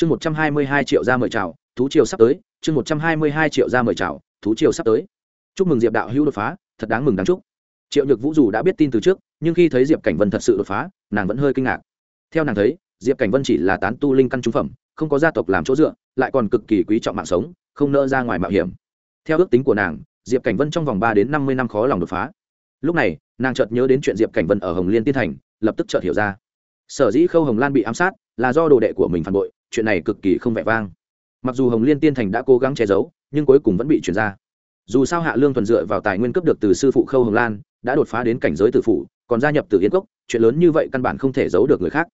chương một trăm hai mươi hai triệu ra mời chào, thú triều sắp tới. Chương một trăm hai mươi hai triệu ra mời chào, thú triều sắp tới. Chúc mừng diệp đạo hữu đột phá, thật đáng mừng đáng chúc. Triệu nhược vũ dù đã biết tin từ trước, nhưng khi thấy diệp cảnh vân thật sự đột phá, nàng vẫn hơi kinh ngạc. Theo nàng thấy, diệp cảnh vân chỉ là tán tu linh căn trung phẩm, không có gia tộc làm chỗ dựa, lại còn cực kỳ quý trọng mạng sống, không nỡ ra ngoài mạo hiểm. Theo ước tính của nàng, diệp cảnh vân trong vòng ba đến năm mươi năm khó lòng đột phá. Lúc này, nàng chợt nhớ đến chuyện diệp cảnh vân ở hồng liên tiên thành, lập tức chợt hiểu ra. Sở dĩ khâu hồng lan bị ám sát là do đồ đệ của mình phản bội chuyện này cực kỳ không vẻ vang. Mặc dù hồng liên tiên thành đã cố gắng che giấu, nhưng cuối cùng vẫn bị chuyển ra. Dù sao hạ lương thuần dựa vào tài nguyên cấp được từ sư phụ khâu hồng lan, đã đột phá đến cảnh giới tử phụ còn gia nhập từ yến cốc, chuyện lớn như vậy căn bản không thể giấu được người khác.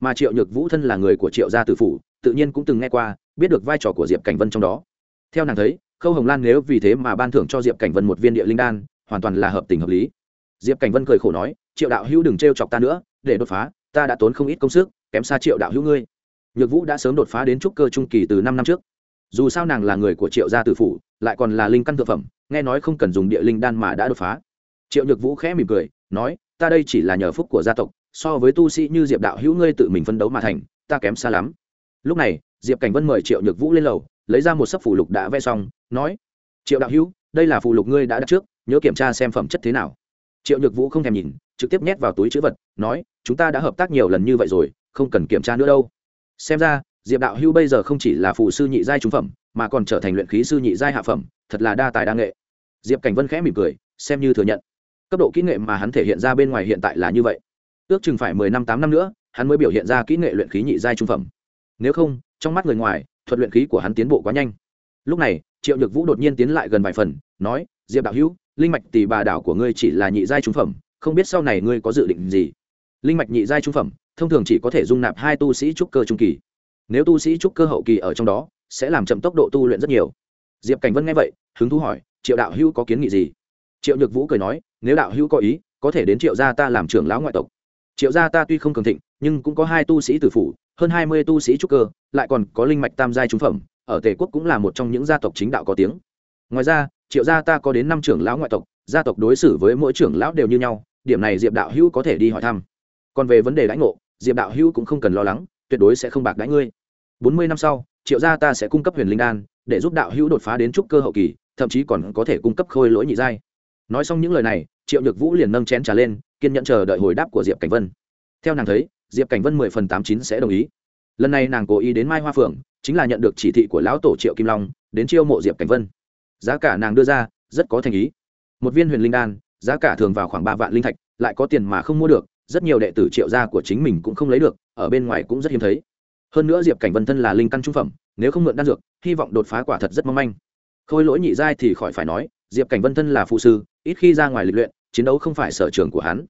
Mà triệu nhược vũ thân là người của triệu gia tử phụ tự nhiên cũng từng nghe qua, biết được vai trò của diệp cảnh vân trong đó. Theo nàng thấy, khâu hồng lan nếu vì thế mà ban thưởng cho diệp cảnh vân một viên địa linh đan, hoàn toàn là hợp tình hợp lý. Diệp cảnh vân cười khổ nói, triệu đạo hữu đừng t chọc ta nữa, để đột phá, ta đã tốn không ít công sức, kém xa triệu đạo hữu ngươi nhược vũ đã sớm đột phá đến trúc cơ trung kỳ từ năm năm trước. Dù sao nàng là người của triệu gia tử phủ, lại còn là linh căn thực phẩm, nghe nói không cần dùng địa linh đan mà đã đột phá. Triệu nhược vũ khẽ mỉm cười, nói, ta đây chỉ là nhờ phúc của gia tộc, so với tu sĩ như diệp đạo hữu ngươi tự mình phân đấu mà thành, ta kém xa lắm. Lúc này, diệp cảnh vân mời triệu nhược vũ lên lầu, lấy ra một sấp phủ lục đã vẽ xong, nói, triệu đạo hữu, đây là phủ lục ngươi đã đặt trước, nhớ kiểm tra xem phẩm chất thế nào. Triệu nhược vũ không thèm nhìn, trực tiếp nhét vào túi chữ vật, nói, chúng ta đã hợp tác nhiều lần như vậy rồi, không cần kiểm tra nữa đâu xem ra, diệp đạo hưu bây giờ không chỉ là phù sư nhị giai trung phẩm, mà còn trở thành luyện khí sư nhị giai hạ phẩm, thật là đa tài đa nghệ. Diệp cảnh vân khẽ mỉm cười, xem như thừa nhận. Cấp độ kỹ nghệ mà hắn thể hiện ra bên ngoài hiện tại là như vậy. Ước chừng phải mười năm, tám năm nữa, hắn mới biểu hiện ra kỹ nghệ luyện khí nhị giai trung phẩm. Nếu không, trong mắt người ngoài, thuật luyện khí của hắn tiến bộ quá nhanh. Lúc này, triệu nhược vũ đột nhiên tiến lại gần vài phần, nói, diệp đạo hữu linh mạch tỷ bà đảo của ngươi chỉ là nhị giai trung phẩm, không biết sau này ngươi có dự định gì? Linh mạch nhị giai trung phẩm thông thường chỉ có thể dung nạp hai tu sĩ trúc cơ trung kỳ. Nếu tu sĩ trúc cơ hậu kỳ ở trong đó, sẽ làm chậm tốc độ tu luyện rất nhiều. Diệp cảnh vân nghe vậy, hứng thú hỏi, triệu đạo hữu có kiến nghị gì? Triệu nhược vũ cười nói, nếu đạo hữu có ý, có thể đến triệu gia ta làm trưởng lão ngoại tộc. Triệu gia ta tuy không cường thịnh, nhưng cũng có hai tu sĩ tử phủ, hơn hai mươi tu sĩ trúc cơ, lại còn có linh mạch tam giai trung phẩm, ở tề quốc cũng là một trong những gia tộc chính đạo có tiếng. Ngoài ra, triệu gia ta có đến năm trưởng lão ngoại tộc, gia tộc đối xử với mỗi trưởng lão đều như nhau, điểm này diệp đạo hữu có thể đi hỏi thăm. Còn về vấn đề lãnh ngộ diệp đạo hữu cũng không cần lo lắng, tuyệt đối sẽ không bạc đãi ngươi. Bốn mươi năm sau, triệu gia ta sẽ cung cấp huyền linh đan, để giúp đạo hữu đột phá đến trúc cơ hậu kỳ, thậm chí còn có thể cung cấp khôi lỗi nhị giai. Nói xong những lời này, triệu nhược vũ liền nâng chén trà lên, kiên nhẫn chờ đợi hồi đáp của diệp cảnh vân. Theo nàng thấy, diệp cảnh vân mười phần tám chín sẽ đồng ý. Lần này nàng cố ý đến mai hoa phượng, chính là nhận được chỉ thị của lão tổ triệu kim long, đến chiêu mộ diệp cảnh vân. Giá cả nàng đưa ra, rất có thành ý. Một viên huyền linh đan, giá cả thường vào khoảng ba vạn linh thạch, lại có tiền mà không mua được rất nhiều đệ tử triệu gia của chính mình cũng không lấy được, ở bên ngoài cũng rất hiếm thấy. Hơn nữa diệp cảnh vân thân là linh căn trung phẩm, nếu không mượn đan dược, hy vọng đột phá quả thật rất mong manh. Khôi lỗi nhị giai thì khỏi phải nói, diệp cảnh vân thân là phụ sư, ít khi ra ngoài lịch luyện, chiến đấu không phải sở trường của hắn.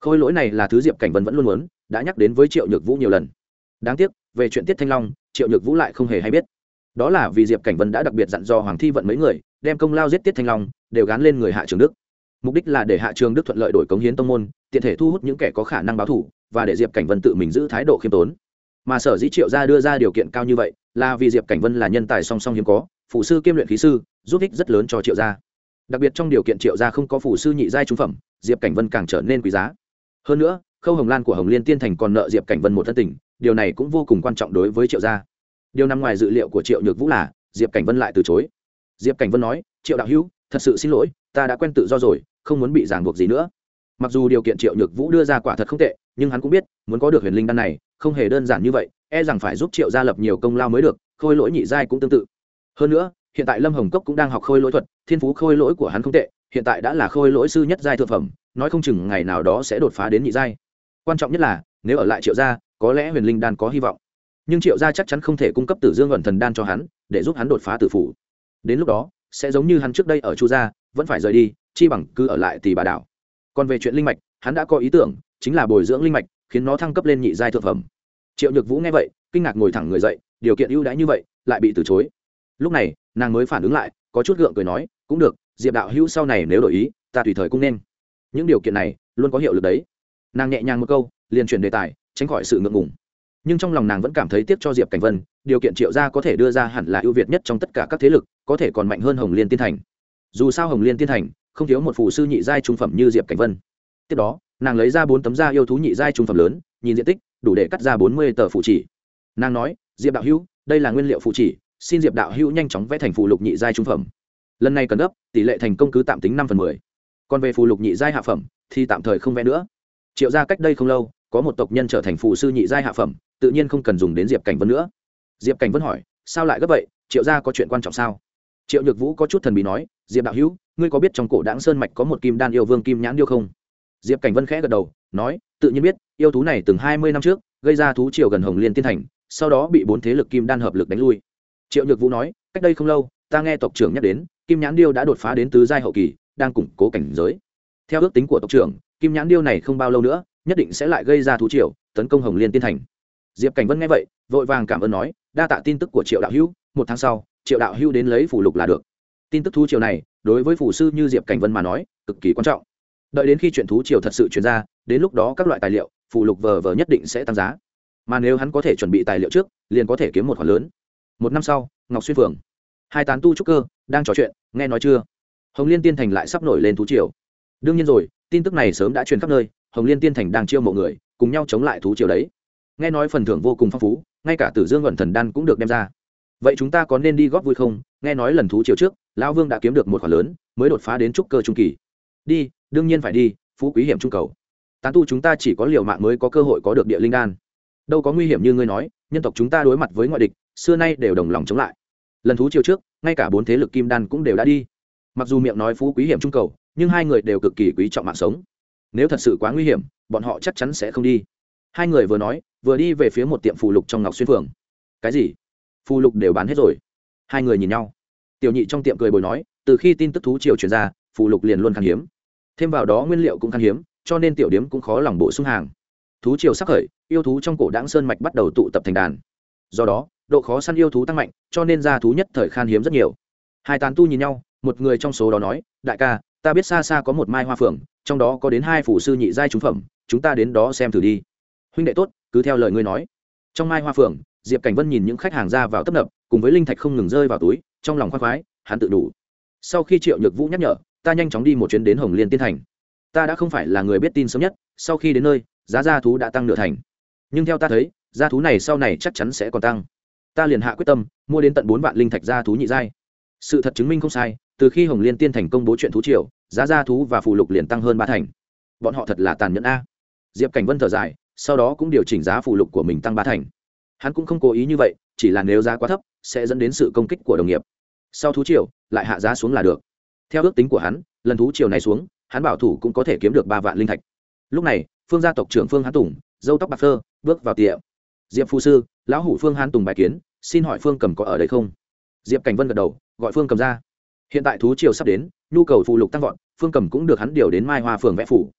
Khôi lỗi này là thứ diệp cảnh vân vẫn luôn muốn, đã nhắc đến với triệu nhược vũ nhiều lần. Đáng tiếc, về chuyện tiết thanh long, triệu nhược vũ lại không hề hay biết. Đó là vì diệp cảnh vân đã đặc biệt dặn dò hoàng thi vận mấy người, đem công lao giết tiết thanh long, đều gán lên người hạ trường đức mục đích là để hạ trường đức thuận lợi đổi cống hiến tông môn, tiện thể thu hút những kẻ có khả năng báo thủ và để diệp cảnh vân tự mình giữ thái độ khiêm tốn. Mà sở dĩ triệu gia đưa ra điều kiện cao như vậy là vì diệp cảnh vân là nhân tài song song hiếm có phụ sư kiêm luyện khí sư, giúp ích rất lớn cho triệu gia. Đặc biệt trong điều kiện triệu gia không có phụ sư nhị giai trung phẩm, diệp cảnh vân càng trở nên quý giá. Hơn nữa, khâu hồng lan của hồng liên tiên thành còn nợ diệp cảnh vân một thân tình, điều này cũng vô cùng quan trọng đối với triệu gia. Điều nằm ngoài dự liệu của triệu nhược vũ là diệp cảnh vân lại từ chối. Diệp cảnh vân nói triệu đạo hữu, thật sự xin lỗi, ta đã quen tự do rồi, không muốn bị ràng buộc gì nữa. Mặc dù điều kiện triệu nhược vũ đưa ra quả thật không tệ, nhưng hắn cũng biết, muốn có được huyền linh đan này, không hề đơn giản như vậy e rằng phải giúp triệu gia lập nhiều công lao mới được, khôi lỗi nhị giai cũng tương tự. Hơn nữa, hiện tại lâm hồng cốc cũng đang học khôi lỗi thuật, thiên phú khôi lỗi của hắn không tệ, hiện tại đã là khôi lỗi sư nhất giai thượng phẩm, nói không chừng ngày nào đó sẽ đột phá đến nhị giai. Quan trọng nhất là, nếu ở lại triệu gia, có lẽ huyền linh đan có hy vọng. Nhưng triệu gia chắc chắn không thể cung cấp tử dương ẩn thần đan cho hắn, để giúp hắn đột phá tử phủ. Đến lúc đó sẽ giống như hắn trước đây ở chu gia, vẫn phải rời đi, chi bằng cứ ở lại tỷ bà đảo. Còn về chuyện linh mạch, hắn đã có ý tưởng, chính là bồi dưỡng linh mạch, khiến nó thăng cấp lên nhị giai thượng phẩm. Triệu nhược vũ nghe vậy, kinh ngạc ngồi thẳng người dậy, điều kiện ưu đãi như vậy, lại bị từ chối. Lúc này, nàng mới phản ứng lại, có chút gượng cười nói, cũng được, diệp đạo hữu sau này nếu đổi ý, ta tùy thời cũng nên. Những điều kiện này, luôn có hiệu lực đấy. Nàng nhẹ nhàng một câu, liền chuyển đề tài, tránh khỏi sự ngượng ngùng nhưng trong lòng nàng vẫn cảm thấy tiếc cho diệp cảnh vân điều kiện triệu gia có thể đưa ra hẳn là ưu việt nhất trong tất cả các thế lực có thể còn mạnh hơn hồng liên tiên thành dù sao hồng liên tiên thành không thiếu một phù sư nhị giai trung phẩm như diệp cảnh vân tiếp đó nàng lấy ra bốn tấm da yêu thú nhị giai trung phẩm lớn nhìn diện tích đủ để cắt ra bốn mươi tờ phụ chỉ nàng nói diệp đạo hữu đây là nguyên liệu phụ chỉ xin diệp đạo hữu nhanh chóng vẽ thành phụ lục nhị giai trung phẩm lần này cần gấp tỷ lệ thành công cứ tạm tính năm phần mười còn về phụ lục nhị giai hạ phẩm thì tạm thời không vẽ nữa triệu ra cách đây không lâu có một tộc nhân trở thành phụ sư nhị giai hạ phẩm tự nhiên không cần dùng đến diệp cảnh vân nữa. Diệp cảnh vân hỏi, sao lại gấp vậy? Triệu gia có chuyện quan trọng sao? Triệu nhược vũ có chút thần bí nói, diệp đạo hữu, ngươi có biết trong cổ đáng sơn mạch có một kim đan yêu vương kim nhãn điêu không? Diệp cảnh vân khẽ gật đầu, nói, tự nhiên biết, yêu thú này từng hai mươi năm trước gây ra thú triều gần hồng liên tiên thành, sau đó bị bốn thế lực kim đan hợp lực đánh lui. Triệu nhược vũ nói, cách đây không lâu, ta nghe tộc trưởng nhắc đến, kim nhãn điêu đã đột phá đến tứ giai hậu kỳ, đang củng cố cảnh giới. Theo ước tính của tộc trưởng, kim nhãn điêu này không bao lâu nữa, nhất định sẽ lại gây ra thú triều, tấn công hồng liên tiên thành diệp cảnh vân nghe vậy, vội vàng cảm ơn nói, đa tạ tin tức của triệu đạo hữu, một tháng sau, triệu đạo hữu đến lấy phủ lục là được. Tin tức thú triều này, đối với phủ sư như diệp cảnh vân mà nói, cực kỳ quan trọng. Đợi đến khi chuyện thú triều thật sự chuyển ra, đến lúc đó các loại tài liệu phụ lục vờ vờ nhất định sẽ tăng giá. Mà nếu hắn có thể chuẩn bị tài liệu trước, liền có thể kiếm một khoản lớn. Một năm sau, ngọc xuyên phường, hai tán tu trúc cơ, đang trò chuyện, nghe nói chưa? Hồng liên tiên thành lại sắp nổi lên thú triều. Đương nhiên rồi, tin tức này sớm đã truyền khắp nơi, hồng liên tiên thành đang chiêu mộ người, cùng nhau chống lại thú triều đấy nghe nói phần thưởng vô cùng phong phú, ngay cả tử dương luận thần đan cũng được đem ra. Vậy chúng ta có nên đi góp vui không? Nghe nói lần thú triều trước, lão vương đã kiếm được một khoản lớn, mới đột phá đến trúc cơ trung kỳ. Đi, đương nhiên phải đi, phú quý hiểm trung cầu. Tán tu chúng ta chỉ có liều mạng mới có cơ hội có được địa linh đan. Đâu có nguy hiểm như ngươi nói, nhân tộc chúng ta đối mặt với ngoại địch, xưa nay đều đồng lòng chống lại. Lần thú chiều trước, ngay cả bốn thế lực kim đan cũng đều đã đi. Mặc dù miệng nói phú quý hiểm trung cầu, nhưng hai người đều cực kỳ quý trọng mạng sống. Nếu thật sự quá nguy hiểm, bọn họ chắc chắn sẽ không đi hai người vừa nói, vừa đi về phía một tiệm phù lục trong ngọc xuyên phường. Cái gì? Phù lục đều bán hết rồi. Hai người nhìn nhau. Tiểu nhị trong tiệm cười bồi nói, từ khi tin tức thú triều chuyển ra, phù lục liền luôn khan hiếm. Thêm vào đó nguyên liệu cũng khan hiếm, cho nên tiểu điếm cũng khó lòng bổ sung hàng. Thú triều sắc khởi, yêu thú trong cổ đáng sơn mạch bắt đầu tụ tập thành đàn. Do đó, độ khó săn yêu thú tăng mạnh, cho nên gia thú nhất thời khan hiếm rất nhiều. Hai tán tu nhìn nhau, một người trong số đó nói, đại ca, ta biết xa xa có một mai hoa phượng, trong đó có đến hai phủ sư nhị giai trúng phẩm, chúng ta đến đó xem thử đi huynh đệ tốt, cứ theo lời ngươi nói. Trong mai hoa phượng, diệp cảnh vân nhìn những khách hàng ra vào tấp nập, cùng với linh thạch không ngừng rơi vào túi, trong lòng khoác khoái, hắn tự đủ. Sau khi triệu nhược vũ nhắc nhở, ta nhanh chóng đi một chuyến đến hồng liên tiên thành. Ta đã không phải là người biết tin sớm nhất, sau khi đến nơi, giá gia thú đã tăng nửa thành. Nhưng theo ta thấy, gia thú này sau này chắc chắn sẽ còn tăng. Ta liền hạ quyết tâm, mua đến tận bốn vạn linh thạch gia thú nhị giai. Sự thật chứng minh không sai, từ khi hồng liên tiên thành công bố chuyện thú triều, giá gia thú và phù lục liền tăng hơn ba thành. Bọn họ thật là tàn nhẫn a. Diệp cảnh vân thở dài sau đó cũng điều chỉnh giá phụ lục của mình tăng ba thành. Hắn cũng không cố ý như vậy, chỉ là nếu giá quá thấp, sẽ dẫn đến sự công kích của đồng nghiệp. Sau thú triều, lại hạ giá xuống là được. Theo ước tính của hắn, lần thú triều này xuống, hắn bảo thủ cũng có thể kiếm được ba vạn linh thạch. Lúc này, phương gia tộc trưởng phương hán tùng, dâu tóc bạc phơ, bước vào tiệm. Diệp phu sư, lão hủ phương hán tùng bài kiến, xin hỏi phương cầm có ở đây không? Diệp cảnh vân gật đầu, gọi phương cầm ra. Hiện tại thú triều sắp đến, nhu cầu phụ lục tăng vọt, phương cầm cũng được hắn điều đến mai hoa phường vẽ phủ.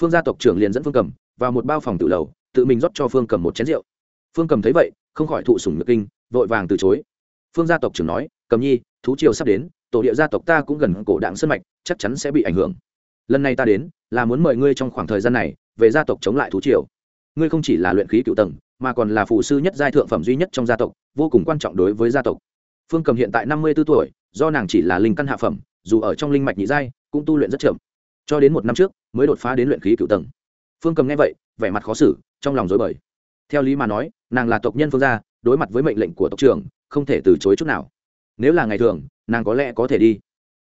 Phương gia tộc trưởng liền dẫn phương cầm vào một bao phòng tự lầu, tự mình rót cho phương cầm một chén rượu. Phương cầm thấy vậy, không khỏi thụ sủng nhược kinh, vội vàng từ chối. Phương gia tộc trưởng nói, cầm nhi, thú triều sắp đến, tổ địa gia tộc ta cũng gần cổ đảng sân mạch, chắc chắn sẽ bị ảnh hưởng. Lần này ta đến, là muốn mời ngươi trong khoảng thời gian này, về gia tộc chống lại thú triều. Ngươi không chỉ là luyện khí cựu tầng, mà còn là phụ sư nhất giai thượng phẩm duy nhất trong gia tộc, vô cùng quan trọng đối với gia tộc. Phương cầm hiện tại năm mươi b ố tuổi, do nàng chỉ là linh căn hạ phẩm, dù ở trong linh mạch nhị giai, cũng tu luyện rất chậm. Cho đến một năm trước, mới đột phá đến luyện khí cựu tầng phương cầm nghe vậy, vẻ mặt khó xử, trong lòng dối bời. Theo lý mà nói, nàng là tộc nhân phương gia, đối mặt với mệnh lệnh của tộc trưởng, không thể từ chối chút nào. Nếu là ngày thường, nàng có lẽ có thể đi.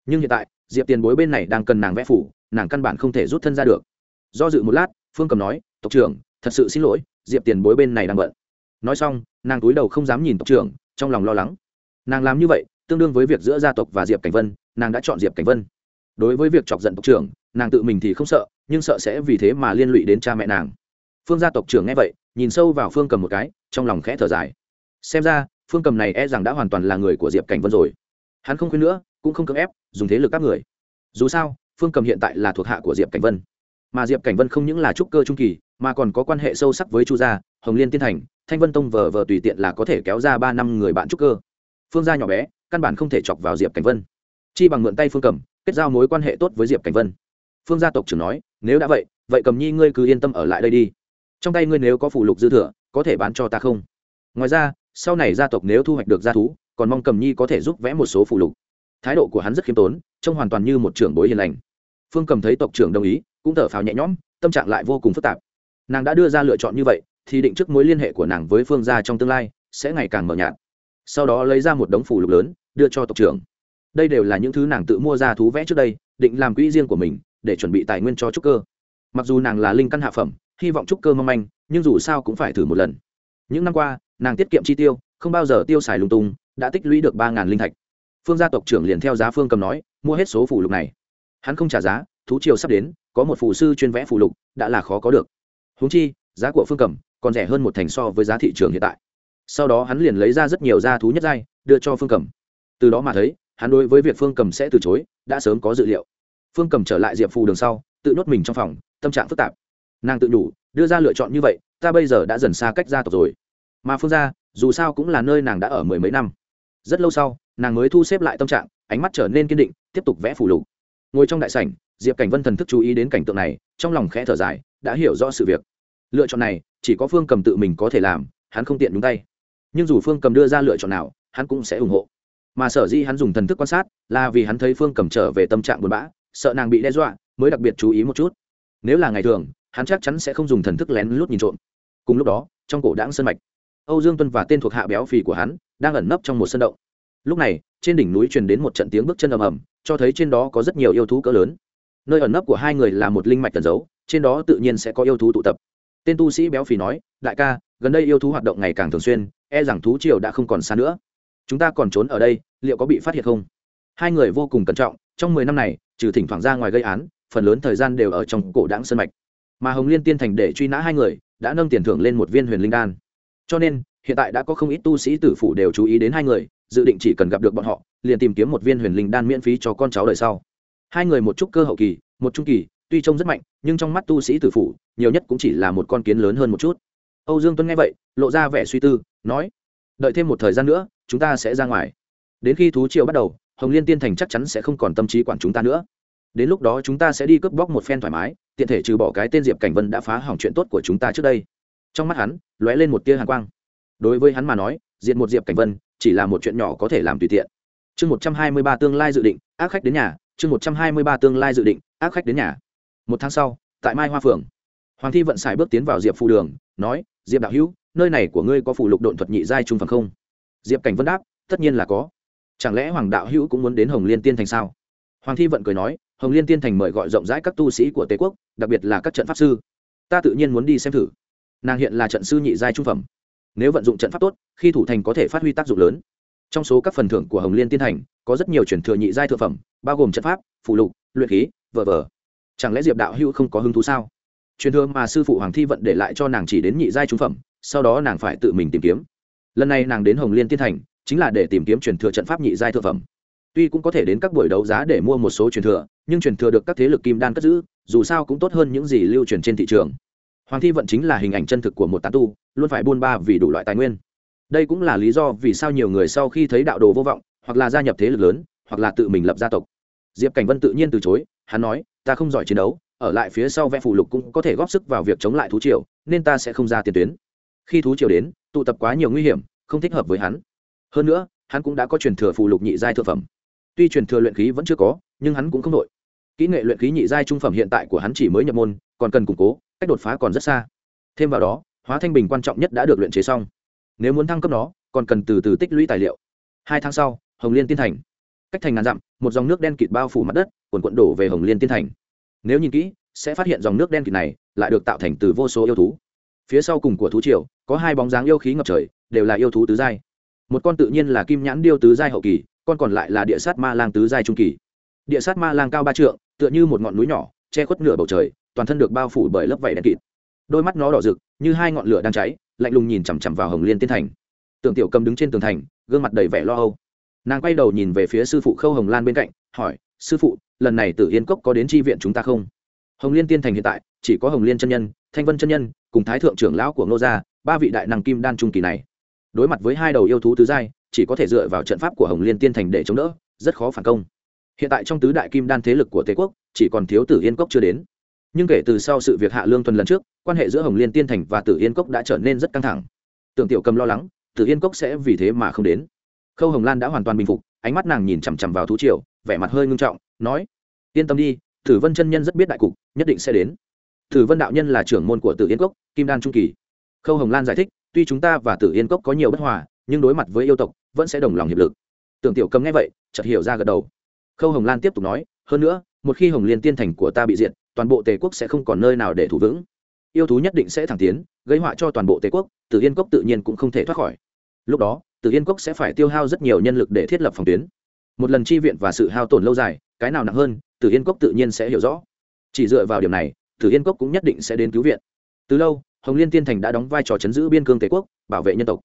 Nhưng hiện tại, diệp tiền bối bên này đang cần nàng vẽ phủ, nàng căn bản không thể rút thân ra được. Do dự một lát, phương cầm nói, tộc trưởng, thật sự xin lỗi, diệp tiền bối bên này đang bận. Nói xong, nàng túi đầu không dám nhìn tộc trưởng, trong lòng lo lắng. Nàng làm như vậy, tương đương với việc giữa gia tộc và diệp cảnh vân, nàng đã chọn diệp cảnh vân. Đối với việc chọc giận tộc trưởng, nàng tự mình thì không sợ nhưng sợ sẽ vì thế mà liên lụy đến cha mẹ nàng. Phương gia tộc trưởng nghe vậy, nhìn sâu vào phương cầm một cái, trong lòng khẽ thở dài. Xem ra, phương cầm này e rằng đã hoàn toàn là người của diệp cảnh vân rồi. Hắn không khuyên nữa, cũng không cưỡng ép, dùng thế lực các người. Dù sao, phương cầm hiện tại là thuộc hạ của diệp cảnh vân. Mà diệp cảnh vân không những là trúc cơ trung kỳ, mà còn có quan hệ sâu sắc với chu gia, hồng liên tiên thành, thanh vân tông vờ vờ tùy tiện là có thể kéo ra ba năm người bạn trúc cơ. Phương gia nhỏ bé, căn bản không thể chọc vào diệp cảnh vân. Chi bằng mượn tay phương cầm, kết giao mối quan hệ tốt với diệp cảnh vân. Phương gia tộc trưởng nói nếu đã vậy vậy cầm nhi ngươi cứ yên tâm ở lại đây đi. Trong tay ngươi nếu có phụ lục dư thừa, có thể bán cho ta không? Ngoài ra, sau này gia tộc nếu thu hoạch được gia thú, còn mong cầm nhi có thể giúp vẽ một số phụ lục. Thái độ của hắn rất khiêm tốn, trông hoàn toàn như một trưởng bối hiền lành. Phương cầm thấy tộc trưởng đồng ý, cũng thở phào nhẹ nhõm, tâm trạng lại vô cùng phức tạp. Nàng đã đưa ra lựa chọn như vậy, thì định trước mối liên hệ của nàng với phương gia trong tương lai, sẽ ngày càng mờ nhạt. Sau đó lấy ra một đống phủ lục lớn, đưa cho tộc trưởng. Đây đều là những thứ nàng tự mua ra thú vẽ trước đây, định làm quỹ riêng của mình để chuẩn bị tài nguyên cho trúc cơ. Mặc dù nàng là linh căn hạ phẩm, hy vọng trúc cơ mong manh, nhưng dù sao cũng phải thử một lần. Những năm qua, nàng tiết kiệm chi tiêu, không bao giờ tiêu xài lung tung, đã tích lũy được ba ngàn linh thạch. Phương gia tộc trưởng liền theo giá phương cầm nói, mua hết số phủ lục này. Hắn không trả giá, thú triều sắp đến, có một phù sư chuyên vẽ phủ lục, đã là khó có được. Húng chi, giá của phương cầm còn rẻ hơn một thành so với giá thị trường hiện tại. Sau đó hắn liền lấy ra rất nhiều gia thú nhất giai, đưa cho phương cầm. Từ đó mà thấy, hắn đối với việc phương cầm sẽ từ chối, đã sớm có dự liệu phương cầm trở lại diệp phù đường sau, tự nhốt mình trong phòng, tâm trạng phức tạp. Nàng tự đủ đưa ra lựa chọn như vậy, ta bây giờ đã dần xa cách gia tộc rồi. Mà phương gia, dù sao cũng là nơi nàng đã ở mười mấy năm. Rất lâu sau, nàng mới thu xếp lại tâm trạng, ánh mắt trở nên kiên định, tiếp tục vẽ phủ lục. Ngồi trong đại sảnh, diệp cảnh vân thần thức chú ý đến cảnh tượng này, trong lòng khẽ thở dài, đã hiểu rõ sự việc. Lựa chọn này, chỉ có phương cầm tự mình có thể làm, hắn không tiện đúng tay. Nhưng dù phương cầm đưa ra lựa chọn nào, hắn cũng sẽ ủng hộ. Mà sở dĩ hắn dùng thần thức quan sát, là vì hắn thấy phương cầm trở về tâm trạng buồn bã sợ nàng bị đe dọa, mới đặc biệt chú ý một chút. Nếu là ngày thường, hắn chắc chắn sẽ không dùng thần thức lén lút nhìn trộm. Cùng lúc đó, trong cổ đãng sân mạch, âu dương tuân và tên thuộc hạ béo phì của hắn đang ẩn nấp trong một sân động. Lúc này, trên đỉnh núi truyền đến một trận tiếng bước chân ầm ầm, cho thấy trên đó có rất nhiều yêu thú cỡ lớn. Nơi ẩn nấp của hai người là một linh mạch tần dấu trên đó tự nhiên sẽ có yêu thú tụ tập. Tên tu sĩ béo phì nói, đại ca, gần đây yêu thú hoạt động ngày càng thường xuyên e rằng thú triều đã không còn xa nữa. Chúng ta còn trốn ở đây, liệu có bị phát hiện không? Hai người vô cùng cẩn trọng trong mười năm này, trừ thỉnh thoảng ra ngoài gây án, phần lớn thời gian đều ở trong cổ đáng sân mạch. Mà hồng liên tiên thành để truy nã hai người, đã nâng tiền thưởng lên một viên huyền linh đan. Cho nên, hiện tại đã có không ít tu sĩ tử phủ đều chú ý đến hai người, dự định chỉ cần gặp được bọn họ, liền tìm kiếm một viên huyền linh đan miễn phí cho con cháu đời sau. Hai người một chút cơ hậu kỳ, một trung kỳ, tuy trông rất mạnh, nhưng trong mắt tu sĩ tử phủ, nhiều nhất cũng chỉ là một con kiến lớn hơn một chút. Âu dương tuấn nghe vậy, lộ ra vẻ suy tư, nói, đợi thêm một thời gian nữa, chúng ta sẽ ra ngoài. Đến khi thú triều bắt đầu hồng liên tiên thành chắc chắn sẽ không còn tâm trí quản chúng ta nữa. Đến lúc đó chúng ta sẽ đi cướp bóc một phen thoải mái, tiện thể trừ bỏ cái tên diệp cảnh vân đã phá hỏng chuyện tốt của chúng ta trước đây. Trong mắt hắn, lóe lên một tia hàn quang. Đối với hắn mà nói diện một diệp cảnh vân chỉ là một chuyện nhỏ có thể làm tùy tiện. Chương một trăm hai mươi ba tương lai dự định, ác khách đến nhà. Chương một trăm hai mươi ba tương lai dự định, ác khách đến nhà. Một tháng sau, tại mai hoa phường hoàng thi vận xài bước tiến vào diệp phù đường, nói, diệp đạo hữu, nơi này của ngươi có phủ lục độn thuật nhị giai trung phẩm không? Diệp cảnh vân đáp, tất nhiên là có chẳng lẽ hoàng đạo hữu cũng muốn đến hồng liên tiên thành sao? Hoàng thi vận cười nói, hồng liên tiên thành mời gọi rộng rãi các tu sĩ của tề quốc, đặc biệt là các trận pháp sư. Ta tự nhiên muốn đi xem thử. Nàng hiện là trận sư nhị giai trung phẩm. Nếu vận dụng trận pháp tốt, khi thủ thành có thể phát huy tác dụng lớn. Trong số các phần thưởng của hồng liên tiên thành, có rất nhiều chuyển thừa nhị giai thượng phẩm, bao gồm trận pháp phụ lục, luyện khí vờ vờ chẳng lẽ diệp đạo hữu không có hứng thú sao? Truyền thừa mà sư phụ hoàng thi vận để lại cho nàng chỉ đến nhị giai trung phẩm, sau đó nàng phải tự mình tìm kiếm. Lần này nàng đến hồng liên tiên thành chính là để tìm kiếm truyền thừa trận pháp nhị giai thượng phẩm. Tuy cũng có thể đến các buổi đấu giá để mua một số truyền thừa, nhưng truyền thừa được các thế lực kim đan cất giữ, dù sao cũng tốt hơn những gì lưu truyền trên thị trường. Hoàng thi vận chính là hình ảnh chân thực của một tán tu, luôn phải buôn ba vì đủ loại tài nguyên. Đây cũng là lý do vì sao nhiều người sau khi thấy đạo đồ vô vọng, hoặc là gia nhập thế lực lớn, hoặc là tự mình lập gia tộc. Diệp cảnh vân tự nhiên từ chối, hắn nói, ta không giỏi chiến đấu, ở lại phía sau vẽ phụ lục cũng có thể góp sức vào việc chống lại thú triều, nên ta sẽ không ra tiền tuyến. Khi thú triều đến, tụ tập quá nhiều nguy hiểm, không thích hợp với hắn hơn nữa, hắn cũng đã có truyền thừa phụ lục nhị giai thượng phẩm. Tuy truyền thừa luyện khí vẫn chưa có, nhưng hắn cũng không đội kỹ nghệ luyện khí nhị giai trung phẩm hiện tại của hắn chỉ mới nhập môn, còn cần củng cố, cách đột phá còn rất xa. Thêm vào đó, hóa thanh bình quan trọng nhất đã được luyện chế xong. Nếu muốn thăng cấp nó, còn cần từ từ tích lũy tài liệu. Hai tháng sau, hồng liên tiên thành. Cách thành ngàn dặm, một dòng nước đen kịt bao phủ mặt đất quần quận đổ về hồng liên tiên thành. Nếu nhìn kỹ, sẽ phát hiện dòng nước đen kịt này lại được tạo thành từ vô số yêu thú. Phía sau cùng của thú triều, có hai bóng dáng yêu khí ngập trời, đều là yêu thú tứ giai một con tự nhiên là kim nhãn điêu tứ giai hậu kỳ, con còn lại là địa sát ma lang tứ giai trung kỳ. Địa sát ma lang cao ba trượng, tựa như một ngọn núi nhỏ, che khuất nửa bầu trời, toàn thân được bao phủ bởi lớp vảy đen kịt. Đôi mắt nó đỏ rực, như hai ngọn lửa đang cháy, lạnh lùng nhìn chằm chằm vào hồng liên tiên thành. Tưởng tiểu cầm đứng trên tường thành, gương mặt đầy vẻ lo âu. Nàng quay đầu nhìn về phía sư phụ khâu hồng lan bên cạnh, hỏi, sư phụ, lần này tử yên cốc có đến tri viện chúng ta không? Hồng liên tiên thành hiện tại, chỉ có hồng liên chân nhân, thanh vân chân nhân, cùng thái thượng trưởng lão của ngô gia, ba vị đại năng kim đan trung kỳ này đối mặt với hai đầu yêu thú tứ giai, chỉ có thể dựa vào trận pháp của hồng liên tiên thành để chống đỡ, rất khó phản công. Hiện tại trong tứ đại kim đan thế lực của tề quốc, chỉ còn thiếu tử yên cốc chưa đến. Nhưng kể từ sau sự việc hạ lương tuần lần trước, quan hệ giữa hồng liên tiên thành và tử yên cốc đã trở nên rất căng thẳng. Tưởng tiểu cầm lo lắng, tử yên cốc sẽ vì thế mà không đến. Khâu hồng lan đã hoàn toàn bình phục, ánh mắt nàng nhìn chằm chằm vào thú triều, vẻ mặt hơi ngưng trọng, nói, yên tâm đi, tử vân chân nhân rất biết đại cục, nhất định sẽ đến. Tử vân đạo nhân là trưởng môn của tử yên cốc, kim đan trung kỳ. Khâu hồng lan giải thích tuy chúng ta và tử yên cốc có nhiều bất hòa, nhưng đối mặt với yêu tộc, vẫn sẽ đồng lòng hiệp lực. Tưởng tiểu cầm nghe vậy, chợt hiểu ra gật đầu. Khâu hồng lan tiếp tục nói, hơn nữa, một khi hồng liên tiên thành của ta bị diệt, toàn bộ tề quốc sẽ không còn nơi nào để thủ vững. Yêu thú nhất định sẽ thẳng tiến, gây họa cho toàn bộ tề quốc, tử yên cốc tự nhiên cũng không thể thoát khỏi. Lúc đó, tử yên cốc sẽ phải tiêu hao rất nhiều nhân lực để thiết lập phòng tuyến. Một lần chi viện và sự hao tổn lâu dài, cái nào nặng hơn, tử yên cốc tự nhiên sẽ hiểu rõ. Chỉ dựa vào điểm này, tử yên cốc cũng nhất định sẽ đến cứu viện. Từ lâu hồng liên tiên thành đã đóng vai trò chấn giữ biên cương tề quốc, bảo vệ nhân tộc.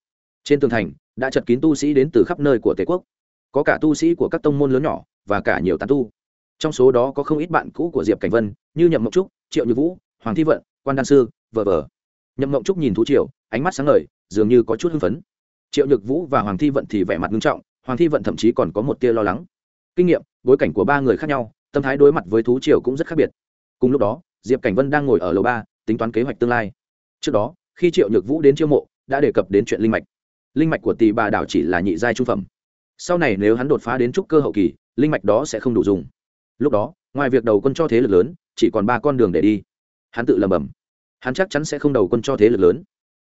Trên tường thành, đã chật kín tu sĩ đến từ khắp nơi của tề quốc. Có cả tu sĩ của các tông môn lớn nhỏ, và cả nhiều tán tu. Trong số đó có không ít bạn cũ của diệp cảnh vân, như nhậm mộng trúc, triệu như vũ, hoàng thi vận, quan đan sư vờ vờ nhậm mộng trúc nhìn thú triều, ánh mắt sáng ngời, dường như có chút hưng phấn. Triệu nhược vũ và hoàng thi vận thì vẻ mặt nghiêm trọng, hoàng thi vận thậm chí còn có một tia lo lắng. Kinh nghiệm, bối cảnh của ba người khác nhau, tâm thái đối mặt với thú triều cũng rất khác biệt. Cùng lúc đó, diệp cảnh vân đang ngồi ở lầu ba, tính toán kế hoạch tương lai trước đó, khi triệu nhược vũ đến chiêu mộ, đã đề cập đến chuyện linh mạch. Linh mạch của tỷ bà đảo chỉ là nhị giai trung phẩm. Sau này nếu hắn đột phá đến trúc cơ hậu kỳ, linh mạch đó sẽ không đủ dùng. Lúc đó, ngoài việc đầu quân cho thế lực lớn, chỉ còn ba con đường để đi. Hắn tự lầm bầm hắn chắc chắn sẽ không đầu quân cho thế lực lớn.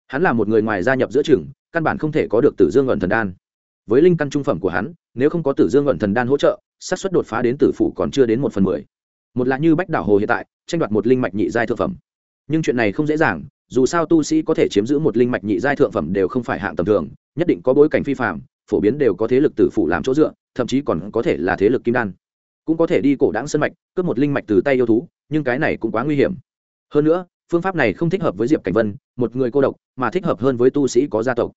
Hắn là một người ngoài gia nhập giữa trường căn bản không thể có được tử dương ẩn thần đan. Với linh căn trung phẩm của hắn, nếu không có tử dương ẩn thần đan hỗ trợ, xác suất đột phá đến tử phủ còn chưa đến một phần mười. Một là như bách đảo hồ hiện tại, tranh đoạt một linh mạch nhị giai thượng phẩm. Nhưng chuyện này không dễ dàng dù sao tu sĩ có thể chiếm giữ một linh mạch nhị giai thượng phẩm đều không phải hạng tầm thường, nhất định có bối cảnh phi phạm phổ biến đều có thế lực tử phủ làm chỗ dựa, thậm chí còn có thể là thế lực kim đan. Cũng có thể đi cổ đáng sân mạch, cướp một linh mạch từ tay yêu thú, nhưng cái này cũng quá nguy hiểm. Hơn nữa, phương pháp này không thích hợp với diệp cảnh vân, một người cô độc, mà thích hợp hơn với tu sĩ có gia tộc.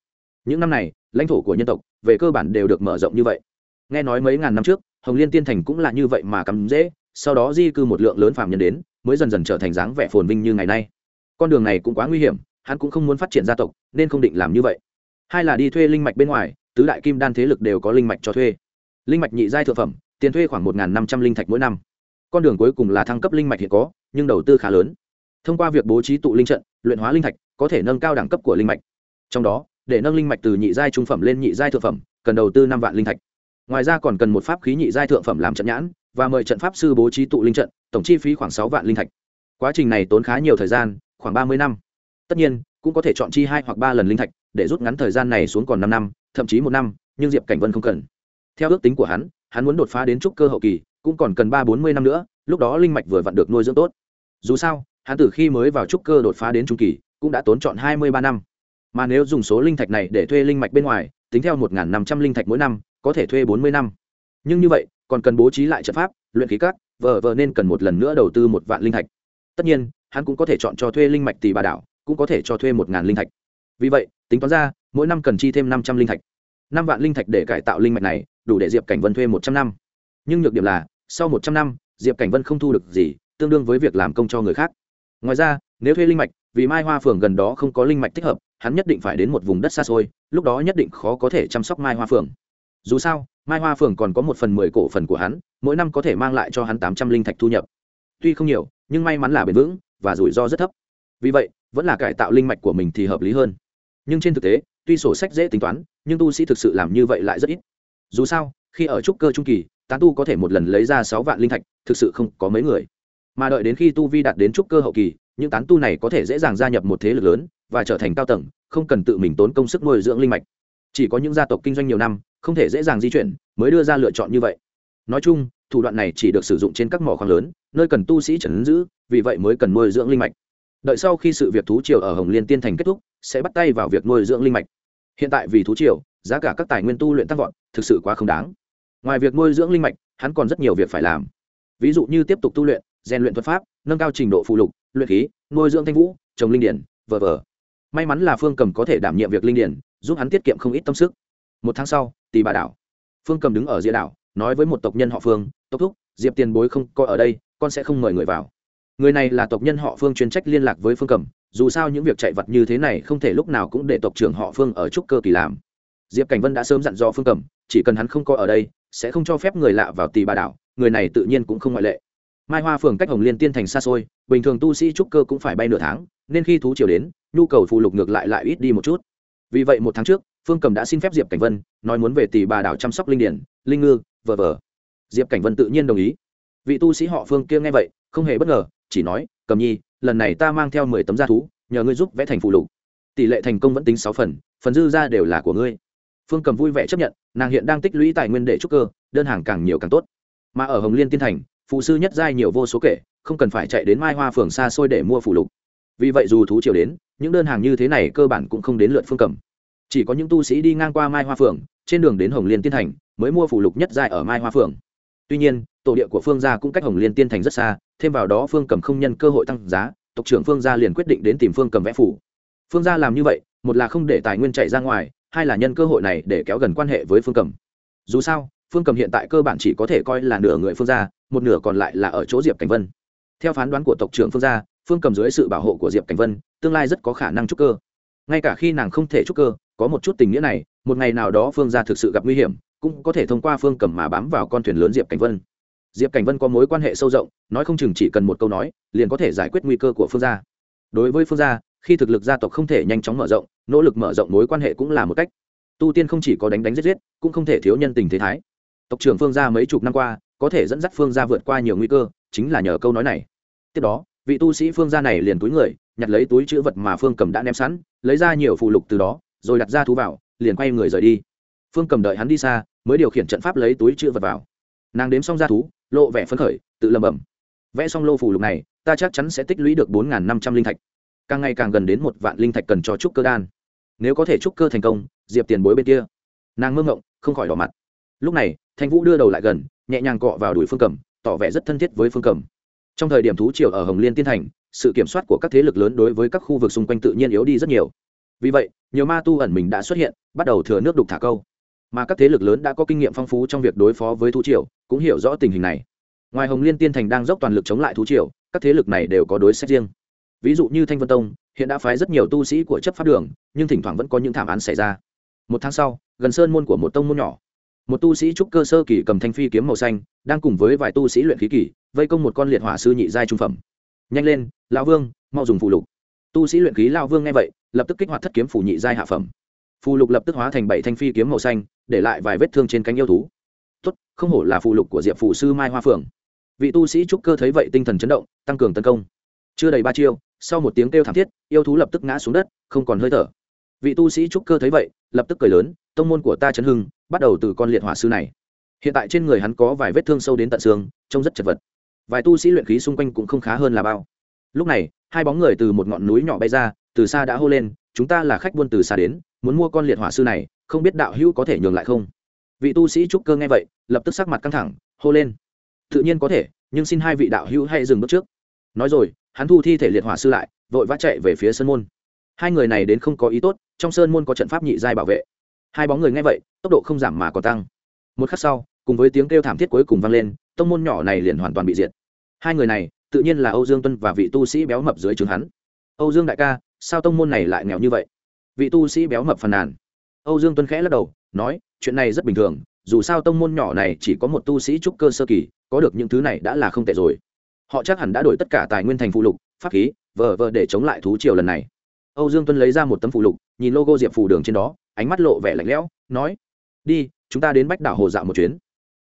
Những năm này, lãnh thổ của nhân tộc, về cơ bản đều được mở rộng như vậy. Nghe nói mấy ngàn năm trước, hồng liên tiên thành cũng là như vậy mà cắm dễ, sau đó di cư một lượng lớn phàm nhân đến, mới dần dần trở thành dáng vẻ phồn vinh như ngày nay con đường này cũng quá nguy hiểm, hắn cũng không muốn phát triển gia tộc, nên không định làm như vậy. Hai là đi thuê linh mạch bên ngoài, tứ đại kim đan thế lực đều có linh mạch cho thuê. Linh mạch nhị giai thượng phẩm, tiền thuê khoảng một năm trăm linh thạch mỗi năm. Con đường cuối cùng là thăng cấp linh mạch hiện có, nhưng đầu tư khá lớn. Thông qua việc bố trí tụ linh trận, luyện hóa linh thạch, có thể nâng cao đẳng cấp của linh mạch. Trong đó, để nâng linh mạch từ nhị giai trung phẩm lên nhị giai thượng phẩm, cần đầu tư năm vạn linh thạch. Ngoài ra còn cần một pháp khí nhị giai thượng phẩm làm trận nhãn, và mời trận pháp sư bố trí tụ linh trận, tổng chi phí khoảng sáu vạn linh thạch. Quá trình này tốn khá nhiều thời gian khoảng ba mươi năm. Tất nhiên, cũng có thể chọn chi hai hoặc ba lần linh thạch, để rút ngắn thời gian này xuống còn năm năm, thậm chí một năm, nhưng diệp cảnh vân không cần. Theo ước tính của hắn hắn muốn đột phá đến trúc cơ hậu kỳ, cũng còn cần ba bốn mươi năm nữa, lúc đó linh mạch vừa vặn được nuôi dưỡng tốt. Dù sao, hắn từ khi mới vào trúc cơ đột phá đến trung kỳ, cũng đã tốn chọn hai mươi ba năm. Mà nếu dùng số linh thạch này để thuê linh mạch bên ngoài, tính theo một năm trăm linh thạch mỗi năm, có thể thuê bốn mươi năm. Nhưng như vậy, còn cần bố trí lại trận pháp, luyện khí cát vờ vờ nên cần một lần nữa đầu tư một vạn linh thạch tất nhiên, hắn cũng có thể chọn cho thuê linh mạch tỷ bà đảo, cũng có thể cho thuê một ngàn linh thạch. Vì vậy, tính toán ra, mỗi năm cần chi thêm năm trăm linh thạch. Năm vạn linh thạch để cải tạo linh mạch này, đủ để diệp cảnh vân thuê một trăm năm. Nhưng nhược điểm là, sau một trăm năm, diệp cảnh vân không thu được gì, tương đương với việc làm công cho người khác. Ngoài ra, nếu thuê linh mạch, vì mai hoa phường gần đó không có linh mạch thích hợp, hắn nhất định phải đến một vùng đất xa xôi, lúc đó nhất định khó có thể chăm sóc mai hoa phường. Dù sao, mai hoa phường còn có một phần mười cổ phần của hắn, mỗi năm có thể mang lại cho hắn tám trăm linh thạch thu nhập. Tuy không nhiều nhưng may mắn là bền vững và rủi ro rất thấp. Vì vậy, vẫn là cải tạo linh mạch của mình thì hợp lý hơn. Nhưng trên thực tế, tuy sổ sách dễ tính toán, nhưng tu sĩ thực sự làm như vậy lại rất ít. Dù sao, khi ở trúc cơ trung kỳ, tán tu có thể một lần lấy ra sáu vạn linh thạch, thực sự không có mấy người. Mà đợi đến khi tu vi đạt đến trúc cơ hậu kỳ, những tán tu này có thể dễ dàng gia nhập một thế lực lớn và trở thành cao tầng, không cần tự mình tốn công sức nuôi dưỡng linh mạch. Chỉ có những gia tộc kinh doanh nhiều năm, không thể dễ dàng di chuyển, mới đưa ra lựa chọn như vậy. Nói chung, thủ đoạn này chỉ được sử dụng trên các mỏ khoáng lớn nơi cần tu sĩ trấn giữ, vì vậy mới cần nuôi dưỡng linh mạch. Đợi sau khi sự việc thú triều ở hồng liên tiên thành kết thúc, sẽ bắt tay vào việc nuôi dưỡng linh mạch. Hiện tại vì thú triều, giá cả các tài nguyên tu luyện tăng vọt, thực sự quá không đáng. Ngoài việc nuôi dưỡng linh mạch, hắn còn rất nhiều việc phải làm. Ví dụ như tiếp tục tu luyện, rèn luyện thuật pháp, nâng cao trình độ phụ lục, luyện khí, nuôi dưỡng thanh vũ, trồng linh điển, v v. May mắn là phương cầm có thể đảm nhiệm việc linh điển, giúp hắn tiết kiệm không ít tâm sức. Một tháng sau tì bà đảo. Phương cầm đứng ở rìa đảo, nói với một tộc nhân họ phương, tộc thúc, diệp tiền bối không coi ở đây con sẽ không mời người vào. Người này là tộc nhân họ phương chuyên trách liên lạc với phương cầm, dù sao những việc chạy vặt như thế này không thể lúc nào cũng để tộc trưởng họ phương ở trúc cơ kỳ làm. Diệp cảnh vân đã sớm dặn dò phương cầm, chỉ cần hắn không coi ở đây, sẽ không cho phép người lạ vào tì bà đảo, người này tự nhiên cũng không ngoại lệ. Mai hoa phường cách hồng liên tiên thành xa xôi, bình thường tu sĩ trúc cơ cũng phải bay nửa tháng, nên khi thú triều đến, nhu cầu phụ lục ngược lại lại ít đi một chút. Vì vậy một tháng trước, phương cầm đã xin phép diệp cảnh vân nói muốn về tỷ bà đảo chăm sóc linh điển, linh ngư, vờ vờ. Diệp cảnh vân tự nhiên đồng ý vị tu sĩ họ phương kia nghe vậy, không hề bất ngờ, chỉ nói, cầm nhi, lần này ta mang theo mười tấm gia thú, nhờ ngươi giúp vẽ thành phụ lục. Tỷ lệ thành công vẫn tính sáu phần phần dư ra đều là của ngươi. Phương cầm vui vẻ chấp nhận, nàng hiện đang tích lũy tài nguyên để trúc cơ, đơn hàng càng nhiều càng tốt. Mà ở hồng liên tiên thành, phụ sư nhất giai nhiều vô số kể, không cần phải chạy đến mai hoa phường xa xôi để mua phụ lục. Vì vậy dù thú triều đến, những đơn hàng như thế này cơ bản cũng không đến lượt phương cầm. Chỉ có những tu sĩ đi ngang qua mai hoa phường, trên đường đến hồng liên tiên thành, mới mua phụ lục nhất giai ở mai hoa phường tuy nhiên, tổ địa của phương gia cũng cách hồng liên tiên thành rất xa, thêm vào đó phương cầm không nhân cơ hội tăng giá, tộc trưởng phương gia liền quyết định đến tìm phương cầm vẽ phủ. Phương gia làm như vậy, một là không để tài nguyên chạy ra ngoài, hai là nhân cơ hội này để kéo gần quan hệ với phương cầm. Dù sao, phương cầm hiện tại cơ bản chỉ có thể coi là nửa người phương gia, một nửa còn lại là ở chỗ diệp cảnh vân. Theo phán đoán của tộc trưởng phương gia, phương cầm dưới sự bảo hộ của diệp cảnh vân, tương lai rất có khả năng trúc cơ. Ngay cả khi nàng không thể trúc cơ, có một chút tình nghĩa này, một ngày nào đó phương gia thực sự gặp nguy hiểm cũng có thể thông qua phương cầm mà bám vào con thuyền lớn diệp cảnh vân. Diệp cảnh vân có mối quan hệ sâu rộng, nói không chừng chỉ cần một câu nói, liền có thể giải quyết nguy cơ của phương gia. Đối với phương gia, khi thực lực gia tộc không thể nhanh chóng mở rộng, nỗ lực mở rộng mối quan hệ cũng là một cách. Tu tiên không chỉ có đánh đánh giết giết, cũng không thể thiếu nhân tình thế thái. Tộc trưởng phương gia mấy chục năm qua, có thể dẫn dắt phương gia vượt qua nhiều nguy cơ, chính là nhờ câu nói này. Tiếp đó, vị tu sĩ phương gia này liền túi người, nhặt lấy túi chữ vật mà phương cầm đã ném sẵn, lấy ra nhiều phụ lục từ đó, rồi đặt ra thú vào, liền quay người rời đi. Phương cầm đợi hắn đi xa mới điều khiển trận pháp lấy túi chữ vật vào. Nàng đếm xong ra thú, lộ vẻ phấn khởi, tự lầm bầm vẽ xong lô phủ lục này, ta chắc chắn sẽ tích lũy được bốn năm trăm linh thạch. Càng ngày càng gần đến một vạn linh thạch cần cho trúc cơ đan. Nếu có thể trúc cơ thành công, diệp tiền bối bên kia. Nàng mơ ngộng, không khỏi đỏ mặt. Lúc này, thanh vũ đưa đầu lại gần, nhẹ nhàng cọ vào đuổi phương cầm tỏ vẻ rất thân thiết với phương cầm trong thời điểm thú triều ở hồng liên tiên thành, sự kiểm soát của các thế lực lớn đối với các khu vực xung quanh tự nhiên yếu đi rất nhiều. Vì vậy, nhiều ma tu ẩn mình đã xuất hiện, bắt đầu thừa nước đục thả câu mà các thế lực lớn đã có kinh nghiệm phong phú trong việc đối phó với thú triều, cũng hiểu rõ tình hình này. Ngoài hồng liên tiên thành đang dốc toàn lực chống lại thú triều, các thế lực này đều có đối sách riêng. Ví dụ như thanh vân tông, hiện đã phái rất nhiều tu sĩ của chấp pháp đường, nhưng thỉnh thoảng vẫn có những thảm án xảy ra. Một tháng sau, gần sơn môn của một tông môn nhỏ, một tu sĩ trúc cơ sơ kỳ cầm thanh phi kiếm màu xanh, đang cùng với vài tu sĩ luyện khí kỳ, vây công một con liệt hỏa sư nhị giai trung phẩm. Nhanh lên, lão vương, mau dùng phù lục. Tu sĩ luyện khí lão vương nghe vậy, lập tức kích hoạt thất kiếm phủ nhị giai hạ phẩm phù lục lập tức hóa thành bảy thanh phi kiếm màu xanh, để lại vài vết thương trên cánh yêu thú. Tốt, không hổ là phù lục của diệp phù sư mai hoa phượng. Vị tu sĩ trúc cơ thấy vậy tinh thần chấn động, tăng cường tấn công. Chưa đầy ba chiêu, sau một tiếng kêu thảm thiết, yêu thú lập tức ngã xuống đất, không còn hơi thở. Vị tu sĩ trúc cơ thấy vậy, lập tức cười lớn, tông môn của ta chấn hưng, bắt đầu từ con liệt hỏa sư này. Hiện tại trên người hắn có vài vết thương sâu đến tận xương, trông rất chật vật. Vài tu sĩ luyện khí xung quanh cũng không khá hơn là bao. Lúc này, hai bóng người từ một ngọn núi nhỏ bay ra, từ xa đã hô lên, chúng ta là khách buôn từ xa đến muốn mua con liệt hỏa sư này, không biết đạo hữu có thể nhường lại không? Vị tu sĩ trúc cơ nghe vậy, lập tức sắc mặt căng thẳng, hô lên. Tự nhiên có thể, nhưng xin hai vị đạo hữu hãy dừng bước trước. Nói rồi, hắn thu thi thể liệt hỏa sư lại, vội vã chạy về phía sơn môn. Hai người này đến không có ý tốt, trong sơn môn có trận pháp nhị giai bảo vệ. Hai bóng người nghe vậy, tốc độ không giảm mà còn tăng. Một khắc sau, cùng với tiếng kêu thảm thiết cuối cùng vang lên, tông môn nhỏ này liền hoàn toàn bị diệt. Hai người này, tự nhiên là âu dương tuân và vị tu sĩ béo mập dưới trướng hắn. Âu dương đại ca, sao tông môn này lại nghèo như vậy? Vị tu sĩ béo mập phàn nàn. Âu dương tuân khẽ lắc đầu, nói, chuyện này rất bình thường, dù sao tông môn nhỏ này chỉ có một tu sĩ trúc cơ sơ kỳ, có được những thứ này đã là không tệ rồi. Họ chắc hẳn đã đổi tất cả tài nguyên thành phụ lục, pháp khí, vờ vờ để chống lại thú triều lần này. Âu dương tuân lấy ra một tấm phụ lục, nhìn logo diệp phù đường trên đó, ánh mắt lộ vẻ lạnh lẽo, nói, đi, chúng ta đến bách đảo hồ dạo một chuyến.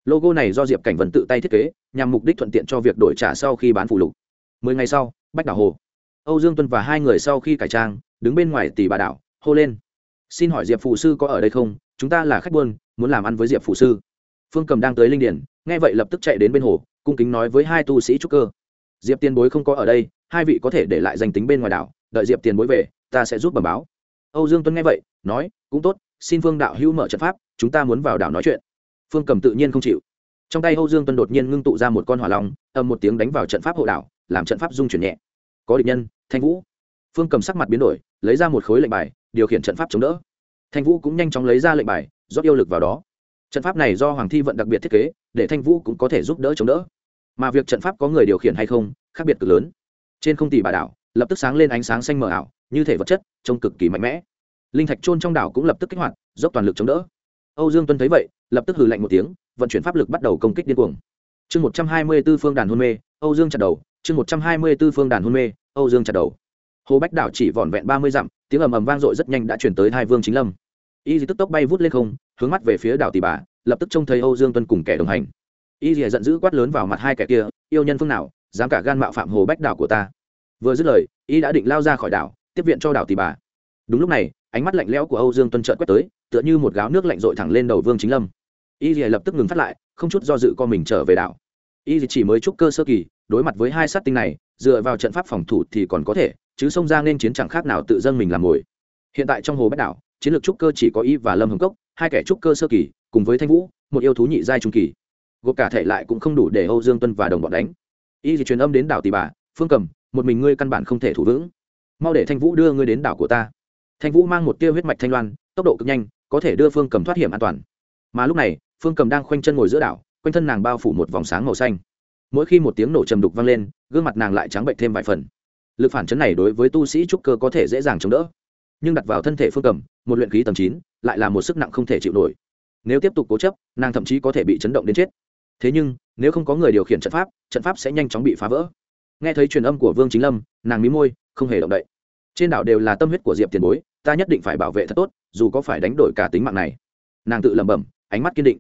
Logo này do diệp cảnh vân tự tay thiết kế, nhằm mục đích thuận tiện cho việc đổi trả sau khi bán phụ lục. Mười ngày sau, bách đảo hồ. Âu dương tuân và hai người sau khi cải trang, đứng bên ngoài tỷ bà đảo hô lên. Xin hỏi diệp phụ sư có ở đây không? Chúng ta là khách buôn, muốn làm ăn với diệp phụ sư. Phương cầm đang tới linh điển, nghe vậy lập tức chạy đến bên hồ, cung kính nói với hai tu sĩ trúc cơ. Diệp tiền bối không có ở đây, hai vị có thể để lại danh tính bên ngoài đảo, đợi diệp tiền bối về, ta sẽ giúp bẩm báo. Âu dương Tuấn nghe vậy, nói, cũng tốt, xin phương đạo hữu mở trận pháp, chúng ta muốn vào đảo nói chuyện. Phương cầm tự nhiên không chịu. Trong tay âu dương Tuấn đột nhiên ngưng tụ ra một con hỏa long, ầm một tiếng đánh vào trận pháp hộ đảo, làm trận pháp dung chuyển nhẹ. Có địch nhân, thanh vũ phương cầm sắc mặt biến đổi, lấy ra một khối lệnh bài, điều khiển trận pháp chống đỡ. Thanh vũ cũng nhanh chóng lấy ra lệnh bài, rót yêu lực vào đó. Trận pháp này do hoàng thi vận đặc biệt thiết kế, để thanh vũ cũng có thể giúp đỡ chống đỡ. Mà việc trận pháp có người điều khiển hay không, khác biệt cực lớn. Trên không tỷ bà đảo, lập tức sáng lên ánh sáng xanh mờ ảo, như thể vật chất, trông cực kỳ mạnh mẽ. Linh thạch trôn trong đảo cũng lập tức kích hoạt, dốc toàn lực chống đỡ. Âu dương tuân thấy vậy, lập tức hừ lạnh một tiếng, vận chuyển pháp lực bắt đầu công kích điên cuồng. Chương một trăm hai mươi b ố phương đàn hôn mê, âu dương chặt đầu. Chương một trăm hai mươi b ố phương đàn hôn mê, âu dương chặt đầu hồ bách đảo chỉ vỏn vẹn ba mươi dặm, tiếng ầm ầm vang dội rất nhanh đã chuyển tới hai vương chính lâm. Y dì tức tốc bay vút lên không, hướng mắt về phía đảo tỷ bà, lập tức trông thấy âu dương tuân cùng kẻ đồng hành. Y dì giận dữ quát lớn vào mặt hai kẻ kia, yêu nhân phương nào, dám cả gan mạo phạm hồ bách đảo của ta? Vừa dứt lời, y đã định lao ra khỏi đảo, tiếp viện cho đảo tỷ bà. Đúng lúc này, ánh mắt lạnh lẽo của âu dương tuân trợt quét tới, tựa như một gáo nước lạnh rội thẳng lên đầu vương chính lâm. Y thì lập tức ngừng phát lại, không chút do dự co mình trở về đảo. Y chỉ mới trúc cơ sơ kỳ, đối mặt với hai sát tinh này, dựa vào trận pháp phòng thủ thì còn có thể chứ xông ra nên chiến chẳng khác nào tự dâng mình làm mồi. Hiện tại trong hồ bách đảo, chiến lược trúc cơ chỉ có y và lâm hồng cốc, hai kẻ trúc cơ sơ kỳ, cùng với thanh vũ, một yêu thú nhị giai trung kỳ. Gộp cả thể lại cũng không đủ để âu dương tuân và đồng bọn đánh. Y thì truyền âm đến đảo tỷ bà, phương cầm, một mình ngươi căn bản không thể thủ vững. Mau để thanh vũ đưa ngươi đến đảo của ta. Thanh vũ mang một tia huyết mạch thanh loan, tốc độ cực nhanh, có thể đưa phương cầm thoát hiểm an toàn. Mà lúc này, phương cầm đang khoanh chân ngồi giữa đảo, quanh thân nàng bao phủ một vòng sáng màu xanh. Mỗi khi một tiếng nổ trầm đục vang lên, gương mặt nàng lại trắng bệnh thêm vài phần lực phản chấn này đối với tu sĩ trúc cơ có thể dễ dàng chống đỡ. Nhưng đặt vào thân thể phương cầm, một luyện khí tầm chín, lại là một sức nặng không thể chịu nổi. Nếu tiếp tục cố chấp, nàng thậm chí có thể bị chấn động đến chết. Thế nhưng, nếu không có người điều khiển trận pháp trận pháp sẽ nhanh chóng bị phá vỡ. Nghe thấy truyền âm của vương chính lâm, nàng mí môi, không hề động đậy. Trên đảo đều là tâm huyết của diệp tiền bối, ta nhất định phải bảo vệ thật tốt, dù có phải đánh đổi cả tính mạng này. Nàng tự lẩm bẩm, ánh mắt kiên định.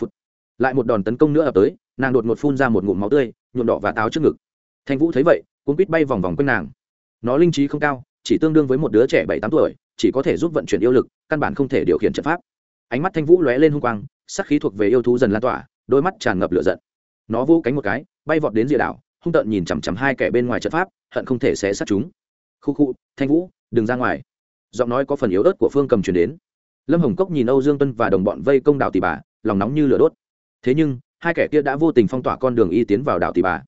Phụt. lại một đòn tấn công nữa ập tới, nàng đột ngột phun ra một ngụm máu tươi, nhuộm đỏ và táo trước ngực. Thanh vũ thấy vậy cuốn quýt bay vòng vòng quanh nàng. Nó linh trí không cao, chỉ tương đương với một đứa trẻ bảy, tám tuổi, chỉ có thể giúp vận chuyển yêu lực, căn bản không thể điều khiển trận pháp. Ánh mắt thanh vũ lóe lên hung quang, sắc khí thuộc về yêu thú dần lan tỏa, đôi mắt tràn ngập lửa giận. Nó vô cánh một cái, bay vọt đến rìa đảo, hung tợn nhìn chằm chằm hai kẻ bên ngoài trận pháp, hận không thể xé sát chúng. Khu khu, thanh vũ, đừng ra ngoài. Giọng nói có phần yếu ớt của phương cầm truyền đến. Lâm hồng cốc nhìn âu dương tuân và đồng bọn vây công đảo tỷ bà, lòng nóng như lửa đốt. Thế nhưng, hai kẻ kia đã vô tình phong tỏa con đường y tiến vào đảo tỷ bà.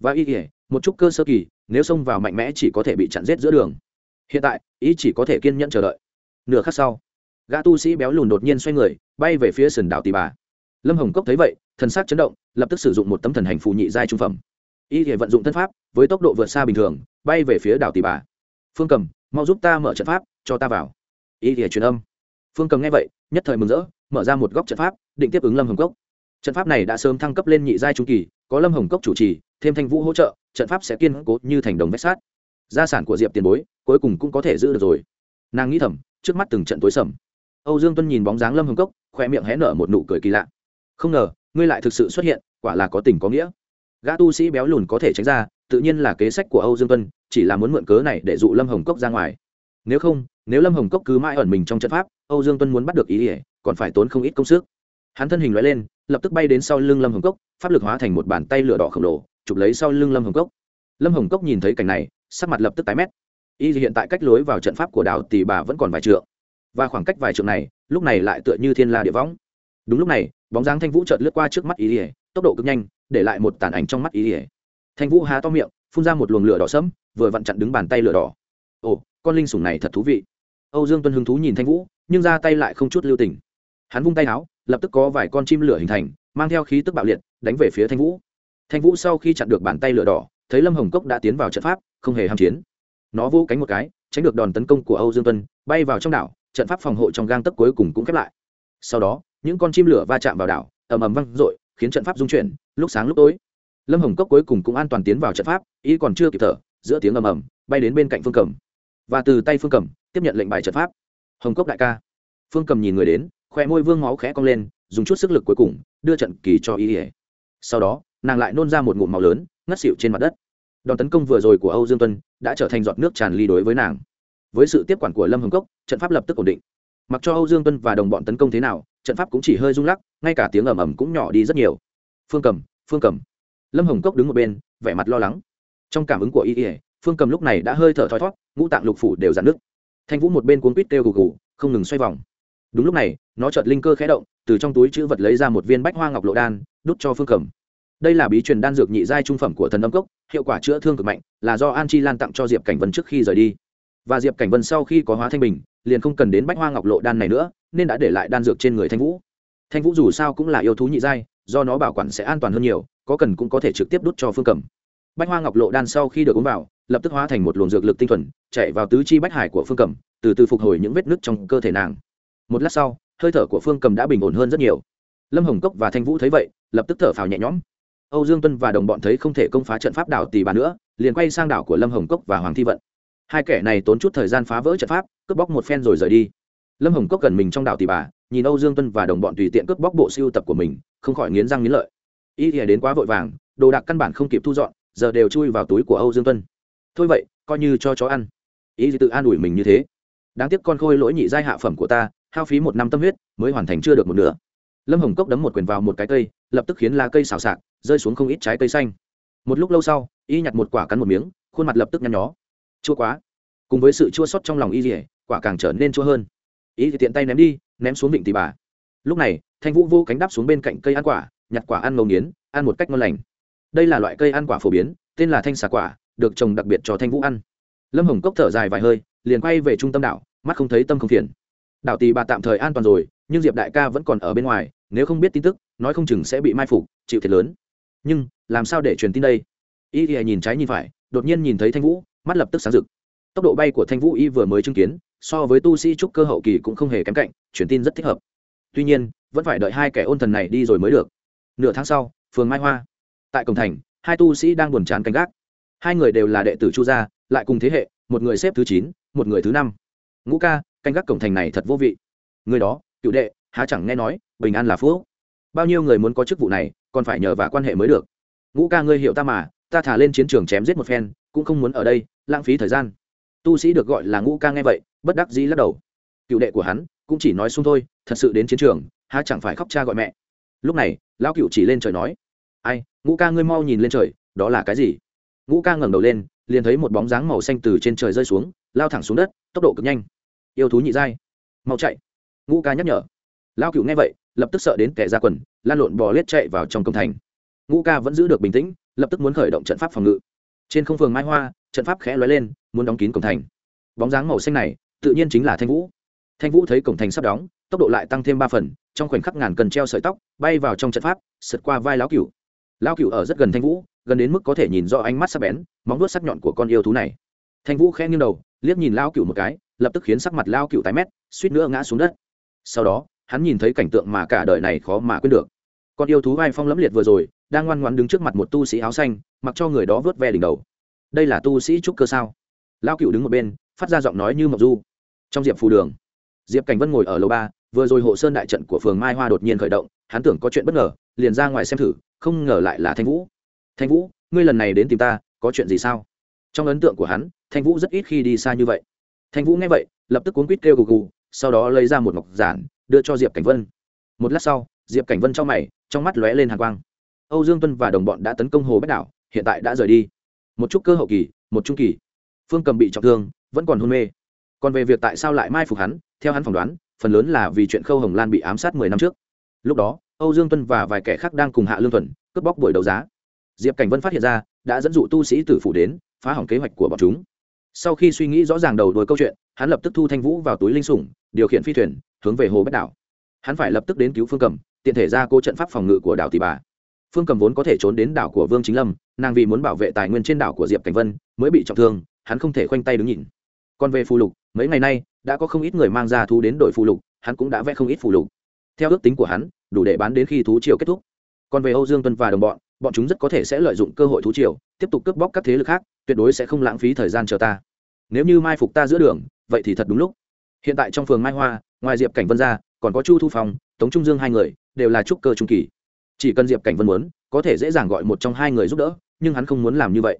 Và y kể một chút cơ sơ kỳ, nếu xông vào mạnh mẽ chỉ có thể bị chặn giết giữa đường. Hiện tại y chỉ có thể kiên nhẫn chờ đợi. Nửa khắc sau, gã tu sĩ béo lùn đột nhiên xoay người, bay về phía sườn đảo tì bà. Lâm hồng cốc thấy vậy, thần sắc chấn động, lập tức sử dụng một tấm thần hành phù nhị giai trung phẩm. Y thể vận dụng thân pháp, với tốc độ vượt xa bình thường, bay về phía đảo tì bà. Phương cầm, mau giúp ta mở trận pháp, cho ta vào. Y thể truyền âm. Phương cầm nghe vậy, nhất thời mừng rỡ, mở ra một góc trận pháp, định tiếp ứng lâm hồng cốc. Trận pháp này đã sớm thăng cấp lên nhị giai trung kỳ, có lâm hồng cốc chủ trì, thêm thanh vũ hỗ trợ trận pháp sẽ kiên cố như thành đồng vách sát. Gia sản của diệp tiền bối, cuối cùng cũng có thể giữ được rồi. Nàng nghĩ thầm, trước mắt từng trận tối sầm. Âu dương tuân nhìn bóng dáng lâm hồng cốc khoe miệng hé nở một nụ cười kỳ lạ. Không ngờ, ngươi lại thực sự xuất hiện, quả là có tình có nghĩa. Gã tu sĩ béo lùn có thể tránh ra, tự nhiên là kế sách của âu dương tuân, chỉ là muốn mượn cớ này để dụ lâm hồng cốc ra ngoài. Nếu không, nếu lâm hồng cốc cứ mãi ẩn mình trong trận pháp, âu dương tuân muốn bắt được ý ỉa còn phải tốn không ít công sức. Hắn thân hình loại lên, lập tức bay đến sau lưng lâm hồng cốc, pháp lực hóa thành một bàn tay lửa đỏ khổng lồ chụp lấy sau lưng lâm hồng cốc. Lâm hồng cốc nhìn thấy cảnh này, sắc mặt lập tức tái mét. Y hiện tại cách lối vào trận pháp của đảo tỷ bà vẫn còn vài trượng. Và khoảng cách vài trượng này, lúc này lại tựa như thiên la địa võng. Đúng lúc này, bóng dáng thanh vũ chợt lướt qua trước mắt y tốc độ cực nhanh, để lại một tàn ảnh trong mắt y thanh vũ há to miệng, phun ra một luồng lửa đỏ sẫm, vừa vặn chặn đứng bàn tay lửa đỏ. Ồ, con linh sủng này thật thú vị. Âu dương tuân hứng thú nhìn thanh vũ, nhưng ra tay lại không chút lưu tình. Hắn vung tay áo, lập tức có vài con chim lửa hình thành, mang theo khí tức bạo liệt, đánh về phía thanh vũ thanh vũ sau khi chặn được bàn tay lửa đỏ, thấy lâm hồng cốc đã tiến vào trận pháp, không hề ham chiến. Nó vô cánh một cái, tránh được đòn tấn công của âu dương tuân, bay vào trong đảo, trận pháp phòng hộ trong gang tấc cuối cùng cũng khép lại. Sau đó, những con chim lửa va chạm vào đảo, ầm ầm văng r khiến trận pháp dung chuyển, lúc sáng lúc tối. Lâm hồng cốc cuối cùng cũng an toàn tiến vào trận pháp, y còn chưa kịp thở, giữa tiếng ầm ầm, bay đến bên cạnh phương cầm. Và từ tay phương cầm, tiếp nhận lệnh bài trận pháp. Hồng cốc đại ca. Phương cầm nhìn người đến khoe môi vương máu khẽ cong lên, dùng chút sức lực cuối cùng, đưa trận kỳ cho y ỉa sau đó nàng lại nôn ra một ngụm màu lớn, ngất xịu trên mặt đất. Đòn tấn công vừa rồi của âu dương tuân đã trở thành giọt nước tràn ly đối với nàng. Với sự tiếp quản của lâm hồng cốc, trận pháp lập tức ổn định. Mặc cho âu dương tuân và đồng bọn tấn công thế nào, trận pháp cũng chỉ hơi rung lắc, ngay cả tiếng ầm ầm cũng nhỏ đi rất nhiều. Phương cầm phương cầm. Lâm hồng cốc đứng một bên, vẻ mặt lo lắng. Trong cảm ứng của y ỉa phương cầm lúc này đã hơi thở thoi thót ngũ tạng lục phủ đều dạn nước thanh vũ một bên cuốn quýt kêu gù gù, không ngừng xoay vòng. Đúng lúc này, nó chợt linh cơ khẽ động, từ trong túi chữ vật lấy ra một viên bách hoa ngọc lộ đan, đút cho phương cầm đây là bí truyền đan dược nhị giai trung phẩm của thần âm cốc, hiệu quả chữa thương cực mạnh, là do an chi lan tặng cho diệp cảnh vân trước khi rời đi. Và diệp cảnh vân sau khi có hóa thanh bình, liền không cần đến bách hoa ngọc lộ đan này nữa, nên đã để lại đan dược trên người thanh vũ. Thanh vũ dù sao cũng là yêu thú nhị giai, do nó bảo quản sẽ an toàn hơn nhiều, có cần cũng có thể trực tiếp đút cho phương cầm. Bách hoa ngọc lộ đan sau khi được uống vào, lập tức hóa thành một luồng dược lực tinh thuần, chạy vào tứ chi bách hải của phương cầm, từ từ phục hồi những vết nứt trong cơ thể nàng. Một lát sau, hơi thở của phương cầm đã bình ổn hơn rất nhiều. Lâm hồng cốc và thanh vũ thấy vậy, lập tức thở phào nhẹ nhõm âu dương tuân và đồng bọn thấy không thể công phá trận pháp đảo tỷ bà nữa, liền quay sang đảo của lâm hồng cốc và hoàng thi vận. Hai kẻ này tốn chút thời gian phá vỡ trận pháp, cướp bóc một phen rồi rời đi. Lâm hồng cốc gần mình trong đảo tỷ bà, nhìn âu dương tuân và đồng bọn tùy tiện cướp bóc bộ siêu tập của mình, không khỏi nghiến răng nghiến lợi. Ý ỉa đến quá vội vàng, đồ đạc căn bản không kịp thu dọn, giờ đều chui vào túi của âu dương tuân. Thôi vậy, coi như cho chó ăn. Ý tự an ủi mình như thế. Đáng tiếc con khôi lỗi nhị giai hạ phẩm của ta, hao phí một năm tâm huyết, mới hoàn thành chưa được một nửa. Lâm hồng cốc đấm một quyền vào một cái cây lập tức khiến lá cây xào xạc, rơi xuống không ít trái cây xanh. Một lúc lâu sau, y nhặt một quả cắn một miếng, khuôn mặt lập tức nhăn nhó. Chua quá. Cùng với sự chua sót trong lòng y dỉa quả càng trở nên chua hơn. Y thì tiện tay ném đi, ném xuống vịnh tì bà. Lúc này, thanh vũ vô cánh đáp xuống bên cạnh cây ăn quả, nhặt quả ăn ngấu nghiến, ăn một cách ngon lành. Đây là loại cây ăn quả phổ biến, tên là thanh xà quả, được trồng đặc biệt cho thanh vũ ăn. Lâm hồng cốc thở dài vài hơi, liền quay về trung tâm đảo, mắt không thấy tâm không phiền. Đảo tì bà tạm thời an toàn rồi, nhưng diệp đại ca vẫn còn ở bên ngoài, nếu không biết tin tức nói không chừng sẽ bị mai phục, chịu thiệt lớn. Nhưng, làm sao để truyền tin đây? Y thì nhìn trái nhìn phải, đột nhiên nhìn thấy thanh vũ, mắt lập tức sáng rực. Tốc độ bay của thanh vũ y vừa mới chứng kiến, so với tu sĩ trúc cơ hậu kỳ cũng không hề kém cạnh, truyền tin rất thích hợp. Tuy nhiên, vẫn phải đợi hai kẻ ôn thần này đi rồi mới được. Nửa tháng sau, phường mai hoa. Tại cổng thành, hai tu sĩ đang buồn chán canh gác. Hai người đều là đệ tử chu gia, lại cùng thế hệ, một người xếp thứ chín, một người thứ năm. Ngũ ca, canh gác cổng thành này thật vô vị. Người đó, cựu đệ, há chẳng nghe nói, bình an là phú bao nhiêu người muốn có chức vụ này, còn phải nhờ vào quan hệ mới được. Ngũ ca ngươi hiểu ta mà, ta thả lên chiến trường chém giết một phen, cũng không muốn ở đây, lãng phí thời gian. Tu sĩ được gọi là ngũ ca nghe vậy, bất đắc dĩ lắc đầu. Cựu đệ của hắn, cũng chỉ nói xung thôi, thật sự đến chiến trường, há chẳng phải khóc cha gọi mẹ. Lúc này, lão cựu chỉ lên trời nói, ai, ngũ ca ngươi mau nhìn lên trời, đó là cái gì? Ngũ ca ngẩng đầu lên, liền thấy một bóng dáng màu xanh từ trên trời rơi xuống, lao thẳng xuống đất, tốc độ cực nhanh. Yêu thú nhị giai. Mau chạy. Ngũ ca nhắc nhở. Lão cựu nghe vậy lập tức sợ đến kẻ ra quần, lan lộn bò lết chạy vào trong công thành. Ngũ ca vẫn giữ được bình tĩnh, lập tức muốn khởi động trận pháp phòng ngự. Trên không phường mai hoa, trận pháp khẽ lóe lên, muốn đóng kín cổng thành. Bóng dáng màu xanh này, tự nhiên chính là thanh vũ. Thanh vũ thấy cổng thành sắp đóng, tốc độ lại tăng thêm ba phần, trong khoảnh khắc ngàn cần treo sợi tóc, bay vào trong trận pháp, sượt qua vai lão cựu lão cựu ở rất gần thanh vũ, gần đến mức có thể nhìn rõ ánh mắt sắc bén, móng vuốt sắc nhọn của con yêu thú này. Thanh vũ khẽ nghiêng đầu, liếc nhìn lão cựu một cái, lập tức khiến sắc mặt lão cựu tái mét, suýt nữa ngã xuống đất. Sau đó hắn nhìn thấy cảnh tượng mà cả đời này khó mà quên được. Con yêu thú vai phong lẫm liệt vừa rồi, đang ngoan ngoãn đứng trước mặt một tu sĩ áo xanh, mặc cho người đó vớt ve đỉnh đầu. Đây là tu sĩ trúc cơ sao? Lão cựu đứng một bên, phát ra giọng nói như mộc du. Trong diệp phù đường, diệp cảnh vân ngồi ở lầu ba, vừa rồi hộ sơn đại trận của phường mai hoa đột nhiên khởi động, hắn tưởng có chuyện bất ngờ, liền ra ngoài xem thử, không ngờ lại là thanh vũ. Thanh vũ, ngươi lần này đến tìm ta, có chuyện gì sao? Trong ấn tượng của hắn, thanh vũ rất ít khi đi xa như vậy. Thanh vũ nghe vậy, lập tức cuốn quýt kêu gù gù, sau đó lấy ra một ngọc giản đưa cho diệp cảnh vân một lát sau diệp cảnh vân trong mày trong mắt lóe lên hàng quang âu dương tuân và đồng bọn đã tấn công hồ bách đảo hiện tại đã rời đi một chút cơ hậu kỳ một trung kỳ phương cầm bị trọng thương vẫn còn hôn mê còn về việc tại sao lại mai phục hắn theo hắn phỏng đoán phần lớn là vì chuyện khâu hồng lan bị ám sát mười năm trước lúc đó âu dương tuân và vài kẻ khác đang cùng hạ lương thuần cướp bóc buổi đấu giá diệp cảnh vân phát hiện ra đã dẫn dụ tu sĩ tử phủ đến phá hỏng kế hoạch của bọn chúng sau khi suy nghĩ rõ ràng đầu đuôi câu chuyện hắn lập tức thu thanh vũ vào túi linh sủng điều khiển phi thuyền hướng về hồ bách đảo. Hắn phải lập tức đến cứu phương cầm, tiện thể ra cố trận pháp phòng ngự của đảo tỷ bà. Phương cầm vốn có thể trốn đến đảo của vương chính lâm, nàng vì muốn bảo vệ tài nguyên trên đảo của diệp cảnh vân, mới bị trọng thương, hắn không thể khoanh tay đứng nhìn. Còn về phù lục, mấy ngày nay, đã có không ít người mang ra thú đến đổi phù lục, hắn cũng đã vẽ không ít phù lục. Theo ước tính của hắn, đủ để bán đến khi thú triều kết thúc. Còn về âu dương tuân và đồng bọn bọn chúng rất có thể sẽ lợi dụng cơ hội thú triều, tiếp tục cướp bóc các thế lực khác, tuyệt đối sẽ không lãng phí thời gian chờ ta. Nếu như mai phục ta giữa đường, vậy thì thật đúng lúc hiện tại trong phường mai hoa, ngoài diệp cảnh vân ra, còn có chu thu phong, tống trung dương hai người, đều là trúc cơ trung kỳ. Chỉ cần diệp cảnh vân muốn, có thể dễ dàng gọi một trong hai người giúp đỡ, nhưng hắn không muốn làm như vậy.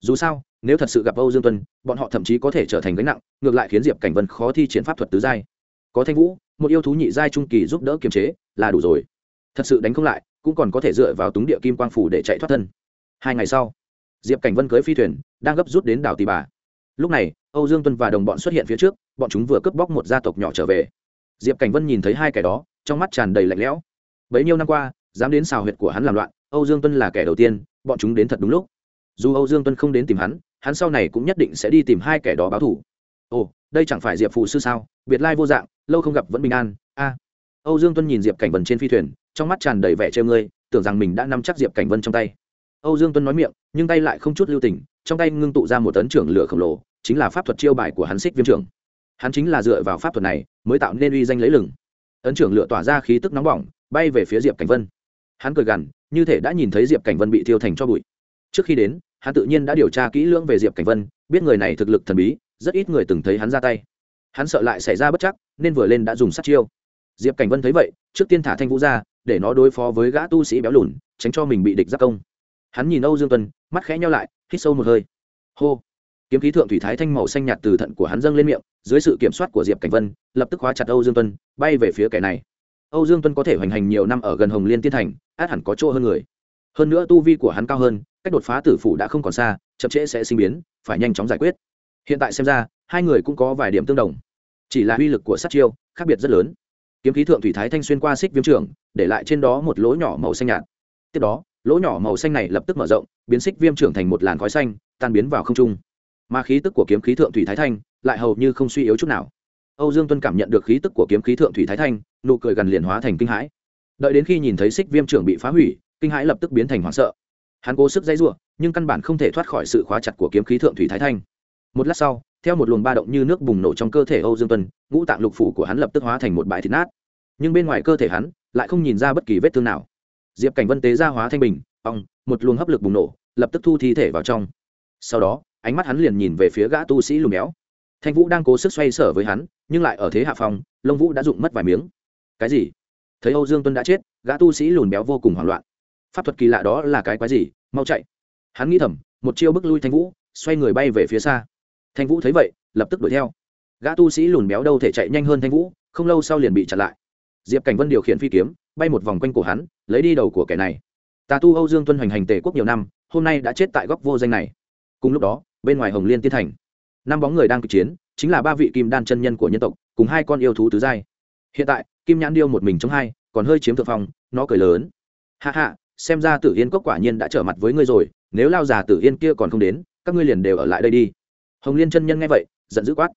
Dù sao, nếu thật sự gặp âu dương tuân, bọn họ thậm chí có thể trở thành gánh nặng, ngược lại khiến diệp cảnh vân khó thi triển pháp thuật tứ giai. Có thanh vũ, một yêu thú nhị giai trung kỳ giúp đỡ kiềm chế, là đủ rồi. Thật sự đánh không lại, cũng còn có thể dựa vào túng địa kim quang phủ để chạy thoát thân. Hai ngày sau, diệp cảnh vân cưới phi thuyền, đang gấp rút đến đảo tì bà. Lúc này âu dương tuân và đồng bọn xuất hiện phía trước, bọn chúng vừa cướp bóc một gia tộc nhỏ trở về. Diệp cảnh vân nhìn thấy hai kẻ đó, trong mắt tràn đầy lạnh lẽo. Bấy nhiêu năm qua, dám đến xào huyệt của hắn làm loạn, âu dương tuân là kẻ đầu tiên, bọn chúng đến thật đúng lúc. Dù âu dương tuân không đến tìm hắn hắn sau này cũng nhất định sẽ đi tìm hai kẻ đó báo thù. ồ, đây chẳng phải diệp phụ sư sao? Biệt lai vô dạng, lâu không gặp vẫn bình an, a. Âu dương tuân nhìn diệp cảnh vân trên phi thuyền, trong mắt tràn đầy vẻ trêu ngươi, tưởng rằng mình đã nắm chắc diệp cảnh vân trong tay. Âu dương tuân nói miệng, nhưng tay lại không chút lưu tình, trong tay ngưng tụ ra một tấn trưởng lửa khổng lồ chính là pháp thuật chiêu bài của hắn xích viêm trưởng. Hắn chính là dựa vào pháp thuật này mới tạo nên uy danh lấy lừng. Ấn trưởng lửa tỏa ra khí tức nóng bỏng, bay về phía diệp cảnh vân. Hắn cười gằn, như thể đã nhìn thấy diệp cảnh vân bị thiêu thành cho bụi. Trước khi đến, hắn tự nhiên đã điều tra kỹ lưỡng về diệp cảnh vân, biết người này thực lực thần bí, rất ít người từng thấy hắn ra tay. Hắn sợ lại xảy ra bất chắc, nên vừa lên đã dùng sát chiêu. Diệp cảnh vân thấy vậy, trước tiên thả thanh vũ ra, để nó đối phó với gã tu sĩ béo lùn, tránh cho mình bị địch giác công. Hắn nhìn âu dương tuân, mắt khẽ nhau lại, hít sâu một hơi. Hô kiếm khí thượng thủy thái thanh màu xanh nhạt từ thận của hắn dâng lên miệng dưới sự kiểm soát của diệp cảnh vân lập tức khóa chặt âu dương tuân bay về phía kẻ này. Âu dương tuân có thể hoành hành nhiều năm ở gần hồng liên tiên thành át hẳn có chỗ hơn người. Hơn nữa tu vi của hắn cao hơn cách đột phá tử phủ đã không còn xa chậm trễ sẽ sinh biến phải nhanh chóng giải quyết. Hiện tại xem ra hai người cũng có vài điểm tương đồng. Chỉ là uy lực của sát chiêu khác biệt rất lớn. Kiếm khí thượng thủy thái thanh xuyên qua xích viêm trường, để lại trên đó một lỗ nhỏ màu xanh nhạt. Tiếp đó lỗ nhỏ màu xanh này lập tức mở rộng biến xích viêm trưởng thành một làn khói xanh tan biến vào không trung mà khí tức của kiếm khí thượng thủy thái thanh lại hầu như không suy yếu chút nào. Âu dương tuân cảm nhận được khí tức của kiếm khí thượng thủy thái thanh, nụ cười gần liền hóa thành kinh hãi. Đợi đến khi nhìn thấy xích viêm trưởng bị phá hủy, kinh hãi lập tức biến thành hoảng sợ. Hắn cố sức dây giụa, nhưng căn bản không thể thoát khỏi sự khóa chặt của kiếm khí thượng thủy thái thanh. Một lát sau, theo một luồng ba động như nước bùng nổ trong cơ thể âu dương tuân, ngũ tạng lục phủ của hắn lập tức hóa thành một bãi thịt nát. Nhưng bên ngoài cơ thể hắn lại không nhìn ra bất kỳ vết thương nào. Diệp cảnh vân tế ra hóa thanh bình, ong, một luồng hấp lực bùng nổ, lập tức thu thi thể vào trong. Sau đó ánh mắt hắn liền nhìn về phía gã tu sĩ lùm béo. Thanh vũ đang cố sức xoay sở với hắn, nhưng lại ở thế hạ phòng, lông vũ đã dụng mất vài miếng. Cái gì? Thấy âu dương tuân đã chết, gã tu sĩ lùn béo vô cùng hoảng loạn. Pháp thuật kỳ lạ đó là cái quái gì? Mau chạy. Hắn nghĩ thầm, một chiêu bước lui thanh vũ, xoay người bay về phía xa. Thanh vũ thấy vậy, lập tức đuổi theo. Gã tu sĩ lùn béo đâu thể chạy nhanh hơn thanh vũ, không lâu sau liền bị chặn lại. Diệp cảnh vân điều khiển phi kiếm, bay một vòng quanh cổ hắn, lấy đi đầu của kẻ này. Tà tu âu dương tuân hoành hành tề quốc nhiều năm, hôm nay đã chết tại góc vô danh này cùng lúc đó, bên ngoài hồng liên tiên thành, năm bóng người đang cực chiến, chính là ba vị kim đan chân nhân của nhân tộc, cùng hai con yêu thú tứ giai. Hiện tại, kim nhãn điêu một mình trong hai, còn hơi chiếm thượng phong, nó cười lớn. Hạ hạ xem ra tử yên cốc quả nhiên đã trở mặt với ngươi rồi, nếu lao già tử yên kia còn không đến, các ngươi liền đều ở lại đây đi. Hồng liên chân nhân nghe vậy, giận dữ quát.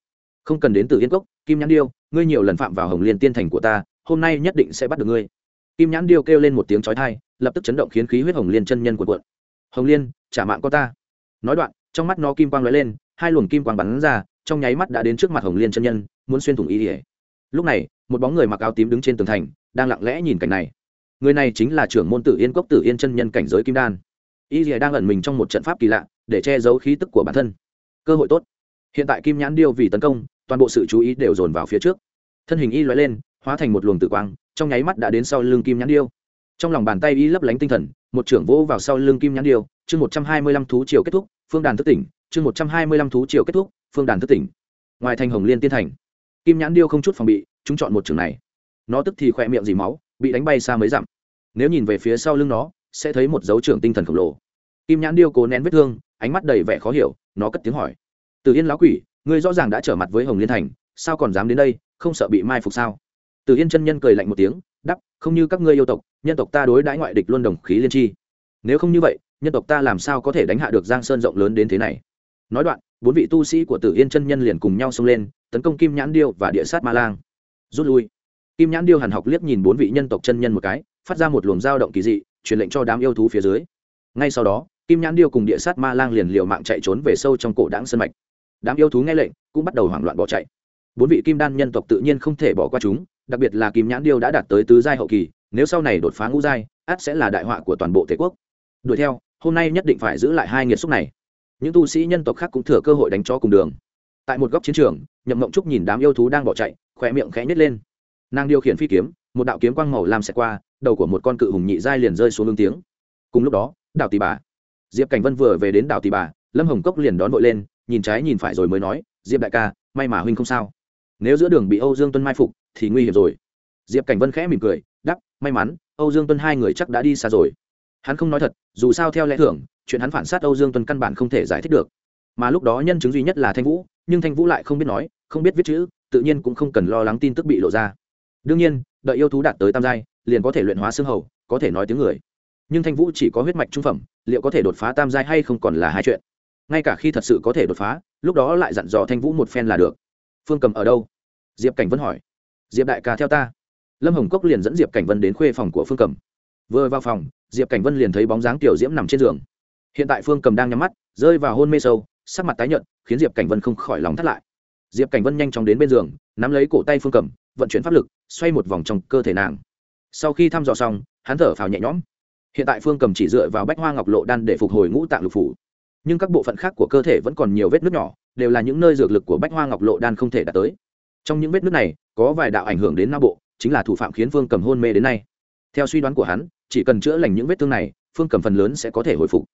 Không cần đến tử yên cốc, kim nhãn điêu, ngươi nhiều lần phạm vào hồng liên tiên thành của ta, hôm nay nhất định sẽ bắt được ngươi. Kim nhãn điêu kêu lên một tiếng chói tai, lập tức chấn động khiến khí huyết hồng liên chân nhân cuộn cuộn. Hồng liên, trả mạng con ta nói đoạn, trong mắt nó kim quang lóe lên, hai luồng kim quang bắn ra, trong nháy mắt đã đến trước mặt hồng liên chân nhân, muốn xuyên thủng y ỉa lúc này, một bóng người mặc áo tím đứng trên tường thành, đang lặng lẽ nhìn cảnh này. Người này chính là trưởng môn tử yên cốc tử yên chân nhân cảnh giới kim đan. Y ỉa đang ẩn mình trong một trận pháp kỳ lạ, để che giấu khí tức của bản thân. Cơ hội tốt. Hiện tại kim nhãn điêu vì tấn công, toàn bộ sự chú ý đều dồn vào phía trước. Thân hình y lóe lên, hóa thành một luồng tử quang, trong nháy mắt đã đến sau lưng kim nhãn điêu. Trong lòng bàn tay y lấp lánh tinh thần, một trưởng vỗ vào sau lưng kim nhãn điêu chương một trăm hai mươi lăm thú triều kết thúc, phương đàn thức tỉnh, chương một trăm hai mươi lăm thú triều kết thúc, phương đàn thức tỉnh. Ngoài thành hồng liên tiên thành, kim nhãn điêu không chút phòng bị, chúng chọn một trường này. Nó tức thì khỏe miệng dì máu, bị đánh bay xa mấy dặm. Nếu nhìn về phía sau lưng nó, sẽ thấy một dấu trưởng tinh thần khổng lồ. Kim nhãn điêu cố nén vết thương, ánh mắt đầy vẻ khó hiểu, nó cất tiếng hỏi. Từ yên lão quỷ, ngươi rõ ràng đã trở mặt với hồng liên thành, sao còn dám đến đây, không sợ bị mai phục sao? Từ yên chân nhân cười lạnh một tiếng đắp không như các ngươi yêu tộc, nhân tộc ta đối đãi ngoại địch luôn đồng khí liên tri nếu không như vậy nhân tộc ta làm sao có thể đánh hạ được giang sơn rộng lớn đến thế này nói đoạn bốn vị tu sĩ của tử yên chân nhân liền cùng nhau xông lên tấn công kim nhãn điêu và địa sát ma lang rút lui kim nhãn điêu hàn học liếc nhìn bốn vị nhân tộc chân nhân một cái phát ra một luồng dao động kỳ dị truyền lệnh cho đám yêu thú phía dưới ngay sau đó kim nhãn điêu cùng địa sát ma lang liền liều mạng chạy trốn về sâu trong cổ đáng sân mạch đám yêu thú nghe lệnh cũng bắt đầu hoảng loạn bỏ chạy bốn vị kim đan nhân tộc tự nhiên không thể bỏ qua chúng đặc biệt là kim nhãn điêu đã đạt tới tứ giai hậu kỳ nếu sau này đột phá ngũ giai át sẽ là đại họa của toàn bộ thế quốc đuổi theo hôm nay nhất định phải giữ lại hai nghiệt xúc này. Những tu sĩ nhân tộc khác cũng thừa cơ hội đánh cho cùng đường. Tại một góc chiến trường, nhậm mộng trúc nhìn đám yêu thú đang bỏ chạy khỏe miệng khẽ nhét lên. Nàng điều khiển phi kiếm, một đạo kiếm quang màu làm xẹt qua, đầu của một con cự hùng nhị giai liền rơi xuống lưng tiếng. Cùng lúc đó, đảo tì bà. Diệp cảnh vân vừa về đến đảo tì bà, lâm hồng cốc liền đón vội lên, nhìn trái nhìn phải rồi mới nói, diệp đại ca, may mà huynh không sao. Nếu giữa đường bị âu dương tuân mai phục, thì nguy hiểm rồi. Diệp cảnh vân khẽ mỉm cười đắp may mắn, âu dương tuân hai người chắc đã đi xa rồi hắn không nói thật, dù sao theo lẽ thưởng chuyện hắn phản sát âu dương tuân căn bản không thể giải thích được. Mà lúc đó nhân chứng duy nhất là thanh vũ, nhưng thanh vũ lại không biết nói, không biết viết chữ, tự nhiên cũng không cần lo lắng tin tức bị lộ ra. Đương nhiên, đợi yêu thú đạt tới tam giai, liền có thể luyện hóa xương hầu, có thể nói tiếng người. Nhưng thanh vũ chỉ có huyết mạch trung phẩm, liệu có thể đột phá tam giai hay không còn là hai chuyện. Ngay cả khi thật sự có thể đột phá, lúc đó lại dặn dò thanh vũ một phen là được. Phương cầm ở đâu? Diệp cảnh vân hỏi. Diệp đại ca theo ta. Lâm hồng cốc liền dẫn diệp cảnh vân đến khuê phòng của phương cầm. Vừa vào phòng diệp cảnh vân liền thấy bóng dáng tiểu diễm nằm trên giường. Hiện tại phương cầm đang nhắm mắt, rơi vào hôn mê sâu, sắc mặt tái nhợt, khiến diệp cảnh vân không khỏi lòng thắt lại. Diệp cảnh vân nhanh chóng đến bên giường, nắm lấy cổ tay phương cầm, vận chuyển pháp lực, xoay một vòng trong cơ thể nàng. Sau khi thăm dò xong, hắn thở phào nhẹ nhõm. Hiện tại phương cầm chỉ dựa vào bách hoa ngọc lộ đan để phục hồi ngũ tạng lục phủ. Nhưng các bộ phận khác của cơ thể vẫn còn nhiều vết nước nhỏ, đều là những nơi dược lực của bách hoa ngọc lộ đan không thể đạt tới. Trong những vết nước này, có vài đạo ảnh hưởng đến não bộ, chính là thủ phạm khiến phương cầm hôn mê đến nay. Theo suy đoán của hắn chỉ cần chữa lành những vết thương này, phương cầm phần lớn sẽ có thể hồi phục.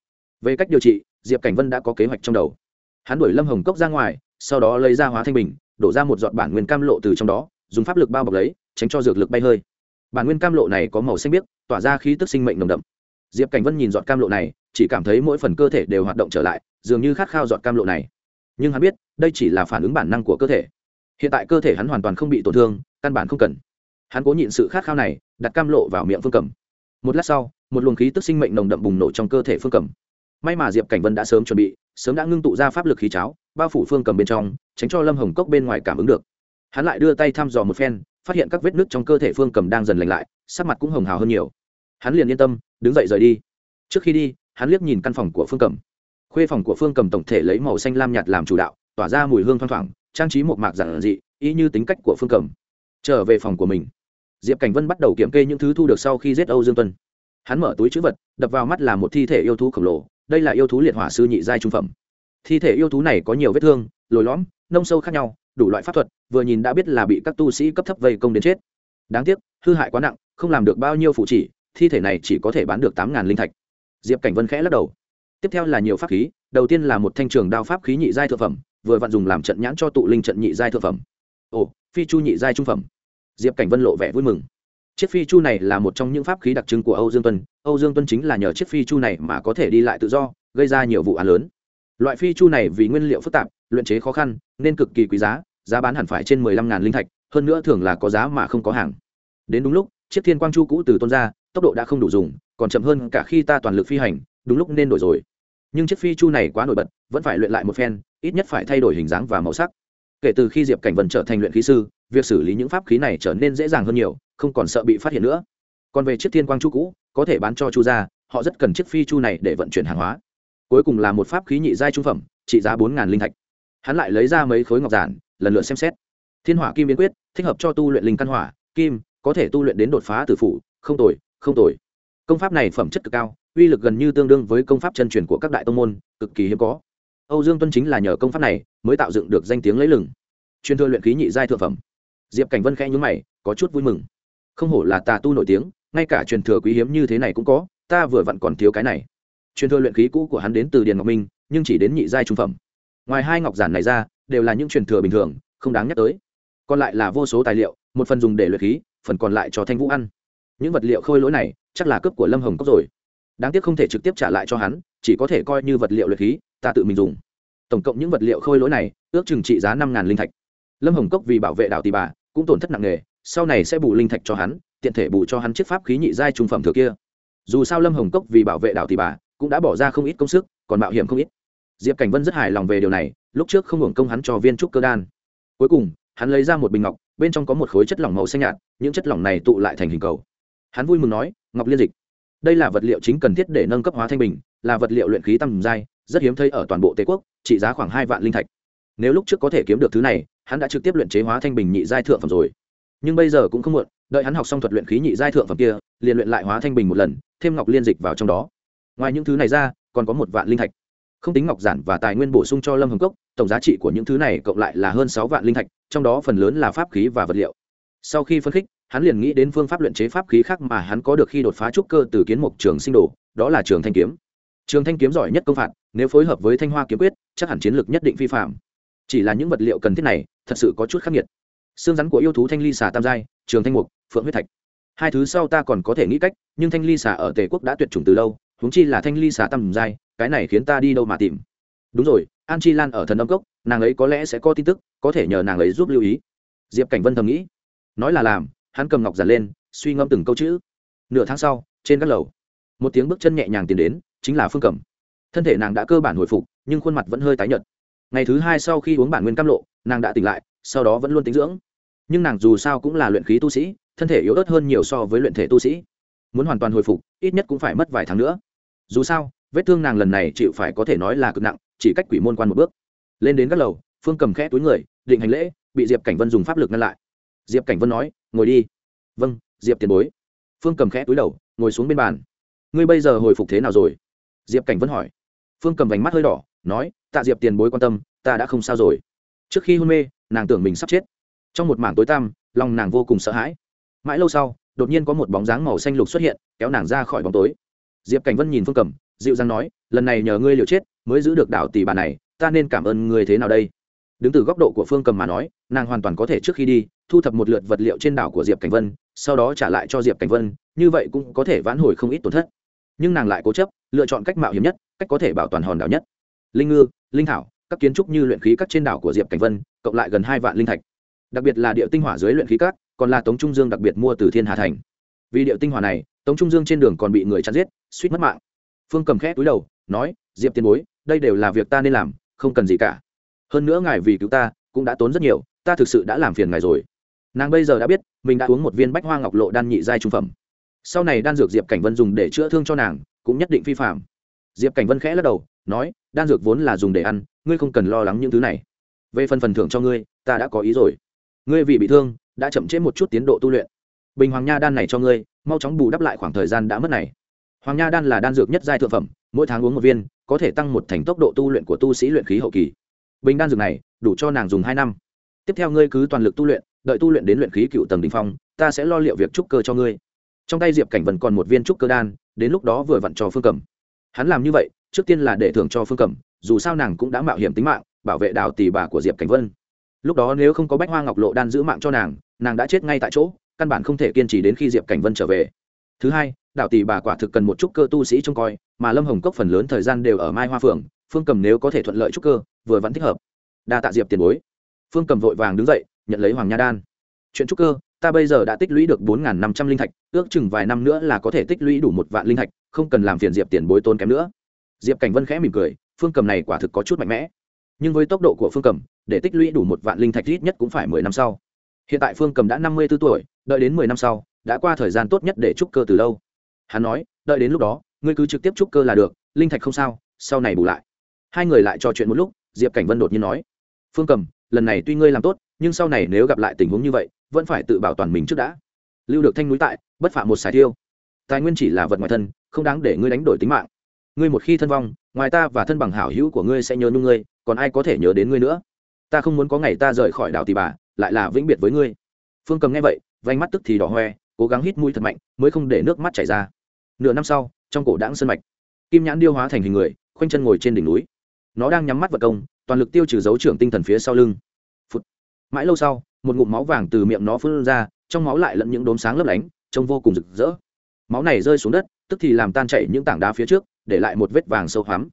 Về cách điều trị, diệp cảnh vân đã có kế hoạch trong đầu. Hắn đuổi lâm hồng cốc ra ngoài, sau đó lấy ra hóa thanh bình, đổ ra một giọt bản nguyên cam lộ từ trong đó, dùng pháp lực bao bọc lấy, tránh cho dược lực bay hơi. Bản nguyên cam lộ này có màu xanh biếc, tỏa ra khí tức sinh mệnh nồng đậm. Diệp cảnh vân nhìn giọt cam lộ này, chỉ cảm thấy mỗi phần cơ thể đều hoạt động trở lại, dường như khát khao giọt cam lộ này. Nhưng hắn biết, đây chỉ là phản ứng bản năng của cơ thể. Hiện tại cơ thể hắn hoàn toàn không bị tổn thương, căn bản không cần. Hắn cố nhịn sự khát khao này, đặt cam lộ vào miệng phương cầm một lát sau, một luồng khí tức sinh mệnh nồng đậm bùng nổ trong cơ thể phương cầm. May mà diệp cảnh vân đã sớm chuẩn bị, sớm đã ngưng tụ ra pháp lực khí cháo, bao phủ phương cầm bên trong, tránh cho lâm hồng cốc bên ngoài cảm ứng được. Hắn lại đưa tay thăm dò một phen, phát hiện các vết nứt trong cơ thể phương cầm đang dần lành lại, sắc mặt cũng hồng hào hơn nhiều. Hắn liền yên tâm, đứng dậy rời đi. Trước khi đi, hắn liếc nhìn căn phòng của phương cầm. Khuê phòng của phương cầm tổng thể lấy màu xanh lam nhạt làm chủ đạo, tỏa ra mùi hương thoang thoảng, trang trí một mạc giản dị, y như tính cách của phương cầm. Trở về phòng của mình diệp cảnh vân bắt đầu kiểm kê những thứ thu được sau khi giết âu dương tuân hắn mở túi chữ vật đập vào mắt là một thi thể yêu thú khổng lồ đây là yêu thú liệt hỏa sư nhị giai trung phẩm thi thể yêu thú này có nhiều vết thương lồi lõm nông sâu khác nhau đủ loại pháp thuật vừa nhìn đã biết là bị các tu sĩ cấp thấp vây công đến chết đáng tiếc hư hại quá nặng không làm được bao nhiêu phụ chỉ thi thể này chỉ có thể bán được tám ngàn linh thạch diệp cảnh vân khẽ lắc đầu tiếp theo là nhiều pháp khí đầu tiên là một thanh trường đao pháp khí nhị giai thượng phẩm vừa vặn dùng làm trận nhãn cho tụ linh trận nhị giai thượng phẩm ồ phi chu nhị giai trung phẩm diệp cảnh vân lộ vẻ vui mừng. Chiếc phi chu này là một trong những pháp khí đặc trưng của âu dương tuân. Âu dương tuân chính là nhờ chiếc phi chu này mà có thể đi lại tự do, gây ra nhiều vụ án lớn. Loại phi chu này vì nguyên liệu phức tạp, luyện chế khó khăn, nên cực kỳ quý giá giá bán hẳn phải trên mười lăm ngàn linh thạch, hơn nữa thường là có giá mà không có hàng. Đến đúng lúc, chiếc thiên quang chu cũ từ tôn ra tốc độ đã không đủ dùng, còn chậm hơn cả khi ta toàn lực phi hành, đúng lúc nên đổi rồi. Nhưng chiếc phi chu này quá nổi bật, vẫn phải luyện lại một phen, ít nhất phải thay đổi hình dáng và màu sắc. Kể từ khi diệp cảnh vân trở thành luyện khí sư việc xử lý những pháp khí này trở nên dễ dàng hơn nhiều, không còn sợ bị phát hiện nữa. Còn về chiếc thiên quang chu cũ, có thể bán cho chu gia, họ rất cần chiếc phi chu này để vận chuyển hàng hóa. Cuối cùng là một pháp khí nhị giai trung phẩm, trị giá bốn linh thạch. Hắn lại lấy ra mấy khối ngọc giản, lần lượt xem xét. Thiên hỏa kim biến quyết, thích hợp cho tu luyện linh căn hỏa, kim, có thể tu luyện đến đột phá tử phủ, không tồi không tồi. Công pháp này phẩm chất cực cao, uy lực gần như tương đương với công pháp chân truyền của các đại tông môn, cực kỳ hiếm có. Âu dương tuân chính là nhờ công pháp này mới tạo dựng được danh tiếng lấy lừng. Chuyên thừa luyện khí nhị giai thượng phẩm diệp cảnh vân khẽ nhún mày, có chút vui mừng. Không hổ là tà tu nổi tiếng, ngay cả truyền thừa quý hiếm như thế này cũng có, ta vừa vặn còn thiếu cái này. Truyền thừa luyện khí cũ của hắn đến từ điền ngọc minh, nhưng chỉ đến nhị giai trung phẩm. Ngoài hai ngọc giản này ra, đều là những truyền thừa bình thường, không đáng nhắc tới. Còn lại là vô số tài liệu, một phần dùng để luyện khí, phần còn lại cho thanh vũ ăn. Những vật liệu khôi lỗi này, chắc là cướp của lâm hồng cốc rồi. Đáng tiếc không thể trực tiếp trả lại cho hắn, chỉ có thể coi như vật liệu luyện khí, ta tự mình dùng. Tổng cộng những vật liệu khôi lỗi này, ước chừng trị giá năm linh thạch. Lâm hồng cốc vì bảo vệ đảo tì bà cũng tổn thất nặng nề, sau này sẽ bù linh thạch cho hắn, tiện thể bù cho hắn chiếc pháp khí nhị giai trung phẩm thừa kia. Dù sao lâm hồng cốc vì bảo vệ đảo thì bà, cũng đã bỏ ra không ít công sức, còn mạo hiểm không ít. Diệp cảnh vân rất hài lòng về điều này, lúc trước không hưởng công hắn cho viên trúc cơ đan. Cuối cùng, hắn lấy ra một bình ngọc, bên trong có một khối chất lỏng màu xanh nhạt, những chất lỏng này tụ lại thành hình cầu. Hắn vui mừng nói, ngọc liên dịch, đây là vật liệu chính cần thiết để nâng cấp hóa thanh bình, là vật liệu luyện khí tầm giai, rất hiếm thấy ở toàn bộ tề quốc, trị giá khoảng hai vạn linh thạch nếu lúc trước có thể kiếm được thứ này, hắn đã trực tiếp luyện chế hóa thanh bình nhị giai thượng phẩm rồi. Nhưng bây giờ cũng không muộn, đợi hắn học xong thuật luyện khí nhị giai thượng phẩm kia, liền luyện lại hóa thanh bình một lần, thêm ngọc liên dịch vào trong đó. Ngoài những thứ này ra, còn có một vạn linh thạch. Không tính ngọc giản và tài nguyên bổ sung cho lâm hồng cốc, tổng giá trị của những thứ này cộng lại là hơn sáu vạn linh thạch, trong đó phần lớn là pháp khí và vật liệu. Sau khi phân khích, hắn liền nghĩ đến phương pháp luyện chế pháp khí khác mà hắn có được khi đột phá trúc cơ từ kiến mục trường sinh đồ, đó là trường thanh kiếm. Trường thanh kiếm giỏi nhất công phạt, nếu phối hợp với thanh hoa kiếm quyết, chắc hẳn chiến lược nhất định phi phạm chỉ là những vật liệu cần thiết này, thật sự có chút khắc nghiệt. Xương rắn của yêu thú thanh ly xà tam giai, trường thanh mục, phượng huyết thạch. Hai thứ sau ta còn có thể nghĩ cách, nhưng thanh ly xà ở tề quốc đã tuyệt chủng từ lâu, huống chi là thanh ly xà tam giai, cái này khiến ta đi đâu mà tìm. Đúng rồi, an chi lan ở thần âm cốc, nàng ấy có lẽ sẽ có tin tức, có thể nhờ nàng ấy giúp lưu ý. Diệp cảnh vân thầm nghĩ. Nói là làm, hắn cầm ngọc giản lên, suy ngẫm từng câu chữ. Nửa tháng sau, trên các lầu, một tiếng bước chân nhẹ nhàng tiến đến, chính là phương cẩm. Thân thể nàng đã cơ bản hồi phục, nhưng khuôn mặt vẫn hơi tái nhợt ngày thứ hai sau khi uống bản nguyên cam lộ, nàng đã tỉnh lại, sau đó vẫn luôn tính dưỡng. Nhưng nàng dù sao cũng là luyện khí tu sĩ, thân thể yếu ớt hơn nhiều so với luyện thể tu sĩ. Muốn hoàn toàn hồi phục, ít nhất cũng phải mất vài tháng nữa. Dù sao, vết thương nàng lần này chịu phải có thể nói là cực nặng, chỉ cách quỷ môn quan một bước. Lên đến các lầu, phương cầm khẽ túi người, định hành lễ, bị diệp cảnh vân dùng pháp lực ngăn lại. Diệp cảnh vân nói, ngồi đi. Vâng diệp tiền bối. Phương cầm khẽ túi đầu, ngồi xuống bên bàn. Ngươi bây giờ hồi phục thế nào rồi? Diệp cảnh vân hỏi. Phương cầm vành mắt hơi đỏ nói, tạ diệp tiền bối quan tâm, ta đã không sao rồi. Trước khi hôn mê, nàng tưởng mình sắp chết. Trong một mảng tối tăm, lòng nàng vô cùng sợ hãi. Mãi lâu sau, đột nhiên có một bóng dáng màu xanh lục xuất hiện, kéo nàng ra khỏi bóng tối. Diệp cảnh vân nhìn phương cầm dịu dàng nói, lần này nhờ ngươi liều chết, mới giữ được đảo tỷ bà này, ta nên cảm ơn ngươi thế nào đây? Đứng từ góc độ của phương cầm mà nói, nàng hoàn toàn có thể trước khi đi, thu thập một lượt vật liệu trên đảo của diệp cảnh vân, sau đó trả lại cho diệp cảnh vân, như vậy cũng có thể vãn hồi không ít tổn thất. Nhưng nàng lại cố chấp, lựa chọn cách mạo hiểm nhất, cách có thể bảo toàn hòn đảo nhất linh ngư, linh thảo, các kiến trúc như luyện khí các trên đảo của diệp cảnh vân, cộng lại gần hai vạn linh thạch. Đặc biệt là địa tinh hỏa dưới luyện khí các, còn là tống trung dương đặc biệt mua từ thiên hà thành. Vì địa tinh hỏa này, tống trung dương trên đường còn bị người chặn giết, suýt mất mạng. Phương cầm khẽ túi đầu, nói, diệp tiền bối, đây đều là việc ta nên làm, không cần gì cả. Hơn nữa ngài vì cứu ta, cũng đã tốn rất nhiều, ta thực sự đã làm phiền ngài rồi. Nàng bây giờ đã biết, mình đã uống một viên bách hoa ngọc lộ đan nhị giai trung phẩm. Sau này đan dược diệp cảnh vân dùng để chữa thương cho nàng, cũng nhất định phi phạm diệp cảnh vân khẽ lắc đầu, nói, đan dược vốn là dùng để ăn, ngươi không cần lo lắng những thứ này. Về phần phần thưởng cho ngươi, ta đã có ý rồi. Ngươi vì bị thương, đã chậm trễ một chút tiến độ tu luyện. Bình hoàng nha đan này cho ngươi, mau chóng bù đắp lại khoảng thời gian đã mất này. Hoàng nha đan là đan dược nhất giai thượng phẩm, mỗi tháng uống một viên, có thể tăng một thành tốc độ tu luyện của tu sĩ luyện khí hậu kỳ. Bình đan dược này, đủ cho nàng dùng hai năm. Tiếp theo ngươi cứ toàn lực tu luyện, đợi tu luyện đến luyện khí cựu tầng đình phong, ta sẽ lo liệu việc trúc cơ cho ngươi. Trong tay diệp cảnh vẫn còn một viên trúc cơ đan, đến lúc đó vừa vặn cho phương cầm hắn làm như vậy trước tiên là để thưởng cho phương Cẩm, dù sao nàng cũng đã mạo hiểm tính mạng bảo vệ đào tỷ bà của diệp cảnh vân. Lúc đó nếu không có bách hoa ngọc lộ đan giữ mạng cho nàng nàng đã chết ngay tại chỗ căn bản không thể kiên trì đến khi diệp cảnh vân trở về. Thứ hai đạo tỷ bà quả thực cần một chút cơ tu sĩ trông coi mà lâm hồng cốc phần lớn thời gian đều ở mai hoa phường phương cầm nếu có thể thuận lợi trúc cơ vừa vẫn thích hợp. Đa tạ diệp tiền bối. Phương cầm vội vàng đứng dậy nhận lấy hoàng nha đan. Chuyện trúc cơ ta bây giờ đã tích lũy được bốn năm trăm linh thạch ước chừng vài năm nữa là có thể tích lũy đủ một vạn linh thạch không cần làm phiền diệp tiền bối tôn kém nữa. Diệp cảnh vân khẽ mỉm cười, phương cầm này quả thực có chút mạnh mẽ. Nhưng với tốc độ của phương cầm, để tích lũy đủ một vạn linh thạch ít nhất cũng phải mười năm sau. Hiện tại phương cầm đã năm mươi b ố tuổi, đợi đến mười năm sau, đã qua thời gian tốt nhất để trúc cơ từ lâu. Hắn nói, đợi đến lúc đó, ngươi cứ trực tiếp trúc cơ là được, linh thạch không sao, sau này bù lại. Hai người lại trò chuyện một lúc, diệp cảnh vân đột nhiên nói, phương cầm, lần này tuy ngươi làm tốt, nhưng sau này nếu gặp lại tình huống như vậy, vẫn phải tự bảo toàn mình trước đã. Lưu được thanh núi tại, bất phạm một xài tiêu tài nguyên chỉ là vật ngoài thân, không đáng để ngươi đánh đổi tính mạng. Ngươi một khi thân vong, ngoài ta và thân bằng hảo hữu của ngươi sẽ nhớ nhung ngươi, còn ai có thể nhớ đến ngươi nữa? Ta không muốn có ngày ta rời khỏi đảo tì bà, lại là vĩnh biệt với ngươi. Phương cầm nghe vậy vánh mắt tức thì đỏ hoe, cố gắng hít mũi thật mạnh, mới không để nước mắt chảy ra. Nửa năm sau, trong cổ đãng sân mạch, kim nhãn điêu hóa thành hình người, khoanh chân ngồi trên đỉnh núi. Nó đang nhắm mắt vật công, toàn lực tiêu trừ dấu trưởng tinh thần phía sau lưng. Phút. mãi lâu sau, một ngụm máu vàng từ miệng nó phun ra, trong máu lại lẫn những đốm sáng lấp lánh, trông vô cùng rực rỡ máu này rơi xuống đất, tức thì làm tan chảy những tảng đá phía trước, để lại một vết vàng sâu hoắm.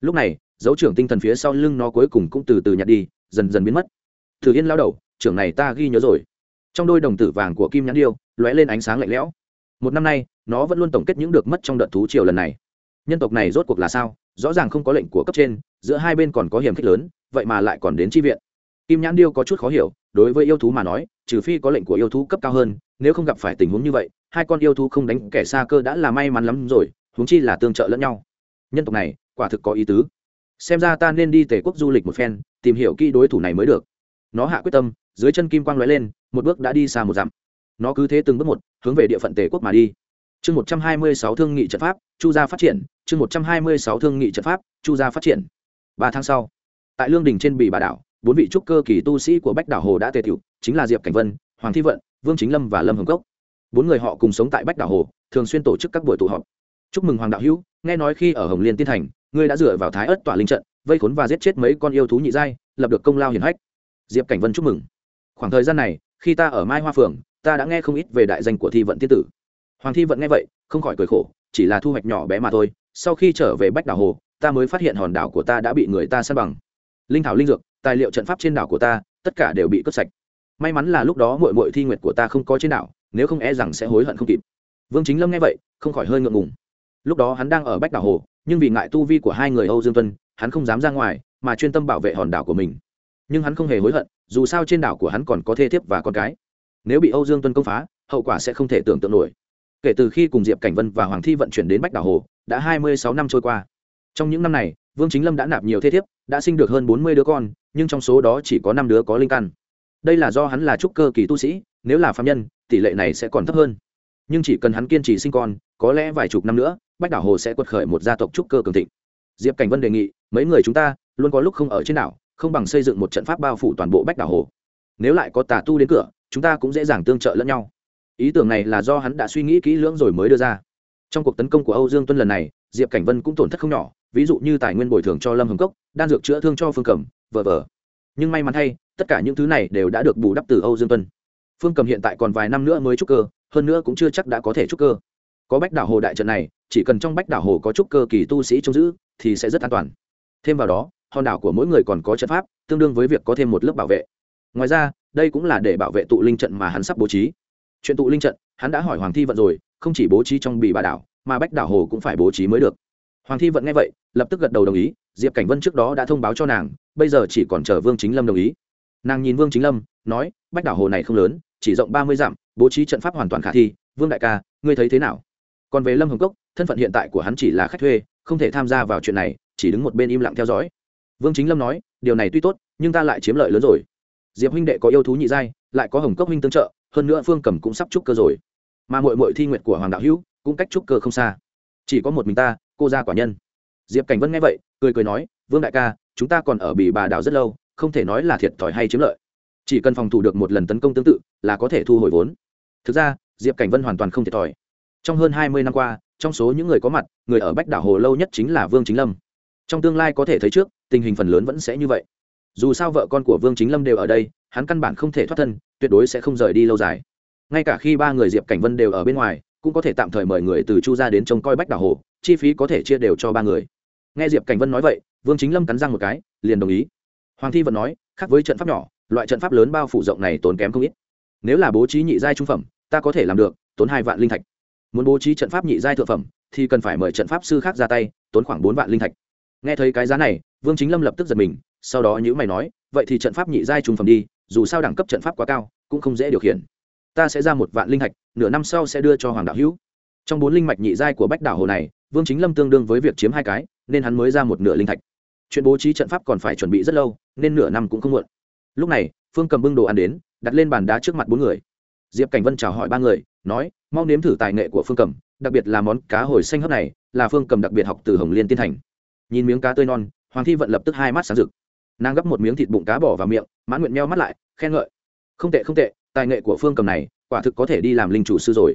Lúc này, dấu trưởng tinh thần phía sau lưng nó cuối cùng cũng từ từ nhạt đi, dần dần biến mất. Thử yên lao đầu, trưởng này ta ghi nhớ rồi. Trong đôi đồng tử vàng của kim nhãn điêu, lóe lên ánh sáng lạnh lẽo. Một năm nay, nó vẫn luôn tổng kết những được mất trong đợt thú triều lần này. Nhân tộc này rốt cuộc là sao? Rõ ràng không có lệnh của cấp trên, giữa hai bên còn có hiểm khích lớn, vậy mà lại còn đến tri viện. Kim nhãn điêu có chút khó hiểu đối với yêu thú mà nói, trừ phi có lệnh của yêu thú cấp cao hơn, nếu không gặp phải tình huống như vậy, hai con yêu thú không đánh kẻ xa cơ đã là may mắn lắm rồi, huống chi là tương trợ lẫn nhau. Nhân tộc này, quả thực có ý tứ. Xem ra ta nên đi tề quốc du lịch một phen, tìm hiểu kỹ đối thủ này mới được. Nó hạ quyết tâm, dưới chân kim quang lóe lên, một bước đã đi xa một dặm. Nó cứ thế từng bước một, hướng về địa phận tề quốc mà đi. Chương một trăm hai mươi sáu thương nghị trận pháp, chu gia phát triển. Chương một trăm hai mươi sáu thương nghị trận pháp, chu gia phát triển. Ba tháng sau, tại lương đình trên bì bà đảo bốn vị trúc cơ kỳ tu sĩ của bách đảo hồ đã tề tiểu chính là diệp cảnh vân, hoàng thi vận, vương chính lâm và lâm hồng cốc. Bốn người họ cùng sống tại bách đảo hồ, thường xuyên tổ chức các buổi tụ họp. Chúc mừng hoàng đạo hữu, nghe nói khi ở hồng liên tiên thành, ngươi đã dựa vào thái ất tỏa linh trận, vây khốn và giết chết mấy con yêu thú nhị giai, lập được công lao hiển hách. Diệp cảnh vân chúc mừng. Khoảng thời gian này, khi ta ở mai hoa phường ta đã nghe không ít về đại danh của thi vận tiên tử. Hoàng thi vận nghe vậy, không khỏi cười khổ, chỉ là thu hoạch nhỏ bé mà thôi. Sau khi trở về bách đảo hồ, ta mới phát hiện hòn đảo của ta đã bị người ta săn bằng. Linh thảo linh dược tài liệu trận pháp trên đảo của ta, tất cả đều bị cướp sạch. May mắn là lúc đó mội mội thi nguyệt của ta không có trên đảo, nếu không e rằng sẽ hối hận không kịp. Vương chính lâm nghe vậy, không khỏi hơi ngượng ngùng. Lúc đó hắn đang ở bách đảo hồ, nhưng vì ngại tu vi của hai người âu dương tuân, hắn không dám ra ngoài, mà chuyên tâm bảo vệ hòn đảo của mình. Nhưng hắn không hề hối hận, dù sao trên đảo của hắn còn có thê thiếp và con cái. Nếu bị âu dương tuân công phá, hậu quả sẽ không thể tưởng tượng nổi. Kể từ khi cùng diệp cảnh vân và hoàng thi vận chuyển đến bách đảo hồ, đã hai mươi sáu năm trôi qua. Trong những năm này, vương chính lâm đã nạp nhiều Thê thiếp đã sinh được hơn bốn mươi đứa con, nhưng trong số đó chỉ có năm đứa có linh căn. Đây là do hắn là trúc cơ kỳ tu sĩ, nếu là phạm nhân, tỷ lệ này sẽ còn thấp hơn. Nhưng chỉ cần hắn kiên trì sinh con, có lẽ vài chục năm nữa, bách đảo hồ sẽ quật khởi một gia tộc trúc cơ cường thịnh. Diệp cảnh vân đề nghị, mấy người chúng ta luôn có lúc không ở trên đảo, không bằng xây dựng một trận pháp bao phủ toàn bộ bách đảo hồ. Nếu lại có tà tu đến cửa, chúng ta cũng dễ dàng tương trợ lẫn nhau. Ý tưởng này là do hắn đã suy nghĩ kỹ lưỡng rồi mới đưa ra. Trong cuộc tấn công của âu dương tuân lần này, diệp cảnh vân cũng tổn thất không nhỏ ví dụ như tài nguyên bồi thường cho lâm hồng cốc, đan dược chữa thương cho phương cầm vờ vờ nhưng may mắn thay, tất cả những thứ này đều đã được bù đắp từ âu dương tuân. Phương cầm hiện tại còn vài năm nữa mới trúc cơ, hơn nữa cũng chưa chắc đã có thể trúc cơ. Có bách đảo hồ đại trận này, chỉ cần trong bách đảo hồ có trúc cơ kỳ tu sĩ trông giữ, thì sẽ rất an toàn. Thêm vào đó, hòn đảo của mỗi người còn có trận pháp, tương đương với việc có thêm một lớp bảo vệ. Ngoài ra, đây cũng là để bảo vệ tụ linh trận mà hắn sắp bố trí. Chuyện tụ linh trận, hắn đã hỏi hoàng thi vận rồi, không chỉ bố trí trong bì bà đảo, mà bách đảo hồ cũng phải bố trí mới được. Hoàng thi vận nghe vậy lập tức gật đầu đồng ý, diệp cảnh vân trước đó đã thông báo cho nàng, bây giờ chỉ còn chờ vương chính lâm đồng ý. Nàng nhìn vương chính lâm, nói, bách đảo hồ này không lớn, chỉ rộng ba mươi dặm, bố trí trận pháp hoàn toàn khả thi, vương đại ca, ngươi thấy thế nào? Còn về lâm hồng cốc, thân phận hiện tại của hắn chỉ là khách thuê, không thể tham gia vào chuyện này, chỉ đứng một bên im lặng theo dõi. Vương chính lâm nói, điều này tuy tốt, nhưng ta lại chiếm lợi lớn rồi. Diệp huynh đệ có yêu thú nhị giai, lại có hồng cốc huynh tương trợ, hơn nữa phương cầm cũng sắp trúc cơ rồi. Mà mội mội thi nguyện của hoàng đạo hữu cũng cách trúc cơ không xa. Chỉ có một mình ta, cô gia quả nhân diệp cảnh vân nghe vậy, cười cười nói, vương đại ca, chúng ta còn ở bị bà đảo rất lâu, không thể nói là thiệt thòi hay chiếm lợi. Chỉ cần phòng thủ được một lần tấn công tương tự, là có thể thu hồi vốn. Thực ra, diệp cảnh vân hoàn toàn không thiệt thòi. Trong hơn hai mươi năm qua, trong số những người có mặt, người ở bách đảo hồ lâu nhất chính là vương chính lâm. Trong tương lai có thể thấy trước, tình hình phần lớn vẫn sẽ như vậy. Dù sao vợ con của vương chính lâm đều ở đây, hắn căn bản không thể thoát thân, tuyệt đối sẽ không rời đi lâu dài. Ngay cả khi ba người diệp cảnh vân đều ở bên ngoài, cũng có thể tạm thời mời người từ chu ra đến trông coi bách đảo hồ chi phí có thể chia đều cho ba người. Nghe diệp cảnh vân nói vậy, vương chính lâm cắn răng một cái, liền đồng ý. Hoàng thi vẫn nói, khác với trận pháp nhỏ, loại trận pháp lớn bao phủ rộng này tốn kém không ít. Nếu là bố trí nhị giai trung phẩm, ta có thể làm được, tốn hai vạn linh thạch. Muốn bố trí trận pháp nhị giai thượng phẩm, thì cần phải mời trận pháp sư khác ra tay, tốn khoảng bốn vạn linh thạch. Nghe thấy cái giá này, vương chính lâm lập tức giật mình, sau đó nhữ mày nói, vậy thì trận pháp nhị giai trung phẩm đi, dù sao đẳng cấp trận pháp quá cao, cũng không dễ điều khiển. Ta sẽ ra một vạn linh thạch, nửa năm sau sẽ đưa cho hoàng đạo hữu. Trong bốn linh mạch nhị giai của bách đảo hồ này vương chính lâm tương đương với việc chiếm hai cái, nên hắn mới ra một nửa linh thạch. Chuyện bố trí trận pháp còn phải chuẩn bị rất lâu, nên nửa năm cũng không muộn. Lúc này, phương cầm bưng đồ ăn đến, đặt lên bàn đá trước mặt bốn người. Diệp cảnh vân chào hỏi ba người, nói, mau nếm thử tài nghệ của phương cầm, đặc biệt là món cá hồi xanh hấp này, là phương cầm đặc biệt học từ hồng liên tiên thành. Nhìn miếng cá tươi non, hoàng thi vận lập tức hai mắt sáng rực. Nàng gấp một miếng thịt bụng cá bỏ vào miệng, mãn nguyện meo mắt lại, khen ngợi. Không tệ không tệ, tài nghệ của phương cầm này, quả thực có thể đi làm linh chủ sư rồi.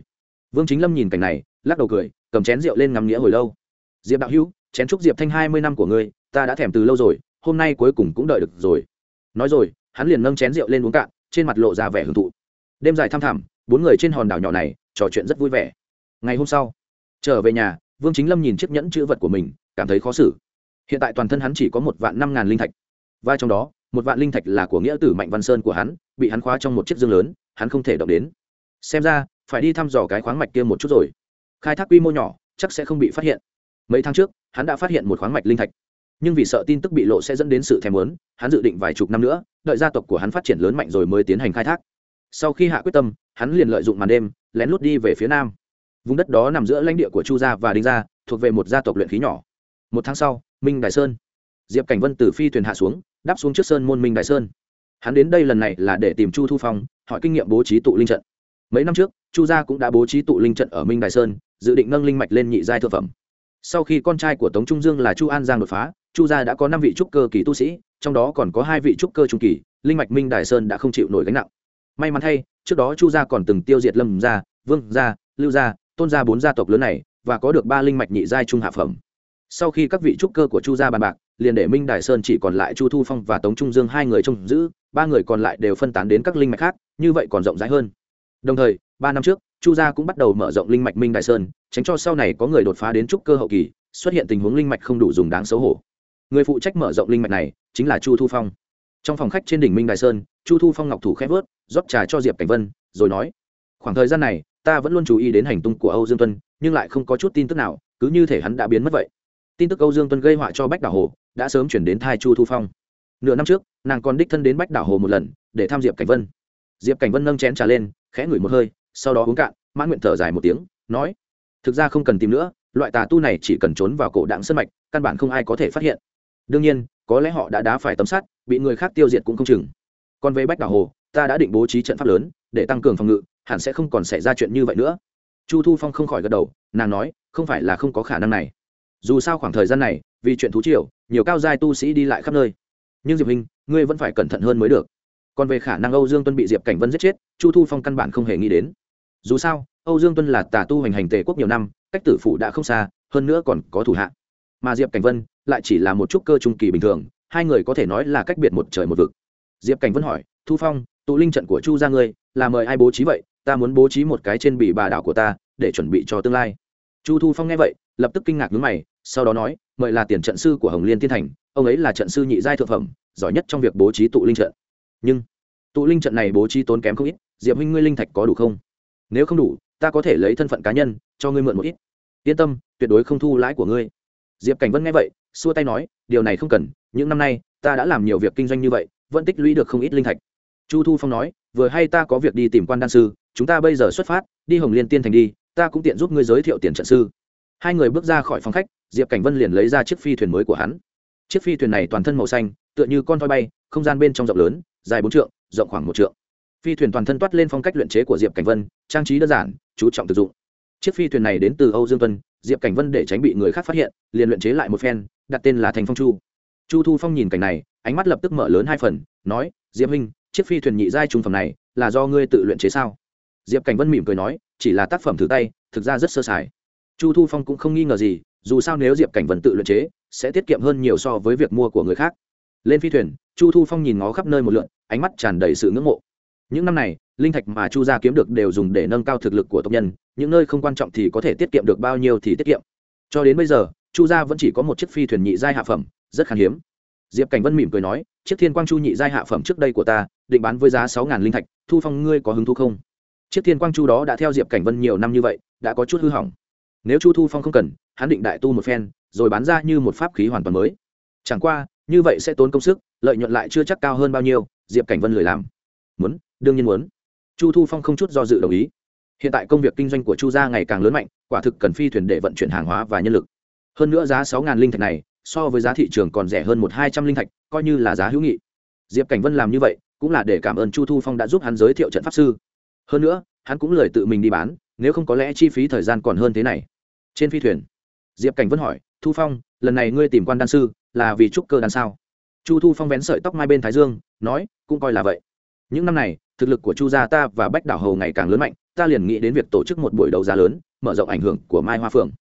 Vương chính lâm nhìn cảnh này, lắc đầu cười cầm chén rượu lên ngắm nghĩa hồi lâu. Diệp đạo hữu, chén chúc diệp thanh hai mươi năm của ngươi, ta đã thèm từ lâu rồi, hôm nay cuối cùng cũng đợi được rồi. Nói rồi, hắn liền nâng chén rượu lên uống cạn, trên mặt lộ ra vẻ hưởng thụ. Đêm dài thăm thẳm, bốn người trên hòn đảo nhỏ này, trò chuyện rất vui vẻ. Ngày hôm sau, trở về nhà, vương chính lâm nhìn chiếc nhẫn chữ vật của mình, cảm thấy khó xử. Hiện tại toàn thân hắn chỉ có một vạn năm ngàn linh thạch. Và trong đó, một vạn linh thạch là của nghĩa tử mạnh văn sơn của hắn, bị hắn khóa trong một chiếc dương lớn, hắn không thể động đến. Xem ra, phải đi thăm dò cái khoáng mạch kia một chút rồi khai thác quy mô nhỏ, chắc sẽ không bị phát hiện. Mấy tháng trước, hắn đã phát hiện một khoáng mạch linh thạch. Nhưng vì sợ tin tức bị lộ sẽ dẫn đến sự thèm lớn hắn dự định vài chục năm nữa, đợi gia tộc của hắn phát triển lớn mạnh rồi mới tiến hành khai thác. Sau khi hạ quyết tâm, hắn liền lợi dụng màn đêm, lén lút đi về phía nam. Vùng đất đó nằm giữa lãnh địa của chu gia và đinh gia, thuộc về một gia tộc luyện khí nhỏ. Một tháng sau, minh đại sơn. Diệp cảnh vân từ phi thuyền hạ xuống, đáp xuống trước sơn môn minh đại sơn. Hắn đến đây lần này là để tìm chu thu phong, hỏi kinh nghiệm bố trí tụ linh trận mấy năm trước, chu gia cũng đã bố trí tụ linh trận ở minh đại sơn, dự định nâng linh mạch lên nhị giai thượng phẩm. Sau khi con trai của tống trung dương là chu an giang đột phá, chu gia đã có năm vị trúc cơ kỳ tu sĩ, trong đó còn có hai vị trúc cơ trung kỳ, linh mạch minh đại sơn đã không chịu nổi gánh nặng. May mắn thay, trước đó chu gia còn từng tiêu diệt lâm gia, vương gia, lưu gia, tôn gia bốn gia tộc lớn này, và có được ba linh mạch nhị giai trung hạ phẩm. Sau khi các vị trúc cơ của chu gia bàn bạc, liền để minh đại sơn chỉ còn lại chu thu phong và tống trung dương hai người trông giữ, ba người còn lại đều phân tán đến các linh mạch khác, như vậy còn rộng rãi hơn đồng thời, ba năm trước, chu gia cũng bắt đầu mở rộng linh mạch minh đại sơn, tránh cho sau này có người đột phá đến trúc cơ hậu kỳ, xuất hiện tình huống linh mạch không đủ dùng đáng xấu hổ. Người phụ trách mở rộng linh mạch này, chính là chu thu phong. Trong phòng khách trên đỉnh minh đại sơn, chu thu phong ngọc thủ khép vớt, rót trà cho diệp cảnh vân, rồi nói, khoảng thời gian này, ta vẫn luôn chú ý đến hành tung của âu dương tuân, nhưng lại không có chút tin tức nào, cứ như thể hắn đã biến mất vậy. Tin tức âu dương tuân gây họa cho bách đảo hồ, đã sớm chuyển đến thai chu thu phong. Nửa năm trước, nàng còn đích thân đến bách đảo hồ một lần, để tham diệp cảnh vân. Diệp cảnh vân nâng chén trà lên khẽ ngửi một hơi, sau đó uống cạn, mãn nguyện thở dài một tiếng, nói, thực ra không cần tìm nữa, loại tà tu này chỉ cần trốn vào cổ đạn sân mạch, căn bản không ai có thể phát hiện. Đương nhiên, có lẽ họ đã đá phải tấm sắt, bị người khác tiêu diệt cũng không chừng. Còn về bách đảo hồ, ta đã định bố trí trận pháp lớn, để tăng cường phòng ngự, hẳn sẽ không còn xảy ra chuyện như vậy nữa. Chu thu phong không khỏi gật đầu, nàng nói, không phải là không có khả năng này. Dù sao khoảng thời gian này, vì chuyện thú triều, nhiều cao giai tu sĩ đi lại khắp nơi. Nhưng diệp hình, ngươi vẫn phải cẩn thận hơn mới được còn về khả năng âu dương tuân bị diệp cảnh vân giết chết, chu thu phong căn bản không hề nghĩ đến. Dù sao, âu dương tuân là tà tu hành hành tề quốc nhiều năm, cách tử phủ đã không xa, hơn nữa còn có thủ hạ. Mà diệp cảnh vân lại chỉ là một chút cơ trung kỳ bình thường, hai người có thể nói là cách biệt một trời một vực. Diệp cảnh vân hỏi, thu phong, tụ linh trận của chu ra ngươi, là mời ai bố trí vậy? Ta muốn bố trí một cái trên bị bà đảo của ta, để chuẩn bị cho tương lai. Chu thu phong nghe vậy, lập tức kinh ngạc ngứng mày, sau đó nói, mời là tiền trận sư của hồng liên tiên thành, ông ấy là trận sư nhị giai thượng phẩm, giỏi nhất trong việc bố trí tụ linh trận nhưng, tụ linh trận này bố trí tốn kém không ít, diệp huynh ngươi linh thạch có đủ không? Nếu không đủ, ta có thể lấy thân phận cá nhân, cho ngươi mượn một ít. Yên tâm, tuyệt đối không thu lãi của ngươi. Diệp cảnh vân nghe vậy, xua tay nói, điều này không cần, những năm nay, ta đã làm nhiều việc kinh doanh như vậy, vẫn tích lũy được không ít linh thạch. Chu thu phong nói, vừa hay ta có việc đi tìm quan đan sư, chúng ta bây giờ xuất phát, đi hồng liên tiên thành đi, ta cũng tiện giúp ngươi giới thiệu tiền trận sư. Hai người bước ra khỏi phòng khách, diệp cảnh vân liền lấy ra chiếc phi thuyền mới của hắn. Chiếc phi thuyền này toàn thân màu xanh, tựa như con thoi bay, không gian bên trong rộng lớn dài bốn trượng, rộng khoảng một trượng. Phi thuyền toàn thân toát lên phong cách luyện chế của diệp cảnh vân, trang trí đơn giản, chú trọng thực dụng. Chiếc phi thuyền này đến từ âu dương tuân, diệp cảnh vân để tránh bị người khác phát hiện, liền luyện chế lại một phen, đặt tên là thành phong chu. Chu thu phong nhìn cảnh này, ánh mắt lập tức mở lớn hai phần, nói, diệp huynh, chiếc phi thuyền nhị giai trung phẩm này là do ngươi tự luyện chế sao? Diệp cảnh vân mỉm cười nói, chỉ là tác phẩm thử tay, thực ra rất sơ sài. Chu thu phong cũng không nghi ngờ gì, dù sao nếu diệp cảnh vân tự luyện chế, sẽ tiết kiệm hơn nhiều so với việc mua của người khác lên phi thuyền, chu thu phong nhìn ngó khắp nơi một lượn, ánh mắt tràn đầy sự ngưỡng mộ. Những năm này, linh thạch mà chu gia kiếm được đều dùng để nâng cao thực lực của tộc nhân, những nơi không quan trọng thì có thể tiết kiệm được bao nhiêu thì tiết kiệm. Cho đến bây giờ, chu gia vẫn chỉ có một chiếc phi thuyền nhị giai hạ phẩm, rất khan hiếm. Diệp cảnh vân mỉm cười nói, chiếc thiên quang chu nhị giai hạ phẩm trước đây của ta, định bán với giá sáu ngàn linh thạch, thu phong ngươi có hứng thú không? Chiếc thiên quang chu đó đã theo diệp cảnh vân nhiều năm như vậy, đã có chút hư hỏng. Nếu chu thu phong không cần, hắn định đại tu một phen, rồi bán ra như một pháp khí hoàn toàn mới. Chẳng qua như vậy sẽ tốn công sức, lợi nhuận lại chưa chắc cao hơn bao nhiêu, diệp cảnh vân lười làm. Muốn, đương nhiên muốn. Chu thu phong không chút do dự đồng ý. Hiện tại công việc kinh doanh của chu gia ngày càng lớn mạnh, quả thực cần phi thuyền để vận chuyển hàng hóa và nhân lực. Hơn nữa giá sáu linh thạch này, so với giá thị trường còn rẻ hơn một hai trăm linh thạch, coi như là giá hữu nghị. Diệp cảnh vân làm như vậy, cũng là để cảm ơn chu thu phong đã giúp hắn giới thiệu trận pháp sư. Hơn nữa, hắn cũng lời tự mình đi bán, nếu không có lẽ chi phí thời gian còn hơn thế này. Trên phi thuyền, diệp cảnh vân hỏi, thu phong, lần này ngươi tìm quan đan sư là vì trúc cơ đan sao? Chu thu phong vén sợi tóc mai bên thái dương, nói, cũng coi là vậy. Những năm này, thực lực của chu gia ta và bách đảo hầu ngày càng lớn mạnh, ta liền nghĩ đến việc tổ chức một buổi đấu giá lớn, mở rộng ảnh hưởng của mai hoa phượng.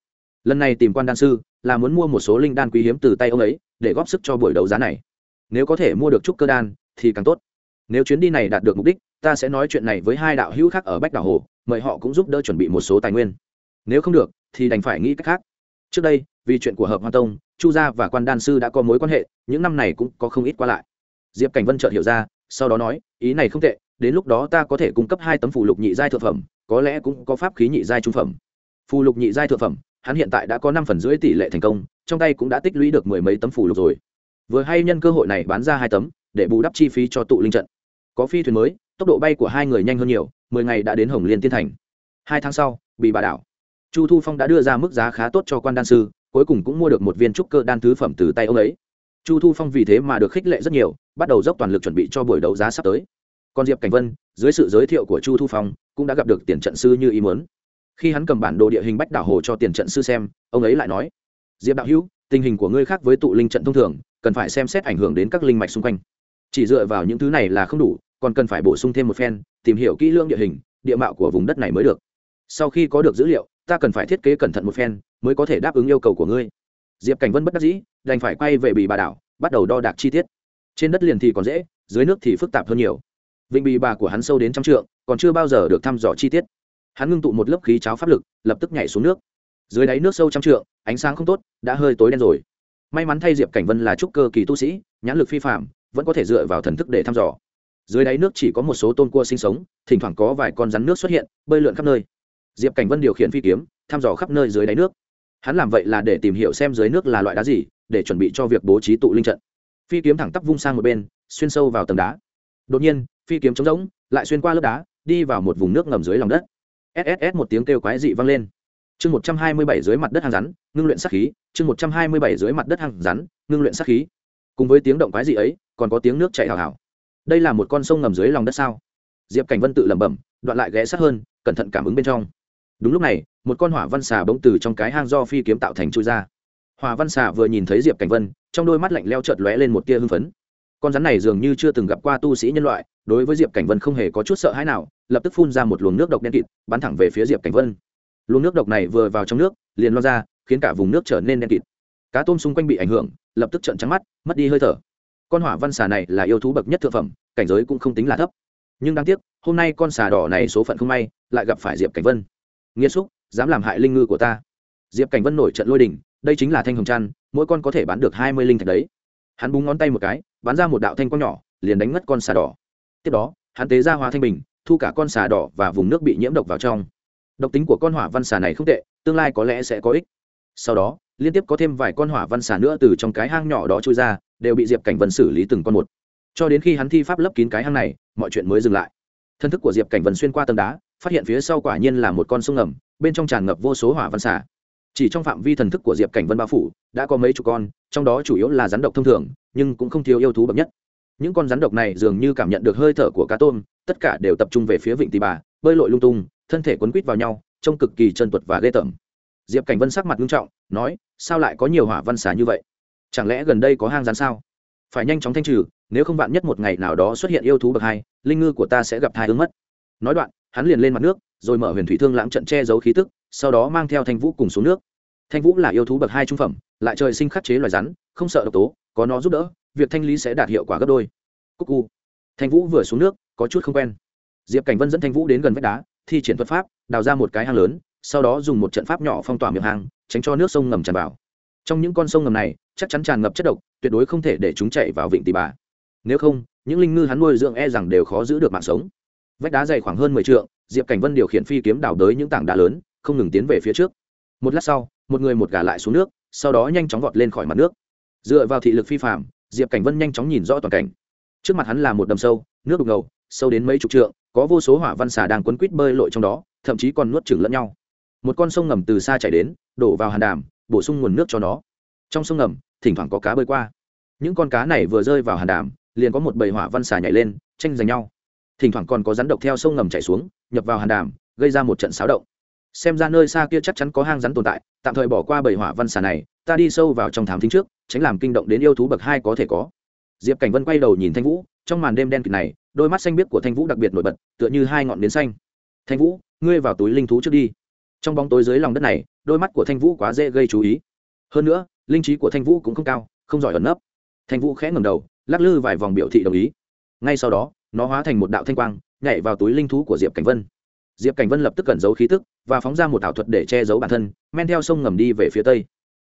Lần này tìm quan đan sư, là muốn mua một số linh đan quý hiếm từ tay ông ấy, để góp sức cho buổi đấu giá này. Nếu có thể mua được trúc cơ đan, thì càng tốt. Nếu chuyến đi này đạt được mục đích, ta sẽ nói chuyện này với hai đạo hữu khác ở bách đảo hồ, mời họ cũng giúp đỡ chuẩn bị một số tài nguyên. Nếu không được, thì đành phải nghĩ cách khác. Trước đây, vì chuyện của hợp hoa tông chu gia và quan đan sư đã có mối quan hệ, những năm này cũng có không ít qua lại. Diệp cảnh vân chợt hiểu ra, sau đó nói, ý này không tệ, đến lúc đó ta có thể cung cấp hai tấm phù lục nhị giai thượng phẩm, có lẽ cũng có pháp khí nhị giai trung phẩm. Phù lục nhị giai thượng phẩm, hắn hiện tại đã có năm phần rưỡi tỷ lệ thành công, trong tay cũng đã tích lũy được mười mấy tấm phù lục rồi. Vừa hay nhân cơ hội này bán ra hai tấm, để bù đắp chi phí cho tụ linh trận. Có phi thuyền mới, tốc độ bay của hai người nhanh hơn nhiều, mười ngày đã đến hồng liên tiên thành. Hai tháng sau, bị bà đảo. Chu thu phong đã đưa ra mức giá khá tốt cho quan đan sư cuối cùng cũng mua được một viên trúc cơ đan thứ phẩm từ tay ông ấy. Chu thu phong vì thế mà được khích lệ rất nhiều, bắt đầu dốc toàn lực chuẩn bị cho buổi đấu giá sắp tới. Còn diệp cảnh vân, dưới sự giới thiệu của chu thu phong, cũng đã gặp được tiền trận sư như ý muốn. Khi hắn cầm bản đồ địa hình bách đảo hồ cho tiền trận sư xem, ông ấy lại nói, diệp đạo hữu, tình hình của ngươi khác với tụ linh trận thông thường, cần phải xem xét ảnh hưởng đến các linh mạch xung quanh. Chỉ dựa vào những thứ này là không đủ, còn cần phải bổ sung thêm một phen, tìm hiểu kỹ lưỡng địa hình, địa mạo của vùng đất này mới được. Sau khi có được dữ liệu, ta cần phải thiết kế cẩn thận một phen mới có thể đáp ứng yêu cầu của ngươi. Diệp cảnh vân bất đắc dĩ, đành phải quay về bì bà đảo, bắt đầu đo đạc chi tiết. Trên đất liền thì còn dễ, dưới nước thì phức tạp hơn nhiều. Vịnh bì bà của hắn sâu đến trăm trượng, còn chưa bao giờ được thăm dò chi tiết. Hắn ngưng tụ một lớp khí cháo pháp lực, lập tức nhảy xuống nước. Dưới đáy nước sâu trăm trượng, ánh sáng không tốt, đã hơi tối đen rồi. May mắn thay diệp cảnh vân là trúc cơ kỳ tu sĩ, nhãn lực phi phạm vẫn có thể dựa vào thần thức để thăm dò. Dưới đáy nước chỉ có một số tôm cua sinh sống, thỉnh thoảng có vài con rắn nước xuất hiện, bơi lượn khắp nơi. Diệp cảnh vân điều khiển phi kiếm, thăm dò khắp nơi dưới đáy nước hắn làm vậy là để tìm hiểu xem dưới nước là loại đá gì, để chuẩn bị cho việc bố trí tụ linh trận. Phi kiếm thẳng tắp vung sang một bên, xuyên sâu vào tầng đá. Đột nhiên, phi kiếm trống rỗng, lại xuyên qua lớp đá, đi vào một vùng nước ngầm dưới lòng đất. Sss một tiếng kêu quái dị vang lên. Chương một trăm hai mươi bảy dưới mặt đất hang rắn, ngưng luyện sắc khí. Chương một trăm hai mươi bảy dưới mặt đất hang rắn, ngưng luyện sắc khí. Cùng với tiếng động quái dị ấy, còn có tiếng nước chảy hào hào. Đây là một con sông ngầm dưới lòng đất sao? Diệp cảnh vân tự lẩm bẩm, đoạn lại ghé sát hơn, cẩn thận cảm ứng bên trong. Đúng lúc này một con hỏa văn xà bỗng từ trong cái hang do phi kiếm tạo thành chui ra. Hỏa văn xà vừa nhìn thấy diệp cảnh vân, trong đôi mắt lạnh leo chợt lóe lên một tia hưng phấn. Con rắn này dường như chưa từng gặp qua tu sĩ nhân loại, đối với diệp cảnh vân không hề có chút sợ hãi nào, lập tức phun ra một luồng nước độc đen kịt, bắn thẳng về phía diệp cảnh vân. Luồng nước độc này vừa vào trong nước, liền lo ra, khiến cả vùng nước trở nên đen kịt. Cá tôm xung quanh bị ảnh hưởng, lập tức trợn trắng mắt, mất đi hơi thở. Con hỏa văn xà này là yêu thú bậc nhất thượng phẩm, cảnh giới cũng không tính là thấp. Nhưng đáng tiếc, hôm nay con xà đỏ này số phận không may, lại gặp phải diệp cảnh vân. Nghiêm xúc dám làm hại linh ngư của ta. Diệp cảnh vân nổi trận lôi đình, đây chính là thanh hồng trăn, mỗi con có thể bán được hai mươi linh thạch đấy. Hắn búng ngón tay một cái bán ra một đạo thanh quang nhỏ, liền đánh ngất con xà đỏ. Tiếp đó, hắn tế ra hoa thanh bình, thu cả con xà đỏ và vùng nước bị nhiễm độc vào trong. Độc tính của con hỏa văn xà này không tệ, tương lai có lẽ sẽ có ích. Sau đó, liên tiếp có thêm vài con hỏa văn xà nữa từ trong cái hang nhỏ đó trôi ra, đều bị diệp cảnh vân xử lý từng con một. Cho đến khi hắn thi pháp lấp kín cái hang này, mọi chuyện mới dừng lại. Thân thức của diệp cảnh vân xuyên qua tầng đá phát hiện phía sau quả nhiên là một con sông ngầm, bên trong tràn ngập vô số hỏa văn xà chỉ trong phạm vi thần thức của diệp cảnh vân bao phủ, đã có mấy chục con, trong đó chủ yếu là rắn độc thông thường, nhưng cũng không thiếu yêu thú bậc nhất. Những con rắn độc này dường như cảm nhận được hơi thở của cá tôm, tất cả đều tập trung về phía vịnh tì bà, bơi lội lung tung, thân thể quấn quít vào nhau, trông cực kỳ chân tuật và ghê tởm. Diệp cảnh vân sắc mặt nghiêm trọng, nói, sao lại có nhiều hỏa văn xà như vậy? Chẳng lẽ gần đây có hang rắn sao? Phải nhanh chóng thanh trừ, nếu không bạn nhất một ngày nào đó xuất hiện yêu thú bậc hai, linh ngư của ta sẽ gặp thai ứng mất. Nói đoạn hắn liền lên mặt nước, rồi mở huyền thủy thương lãng trận che giấu khí tức, sau đó mang theo thanh vũ cùng xuống nước. Thanh vũ là yêu thú bậc hai trung phẩm, lại trời sinh khắc chế loài rắn, không sợ độc tố, có nó giúp đỡ, việc thanh lý sẽ đạt hiệu quả gấp đôi. Cúc cu. Thanh vũ vừa xuống nước, có chút không quen. Diệp cảnh vân dẫn thanh vũ đến gần vách đá, thi triển thuật pháp, đào ra một cái hang lớn, sau đó dùng một trận pháp nhỏ phong tỏa miệng hang, tránh cho nước sông ngầm tràn vào. Trong những con sông ngầm này, chắc chắn tràn ngập chất độc, tuyệt đối không thể để chúng chạy vào vịnh tì bà. Nếu không, những linh ngư hắn nuôi dưỡng e rằng đều khó giữ được mạng sống vách đá dày khoảng hơn mười t diệp cảnh vân điều khiển phi kiếm đào đới những tảng đá lớn, không ngừng tiến về phía trước. Một lát sau, một người một gà lại xuống nước, sau đó nhanh chóng vọt lên khỏi mặt nước. Dựa vào thị lực phi phạm diệp cảnh vân nhanh chóng nhìn rõ toàn cảnh. Trước mặt hắn là một đầm sâu, nước đục ngầu, sâu đến mấy chục trượng, có vô số hỏa văn xà đang quấn quít bơi lội trong đó, thậm chí còn nuốt chửng lẫn nhau. Một con sông ngầm từ xa chảy đến, đổ vào hàn đàm, bổ sung nguồn nước cho nó. Trong sông ngầm, thỉnh thoảng có cá bơi qua. Những con cá này vừa rơi vào hàn đàm, liền có một bầy hỏa văn xà nhảy lên tranh giành nhau thỉnh thoảng còn có rắn độc theo sông ngầm chảy xuống, nhập vào hàn đàm, gây ra một trận xáo động. Xem ra nơi xa kia chắc chắn có hang rắn tồn tại, tạm thời bỏ qua bầy hỏa văn xà này, ta đi sâu vào trong thám thính trước, tránh làm kinh động đến yêu thú bậc hai có thể có. Diệp cảnh vân quay đầu nhìn thanh vũ, trong màn đêm đen kịt này, đôi mắt xanh biếc của thanh vũ đặc biệt nổi bật, tựa như hai ngọn nến xanh. Thanh vũ, ngươi vào túi linh thú trước đi. Trong bóng tối dưới lòng đất này, đôi mắt của thanh vũ quá dễ gây chú ý. Hơn nữa, linh trí của thanh vũ cũng không cao, không giỏi ẩn nấp. Thanh vũ khẽ ngầm đầu, lắc lư vài vòng biểu thị đồng ý. Ngay sau đó nó hóa thành một đạo thanh quang, nhảy vào túi linh thú của diệp cảnh vân. Diệp cảnh vân lập tức cẩn giấu khí tức và phóng ra một ảo thuật để che giấu bản thân, men theo sông ngầm đi về phía tây.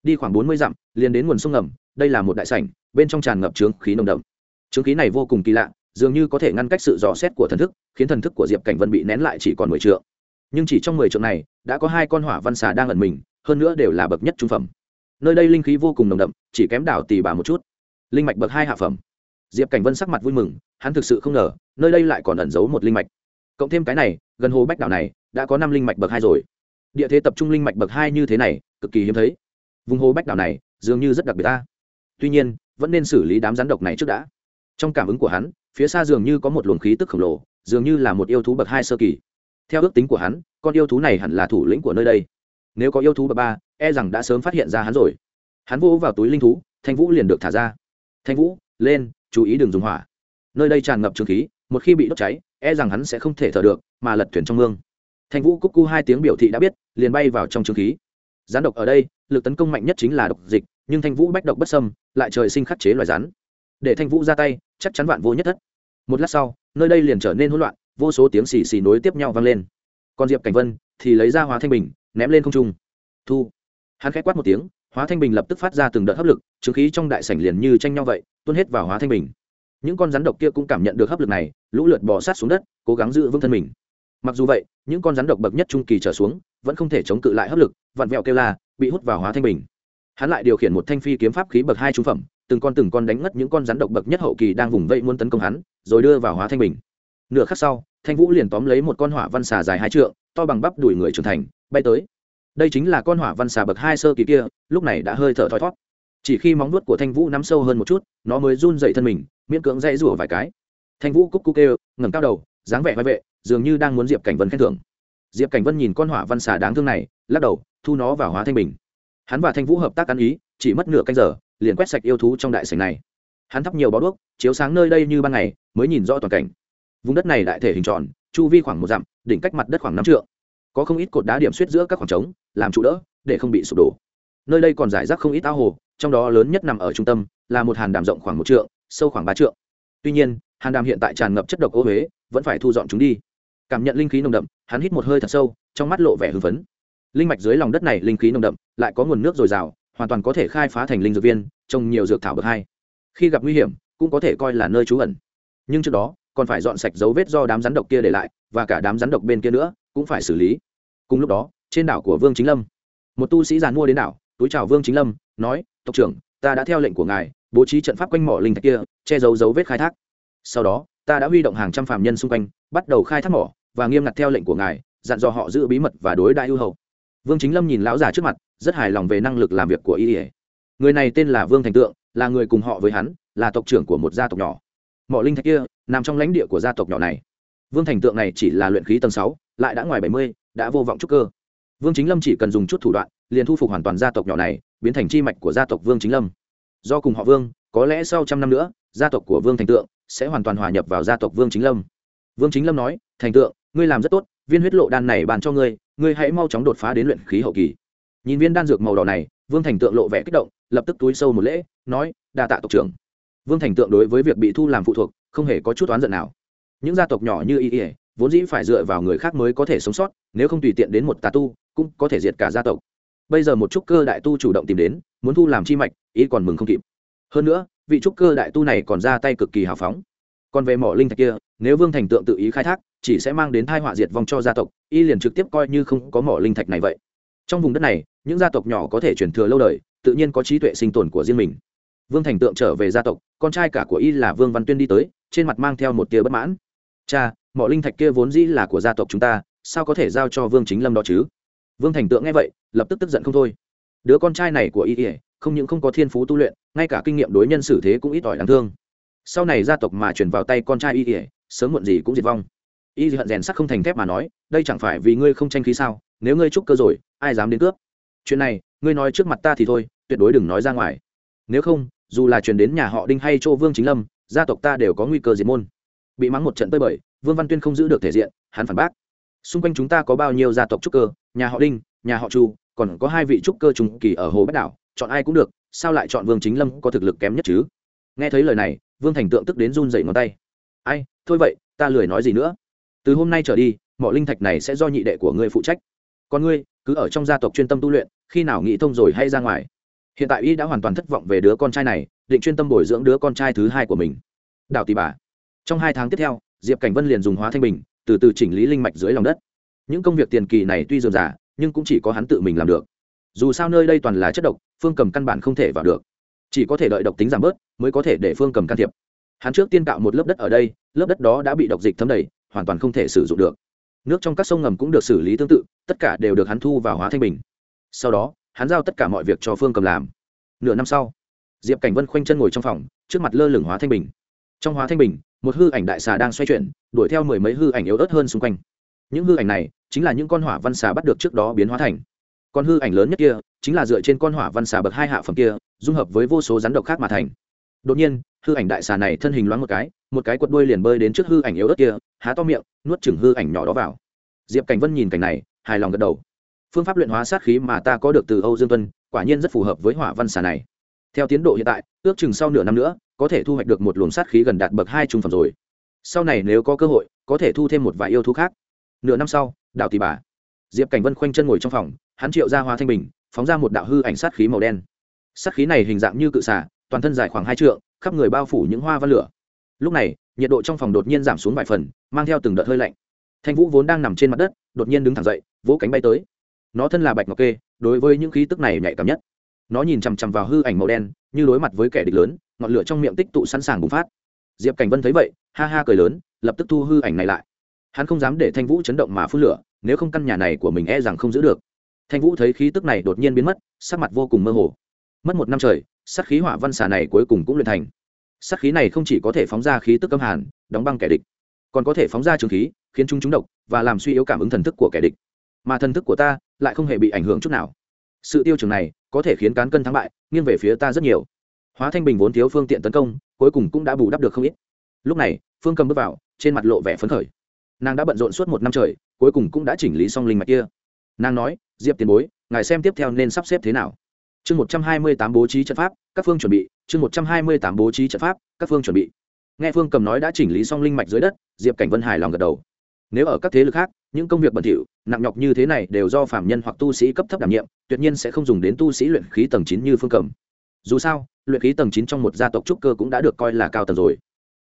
Đi khoảng bốn mươi dặm, liền đến nguồn sông ngầm, đây là một đại sảnh, bên trong tràn ngập trướng khí nồng đậm. Trướng khí này vô cùng kỳ lạ, dường như có thể ngăn cách sự dò xét của thần thức, khiến thần thức của diệp cảnh vân bị nén lại chỉ còn mười triệu nhưng chỉ trong mười triệu này, đã có hai con hỏa văn xà đang ẩn mình, hơn nữa đều là bậc nhất trung phẩm. Nơi đây linh khí vô cùng nồng đậm, chỉ kém đảo tì bà một chút. Linh mạch bậc hai hạ phẩm diệp cảnh vân sắc mặt vui mừng, hắn thực sự không ngờ, nơi đây lại còn ẩn giấu một linh mạch. Cộng thêm cái này, gần hồ bách đảo này, đã có năm linh mạch bậc hai rồi. Địa thế tập trung linh mạch bậc hai như thế này, cực kỳ hiếm thấy. Vùng hồ bách đảo này, dường như rất đặc biệt ta. Tuy nhiên, vẫn nên xử lý đám rắn độc này trước đã. Trong cảm ứng của hắn, phía xa dường như có một luồng khí tức khổng lồ, dường như là một yêu thú bậc hai sơ kỳ. Theo ước tính của hắn, con yêu thú này hẳn là thủ lĩnh của nơi đây. Nếu có yêu thú bậc ba e rằng đã sớm phát hiện ra hắn rồi. Hắn vô vào túi linh thú, thanh vũ liền được thả ra. Thanh vũ lên, chú ý đừng dùng hỏa. Nơi đây tràn ngập trường khí, một khi bị đốt cháy e rằng hắn sẽ không thể thở được, mà lật thuyền trong mương. Thanh vũ cúc cu hai tiếng biểu thị đã biết, liền bay vào trong trường khí. Rắn độc ở đây, lực tấn công mạnh nhất chính là độc dịch, nhưng thanh vũ bách độc bất sâm lại trời sinh khắc chế loài rắn. Để thanh vũ ra tay, chắc chắn vạn vô nhất thất. Một lát sau, nơi đây liền trở nên hỗn loạn, vô số tiếng xì xì nối tiếp nhau vang lên. Còn diệp cảnh vân thì lấy ra hóa thanh bình, ném lên không trung. Thu. Hắn khẽ quát một tiếng hóa thanh bình lập tức phát ra từng đợt hấp lực, chứng khí trong đại sảnh liền như tranh nhau vậy, tuôn hết vào hóa thanh bình. Những con rắn độc kia cũng cảm nhận được hấp lực này, lũ lượt bò sát xuống đất, cố gắng giữ vững thân mình. Mặc dù vậy, những con rắn độc bậc nhất trung kỳ trở xuống, vẫn không thể chống cự lại hấp lực, vặn vẹo kêu la, bị hút vào hóa thanh bình. Hắn lại điều khiển một thanh phi kiếm pháp khí bậc hai trung phẩm, từng con từng con đánh ngất những con rắn độc bậc nhất hậu kỳ đang vùng vẫy muốn tấn công hắn, rồi đưa vào hóa thanh bình. Nửa khắc sau, thanh vũ liền tóm lấy một con hỏa văn xà dài hai trượng, to bằng bắp đuổi người trưởng thành, bay tới đây chính là con hỏa văn xà bậc hai sơ kỳ kia, lúc này đã hơi thở thoi thót chỉ khi móng nuốt của thanh vũ nắm sâu hơn một chút, nó mới run dậy thân mình, miễn cưỡng dãy rủa vài cái. Thanh vũ cúc cúc kêu, ngẩng cao đầu, dáng vẻ vai vệ, dường như đang muốn diệp cảnh vân khen thưởng. Diệp cảnh vân nhìn con hỏa văn xà đáng thương này, lắc đầu, thu nó vào hóa thanh bình. Hắn và thanh vũ hợp tác ăn ý, chỉ mất nửa canh giờ, liền quét sạch yêu thú trong đại sảnh này. Hắn thắp nhiều bó đuốc, chiếu sáng nơi đây như ban ngày, mới nhìn rõ toàn cảnh. Vùng đất này đại thể hình tròn, chu vi khoảng một dặm, đỉnh cách mặt đất khoảng năm trượng có không ít cột đá điểm suýt giữa các khoảng trống, làm trụ đỡ, để không bị sụp đổ. Nơi đây còn giải rác không ít ao hồ, trong đó lớn nhất nằm ở trung tâm, là một hàn đàm rộng khoảng một trượng, sâu khoảng ba trượng. Tuy nhiên, hàn đàm hiện tại tràn ngập chất độc ô huế, vẫn phải thu dọn chúng đi. Cảm nhận linh khí nồng đậm, hắn hít một hơi thật sâu, trong mắt lộ vẻ hưng phấn. Linh mạch dưới lòng đất này linh khí nồng đậm, lại có nguồn nước dồi dào, hoàn toàn có thể khai phá thành linh dược viên, trồng nhiều dược thảo bậc hai. Khi gặp nguy hiểm, cũng có thể coi là nơi trú ẩn. Nhưng trước đó, còn phải dọn sạch dấu vết do đám rắn độc kia để lại, và cả đám rắn độc bên kia nữa cũng phải xử lý. Cùng lúc đó, trên đảo của vương chính lâm, một tu sĩ giàn mua đến đảo, túi chào vương chính lâm, nói, tộc trưởng, ta đã theo lệnh của ngài, bố trí trận pháp quanh mỏ linh thạch kia, che giấu dấu vết khai thác. Sau đó, ta đã huy động hàng trăm phạm nhân xung quanh, bắt đầu khai thác mỏ và nghiêm ngặt theo lệnh của ngài, dặn dò họ giữ bí mật và đối đại ưu hậu. Vương chính lâm nhìn lão già trước mặt, rất hài lòng về năng lực làm việc của y. Người này tên là vương thành tượng, là người cùng họ với hắn, là tộc trưởng của một gia tộc nhỏ. Mỏ linh thạch kia nằm trong lãnh địa của gia tộc nhỏ này vương thành tượng này chỉ là luyện khí tầng sáu, lại đã ngoài bảy mươi, đã vô vọng trúc cơ. Vương chính lâm chỉ cần dùng chút thủ đoạn, liền thu phục hoàn toàn gia tộc nhỏ này, biến thành chi mạch của gia tộc vương chính lâm. Do cùng họ vương, có lẽ sau trăm năm nữa, gia tộc của vương thành tượng sẽ hoàn toàn hòa nhập vào gia tộc vương chính lâm. Vương chính lâm nói, thành tượng, ngươi làm rất tốt, viên huyết lộ đan này bàn cho ngươi ngươi hãy mau chóng đột phá đến luyện khí hậu kỳ. Nhìn viên đan dược màu đỏ này, vương thành tượng lộ vẻ kích động, lập tức túi sâu một lễ, nói, đa tạ tộc trưởng. Vương thành tượng đối với việc bị thu làm phụ thuộc, không hề có chút oán giận nào những gia tộc nhỏ như y ỉa vốn dĩ phải dựa vào người khác mới có thể sống sót, nếu không tùy tiện đến một tà tu, cũng có thể diệt cả gia tộc. Bây giờ một trúc cơ đại tu chủ động tìm đến, muốn thu làm chi mạch ý còn mừng không kịp. Hơn nữa, vị trúc cơ đại tu này còn ra tay cực kỳ hào phóng. Còn về mỏ linh thạch kia, nếu vương thành tượng tự ý khai thác, chỉ sẽ mang đến thai họa diệt vong cho gia tộc, y liền trực tiếp coi như không có mỏ linh thạch này vậy. Trong vùng đất này, những gia tộc nhỏ có thể truyền thừa lâu đời, tự nhiên có trí tuệ sinh tồn của riêng mình. Vương thành tượng trở về gia tộc, con trai cả của y là vương văn tuyên đi tới, trên mặt mang theo một tia bất mãn cha mỏ linh thạch kia vốn dĩ là của gia tộc chúng ta, sao có thể giao cho vương chính lâm đó chứ? Vương thành tượng nghe vậy, lập tức tức giận không thôi. Đứa con trai này của y ỉa không những không có thiên phú tu luyện, ngay cả kinh nghiệm đối nhân xử thế cũng ít ỏi đáng thương. Sau này gia tộc mà chuyển vào tay con trai y ỉa sớm muộn gì cũng diệt vong. Y hận rèn sắt không thành thép mà nói, đây chẳng phải vì ngươi không tranh khí sao? Nếu ngươi trúc cơ rồi, ai dám đến cướp? Chuyện này, ngươi nói trước mặt ta thì thôi, tuyệt đối đừng nói ra ngoài. Nếu không, dù là chuyển đến nhà họ đinh hay chỗ vương chính lâm, gia tộc ta đều có nguy cơ diệt môn bị mắng một trận tơi bời, vương văn tuyên không giữ được thể diện, hắn phản bác. Xung quanh chúng ta có bao nhiêu gia tộc trúc cơ? Nhà họ đinh, nhà họ chu, còn có hai vị trúc cơ trùng kỳ ở hồ bách đảo, chọn ai cũng được, sao lại chọn vương chính lâm có thực lực kém nhất chứ? Nghe thấy lời này, vương thành tượng tức đến run dậy ngón tay. Ai, thôi vậy, ta lười nói gì nữa. Từ hôm nay trở đi, mọi linh thạch này sẽ do nhị đệ của ngươi phụ trách. Còn ngươi, cứ ở trong gia tộc chuyên tâm tu luyện, khi nào nghĩ thông rồi hay ra ngoài. Hiện tại y đã hoàn toàn thất vọng về đứa con trai này, định chuyên tâm bồi dưỡng đứa con trai thứ hai của mình. Đào tỷ bà trong hai tháng tiếp theo, diệp cảnh vân liền dùng hóa thanh bình, từ từ chỉnh lý linh mạch dưới lòng đất. Những công việc tiền kỳ này tuy dườm giả nhưng cũng chỉ có hắn tự mình làm được. Dù sao nơi đây toàn là chất độc, phương cầm căn bản không thể vào được. Chỉ có thể đợi độc tính giảm bớt, mới có thể để phương cầm can thiệp. Hắn trước tiên tạo một lớp đất ở đây, lớp đất đó đã bị độc dịch thấm đầy, hoàn toàn không thể sử dụng được. Nước trong các sông ngầm cũng được xử lý tương tự, tất cả đều được hắn thu vào hóa thanh bình. Sau đó, hắn giao tất cả mọi việc cho phương cầm làm. Nửa năm sau, diệp cảnh vân khoanh chân ngồi trong phòng, trước mặt lơ lửng hóa thanh bình. Trong hóa thanh bình một hư ảnh đại xà đang xoay chuyển, đuổi theo mười mấy hư ảnh yếu ớt hơn xung quanh. Những hư ảnh này chính là những con hỏa văn xà bắt được trước đó biến hóa thành. Con hư ảnh lớn nhất kia chính là dựa trên con hỏa văn xà bậc hai hạ phẩm kia, dung hợp với vô số rắn độc khác mà thành. Đột nhiên, hư ảnh đại xà này thân hình loáng một cái một cái quật đuôi liền bơi đến trước hư ảnh yếu ớt kia, há to miệng, nuốt chừng hư ảnh nhỏ đó vào. Diệp cảnh vân nhìn cảnh này, hài lòng gật đầu. Phương pháp luyện hóa sát khí mà ta có được từ âu dương tuân, quả nhiên rất phù hợp với hỏa văn xà này. Theo tiến độ hiện tại, ước chừng sau nửa năm nữa có thể thu hoạch được một luồng sát khí gần đạt bậc hai trung phẩm rồi. Sau này nếu có cơ hội, có thể thu thêm một vài yêu thú khác. Nửa năm sau đạo tỷ bà. Diệp cảnh vân khoanh chân ngồi trong phòng, hắn triệu ra hoa thanh bình, phóng ra một đạo hư ảnh sát khí màu đen. Sát khí này hình dạng như cự xả toàn thân dài khoảng hai trượng, khắp người bao phủ những hoa văn lửa. Lúc này, nhiệt độ trong phòng đột nhiên giảm xuống vài phần, mang theo từng đợt hơi lạnh. Thanh vũ vốn đang nằm trên mặt đất, đột nhiên đứng thẳng dậy, vỗ cánh bay tới. Nó thân là bạch ngọc kê, đối với những khí tức này nhạy cảm nhất. Nó nhìn chằm chằm vào hư ảnh màu đen, như đối mặt với kẻ địch lớn ngọn lửa trong miệng tích tụ sẵn sàng bùng phát. Diệp cảnh vân thấy vậy, ha ha cười lớn, lập tức thu hư ảnh này lại. Hắn không dám để thanh vũ chấn động mà phun lửa, nếu không căn nhà này của mình e rằng không giữ được. Thanh vũ thấy khí tức này đột nhiên biến mất, sắc mặt vô cùng mơ hồ. Mất một năm trời sắc khí hỏa văn xà này cuối cùng cũng luyện thành. Sắc khí này không chỉ có thể phóng ra khí tức âm hàn, đóng băng kẻ địch, còn có thể phóng ra trường khí, khiến chúng trúng độc và làm suy yếu cảm ứng thần thức của kẻ địch. Mà thần thức của ta lại không hề bị ảnh hưởng chút nào. Sự tiêu trường này có thể khiến cán cân thắng bại, nghiêng về phía ta rất nhiều hóa thanh bình vốn thiếu phương tiện tấn công, cuối cùng cũng đã bù đắp được không ít. Lúc này, phương cầm bước vào, trên mặt lộ vẻ phấn khởi. Nàng đã bận rộn suốt một năm trời, cuối cùng cũng đã chỉnh lý xong linh mạch kia. Nàng nói, diệp tiền bối, ngài xem tiếp theo nên sắp xếp thế nào. Chương một trăm hai mươi tám bố trí trận pháp, các phương chuẩn bị. Chương một trăm hai mươi tám bố trí trận pháp, các phương chuẩn bị. Nghe phương cầm nói đã chỉnh lý xong linh mạch dưới đất, diệp cảnh vân hài lòng gật đầu. Nếu ở các thế lực khác, những công việc bẩn thỉu, nặng nhọc như thế này đều do phạm nhân hoặc tu sĩ cấp thấp đảm nhiệm, tuyệt nhiên sẽ không dùng đến tu sĩ luyện khí tầng chín như phương cầm dù sao, luyện khí tầng chín trong một gia tộc trúc cơ cũng đã được coi là cao tầng rồi.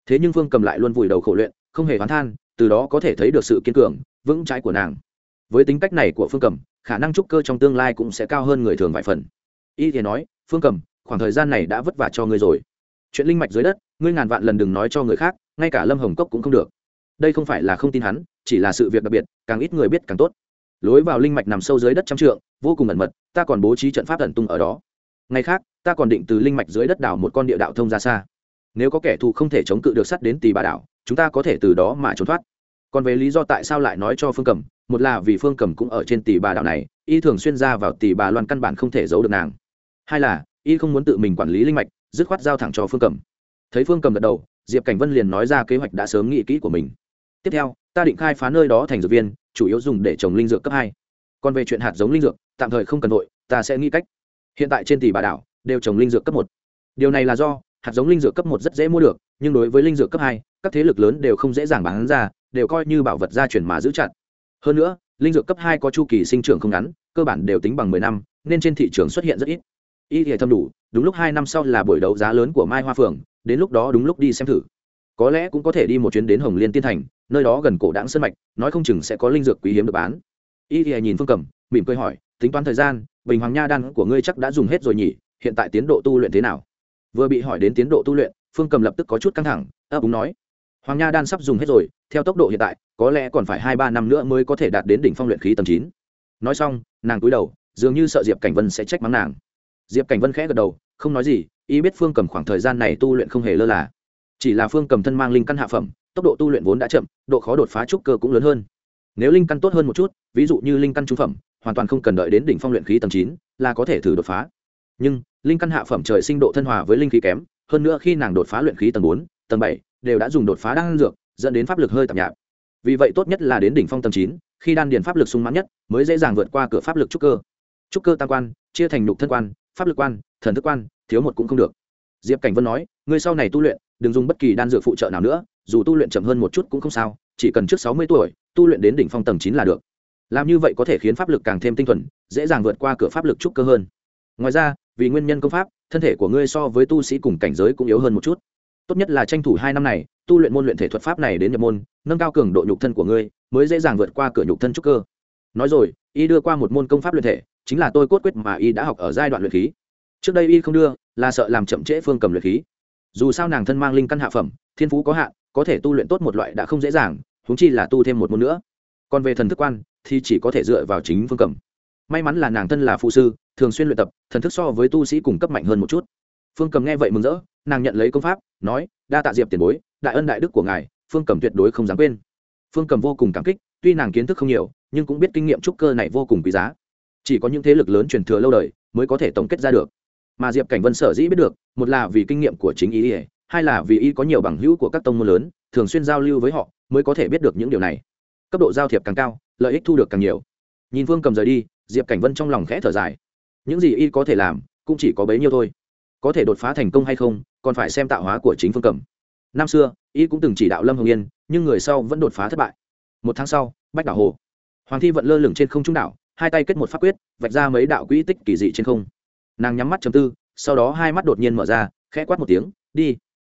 Thế nhưng phương cầm lại luôn vùi đầu khổ luyện, không hề hoán than, từ đó có thể thấy được sự kiên cường, vững trái của nàng. Với tính cách này của phương cầm, khả năng trúc cơ trong tương lai cũng sẽ cao hơn người thường vài phần. Y thì nói, phương cầm, khoảng thời gian này đã vất vả cho ngươi rồi. Chuyện linh mạch dưới đất, ngươi ngàn vạn lần đừng nói cho người khác, ngay cả lâm hồng cốc cũng không được. Đây không phải là không tin hắn, chỉ là sự việc đặc biệt, càng ít người biết càng tốt. Lối vào linh mạch nằm sâu dưới đất trăm trượng, vô cùng ẩn mật, ta còn bố trí trận pháp ẩn tung ở đó. Ngày khác ta còn định từ linh mạch dưới đất đảo một con địa đạo thông ra xa. Nếu có kẻ thù không thể chống cự được sắt đến tì bà đảo, chúng ta có thể từ đó mà trốn thoát. Còn về lý do tại sao lại nói cho phương cầm một là vì phương cầm cũng ở trên tỷ bà đảo này, y thường xuyên ra vào tỷ bà loan căn bản không thể giấu được nàng. Hai là, y không muốn tự mình quản lý linh mạch, dứt khoát giao thẳng cho phương cầm thấy phương cầm gật đầu, diệp cảnh vân liền nói ra kế hoạch đã sớm nghĩ kỹ của mình. Tiếp theo, ta định khai phá nơi đó thành dược viên, chủ yếu dùng để trồng linh dược cấp hai. Còn về chuyện hạt giống linh dược, tạm thời không cần vội, ta sẽ nghĩ cách. Hiện tại trên tỷ bà đảo đều trồng linh dược cấp một. Điều này là do, hạt giống linh dược cấp một rất dễ mua được, nhưng đối với linh dược cấp hai, các thế lực lớn đều không dễ dàng bán ra, đều coi như bảo vật gia truyền mà giữ chặt. Hơn nữa, linh dược cấp hai có chu kỳ sinh trưởng không ngắn, cơ bản đều tính bằng mười năm, nên trên thị trường xuất hiện rất ít. Y hệ thâm đủ, đúng lúc hai năm sau là buổi đấu giá lớn của mai hoa phường đến lúc đó đúng lúc đi xem thử. Có lẽ cũng có thể đi một chuyến đến hồng liên tiên thành, nơi đó gần cổ đáng sân mạch, nói không chừng sẽ có linh dược quý hiếm được bán. Y Thì nhìn phương cầm, mỉm cười hỏi, tính toán thời gian, bình hoàng nha đan của ngươi chắc đã dùng hết rồi nhỉ? Hiện tại tiến độ tu luyện thế nào? Vừa bị hỏi đến tiến độ tu luyện, phương cầm lập tức có chút căng thẳng, ấp úng nói. Hoàng nha đan sắp dùng hết rồi, theo tốc độ hiện tại, có lẽ còn phải hai ba năm nữa mới có thể đạt đến đỉnh phong luyện khí tầng chín. Nói xong, nàng cúi đầu, dường như sợ diệp cảnh vân sẽ trách mắng nàng. Diệp cảnh vân khẽ gật đầu, không nói gì, ý biết phương cầm khoảng thời gian này tu luyện không hề lơ là. Chỉ là phương cầm thân mang linh căn hạ phẩm, tốc độ tu luyện vốn đã chậm, độ khó đột phá trúc cơ cũng lớn hơn. Nếu linh căn tốt hơn một chút, ví dụ như linh căn trung phẩm, hoàn toàn không cần đợi đến đỉnh phong luyện khí tầng chín là có thể thử đột phá nhưng linh căn hạ phẩm trời sinh độ thân hòa với linh khí kém, hơn nữa khi nàng đột phá luyện khí tầng bốn, tầng bảy, đều đã dùng đột phá đan dược, dẫn đến pháp lực hơi tạp nhạp vì vậy tốt nhất là đến đỉnh phong tầng chín, khi đan điền pháp lực sung mãn nhất, mới dễ dàng vượt qua cửa pháp lực trúc cơ. Trúc cơ tam quan, chia thành nhục thân quan, pháp lực quan, thần thức quan, thiếu một cũng không được. Diệp cảnh vân nói người sau này tu luyện, đừng dùng bất kỳ đan dược phụ trợ nào nữa, dù tu luyện chậm hơn một chút cũng không sao, chỉ cần trước sáu mươi tuổi, tu luyện đến đỉnh phong tầng chín là được. Làm như vậy có thể khiến pháp lực càng thêm tinh thuần, dễ dàng vượt qua cửa pháp lực trúc cơ hơn. Ngoài ra vì nguyên nhân công pháp, thân thể của ngươi so với tu sĩ cùng cảnh giới cũng yếu hơn một chút. Tốt nhất là tranh thủ hai năm này, tu luyện môn luyện thể thuật pháp này đến nhập môn, nâng cao cường độ nhục thân của ngươi, mới dễ dàng vượt qua cửa nhục thân trúc cơ. Nói rồi, y đưa qua một môn công pháp luyện thể, chính là tôi cốt quyết mà y đã học ở giai đoạn luyện khí. Trước đây y không đưa, là sợ làm chậm trễ phương cầm luyện khí. Dù sao nàng thân mang linh căn hạ phẩm, thiên phú có hạn, có thể tu luyện tốt một loại đã không dễ dàng húng chi là tu thêm một môn nữa. Còn về thần thức quan, thì chỉ có thể dựa vào chính phương cầm may mắn là nàng thân là phụ sư, thường xuyên luyện tập, thần thức so với tu sĩ cung cấp mạnh hơn một chút. Phương cầm nghe vậy mừng rỡ, nàng nhận lấy công pháp, nói, đa tạ diệp tiền bối, đại ân đại đức của ngài, phương cầm tuyệt đối không dám quên. Phương cầm vô cùng cảm kích, tuy nàng kiến thức không nhiều, nhưng cũng biết kinh nghiệm trúc cơ này vô cùng quý giá. Chỉ có những thế lực lớn truyền thừa lâu đời mới có thể tổng kết ra được. Mà diệp cảnh vân sở dĩ biết được, một là vì kinh nghiệm của chính ý ỉa hai là vì y có nhiều bằng hữu của các tông môn lớn, thường xuyên giao lưu với họ mới có thể biết được những điều này. Cấp độ giao thiệp càng cao, lợi ích thu được càng nhiều. Nhìn phương cầm rời đi diệp cảnh vân trong lòng khẽ thở dài. Những gì y có thể làm, cũng chỉ có bấy nhiêu thôi. Có thể đột phá thành công hay không, còn phải xem tạo hóa của chính phương Cẩm. năm xưa, y cũng từng chỉ đạo lâm hồng yên, nhưng người sau vẫn đột phá thất bại. Một tháng sau, bách đảo hồ. Hoàng thi vẫn lơ lửng trên không trung đảo, hai tay kết một pháp quyết, vạch ra mấy đạo quỹ tích kỳ dị trên không. Nàng nhắm mắt chầm tư, sau đó hai mắt đột nhiên mở ra, khẽ quát một tiếng, đi.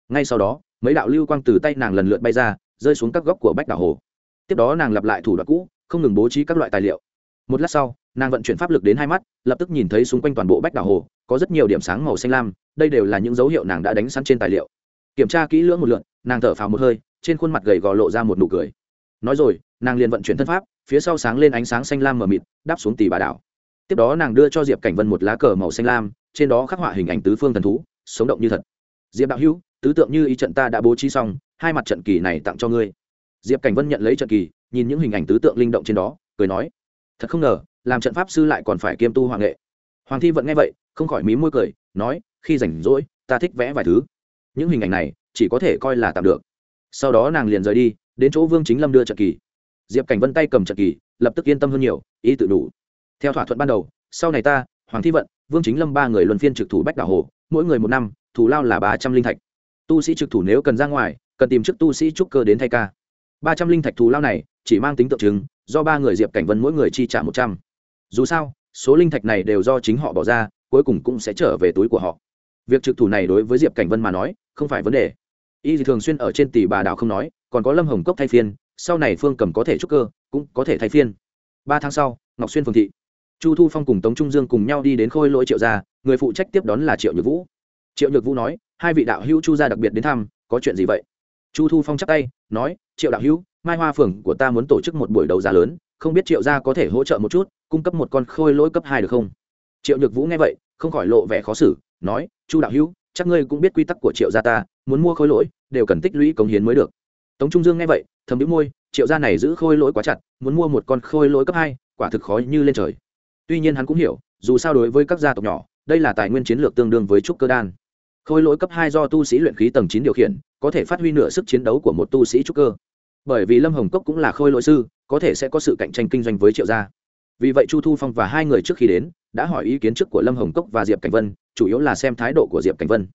Ngay sau đó, mấy đạo lưu quang từ tay nàng lần lượt bay ra, rơi xuống các góc của bách đảo hồ. Tiếp đó nàng lặp lại thủ đoạn cũ, không ngừng bố trí các loại tài liệu. Một lát sau nàng vận chuyển pháp lực đến hai mắt, lập tức nhìn thấy xung quanh toàn bộ bách đảo hồ, có rất nhiều điểm sáng màu xanh lam, đây đều là những dấu hiệu nàng đã đánh sẵn trên tài liệu. Kiểm tra kỹ lưỡng một lượn, nàng thở phào một hơi, trên khuôn mặt gầy gò lộ ra một nụ cười. Nói rồi, nàng liền vận chuyển thân pháp, phía sau sáng lên ánh sáng xanh lam mờ mịt, đáp xuống tỷ bà đảo. Tiếp đó nàng đưa cho diệp cảnh vân một lá cờ màu xanh lam, trên đó khắc họa hình ảnh tứ phương thần thú, sống động như thật. Diệp đạo hữu, tứ tượng như ý trận ta đã bố trí xong, hai mặt trận kỳ này tặng cho ngươi. Diệp cảnh vân nhận lấy trận kỳ, nhìn những hình ảnh tứ tượng linh động trên đó, cười nói, thật không ngờ làm trận pháp sư lại còn phải kiêm tu hoàng nghệ. Hoàng thi vẫn nghe vậy, không khỏi mí môi cười, nói, khi rảnh rỗi, ta thích vẽ vài thứ. Những hình ảnh này, chỉ có thể coi là tạm được. Sau đó nàng liền rời đi, đến chỗ vương chính lâm đưa trận kỳ. Diệp cảnh vân tay cầm trận kỳ, lập tức yên tâm hơn nhiều, ý tự đủ. Theo thỏa thuận ban đầu, sau này ta, hoàng thi vận, vương chính lâm ba người luân phiên trực thủ bách đảo hồ, mỗi người một năm, thủ lao là ba trăm linh thạch. Tu sĩ trực thủ nếu cần ra ngoài, cần tìm chức tu sĩ trúc cơ đến thay ca. Ba trăm linh thạch thù lao này, chỉ mang tính tượng trưng, do ba người diệp cảnh vân mỗi người chi trả một trăm dù sao, số linh thạch này đều do chính họ bỏ ra, cuối cùng cũng sẽ trở về túi của họ. Việc trực thủ này đối với diệp cảnh vân mà nói, không phải vấn đề. Y thường xuyên ở trên tỷ bà đảo không nói, còn có lâm hồng cốc thay phiên, sau này phương cầm có thể trúc cơ, cũng có thể thay phiên. Ba tháng sau, ngọc xuyên Phương thị. Chu thu phong cùng tống trung dương cùng nhau đi đến khôi lỗi triệu gia, người phụ trách tiếp đón là triệu nhược vũ. Triệu nhược vũ nói, hai vị đạo hữu chu gia đặc biệt đến thăm, có chuyện gì vậy? Chu thu phong chắc tay, nói, triệu đạo hữu, mai hoa phường của ta muốn tổ chức một buổi đấu giá lớn, không biết triệu gia có thể hỗ trợ một chút cung cấp một con khôi lỗi cấp hai được không? Triệu nhược vũ nghe vậy, không khỏi lộ vẻ khó xử, nói, chu đạo hữu, chắc ngươi cũng biết quy tắc của triệu gia ta, muốn mua khôi lỗi, đều cần tích lũy cống hiến mới được. Tống trung dương nghe vậy, thầm đĩu môi, triệu gia này giữ khôi lỗi quá chặt, muốn mua một con khôi lỗi cấp hai, quả thực khó như lên trời. Tuy nhiên hắn cũng hiểu, dù sao đối với các gia tộc nhỏ, đây là tài nguyên chiến lược tương đương với trúc cơ đan. Khôi lỗi cấp hai do tu sĩ luyện khí tầng chín điều khiển, có thể phát huy nửa sức chiến đấu của một tu sĩ trúc cơ. Bởi vì lâm hồng cốc cũng là khôi lỗi sư, có thể sẽ có sự cạnh tranh kinh doanh với triệu gia vì vậy chu thu phong và hai người trước khi đến đã hỏi ý kiến trước của lâm hồng cốc và diệp cảnh vân, chủ yếu là xem thái độ của diệp cảnh vân.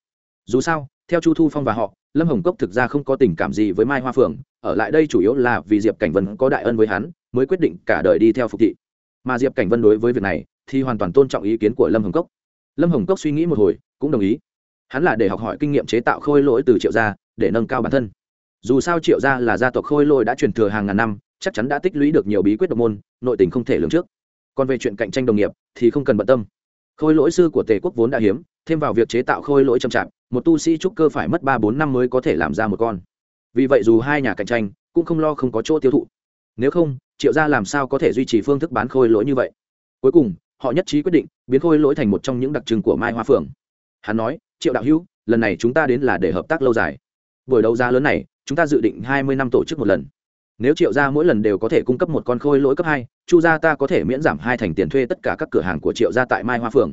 Dù sao, theo chu thu phong và họ, lâm hồng cốc thực ra không có tình cảm gì với mai hoa phượng, ở lại đây chủ yếu là vì diệp cảnh vân có đại ân với hắn, mới quyết định cả đời đi theo phục thị. Mà diệp cảnh vân đối với việc này thì hoàn toàn tôn trọng ý kiến của lâm hồng cốc. Lâm hồng cốc suy nghĩ một hồi, cũng đồng ý. Hắn là để học hỏi kinh nghiệm chế tạo khôi lỗi từ triệu gia, để nâng cao bản thân dù sao triệu gia là gia tộc khôi lỗi đã truyền thừa hàng ngàn năm, chắc chắn đã tích lũy được nhiều bí quyết độc môn, nội tình không thể lường trước. Còn về chuyện cạnh tranh đồng nghiệp thì không cần bận tâm. Khôi lỗi sư của tề quốc vốn đã hiếm, thêm vào việc chế tạo khôi lỗi chậm chạp, một tu sĩ trúc cơ phải mất ba bốn năm mới có thể làm ra một con. Vì vậy dù hai nhà cạnh tranh, cũng không lo không có chỗ tiêu thụ. Nếu không, triệu gia làm sao có thể duy trì phương thức bán khôi lỗi như vậy? Cuối cùng, họ nhất trí quyết định biến khôi lỗi thành một trong những đặc trưng của mai hoa phượng. Hắn nói, triệu đạo hữu, lần này chúng ta đến là để hợp tác lâu dài. Buổi đấu giá lớn này chúng ta dự định hai mươi năm tổ chức một lần. Nếu triệu gia mỗi lần đều có thể cung cấp một con khôi lỗi cấp hai, chu gia ta có thể miễn giảm hai thành tiền thuê tất cả các cửa hàng của triệu gia tại mai hoa phường.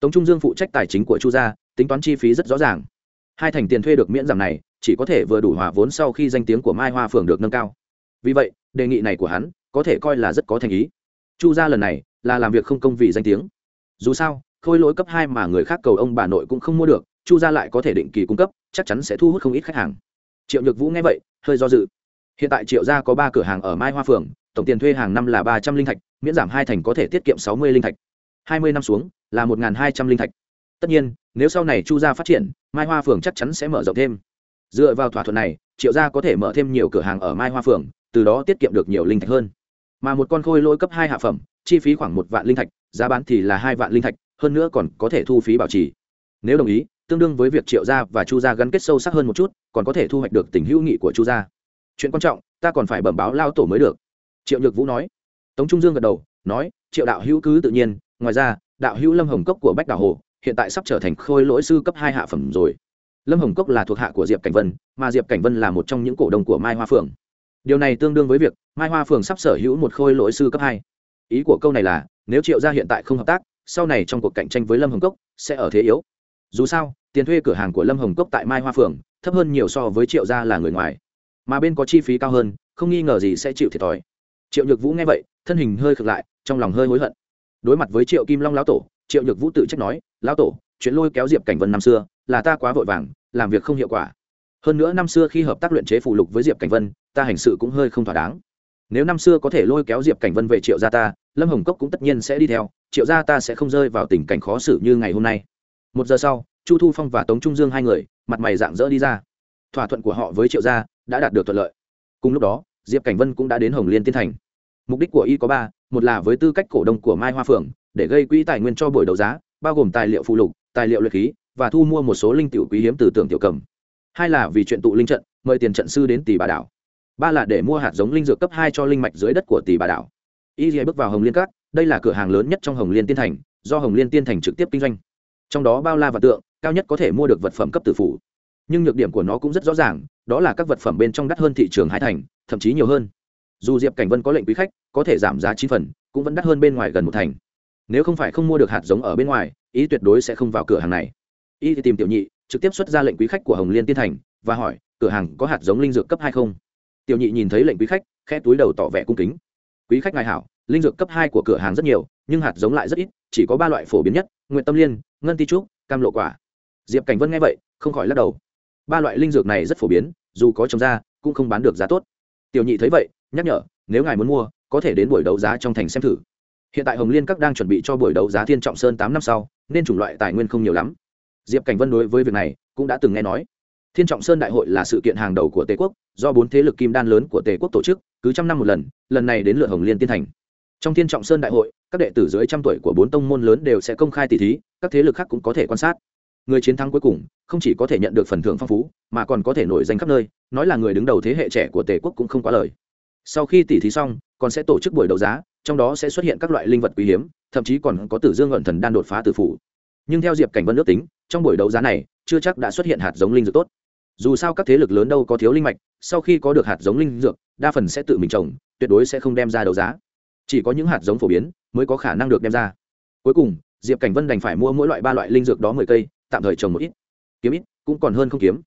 Tống trung dương phụ trách tài chính của chu gia, tính toán chi phí rất rõ ràng. Hai thành tiền thuê được miễn giảm này, chỉ có thể vừa đủ hòa vốn sau khi danh tiếng của mai hoa phường được nâng cao. Vì vậy, đề nghị này của hắn có thể coi là rất có thành ý. Chu gia lần này là làm việc không công vì danh tiếng. Dù sao, khôi lỗi cấp hai mà người khác cầu ông bà nội cũng không mua được, chu gia lại có thể định kỳ cung cấp, chắc chắn sẽ thu hút không ít khách hàng triệu nhược vũ nghe vậy, hơi do dự. Hiện tại triệu gia có ba cửa hàng ở mai hoa phường, tổng tiền thuê hàng năm là ba trăm linh thạch, miễn giảm hai thành có thể tiết kiệm sáu mươi linh thạch. Hai mươi năm xuống, là một hai trăm linh thạch. Tất nhiên, nếu sau này chu gia phát triển, mai hoa phường chắc chắn sẽ mở rộng thêm. Dựa vào thỏa thuận này, triệu gia có thể mở thêm nhiều cửa hàng ở mai hoa phường, từ đó tiết kiệm được nhiều linh thạch hơn. Mà một con khôi lỗi cấp hai hạ phẩm, chi phí khoảng một vạn linh thạch, giá bán thì là hai vạn linh thạch, hơn nữa còn có thể thu phí bảo trì. Nếu đồng ý tương đương với việc triệu gia và chu gia gắn kết sâu sắc hơn một chút, còn có thể thu hoạch được tình hữu nghị của chu gia. Chuyện quan trọng, ta còn phải bẩm báo lao tổ mới được. Triệu nhược vũ nói. Tống trung dương gật đầu, nói, triệu đạo hữu cứ tự nhiên, ngoài ra, đạo hữu lâm hồng cốc của bách đảo hồ, hiện tại sắp trở thành khôi lỗi sư cấp hai hạ phẩm rồi. Lâm hồng cốc là thuộc hạ của diệp cảnh vân, mà diệp cảnh vân là một trong những cổ đông của mai hoa phượng. Điều này tương đương với việc mai hoa phượng sắp sở hữu một khôi lỗi sư cấp hai. Ý của câu này là, nếu triệu gia hiện tại không hợp tác, sau này trong cuộc cạnh tranh với lâm hồng cốc sẽ ở thế yếu dù sao, tiền thuê cửa hàng của lâm hồng cốc tại mai hoa Phường, thấp hơn nhiều so với triệu gia là người ngoài. Mà bên có chi phí cao hơn, không nghi ngờ gì sẽ chịu thiệt thòi. Triệu nhược vũ nghe vậy, thân hình hơi khực lại, trong lòng hơi hối hận. Đối mặt với triệu kim long lão tổ, triệu nhược vũ tự trách nói, lão tổ, chuyện lôi kéo diệp cảnh vân năm xưa, là ta quá vội vàng, làm việc không hiệu quả. Hơn nữa năm xưa khi hợp tác luyện chế phù lục với diệp cảnh vân, ta hành sự cũng hơi không thỏa đáng. Nếu năm xưa có thể lôi kéo diệp cảnh vân về triệu gia ta, lâm hồng cốc cũng tất nhiên sẽ đi theo, triệu gia ta sẽ không rơi vào tình cảnh khó xử như ngày hôm nay một giờ sau chu thu phong và tống trung dương hai người mặt mày dạng dỡ đi ra. Thỏa thuận của họ với triệu gia đã đạt được thuận lợi. Cùng lúc đó diệp cảnh vân cũng đã đến hồng liên tiên thành. Mục đích của y có ba một là với tư cách cổ đông của mai hoa phượng để gây quỹ tài nguyên cho buổi đấu giá bao gồm tài liệu phụ lục tài liệu luyện khí và thu mua một số linh tiểu quý hiếm từ tưởng tiểu cầm. Hai là vì chuyện tụ linh trận mời tiền trận sư đến tỷ bà đảo. Ba là để mua hạt giống linh dược cấp hai cho linh mạch dưới đất của tỷ bà đảo. Y dì bước vào hồng liên Cát, đây là cửa hàng lớn nhất trong hồng liên tiên thành do hồng liên tiên thành trực tiếp kinh doanh trong đó bao la và tượng, cao nhất có thể mua được vật phẩm cấp tử phủ. Nhưng nhược điểm của nó cũng rất rõ ràng, đó là các vật phẩm bên trong đắt hơn thị trường hai thành, thậm chí nhiều hơn. Dù diệp cảnh vân có lệnh quý khách, có thể giảm giá chín phần, cũng vẫn đắt hơn bên ngoài gần một thành. Nếu không phải không mua được hạt giống ở bên ngoài, ý tuyệt đối sẽ không vào cửa hàng này. Y tìm tiểu nhị, trực tiếp xuất ra lệnh quý khách của hồng liên tiên thành, và hỏi, cửa hàng có hạt giống linh dược cấp hai không? Tiểu nhị nhìn thấy lệnh quý khách, khẽ túi đầu tỏ vẻ cung kính. Quý khách ngài hảo, linh dược cấp hai của cửa hàng rất nhiều, nhưng hạt giống lại rất ít chỉ có ba loại phổ biến nhất nguyện tâm liên, ngân ti trúc, cam lộ quả. Diệp cảnh vân nghe vậy, không khỏi lắc đầu. Ba loại linh dược này rất phổ biến, dù có trồng ra, cũng không bán được giá tốt. Tiểu nhị thấy vậy, nhắc nhở, nếu ngài muốn mua, có thể đến buổi đấu giá trong thành xem thử. Hiện tại hồng liên các đang chuẩn bị cho buổi đấu giá thiên trọng sơn tám năm sau, nên chủng loại tài nguyên không nhiều lắm. Diệp cảnh vân đối với việc này, cũng đã từng nghe nói. Thiên trọng sơn đại hội là sự kiện hàng đầu của tề quốc, do bốn thế lực kim đan lớn của tề quốc tổ chức, cứ trăm năm một lần lần này đến lượt hồng liên tiên thành trong thiên trọng sơn đại hội, các đệ tử dưới trăm tuổi của bốn tông môn lớn đều sẽ công khai tỷ thí, các thế lực khác cũng có thể quan sát. Người chiến thắng cuối cùng, không chỉ có thể nhận được phần thưởng phong phú, mà còn có thể nổi danh khắp nơi, nói là người đứng đầu thế hệ trẻ của tề quốc cũng không quá lời. Sau khi tỷ thí xong, còn sẽ tổ chức buổi đấu giá, trong đó sẽ xuất hiện các loại linh vật quý hiếm, thậm chí còn có tử dương ngận thần đan đột phá tử phủ. Nhưng theo diệp cảnh vân ước tính, trong buổi đấu giá này, chưa chắc đã xuất hiện hạt giống linh dược tốt. Dù sao các thế lực lớn đâu có thiếu linh mạch, sau khi có được hạt giống linh dược, đa phần sẽ tự mình trồng, tuyệt đối sẽ không đem ra đấu giá chỉ có những hạt giống phổ biến mới có khả năng được đem ra. Cuối cùng, diệp cảnh vân đành phải mua mỗi loại ba loại linh dược đó mười cây, tạm thời trồng một ít. Kiếm ít cũng còn hơn không kiếm.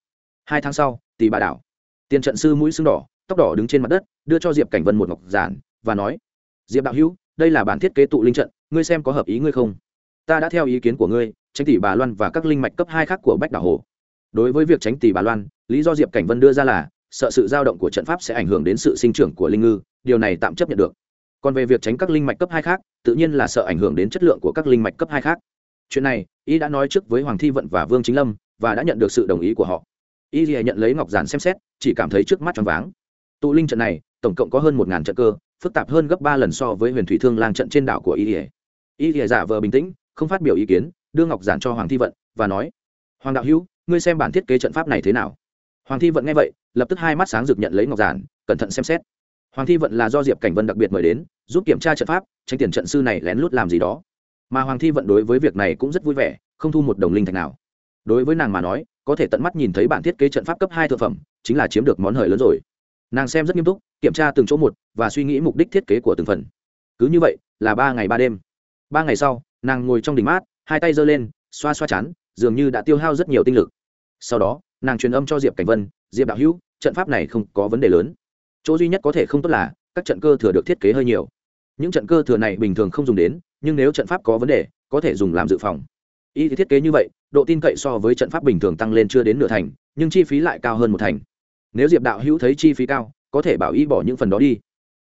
Hai tháng sau tỷ bà đảo. Tiền trận sư mũi xương đỏ, tóc đỏ đứng trên mặt đất, đưa cho diệp cảnh vân một ngọc giản và nói, diệp đạo hữu, đây là bản thiết kế tụ linh trận, ngươi xem có hợp ý ngươi không? Ta đã theo ý kiến của ngươi, tránh tỷ bà loan và các linh mạch cấp hai khác của bách đảo hồ. Đối với việc tránh tỷ bà loan, lý do diệp cảnh vân đưa ra là sợ sự dao động của trận pháp sẽ ảnh hưởng đến sự sinh trưởng của linh ngư, điều này tạm chấp nhận được còn về việc tránh các linh mạch cấp hai khác, tự nhiên là sợ ảnh hưởng đến chất lượng của các linh mạch cấp hai khác. Chuyện này, y đã nói trước với hoàng thi vận và vương chính lâm, và đã nhận được sự đồng ý của họ. Y thì nhận lấy ngọc giản xem xét, chỉ cảm thấy trước mắt choáng váng. Tụ linh trận này, tổng cộng có hơn một ngàn trận cơ, phức tạp hơn gấp ba lần so với huyền thủy thương lang trận trên đảo của y lìa. y lìa giả vờ bình tĩnh, không phát biểu ý kiến, đưa ngọc giản cho hoàng thi vận, và nói, hoàng đạo hữu, ngươi xem bản thiết kế trận pháp này thế nào? Hoàng thi vận nghe vậy, lập tức hai mắt sáng rực nhận lấy ngọc giản, cẩn thận xem xét hoàng thi vận là do diệp cảnh vân đặc biệt mời đến, giúp kiểm tra trận pháp, tránh tiền trận sư này lén lút làm gì đó. Mà hoàng thi vận đối với việc này cũng rất vui vẻ, không thu một đồng linh thạch nào. Đối với nàng mà nói, có thể tận mắt nhìn thấy bản thiết kế trận pháp cấp hai thực phẩm, chính là chiếm được món hời lớn rồi. Nàng xem rất nghiêm túc, kiểm tra từng chỗ một, và suy nghĩ mục đích thiết kế của từng phần. Cứ như vậy, là ba ngày ba đêm. Ba ngày sau, nàng ngồi trong đỉnh mát, hai tay giơ lên, xoa xoa chán, dường như đã tiêu hao rất nhiều tinh lực. Sau đó, nàng truyền âm cho diệp cảnh vân, diệp đạo hữu, trận pháp này không có vấn đề lớn chỗ duy nhất có thể không tốt là, các trận cơ thừa được thiết kế hơi nhiều. Những trận cơ thừa này bình thường không dùng đến, nhưng nếu trận pháp có vấn đề, có thể dùng làm dự phòng. Y thiết kế như vậy, độ tin cậy so với trận pháp bình thường tăng lên chưa đến nửa thành, nhưng chi phí lại cao hơn một thành. Nếu diệp đạo hữu thấy chi phí cao, có thể bảo y bỏ những phần đó đi.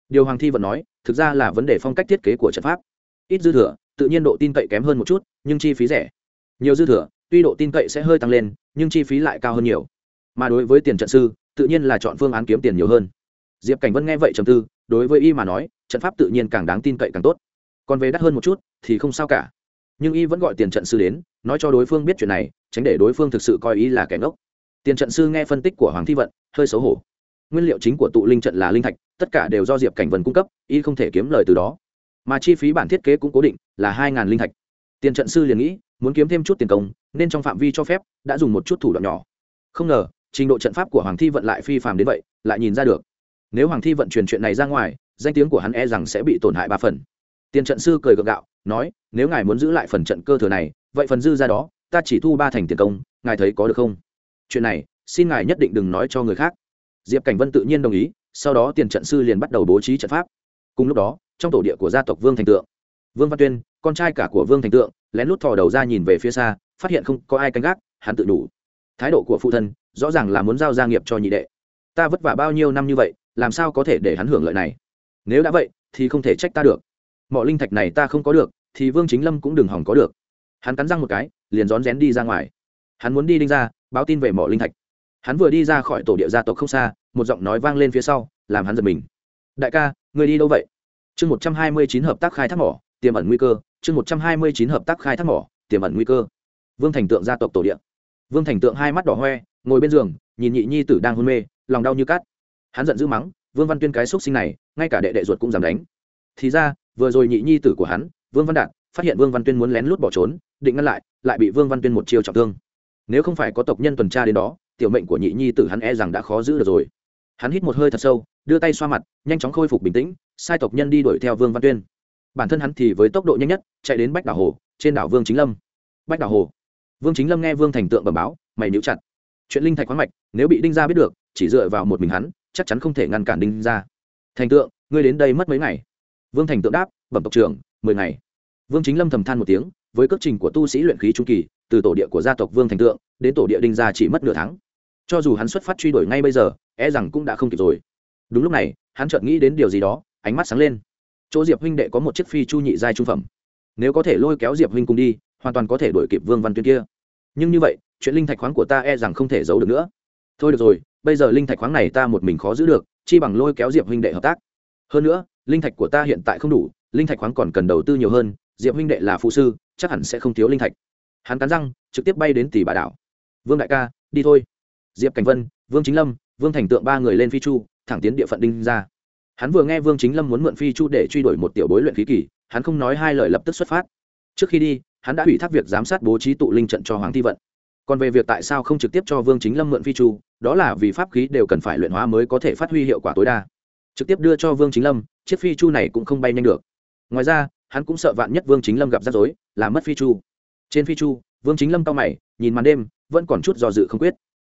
Điều hoàng thi vẫn nói, thực ra là vấn đề phong cách thiết kế của trận pháp. Ít dư thừa, tự nhiên độ tin cậy kém hơn một chút, nhưng chi phí rẻ. Nhiều dư thừa, tuy độ tin cậy sẽ hơi tăng lên, nhưng chi phí lại cao hơn nhiều. Mà đối với tiền trận sư, tự nhiên là chọn phương án kiếm tiền nhiều hơn diệp cảnh vân nghe vậy trầm tư, đối với y mà nói, trận pháp tự nhiên càng đáng tin cậy càng tốt. Còn về đắt hơn một chút, thì không sao cả. Nhưng y vẫn gọi tiền trận sư đến, nói cho đối phương biết chuyện này, tránh để đối phương thực sự coi y là kẻ ngốc. Tiền trận sư nghe phân tích của hoàng thi vận, hơi xấu hổ. Nguyên liệu chính của tụ linh trận là linh thạch, tất cả đều do diệp cảnh vân cung cấp, y không thể kiếm lời từ đó. Mà chi phí bản thiết kế cũng cố định, là hai linh thạch. Tiền trận sư liền nghĩ, muốn kiếm thêm chút tiền công, nên trong phạm vi cho phép, đã dùng một chút thủ đoạn nhỏ. Không ngờ, trình độ trận pháp của hoàng thi vận lại phi phàm đến vậy, lại nhìn ra được nếu hoàng thi vận truyền chuyện này ra ngoài, danh tiếng của hắn e rằng sẽ bị tổn hại ba phần. Tiền trận sư cười gượng gạo, nói, nếu ngài muốn giữ lại phần trận cơ thừa này, vậy phần dư ra đó, ta chỉ thu ba thành tiền công, ngài thấy có được không? Chuyện này, xin ngài nhất định đừng nói cho người khác. Diệp cảnh vân tự nhiên đồng ý, sau đó tiền trận sư liền bắt đầu bố trí trận pháp. Cùng lúc đó, trong tổ địa của gia tộc vương thành tượng, vương văn tuyên, con trai cả của vương thành tượng, lén lút thò đầu ra nhìn về phía xa, phát hiện không có ai canh gác, hắn tự đủ. Thái độ của phụ thân rõ ràng là muốn giao gia nghiệp cho nhị đệ. Ta vất vả bao nhiêu năm như vậy làm sao có thể để hắn hưởng lợi này? Nếu đã vậy, thì không thể trách ta được. Mọi linh thạch này ta không có được, thì vương chính lâm cũng đừng hỏng có được. Hắn cắn răng một cái, liền rón rén đi ra ngoài. Hắn muốn đi đinh ra, báo tin về mỏ linh thạch. Hắn vừa đi ra khỏi tổ địa gia tộc không xa, một giọng nói vang lên phía sau, làm hắn giật mình. Đại ca người đi đâu vậy? Chương một trăm hai mươi chín hợp tác khai thác mỏ, tiềm ẩn nguy cơ. Chương một trăm hai mươi chín hợp tác khai thác mỏ, tiềm ẩn nguy cơ. Vương thành tượng gia tộc tổ địa. Vương thành tượng hai mắt đỏ hoe, ngồi bên giường, nhìn nhị nhi tử đang hôn mê, lòng đau như cắt hắn giận dữ mắng, vương văn tuyên cái xúc sinh này, ngay cả đệ đệ ruột cũng dám đánh. Thì ra, vừa rồi nhị nhi tử của hắn, vương văn đạt, phát hiện vương văn tuyên muốn lén lút bỏ trốn, định ngăn lại lại bị vương văn tuyên một chiêu trọng thương. Nếu không phải có tộc nhân tuần tra đến đó, tiểu mệnh của nhị nhi tử hắn e rằng đã khó giữ được rồi. Hắn hít một hơi thật sâu, đưa tay xoa mặt, nhanh chóng khôi phục bình tĩnh, sai tộc nhân đi đuổi theo vương văn tuyên. Bản thân hắn thì với tốc độ nhanh nhất, chạy đến bách đảo hồ, trên đảo vương chính lâm. Bách đảo hồ. Vương chính lâm nghe vương thành tượng bẩm báo, mày níu chặt. Chuyện linh thạch khoáng mạch, nếu bị đinh gia biết được, chỉ dựa vào một mình hắn chắc chắn không thể ngăn cản đinh ra thành tượng, ngươi đến đây mất mấy ngày? Vương thành tượng đáp, bẩm tộc trưởng, mười ngày. Vương chính lâm thầm than một tiếng, với cước trình của tu sĩ luyện khí trung kỳ, từ tổ địa của gia tộc vương thành tượng, đến tổ địa đinh gia chỉ mất nửa tháng. Cho dù hắn xuất phát truy đuổi ngay bây giờ e rằng cũng đã không kịp rồi. Đúng lúc này, hắn chợt nghĩ đến điều gì đó, ánh mắt sáng lên. Chỗ diệp huynh đệ có một chiếc phi chu nhị giai trung phẩm. Nếu có thể lôi kéo diệp huynh cùng đi, hoàn toàn có thể đuổi kịp vương văn tuyên kia. Nhưng như vậy, chuyện linh thạch khoáng của ta e rằng không thể giấu được nữa. Thôi được rồi bây giờ linh thạch khoáng này ta một mình khó giữ được, chi bằng lôi kéo diệp huynh đệ hợp tác. Hơn nữa, linh thạch của ta hiện tại không đủ, linh thạch khoáng còn cần đầu tư nhiều hơn, diệp huynh đệ là phụ sư, chắc hẳn sẽ không thiếu linh thạch. Hắn cắn răng, trực tiếp bay đến tỷ bà đảo. Vương đại ca, đi thôi. Diệp cảnh vân, vương chính lâm, vương thành tượng ba người lên phi chu, thẳng tiến địa phận đinh ra. Hắn vừa nghe vương chính lâm muốn mượn phi chu để truy đuổi một tiểu bối luyện khí kỳ, hắn không nói hai lời lập tức xuất phát. Trước khi đi, hắn đã ủy thác việc giám sát bố trí tụ linh trận cho hoàng thi vận còn về việc tại sao không trực tiếp cho vương chính lâm mượn phi chu, đó là vì pháp khí đều cần phải luyện hóa mới có thể phát huy hiệu quả tối đa. Trực tiếp đưa cho vương chính lâm, chiếc phi chu này cũng không bay nhanh được. Ngoài ra, hắn cũng sợ vạn nhất vương chính lâm gặp rắc rối, là mất phi chu. Trên phi chu, vương chính lâm cao mày, nhìn màn đêm, vẫn còn chút do dự không quyết.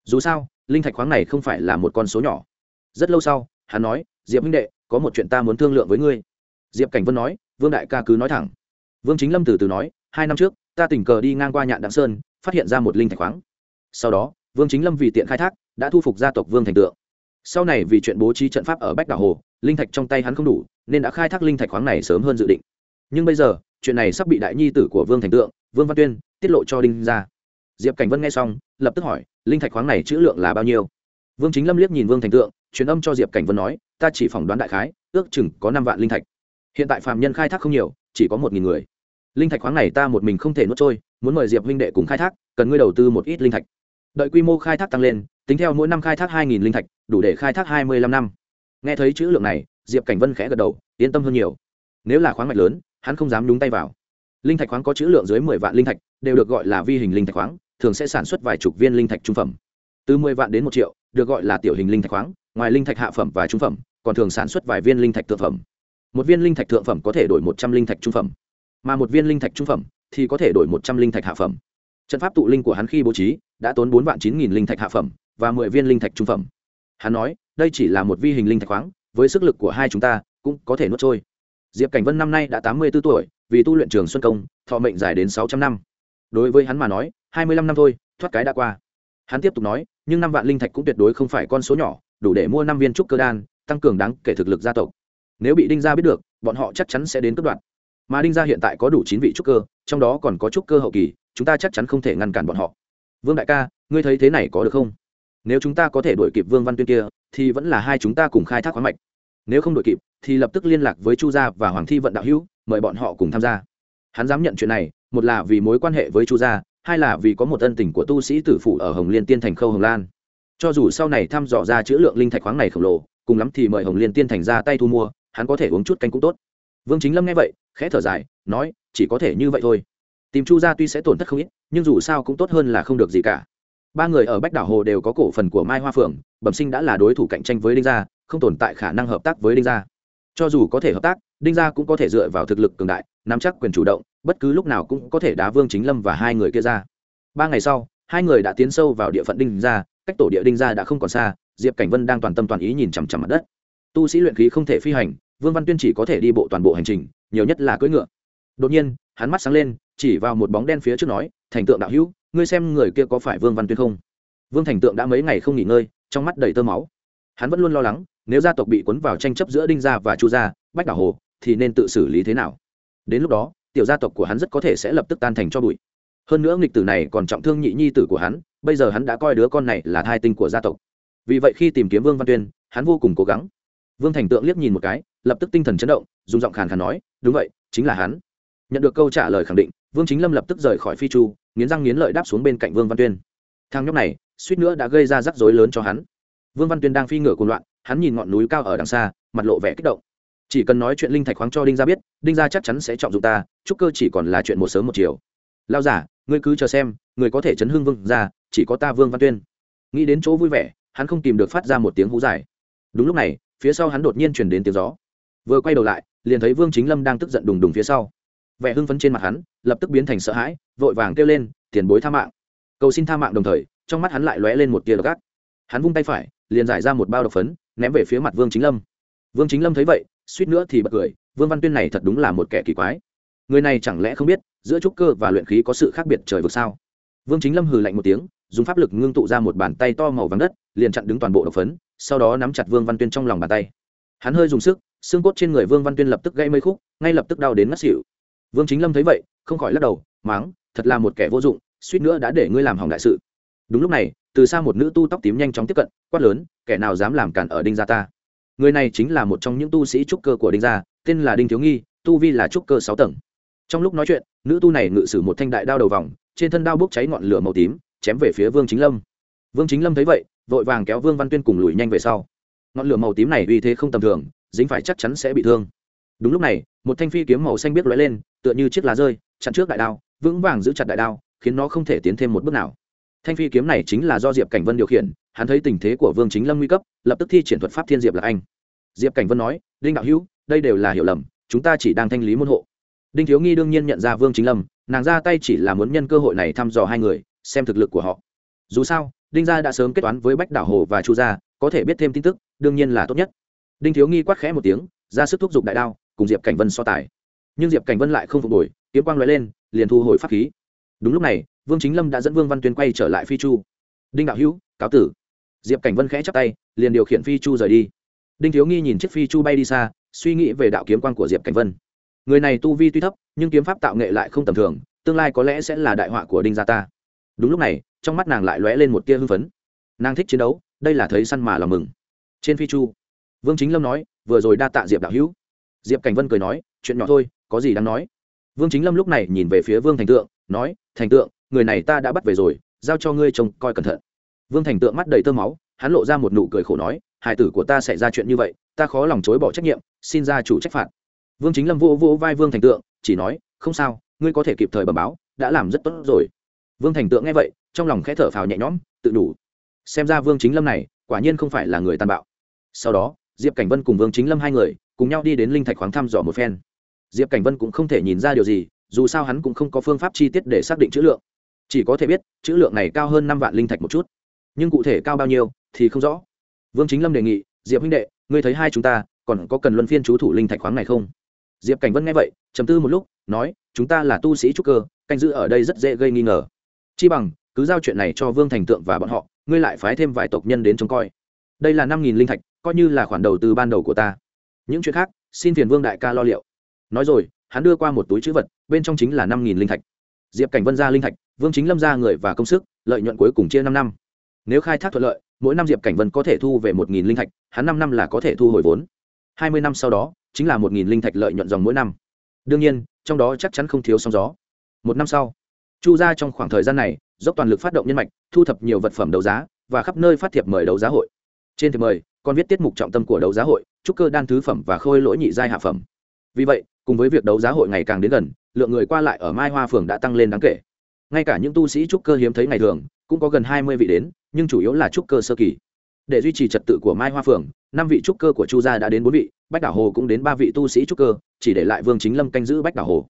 Dù sao, linh thạch khoáng này không phải là một con số nhỏ. Rất lâu sau, hắn nói, diệp minh đệ, có một chuyện ta muốn thương lượng với ngươi. Diệp cảnh vân nói, vương đại ca cứ nói thẳng. Vương chính lâm từ từ nói, hai năm trước, ta tình cờ đi ngang qua nhạn đặng sơn phát hiện ra một linh thạch khoáng. Sau đó, vương chính lâm vì tiện khai thác, đã thu phục gia tộc vương thành tượng. Sau này vì chuyện bố trí trận pháp ở bách đảo hồ, linh thạch trong tay hắn không đủ, nên đã khai thác linh thạch khoáng này sớm hơn dự định. Nhưng bây giờ, chuyện này sắp bị đại nhi tử của vương thành tượng, vương văn tuyên, tiết lộ cho đinh ra. Diệp cảnh vân nghe xong, lập tức hỏi, linh thạch khoáng này chữ lượng là bao nhiêu? Vương chính lâm liếc nhìn vương thành tượng, truyền âm cho diệp cảnh vân nói, ta chỉ phỏng đoán đại khái, ước chừng có năm vạn linh thạch. Hiện tại phạm nhân khai thác không nhiều, chỉ có một nghìn người linh thạch khoáng này ta một mình không thể nuốt trôi, muốn mời diệp huynh đệ cùng khai thác, cần ngươi đầu tư một ít linh thạch. Đợi quy mô khai thác tăng lên, tính theo mỗi năm khai thác hai nghìn linh thạch, đủ để khai thác hai mươi lăm năm. Nghe thấy chữ lượng này, diệp cảnh vân khẽ gật đầu, yên tâm hơn nhiều. Nếu là khoáng mạch lớn, hắn không dám nhúng tay vào. Linh thạch khoáng có chữ lượng dưới mười vạn linh thạch, đều được gọi là vi hình linh thạch khoáng, thường sẽ sản xuất vài chục viên linh thạch trung phẩm. Từ mười vạn đến một triệu, được gọi là tiểu hình linh thạch khoáng, ngoài linh thạch hạ phẩm và trung phẩm, còn thường sản xuất vài viên linh thạch thượng phẩm. Một viên linh thạch thượng phẩm có thể đổi một trăm linh thạch trung phẩm mà một viên linh thạch trung phẩm thì có thể đổi một trăm linh thạch hạ phẩm. Trận pháp tụ linh của hắn khi bố trí đã tốn bốn vạn chín nghìn linh thạch hạ phẩm và mười viên linh thạch trung phẩm. Hắn nói, đây chỉ là một vi hình linh thạch khoáng, với sức lực của hai chúng ta cũng có thể nuốt trôi. Diệp cảnh vân năm nay đã tám mươi b ố tuổi, vì tu luyện trường xuân công, thọ mệnh dài đến sáu trăm năm. Đối với hắn mà nói, hai mươi lăm năm thôi, thoát cái đã qua. Hắn tiếp tục nói, nhưng năm vạn linh thạch cũng tuyệt đối không phải con số nhỏ, đủ để mua năm viên trúc cơ đan, tăng cường đáng kể thực lực gia tộc. Nếu bị đinh gia biết được, bọn họ chắc chắn sẽ đến cướp đoạt mà đinh gia hiện tại có đủ chín vị trúc cơ, trong đó còn có trúc cơ hậu kỳ, chúng ta chắc chắn không thể ngăn cản bọn họ. Vương đại ca, ngươi thấy thế này có được không? Nếu chúng ta có thể đuổi kịp vương văn tuyên kia, thì vẫn là hai chúng ta cùng khai thác khoáng mạch. Nếu không đuổi kịp, thì lập tức liên lạc với chu gia và hoàng thi vận đạo hữu, mời bọn họ cùng tham gia. Hắn dám nhận chuyện này, một là vì mối quan hệ với chu gia, hai là vì có một ân tình của tu sĩ tử phụ ở hồng liên tiên thành khâu hồng lan. Cho dù sau này thăm dò ra chữ lượng linh thạch khoáng này khổng lồ, cùng lắm thì mời hồng liên tiên thành ra tay thu mua, hắn có thể uống chút canh cũng tốt. Vương chính lâm nghe vậy khẽ thở dài, nói, chỉ có thể như vậy thôi. Tìm chu gia tuy sẽ tổn thất không ít, nhưng dù sao cũng tốt hơn là không được gì cả. Ba người ở bách đảo hồ đều có cổ phần của mai hoa phượng, bẩm sinh đã là đối thủ cạnh tranh với đinh gia, không tồn tại khả năng hợp tác với đinh gia. Cho dù có thể hợp tác, đinh gia cũng có thể dựa vào thực lực cường đại, nắm chắc quyền chủ động, bất cứ lúc nào cũng có thể đá vương chính lâm và hai người kia ra. Ba ngày sau, hai người đã tiến sâu vào địa phận đinh gia, cách tổ địa đinh gia đã không còn xa, diệp cảnh vân đang toàn tâm toàn ý nhìn chằm chằm mặt đất. Tu sĩ luyện khí không thể phi hành vương văn tuyên chỉ có thể đi bộ toàn bộ hành trình, nhiều nhất là cưỡi ngựa. Đột nhiên, hắn mắt sáng lên, chỉ vào một bóng đen phía trước nói, thành tượng đạo hữu, ngươi xem người kia có phải vương văn tuyên không? Vương thành tượng đã mấy ngày không nghỉ ngơi, trong mắt đầy tơ máu. Hắn vẫn luôn lo lắng, nếu gia tộc bị cuốn vào tranh chấp giữa đinh gia và chu gia, bách đảo hồ, thì nên tự xử lý thế nào? Đến lúc đó, tiểu gia tộc của hắn rất có thể sẽ lập tức tan thành cho bụi. Hơn nữa nghịch tử này còn trọng thương nhị nhi tử của hắn, bây giờ hắn đã coi đứa con này là thai tinh của gia tộc. Vì vậy khi tìm kiếm vương văn tuyên, hắn vô cùng cố gắng vương thành tượng liếc nhìn một cái, lập tức tinh thần chấn động, dùng giọng khàn khàn nói, đúng vậy, chính là hắn. Nhận được câu trả lời khẳng định, vương chính lâm lập tức rời khỏi phi chu, nghiến răng nghiến lợi đáp xuống bên cạnh vương văn tuyên. Thang nhóc này, suýt nữa đã gây ra rắc rối lớn cho hắn. Vương văn tuyên đang phi ngựa cuồng loạn, hắn nhìn ngọn núi cao ở đằng xa, mặt lộ vẻ kích động. Chỉ cần nói chuyện linh thạch khoáng cho đinh gia biết, đinh gia chắc chắn sẽ trọng dụng ta, chúc cơ chỉ còn là chuyện một sớm một chiều. Lao giả ngươi cứ chờ xem, người có thể chấn hưng vương ra chỉ có ta vương văn tuyên. Nghĩ đến chỗ vui vẻ, hắn không tìm được phát ra một tiếng hú dài. Đúng lúc này phía sau hắn đột nhiên chuyển đến tiếng gió. Vừa quay đầu lại, liền thấy vương chính lâm đang tức giận đùng đùng phía sau. Vẻ hưng phấn trên mặt hắn, lập tức biến thành sợ hãi, vội vàng kêu lên, tiền bối tha mạng. Cầu xin tha mạng. Đồng thời, trong mắt hắn lại lóe lên một tia gác hắn vung tay phải, liền giải ra một bao độc phấn, ném về phía mặt vương chính lâm. Vương chính lâm thấy vậy, suýt nữa thì bật cười, vương văn tuyên này thật đúng là một kẻ kỳ quái. Người này chẳng lẽ không biết, giữa trúc cơ và luyện khí có sự khác biệt trời vực sao? Vương chính lâm hừ lạnh một tiếng, dùng pháp lực ngưng tụ ra một bàn tay to màu vàng đất, liền chặn đứng toàn bộ độc phấn sau đó nắm chặt vương văn tuyên trong lòng bàn tay. Hắn hơi dùng sức, xương cốt trên người vương văn tuyên lập tức gây mây khúc, ngay lập tức đau đến ngất xỉu. Vương chính lâm thấy vậy, không khỏi lắc đầu, máng, thật là một kẻ vô dụng, suýt nữa đã để ngươi làm hỏng đại sự. Đúng lúc này, từ xa một nữ tu tóc tím nhanh chóng tiếp cận, quát lớn, kẻ nào dám làm cản ở đinh gia ta? Người này chính là một trong những tu sĩ trúc cơ của đinh gia, tên là đinh thiếu nghi, tu vi là trúc cơ sáu tầng. Trong lúc nói chuyện, nữ tu này ngự sử một thanh đại đao đầu vòng, trên thân đao bốc cháy ngọn lửa màu tím, chém về phía vương chính lâm. Vương chính lâm thấy vậy vội vàng kéo vương văn tuyên cùng lùi nhanh về sau. Ngọn lửa màu tím này uy thế không tầm thường, dính phải chắc chắn sẽ bị thương. Đúng lúc này, một thanh phi kiếm màu xanh biết lóe lên, tựa như chiếc lá rơi, chặn trước đại đao, vững vàng giữ chặt đại đao, khiến nó không thể tiến thêm một bước nào. Thanh phi kiếm này chính là do diệp cảnh vân điều khiển, hắn thấy tình thế của vương chính lâm nguy cấp, lập tức thi triển thuật pháp thiên diệp là anh. Diệp cảnh vân nói, đinh đạo hữu, đây đều là hiểu lầm, chúng ta chỉ đang thanh lý môn hộ. Đinh thiếu nghi đương nhiên nhận ra vương chính lâm, nàng ra tay chỉ là muốn nhân cơ hội này thăm dò hai người, xem thực lực của họ dù sao, đinh gia đã sớm kết toán với bách đảo hồ và chu gia, có thể biết thêm tin tức, đương nhiên là tốt nhất. Đinh thiếu nghi quát khẽ một tiếng, ra sức thúc giục đại đao, cùng diệp cảnh vân so tài. Nhưng diệp cảnh vân lại không phục hồi, kiếm quang loại lên, liền thu hồi pháp khí. Đúng lúc này, vương chính lâm đã dẫn vương văn tuyên quay trở lại phi chu. Đinh đạo hữu, cáo tử. Diệp cảnh vân khẽ chắp tay, liền điều khiển phi chu rời đi. Đinh thiếu nghi nhìn chiếc phi chu bay đi xa, suy nghĩ về đạo kiếm quan của diệp cảnh vân. Người này tu vi tuy thấp, nhưng kiếm pháp tạo nghệ lại không tầm thường, tương lai có lẽ sẽ là đại họa của đinh gia ta đúng lúc này, trong mắt nàng lại lóe lên một tia hưng phấn. Nàng thích chiến đấu, đây là thấy săn mà lòng mừng. Trên phi chu, vương chính lâm nói, vừa rồi đa tạ diệp đạo hữu. Diệp cảnh vân cười nói, chuyện nhỏ thôi, có gì đáng nói? Vương chính lâm lúc này nhìn về phía vương thành tượng, nói, thành tượng, người này ta đã bắt về rồi, giao cho ngươi trông coi cẩn thận. Vương thành tượng mắt đầy tơ máu, hắn lộ ra một nụ cười khổ nói, hải tử của ta xảy ra chuyện như vậy, ta khó lòng chối bỏ trách nhiệm, xin ra chủ trách phạt. Vương chính lâm vô vô vai vương thành tượng, chỉ nói, không sao, ngươi có thể kịp thời bẩm báo, đã làm rất tốt rồi vương thành tượng nghe vậy, trong lòng khẽ thở phào nhẹ nhõm, tự đủ. Xem ra vương chính lâm này, quả nhiên không phải là người tàn bạo. Sau đó, diệp cảnh vân cùng vương chính lâm hai người, cùng nhau đi đến linh thạch khoáng thăm dò một phen. Diệp cảnh vân cũng không thể nhìn ra điều gì, dù sao hắn cũng không có phương pháp chi tiết để xác định chữ lượng. Chỉ có thể biết, chữ lượng này cao hơn năm vạn linh thạch một chút. Nhưng cụ thể cao bao nhiêu, thì không rõ. Vương chính lâm đề nghị, diệp huynh đệ, ngươi thấy hai chúng ta, còn có cần luân phiên chú thủ linh thạch khoáng này không? Diệp cảnh vân nghe vậy chấm tư một lúc, nói, chúng ta là tu sĩ trúc cơ, canh giữ ở đây rất dễ gây nghi ngờ chi bằng, cứ giao chuyện này cho vương thành tượng và bọn họ, ngươi lại phái thêm vài tộc nhân đến trông coi. Đây là năm nghìn linh thạch, coi như là khoản đầu tư ban đầu của ta. Những chuyện khác, xin phiền vương đại ca lo liệu. Nói rồi, hắn đưa qua một túi chữ vật, bên trong chính là năm nghìn linh thạch. Diệp cảnh vân ra linh thạch, vương chính lâm ra người và công sức, lợi nhuận cuối cùng chia năm năm. Nếu khai thác thuận lợi, mỗi năm diệp cảnh vân có thể thu về một nghìn linh thạch, hắn năm năm là có thể thu hồi vốn. Hai mươi năm sau đó, chính là một nghìn linh thạch lợi nhuận dòng mỗi năm. Đương nhiên, trong đó chắc chắn không thiếu sóng gió. Một năm sau chu ra trong khoảng thời gian này, dốc toàn lực phát động nhân mạch, thu thập nhiều vật phẩm đấu giá, và khắp nơi phát thiệp mời đấu giá hội. Trên thiệp mời, còn viết tiết mục trọng tâm của đấu giá hội, trúc cơ đan thứ phẩm và khôi lỗi nhị giai hạ phẩm. Vì vậy, cùng với việc đấu giá hội ngày càng đến gần, lượng người qua lại ở mai hoa phường đã tăng lên đáng kể. Ngay cả những tu sĩ trúc cơ hiếm thấy ngày thường, cũng có gần hai mươi vị đến, nhưng chủ yếu là trúc cơ sơ kỳ. Để duy trì trật tự của mai hoa phường, năm vị trúc cơ của chu gia đã đến bốn vị, bách đảo hồ cũng đến ba vị tu sĩ trúc cơ, chỉ để lại vương chính lâm canh giữ bách đảo hồ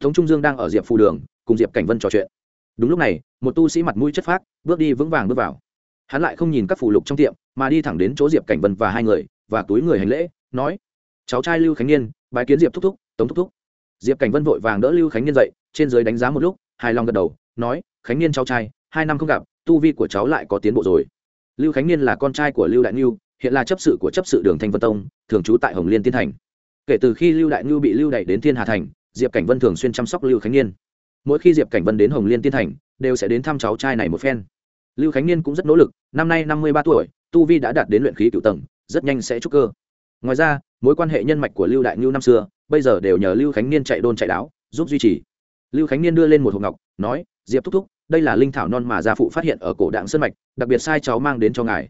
tống trung dương đang ở diệp phù đường, cùng diệp cảnh vân trò chuyện. Đúng lúc này, một tu sĩ mặt mũi chất phác, bước đi vững vàng bước vào. Hắn lại không nhìn các phù lục trong tiệm, mà đi thẳng đến chỗ diệp cảnh vân và hai người, và túi người hành lễ, nói, cháu trai lưu khánh niên, bái kiến diệp thúc thúc, tống thúc thúc. Diệp cảnh vân vội vàng đỡ lưu khánh niên dậy, trên dưới đánh giá một lúc, hài lòng gật đầu, nói, khánh niên cháu trai, hai năm không gặp, tu vi của cháu lại có tiến bộ rồi. Lưu khánh niên là con trai của lưu đại ngưu, hiện là chấp sự của chấp sự đường thanh vân tông, thường trú tại hồng liên tiên thành. Kể từ khi lưu đại ngưu bị lưu đày đến thiên hà thành diệp cảnh vân thường xuyên chăm sóc lưu khánh niên. Mỗi khi diệp cảnh vân đến hồng liên tiên thành, đều sẽ đến thăm cháu trai này một phen. Lưu khánh niên cũng rất nỗ lực, năm nay năm mươi ba tuổi, tu vi đã đạt đến luyện khí cựu tầng, rất nhanh sẽ trúc cơ. Ngoài ra, mối quan hệ nhân mạch của lưu đại ngưu năm xưa, bây giờ đều nhờ lưu khánh niên chạy đôn chạy đáo, giúp duy trì. Lưu khánh niên đưa lên một hộp ngọc, nói, diệp thúc thúc, đây là linh thảo non mà gia phụ phát hiện ở cổ đạng sơn mạch, đặc biệt sai cháu mang đến cho ngài.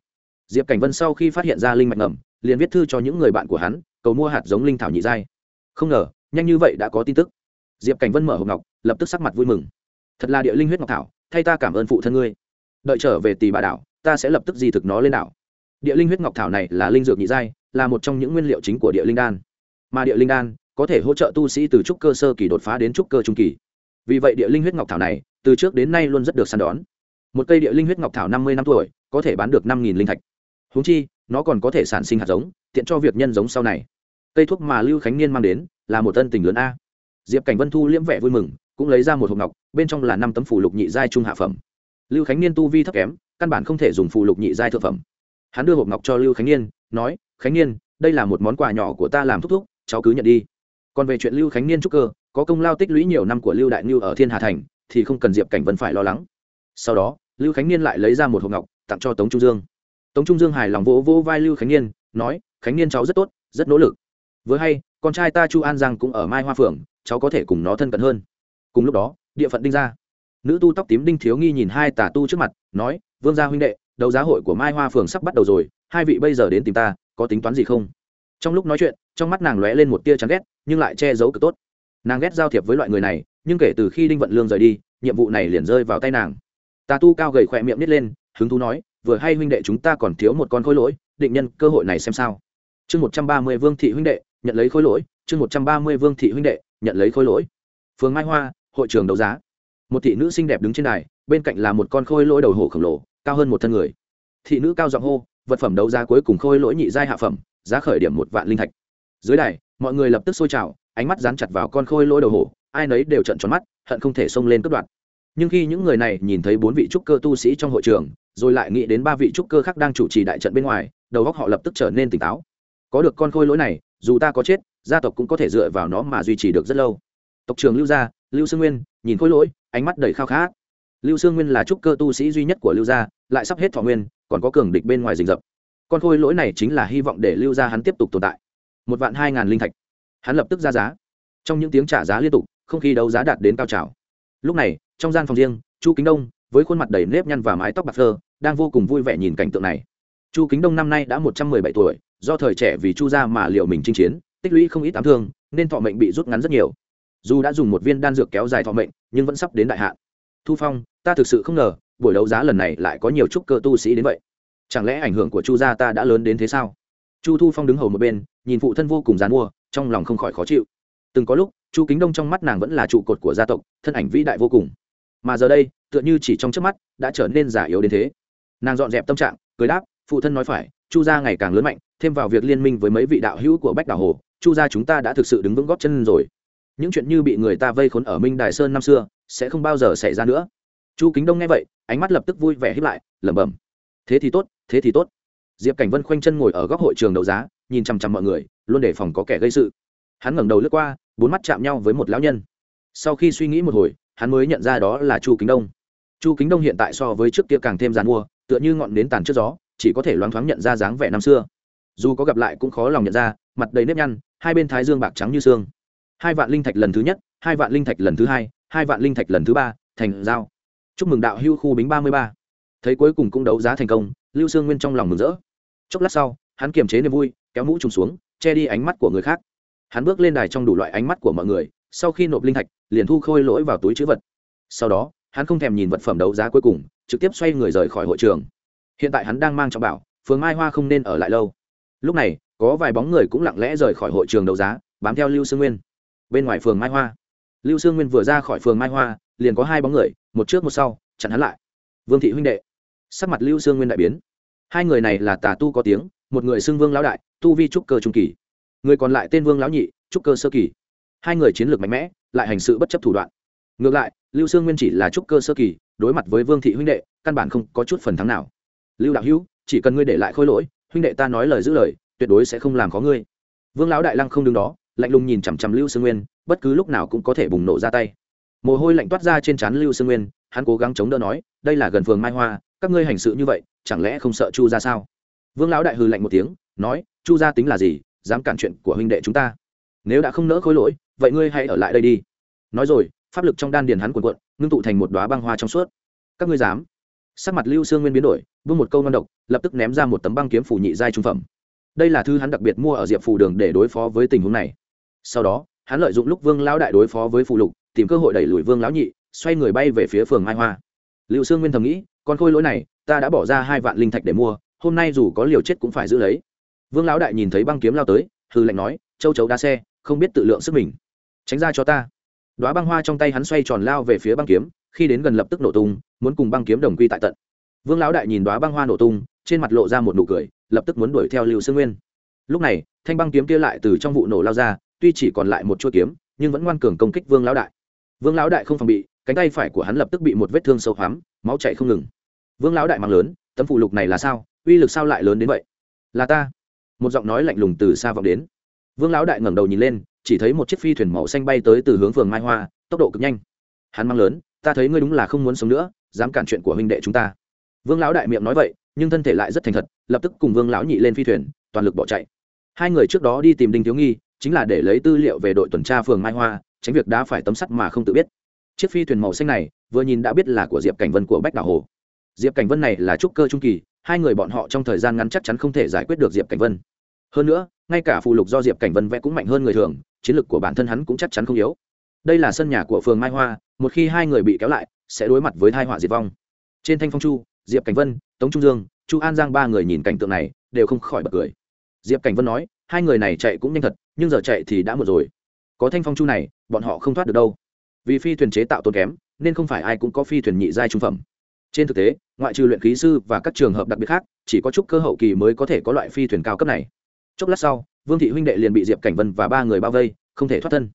Diệp cảnh vân sau khi phát hiện ra linh mạch ngầm, liền viết thư cho những người bạn của hắn, cầu mua hạt giống linh thảo nhị giai. Không ngờ nhanh như vậy đã có tin tức. Diệp cảnh vân mở hộp ngọc, lập tức sắc mặt vui mừng. Thật là địa linh huyết ngọc thảo, thay ta cảm ơn phụ thân ngươi. Đợi trở về tỷ bà đảo, ta sẽ lập tức di thực nó lên đảo. Địa linh huyết ngọc thảo này là linh dược nhị giai, là một trong những nguyên liệu chính của địa linh đan. Mà địa linh đan có thể hỗ trợ tu sĩ từ trúc cơ sơ kỳ đột phá đến trúc cơ trung kỳ. Vì vậy địa linh huyết ngọc thảo này, từ trước đến nay luôn rất được săn đón. Một cây địa linh huyết ngọc thảo năm mươi năm tuổi, có thể bán được năm linh thạch. Húng chi, nó còn có thể sản sinh hạt giống, tiện cho việc nhân giống sau này cây thuốc mà lưu khánh niên mang đến, là một tân tình lớn a. Diệp cảnh vân thu liễm vẻ vui mừng, cũng lấy ra một hộp ngọc, bên trong là năm tấm phủ lục nhị giai trung hạ phẩm. Lưu khánh niên tu vi thấp kém, căn bản không thể dùng phủ lục nhị giai thượng phẩm. Hắn đưa hộp ngọc cho lưu khánh niên, nói, khánh niên, đây là một món quà nhỏ của ta làm thúc thúc, cháu cứ nhận đi. Còn về chuyện lưu khánh niên trúc cơ, có công lao tích lũy nhiều năm của lưu đại ngưu ở thiên hà thành, thì không cần diệp cảnh vân phải lo lắng. Sau đó, lưu khánh niên lại lấy ra một hộp ngọc, tặng cho tống trung dương. Tống trung dương hài lòng vỗ vỗ vai lưu khánh niên, nói, khánh niên, cháu rất tốt, rất nỗ lực vừa hay, con trai ta chu an giang cũng ở mai hoa phượng, cháu có thể cùng nó thân cận hơn. Cùng lúc đó, địa phận đinh ra. Nữ tu tóc tím đinh thiếu nghi nhìn hai tà tu trước mặt, nói, vương gia huynh đệ, đấu giá hội của mai hoa phường sắp bắt đầu rồi, hai vị bây giờ đến tìm ta, có tính toán gì không? Trong lúc nói chuyện, trong mắt nàng lóe lên một tia chán ghét, nhưng lại che giấu cực tốt. Nàng ghét giao thiệp với loại người này, nhưng kể từ khi đinh vận lương rời đi, nhiệm vụ này liền rơi vào tay nàng. Tà tu cao gầy khỏe miệng nít lên, hứng thú nói, vừa hay huynh đệ chúng ta còn thiếu một con khối lỗi, định nhân cơ hội này xem sao. Chương một trăm ba mươi vương thị huynh đệ nhận lấy khối lỗi, chương một trăm ba mươi vương thị huynh đệ, nhận lấy khối lỗi. Phường mai hoa, hội trường đấu giá. Một thị nữ xinh đẹp đứng trên đài, bên cạnh là một con khôi lỗi đầu hổ khổng lồ, cao hơn một thân người. Thị nữ cao giọng hô, vật phẩm đấu giá cuối cùng khôi lỗi nhị giai hạ phẩm, giá khởi điểm một vạn linh thạch. Dưới đài, mọi người lập tức sôi trào, ánh mắt dán chặt vào con khôi lỗi đầu hổ, ai nấy đều trận tròn mắt, hận không thể xông lên cướp đoạt. Nhưng khi những người này nhìn thấy bốn vị trúc cơ tu sĩ trong hội trường, rồi lại nghĩ đến ba vị trúc cơ khác đang chủ trì đại trận bên ngoài, đầu óc họ lập tức trở nên tỉnh táo. Có được con khôi lỗi này dù ta có chết, gia tộc cũng có thể dựa vào nó mà duy trì được rất lâu. Tộc trưởng lưu gia, lưu sương nguyên, nhìn khôi lỗi, ánh mắt đầy khao khát. Lưu sương nguyên là trúc cơ tu sĩ duy nhất của lưu gia, lại sắp hết thọ nguyên, còn có cường địch bên ngoài rình rập. Con khôi lỗi này chính là hy vọng để lưu gia hắn tiếp tục tồn tại. Một vạn hai ngàn linh thạch. Hắn lập tức ra giá. Trong những tiếng trả giá liên tục, không khí đấu giá đạt đến cao trào. Lúc này, trong gian phòng riêng, chu kính đông, với khuôn mặt đầy nếp nhăn và mái tóc bạc phơ, đang vô cùng vui vẻ nhìn cảnh tượng này. Chu kính đông năm nay đã một trăm mười bảy tuổi do thời trẻ vì chu gia mà liệu mình chinh chiến, tích lũy không ít ám thương, nên thọ mệnh bị rút ngắn rất nhiều. Dù đã dùng một viên đan dược kéo dài thọ mệnh, nhưng vẫn sắp đến đại hạn. Thu phong, ta thực sự không ngờ, buổi đấu giá lần này lại có nhiều trúc cơ tu sĩ đến vậy. Chẳng lẽ ảnh hưởng của chu gia ta đã lớn đến thế sao? Chu thu phong đứng hầu một bên, nhìn phụ thân vô cùng dán mua, trong lòng không khỏi khó chịu. Từng có lúc, chu kính đông trong mắt nàng vẫn là trụ cột của gia tộc, thân ảnh vĩ đại vô cùng. Mà giờ đây, tựa như chỉ trong trước mắt, đã trở nên giả yếu đến thế. Nàng dọn dẹp tâm trạng, cười đáp, phụ thân nói phải, chu gia ngày càng lớn mạnh thêm vào việc liên minh với mấy vị đạo hữu của bách đảo hồ, chu gia chúng ta đã thực sự đứng vững góp chân rồi. Những chuyện như bị người ta vây khốn ở minh đài sơn năm xưa, sẽ không bao giờ xảy ra nữa. Chu kính đông nghe vậy, ánh mắt lập tức vui vẻ hiếp lại, lẩm bẩm. Thế thì tốt, thế thì tốt. Diệp cảnh vân khoanh chân ngồi ở góc hội trường đấu giá, nhìn chằm chằm mọi người, luôn để phòng có kẻ gây sự. Hắn ngẩng đầu lướt qua, bốn mắt chạm nhau với một lão nhân. Sau khi suy nghĩ một hồi, hắn mới nhận ra đó là chu kính đông. Chu kính đông hiện tại so với trước kia càng thêm g i mua, tựa như ngọn nến tàn trước gió, chỉ có thể loáng thoáng nhận ra dáng vẻ năm xưa dù có gặp lại cũng khó lòng nhận ra, mặt đầy nếp nhăn, hai bên thái dương bạc trắng như xương. Hai vạn linh thạch lần thứ nhất, hai vạn linh thạch lần thứ hai hai vạn linh thạch lần thứ ba, thành giao. Chúc mừng đạo hưu khu bính ba mươi ba. Thấy cuối cùng cũng đấu giá thành công, lưu sương nguyên trong lòng mừng rỡ. Chốc lát sau, hắn kiềm chế niềm vui, kéo mũ trùng xuống, che đi ánh mắt của người khác. Hắn bước lên đài trong đủ loại ánh mắt của mọi người, sau khi nộp linh thạch, liền thu khôi lỗi vào túi chữ vật. Sau đó, hắn không thèm nhìn vật phẩm đấu giá cuối cùng, trực tiếp xoay người rời khỏi hội trường. Hiện tại hắn đang mang trọng bảo, phường mai hoa không nên ở lại lâu lúc này, có vài bóng người cũng lặng lẽ rời khỏi hội trường đấu giá, bám theo lưu sương nguyên. Bên ngoài phường mai hoa. Lưu sương nguyên vừa ra khỏi phường mai hoa, liền có hai bóng người, một trước một sau, chặn hắn lại. Vương thị huynh đệ. Sắc mặt lưu sương nguyên đại biến. Hai người này là tà tu có tiếng, một người xưng vương lão đại, tu vi trúc cơ trung kỳ. Người còn lại tên vương lão nhị, trúc cơ sơ kỳ. Hai người chiến lược mạnh mẽ, lại hành sự bất chấp thủ đoạn. Ngược lại, lưu sương nguyên chỉ là trúc cơ sơ kỳ, đối mặt với vương thị huynh đệ, căn bản không có chút phần thắng nào. Lưu đạo hữu, chỉ cần ngươi để lại khôi lỗi huynh đệ ta nói lời giữ lời, tuyệt đối sẽ không làm có ngươi. Vương lão đại lăng không đứng đó, lạnh lùng nhìn chằm chằm lưu sương nguyên, bất cứ lúc nào cũng có thể bùng nổ ra tay. Mồ hôi lạnh toát ra trên trán lưu sương nguyên, hắn cố gắng chống đỡ nói, đây là gần phường mai hoa, các ngươi hành sự như vậy, chẳng lẽ không sợ chu ra sao? Vương lão đại hư lạnh một tiếng, nói, chu gia tính là gì, dám cản chuyện của huynh đệ chúng ta? Nếu đã không nỡ khối lỗi, vậy ngươi hãy ở lại đây đi. Nói rồi, pháp lực trong đan điền hắn cuộn cuộn, ngưng tụ thành một đoá băng hoa trong suốt. Các ngươi dám? Sắc mặt lưu sương nguyên biến đổi vương một câu ngon độc, lập tức ném ra một tấm băng kiếm phủ nhị giai trung phẩm. Đây là thứ hắn đặc biệt mua ở diệp Phủ đường để đối phó với tình huống này. Sau đó, hắn lợi dụng lúc vương lão đại đối phó với phù lục, tìm cơ hội đẩy lùi vương lão nhị, xoay người bay về phía phường mai hoa. Lưu sương nguyên thầm nghĩ, con khôi lỗi này, ta đã bỏ ra hai vạn linh thạch để mua, hôm nay dù có liều chết cũng phải giữ lấy. Vương lão đại nhìn thấy băng kiếm lao tới hư lệnh nói, châu chấu đa xe, không biết tự lượng sức mình. Tránh ra cho ta. Đoá băng hoa trong tay hắn xoay tròn lao về phía băng kiếm khi đến gần lập tức nổ tung, muốn cùng băng kiếm đồng quy tại tận. Vương lão đại nhìn đoá băng hoa nổ tung, trên mặt lộ ra một nụ cười, lập tức muốn đuổi theo lưu sương nguyên. Lúc này, thanh băng kiếm kia lại từ trong vụ nổ lao ra, tuy chỉ còn lại một chuôi kiếm, nhưng vẫn ngoan cường công kích vương lão đại. Vương lão đại không phòng bị, cánh tay phải của hắn lập tức bị một vết thương sâu hoắm, máu chạy không ngừng. Vương lão đại mang lớn, tấm phụ lục này là sao? Uy lực sao lại lớn đến vậy? Là ta. Một giọng nói lạnh lùng từ xa vọng đến. Vương lão đại ngẩng đầu nhìn lên, chỉ thấy một chiếc phi thuyền màu xanh bay tới từ hướng phường mai hoa, tốc độ cực nhanh. Hắn mang lớn ta thấy ngươi đúng là không muốn sống nữa, dám cản chuyện của huynh đệ chúng ta. Vương lão đại miệng nói vậy, nhưng thân thể lại rất thành thật, lập tức cùng vương lão nhị lên phi thuyền, toàn lực bỏ chạy. Hai người trước đó đi tìm đinh thiếu nghi, chính là để lấy tư liệu về đội tuần tra phường mai hoa, tránh việc đã phải tấm sắt mà không tự biết. Chiếc phi thuyền màu xanh này, vừa nhìn đã biết là của diệp cảnh vân của bách đảo hồ. Diệp cảnh vân này là trúc cơ trung kỳ, hai người bọn họ trong thời gian ngắn chắc chắn không thể giải quyết được diệp cảnh vân. Hơn nữa, ngay cả phụ lục do diệp cảnh vân vẽ cũng mạnh hơn người thường, chiến lược của bản thân hắn cũng chắc chắn không yếu. Đây là sân nhà của phường mai hoa một khi hai người bị kéo lại, sẽ đối mặt với thai họa diệt vong. Trên thanh phong chu, diệp cảnh vân, tống trung dương, chu an giang ba người nhìn cảnh tượng này, đều không khỏi bật cười. Diệp cảnh vân nói, hai người này chạy cũng nhanh thật, nhưng giờ chạy thì đã một rồi. Có thanh phong chu này, bọn họ không thoát được đâu. Vì phi thuyền chế tạo tốn kém, nên không phải ai cũng có phi thuyền nhị giai trung phẩm. Trên thực tế, ngoại trừ luyện khí sư và các trường hợp đặc biệt khác, chỉ có chút cơ hậu kỳ mới có thể có loại phi thuyền cao cấp này. Chốc lát sau, vương thị huynh đệ liền bị diệp cảnh vân và ba người bao vây, không thể thoát thân.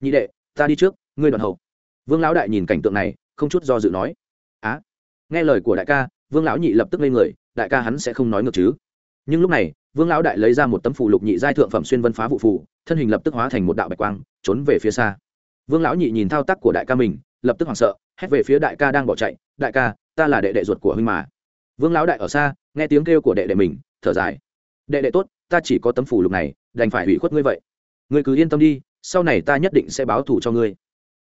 Nhị đệ, ta đi trước, ngươi đoàn hậu vương lão đại nhìn cảnh tượng này, không chút do dự nói, á, nghe lời của đại ca, vương lão nhị lập tức lên người, đại ca hắn sẽ không nói ngược chứ. Nhưng lúc này, vương lão đại lấy ra một tấm phù lục nhị giai thượng phẩm xuyên vân phá vụ phù, thân hình lập tức hóa thành một đạo bạch quang, trốn về phía xa. Vương lão nhị nhìn thao tác của đại ca mình, lập tức hoảng sợ, hét về phía đại ca đang bỏ chạy, đại ca, ta là đệ đệ ruột của huynh mà. Vương lão đại ở xa, nghe tiếng kêu của đệ đệ mình, thở dài, đệ đệ tốt, ta chỉ có tấm phủ lục này, đành phải hủy khuất ngươi vậy. Ngươi cứ yên tâm đi, sau này ta nhất định sẽ báo thù cho ngươi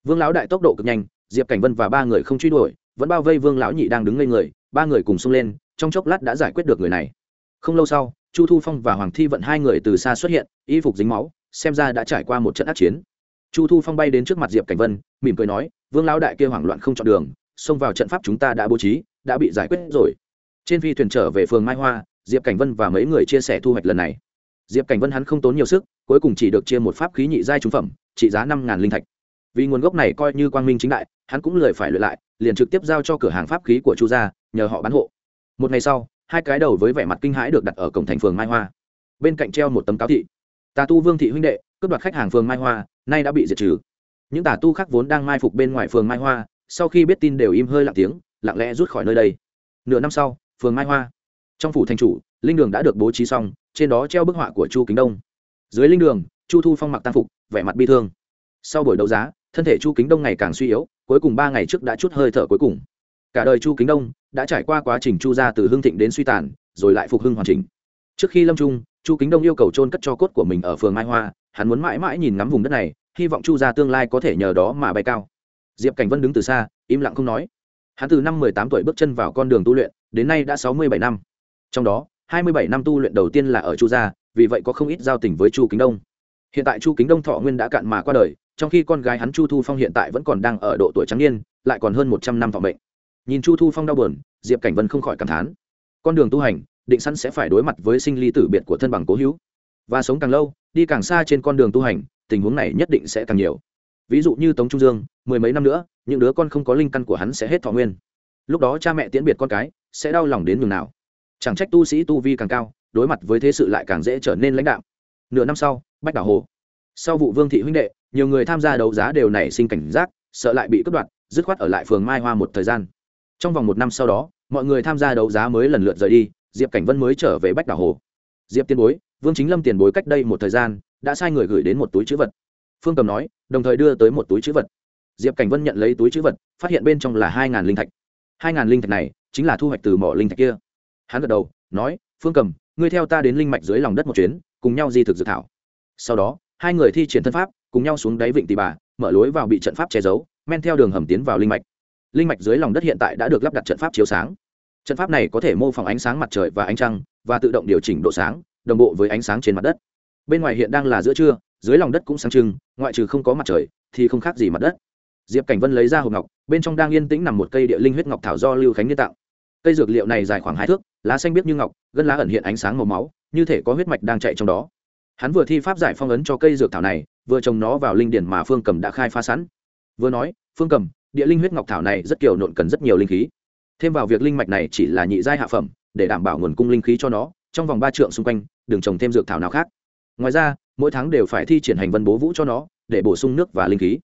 vương lão đại tốc độ cực nhanh, diệp cảnh vân và ba người không truy đuổi, vẫn bao vây vương lão nhị đang đứng ngây người, ba người cùng xông lên, trong chốc lát đã giải quyết được người này. Không lâu sau, chu thu phong và hoàng thi vận hai người từ xa xuất hiện, y phục dính máu, xem ra đã trải qua một trận ác chiến. Chu thu phong bay đến trước mặt diệp cảnh vân, mỉm cười nói, vương lão đại kia hoảng loạn không chọn đường, xông vào trận pháp chúng ta đã bố trí, đã bị giải quyết rồi. Trên phi thuyền trở về phường mai hoa, diệp cảnh vân và mấy người chia sẻ thu hoạch lần này. Diệp cảnh vân hắn không tốn nhiều sức, cuối cùng chỉ được chia một pháp khí nhị giai trúng phẩm, trị giá năm linh thạch vì nguồn gốc này coi như quang minh chính đại, hắn cũng lười phải luyện lại, liền trực tiếp giao cho cửa hàng pháp khí của chu gia, nhờ họ bán hộ. Một ngày sau, hai cái đầu với vẻ mặt kinh hãi được đặt ở cổng thành phường mai hoa. Bên cạnh treo một tấm cáo thị. Tà tu vương thị huynh đệ, cướp đoạt khách hàng phường mai hoa, nay đã bị diệt trừ. Những tà tu khác vốn đang mai phục bên ngoài phường mai hoa, sau khi biết tin đều im hơi lặng tiếng, lặng lẽ rút khỏi nơi đây. Nửa năm sau, phường mai hoa. Trong phủ thành chủ, linh đường đã được bố trí xong, trên đó treo bức họa của chu kính đông. Dưới linh đường, chu thu phong mặc tam phục, vẻ mặt bi thương. Sau buổi đấu giá thân thể chu kính đông ngày càng suy yếu, cuối cùng ba ngày trước đã chút hơi thở cuối cùng. Cả đời chu kính đông đã trải qua quá trình chu ra từ hưng thịnh đến suy tàn, rồi lại phục hưng hoàn chỉnh. Trước khi lâm trung, chu kính đông yêu cầu trôn cất cho cốt của mình ở phường mai hoa, hắn muốn mãi mãi nhìn ngắm vùng đất này, hy vọng chu ra tương lai có thể nhờ đó mà bay cao. Diệp cảnh vân đứng từ xa, im lặng không nói. Hắn từ năm mười tám tuổi bước chân vào con đường tu luyện, đến nay đã sáu mươi bảy năm. Trong đó, hai mươi bảy năm tu luyện đầu tiên là ở chu gia, vì vậy có không ít giao tình với chu kính đông. Hiện tại chu kính đông thọ nguyên đã cạn mà qua đời trong khi con gái hắn chu thu phong hiện tại vẫn còn đang ở độ tuổi trắng niên, lại còn hơn một trăm năm vọng mệnh. Nhìn chu thu phong đau buồn, diệp cảnh vân không khỏi cảm thán. Con đường tu hành, định sẵn sẽ phải đối mặt với sinh ly tử biệt của thân bằng cố hữu. Và sống càng lâu, đi càng xa trên con đường tu hành, tình huống này nhất định sẽ càng nhiều. Ví dụ như tống trung dương, mười mấy năm nữa, những đứa con không có linh căn của hắn sẽ hết thọ nguyên. Lúc đó cha mẹ tiễn biệt con cái, sẽ đau lòng đến nhường nào. Chẳng trách tu sĩ tu vi càng cao, đối mặt với thế sự lại càng dễ trở nên lãnh đạo. Nửa năm sau, bách đảo hồ sau vụ vương thị huynh đệ, nhiều người tham gia đấu giá đều nảy sinh cảnh giác, sợ lại bị cướp đoạt, dứt khoát ở lại phường mai hoa một thời gian. Trong vòng một năm sau đó, mọi người tham gia đấu giá mới lần lượt rời đi, diệp cảnh vân mới trở về bách đảo hồ. Diệp tiền bối, vương chính lâm tiền bối cách đây một thời gian, đã sai người gửi đến một túi chữ vật. Phương cầm nói, đồng thời đưa tới một túi chữ vật. Diệp cảnh vân nhận lấy túi chữ vật, phát hiện bên trong là hai ngàn linh thạch. Hai ngàn linh thạch này, chính là thu hoạch từ mỏ linh thạch kia. Hắn gật đầu, nói, phương cầm, ngươi theo ta đến linh mạch dưới lòng đất một chuyến, cùng nhau di thực dự thảo. Sau đó hai người thi triển thân pháp, cùng nhau xuống đáy vịnh tì bà, mở lối vào bị trận pháp che giấu, men theo đường hầm tiến vào linh mạch. Linh mạch dưới lòng đất hiện tại đã được lắp đặt trận pháp chiếu sáng. Trận pháp này có thể mô phỏng ánh sáng mặt trời và ánh trăng, và tự động điều chỉnh độ sáng, đồng bộ với ánh sáng trên mặt đất. Bên ngoài hiện đang là giữa trưa, dưới lòng đất cũng sáng trưng, ngoại trừ không có mặt trời, thì không khác gì mặt đất. Diệp cảnh vân lấy ra hộp ngọc, bên trong đang yên tĩnh nằm một cây địa linh huyết ngọc thảo do lưu khánh nhân tạo. Cây dược liệu này dài khoảng hai thước, lá xanh biếc như ngọc, gân lá ẩn hiện ánh sáng màu máu, như thể có huyết mạch đang chạy trong đó hắn vừa thi pháp giải phong ấn cho cây dược thảo này, vừa trồng nó vào linh điển mà phương cầm đã khai phá sẵn. Vừa nói, phương cầm, địa linh huyết ngọc thảo này rất kiểu nộn cần rất nhiều linh khí. Thêm vào việc linh mạch này chỉ là nhị giai hạ phẩm, để đảm bảo nguồn cung linh khí cho nó, trong vòng ba trượng xung quanh, đừng trồng thêm dược thảo nào khác. Ngoài ra, mỗi tháng đều phải thi triển hành vân bố vũ cho nó, để bổ sung nước và linh khí.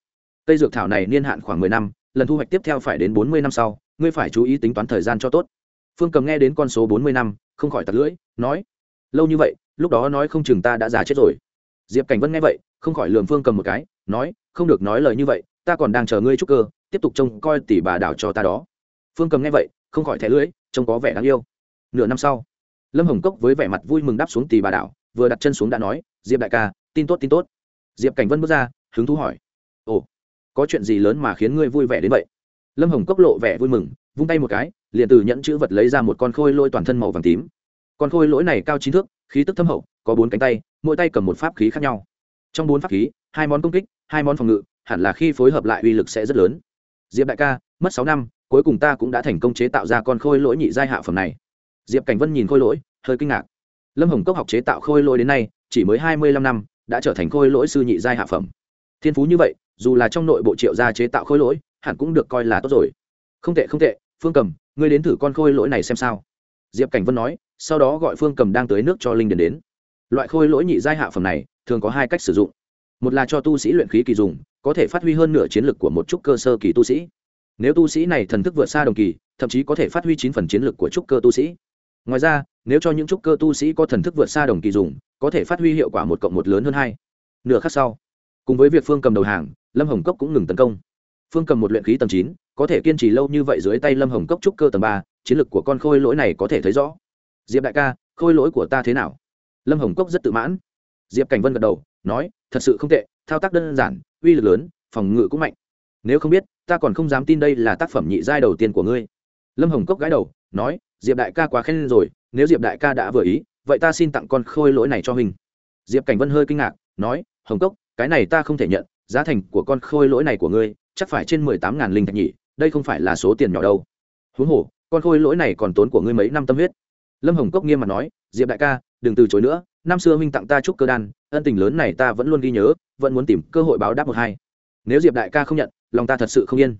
Cây dược thảo này niên hạn khoảng mười năm, lần thu hoạch tiếp theo phải đến bốn mươi năm sau, ngươi phải chú ý tính toán thời gian cho tốt. Phương cầm nghe đến con số bốn mươi năm, không khỏi tặc lưỡi, nói, lâu như vậy lúc đó nói không chừng ta đã già chết rồi. Diệp cảnh vân nghe vậy, không khỏi lường phương cầm một cái, nói, không được nói lời như vậy, ta còn đang chờ ngươi trúc cơ, tiếp tục trông coi tỷ bà đảo cho ta đó. Phương cầm nghe vậy, không khỏi thẻ lưỡi trông có vẻ đáng yêu. Nửa năm sau, lâm hồng cốc với vẻ mặt vui mừng đáp xuống tỷ bà đảo, vừa đặt chân xuống đã nói, diệp đại ca, tin tốt tin tốt. Diệp cảnh vân bước ra, hứng thú hỏi, ồ, có chuyện gì lớn mà khiến ngươi vui vẻ đến vậy? Lâm hồng cốc lộ vẻ vui mừng, vung tay một cái, liền từ nhẫn chữ vật lấy ra một con khôi lôi toàn thân màu vàng tím con khôi lỗi này cao chín thước, khí tức thâm hậu, có bốn cánh tay, mỗi tay cầm một pháp khí khác nhau. Trong bốn pháp khí, hai món công kích, hai món phòng ngự, hẳn là khi phối hợp lại uy lực sẽ rất lớn. Diệp đại ca, mất sáu năm, cuối cùng ta cũng đã thành công chế tạo ra con khôi lỗi nhị giai hạ phẩm này. Diệp cảnh vân nhìn khôi lỗi, hơi kinh ngạc. Lâm hồng cốc học chế tạo khôi lỗi đến nay, chỉ mới hai mươi lăm năm, đã trở thành khôi lỗi sư nhị giai hạ phẩm. Thiên phú như vậy, dù là trong nội bộ triệu gia chế tạo khôi lỗi, hẳn cũng được coi là tốt rồi. Không tệ không tệ, phương cầm, ngươi đến thử con khôi lỗi này xem sao. Diệp cảnh vân nói sau đó gọi phương cầm đang tới nước cho linh điền đến. Loại khôi lỗi nhị giai hạ phẩm này, thường có hai cách sử dụng. Một là cho tu sĩ luyện khí kỳ dùng, có thể phát huy hơn nửa chiến lực của một trúc cơ sơ kỳ tu sĩ. Nếu tu sĩ này thần thức vượt xa đồng kỳ, thậm chí có thể phát huy chín phần chiến lực của trúc cơ tu sĩ. Ngoài ra, nếu cho những trúc cơ tu sĩ có thần thức vượt xa đồng kỳ dùng, có thể phát huy hiệu quả một cộng một lớn hơn hai. Nửa khắc sau, cùng với việc phương cầm đầu hàng, lâm hồng cốc cũng ngừng tấn công. Phương cầm một luyện khí tầng chín, có thể kiên trì lâu như vậy dưới tay lâm hồng cốc trúc cơ tầng ba, chiến lực của con khôi lỗi này có thể thấy rõ diệp đại ca, khôi lỗi của ta thế nào? Lâm hồng cốc rất tự mãn. Diệp cảnh vân gật đầu, nói, thật sự không tệ, thao tác đơn giản, uy lực lớn, phòng ngự cũng mạnh. Nếu không biết, ta còn không dám tin đây là tác phẩm nhị giai đầu tiên của ngươi. Lâm hồng cốc gái đầu, nói, diệp đại ca quá khen rồi, nếu diệp đại ca đã vừa ý, vậy ta xin tặng con khôi lỗi này cho hình. diệp cảnh vân hơi kinh ngạc, nói, hồng cốc, cái này ta không thể nhận, giá thành của con khôi lỗi này của ngươi, chắc phải trên mười tám ngàn linh thạch nhỉ, đây không phải là số tiền nhỏ đâu. Huống hồ, con khôi lỗi này còn tốn của ngươi mấy năm tâm huyết lâm hồng cốc nghiêm mặt nói, diệp đại ca, đừng từ chối nữa, năm xưa huynh tặng ta chúc cơ đan, ân tình lớn này ta vẫn luôn ghi nhớ, vẫn muốn tìm cơ hội báo đáp một hai. Nếu diệp đại ca không nhận, lòng ta thật sự không yên.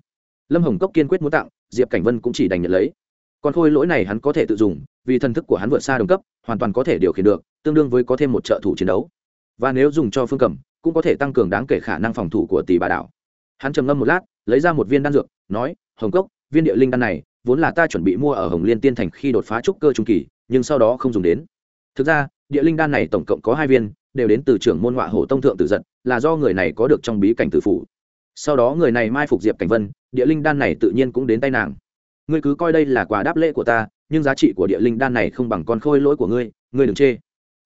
Lâm hồng cốc kiên quyết muốn tặng, diệp cảnh vân cũng chỉ đành nhận lấy. Còn khôi lỗi này hắn có thể tự dùng, vì thần thức của hắn vượt xa đồng cấp, hoàn toàn có thể điều khiển được, tương đương với có thêm một trợ thủ chiến đấu. Và nếu dùng cho phương cầm, cũng có thể tăng cường đáng kể khả năng phòng thủ của tỷ bà đảo. Hắn trầm ngâm một lát, lấy ra một viên đan dược, nói, hồng cốc viên địa linh đan này, vốn là ta chuẩn bị mua ở hồng liên tiên thành khi đột phá trúc cơ trung kỳ, nhưng sau đó không dùng đến. Thực ra, địa linh đan này tổng cộng có hai viên, đều đến từ trưởng môn họa hổ tông thượng tử giật là do người này có được trong bí cảnh tử phủ. Sau đó người này mai phục diệp cảnh vân, địa linh đan này tự nhiên cũng đến tay nàng. Ngươi cứ coi đây là quà đáp lễ của ta, nhưng giá trị của địa linh đan này không bằng con khôi lỗi của ngươi ngươi đừng chê.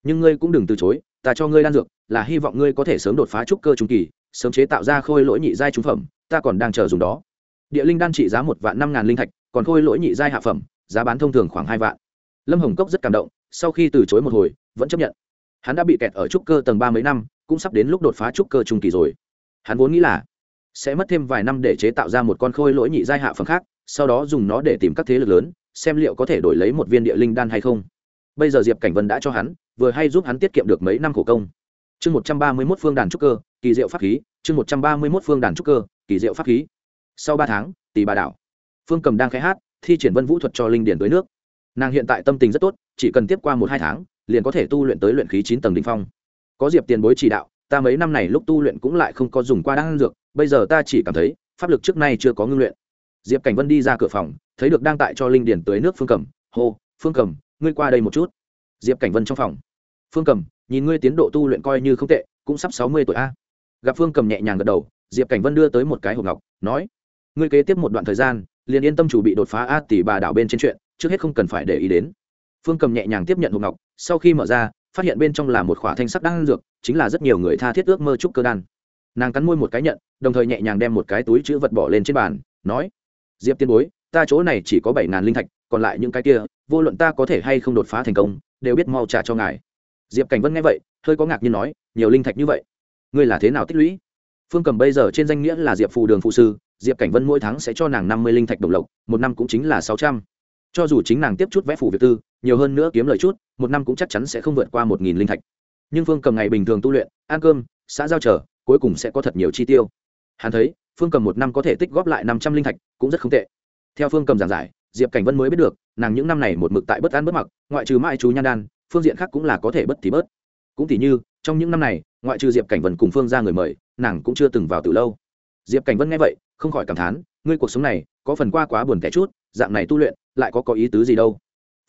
Nhưng ngươi cũng đừng từ chối, ta cho ngươi đan dược, là hy vọng ngươi có thể sớm đột phá trúc cơ trung kỳ, sớm chế tạo ra khôi lỗi nhị giai trung phẩm, ta còn đang chờ dùng đó địa linh đan trị giá một vạn năm ngàn linh thạch, còn khôi lỗi nhị giai hạ phẩm, giá bán thông thường khoảng hai vạn. Lâm hồng cốc rất cảm động, sau khi từ chối một hồi, vẫn chấp nhận. Hắn đã bị kẹt ở trúc cơ tầng ba mấy năm, cũng sắp đến lúc đột phá trúc cơ trung kỳ rồi. Hắn vốn nghĩ là sẽ mất thêm vài năm để chế tạo ra một con khôi lỗi nhị giai hạ phẩm khác, sau đó dùng nó để tìm các thế lực lớn, xem liệu có thể đổi lấy một viên địa linh đan hay không. Bây giờ diệp cảnh vân đã cho hắn, vừa hay giúp hắn tiết kiệm được mấy năm khổ công. Chương một trăm ba mươi mốt phương đàn trúc cơ, kỳ diệu pháp khí, chương một trăm ba mươi mốt phương đàn trúc cơ, kỳ diệu pháp khí sau ba tháng tỷ bà đảo, phương cầm đang khai hát, thi triển vân vũ thuật cho linh điển tới nước. Nàng hiện tại tâm tình rất tốt, chỉ cần tiếp qua một hai tháng, liền có thể tu luyện tới luyện khí chín tầng đ ỉ n h phong. Có diệp tiền bối chỉ đạo, ta mấy năm này lúc tu luyện cũng lại không có dùng qua đan dược, bây giờ ta chỉ cảm thấy, pháp lực trước nay chưa có ngưng luyện. Diệp cảnh vân đi ra cửa phòng, thấy được đang tại cho linh điển tới nước phương cầm, hô, phương cầm, ngươi qua đây một chút. Diệp cảnh vân trong phòng, phương cầm, nhìn ngươi tiến độ tu luyện coi như không tệ, cũng sắp sáu mươi tuổi a. Gặp phương cầm nhẹ nhàng gật đầu, diệp cảnh vân đưa tới một cái hộp ngọc, nói ngươi kế tiếp một đoạn thời gian, liền yên tâm chủ bị đột phá a tỷ bà đảo bên trên chuyện, trước hết không cần phải để ý đến. Phương cầm nhẹ nhàng tiếp nhận hộp ngọc, sau khi mở ra, phát hiện bên trong là một khỏa thanh sắc đan dược, chính là rất nhiều người tha thiết ước mơ trúc cơ đan. Nàng cắn môi một cái nhận, đồng thời nhẹ nhàng đem một cái túi chữ vật bỏ lên trên bàn, nói, diệp tiên bối, ta chỗ này chỉ có bảy ngàn linh thạch, còn lại những cái kia, vô luận ta có thể hay không đột phá thành công, đều biết mau trả cho ngài. Diệp cảnh vân nghe vậy, hơi có ngạc nhiên nói, nhiều linh thạch như vậy, ngươi là thế nào tích lũy? Phương cầm bây giờ trên danh nghĩa là diệp phù đường phụ sư diệp cảnh vân mỗi tháng sẽ cho nàng năm mươi linh thạch đồng lộc, một năm cũng chính là sáu trăm. Cho dù chính nàng tiếp chút vẽ phủ việc tư, nhiều hơn nữa kiếm lời chút, một năm cũng chắc chắn sẽ không vượt qua một nghìn linh thạch. Nhưng phương cầm ngày bình thường tu luyện, ăn cơm, xã giao trở cuối cùng sẽ có thật nhiều chi tiêu. Hắn thấy, phương cầm một năm có thể tích góp lại năm trăm linh thạch, cũng rất không tệ. Theo phương cầm giảng giải, diệp cảnh vân mới biết được, nàng những năm này một mực tại bất an bất mặc, ngoại trừ mãi chú nhan đan, phương diện khác cũng là có thể bất thì bớt. Cũng tỉ như, trong những năm này, ngoại trừ diệp cảnh vân cùng phương ra người mời, nàng cũng chưa từng vào từ lâu. Diệp cảnh vân nghe vậy không khỏi cảm thán, ngươi cuộc sống này có phần qua quá buồn tẻ chút, dạng này tu luyện lại có có ý tứ gì đâu?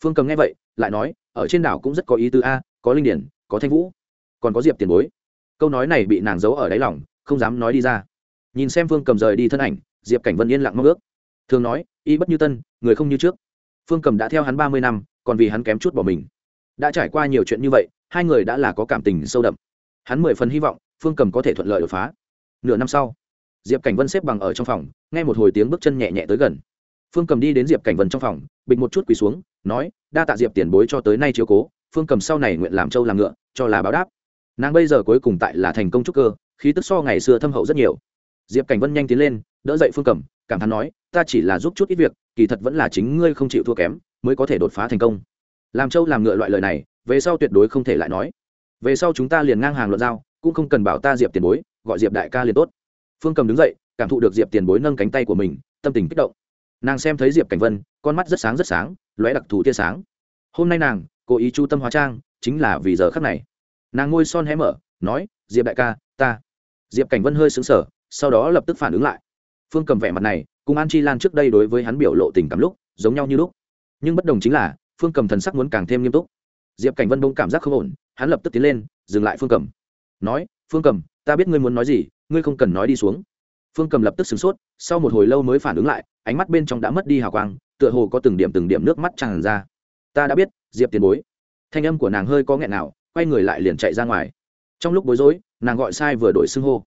Phương cầm nghe vậy, lại nói, ở trên đảo cũng rất có ý tứ a, có linh điển, có thanh vũ, còn có diệp tiền bối. Câu nói này bị nàng giấu ở đáy lòng, không dám nói đi ra. Nhìn xem phương cầm rời đi thân ảnh, diệp cảnh vân yên lặng mong ước. Thường nói, y bất như tân, người không như trước. Phương cầm đã theo hắn ba mươi năm, còn vì hắn kém chút bỏ mình. Đã trải qua nhiều chuyện như vậy, hai người đã là có cảm tình sâu đậm. Hắn mười phần hy vọng phương cầm có thể thuận lợi đột phá. Nửa năm sau diệp cảnh vân xếp bằng ở trong phòng, nghe một hồi tiếng bước chân nhẹ nhẹ tới gần. Phương cầm đi đến diệp cảnh vân trong phòng, bịch một chút quỳ xuống, nói, đa tạ diệp tiền bối cho tới nay chiếu cố, phương cầm sau này nguyện làm trâu làm ngựa, cho là báo đáp. Nàng bây giờ cuối cùng tại là thành công trúc cơ, khí tức so ngày xưa thâm hậu rất nhiều. Diệp cảnh vân nhanh tiến lên, đỡ dậy phương cầm, cảm thán nói, ta chỉ là giúp chút ít việc, kỳ thật vẫn là chính ngươi không chịu thua kém, mới có thể đột phá thành công. Làm trâu làm ngựa loại lời này, về sau tuyệt đối không thể lại nói. Về sau chúng ta liền ngang hàng luận giao, cũng không cần bảo ta diệp tiền bối, gọi diệp đại ca liền tốt phương cầm đứng dậy, cảm thụ được diệp tiền bối nâng cánh tay của mình, tâm tình kích động. Nàng xem thấy diệp cảnh vân, con mắt rất sáng rất sáng, lóe đặc thù tia sáng. Hôm nay nàng, cố ý chu tâm hóa trang, chính là vì giờ khắc này. Nàng ngôi son hé mở, nói, diệp đại ca, ta. Diệp cảnh vân hơi xứng sở sau đó lập tức phản ứng lại. Phương cầm vẻ mặt này, cùng an chi lan trước đây đối với hắn biểu lộ tình cảm lúc, giống nhau như lúc. Nhưng bất đồng chính là, phương cầm thần sắc muốn càng thêm nghiêm túc. Diệp cảnh vân bỗng cảm giác không ổn, hắn lập tức tiến lên, dừng lại phương cầm. Nói, phương cầm, ta biết ngươi muốn nói gì ngươi không cần nói đi xuống. Phương cầm lập tức sửng sốt, sau một hồi lâu mới phản ứng lại, ánh mắt bên trong đã mất đi hào quang, tựa hồ có từng điểm từng điểm nước mắt tràn ra. Ta đã biết, diệp tiền bối. Thanh âm của nàng hơi có nghẹn nào, quay người lại liền chạy ra ngoài. Trong lúc bối rối, nàng gọi sai vừa đổi xưng hô.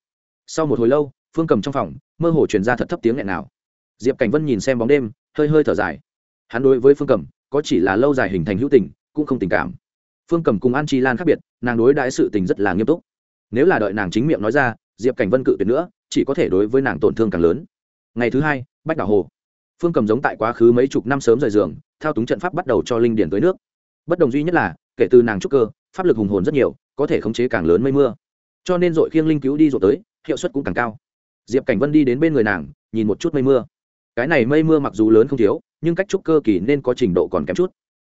Sau một hồi lâu, phương cầm trong phòng, mơ hồ truyền ra thật thấp tiếng nghẹn nào. Diệp cảnh vân nhìn xem bóng đêm, hơi hơi thở dài. Hắn đối với phương cầm, có chỉ là lâu dài hình thành hữu tình, cũng không tình cảm. Phương cầm cùng an chi lan khác biệt, nàng đối đãi sự tình rất là nghiêm túc. Nếu là đợi nàng chính miệng nói ra diệp cảnh vân cự tuyệt nữa chỉ có thể đối với nàng tổn thương càng lớn ngày thứ hai bách đảo hồ phương cầm giống tại quá khứ mấy chục năm sớm rời giường thao túng trận pháp bắt đầu cho linh điển tới nước bất đồng duy nhất là kể từ nàng trúc cơ pháp lực hùng hồn rất nhiều có thể khống chế càng lớn mây mưa cho nên dội khiêng linh cứu đi rồi tới hiệu suất cũng càng cao diệp cảnh vân đi đến bên người nàng nhìn một chút mây mưa cái này mây mưa mặc dù lớn không thiếu nhưng cách trúc cơ kỳ nên có trình độ còn kém chút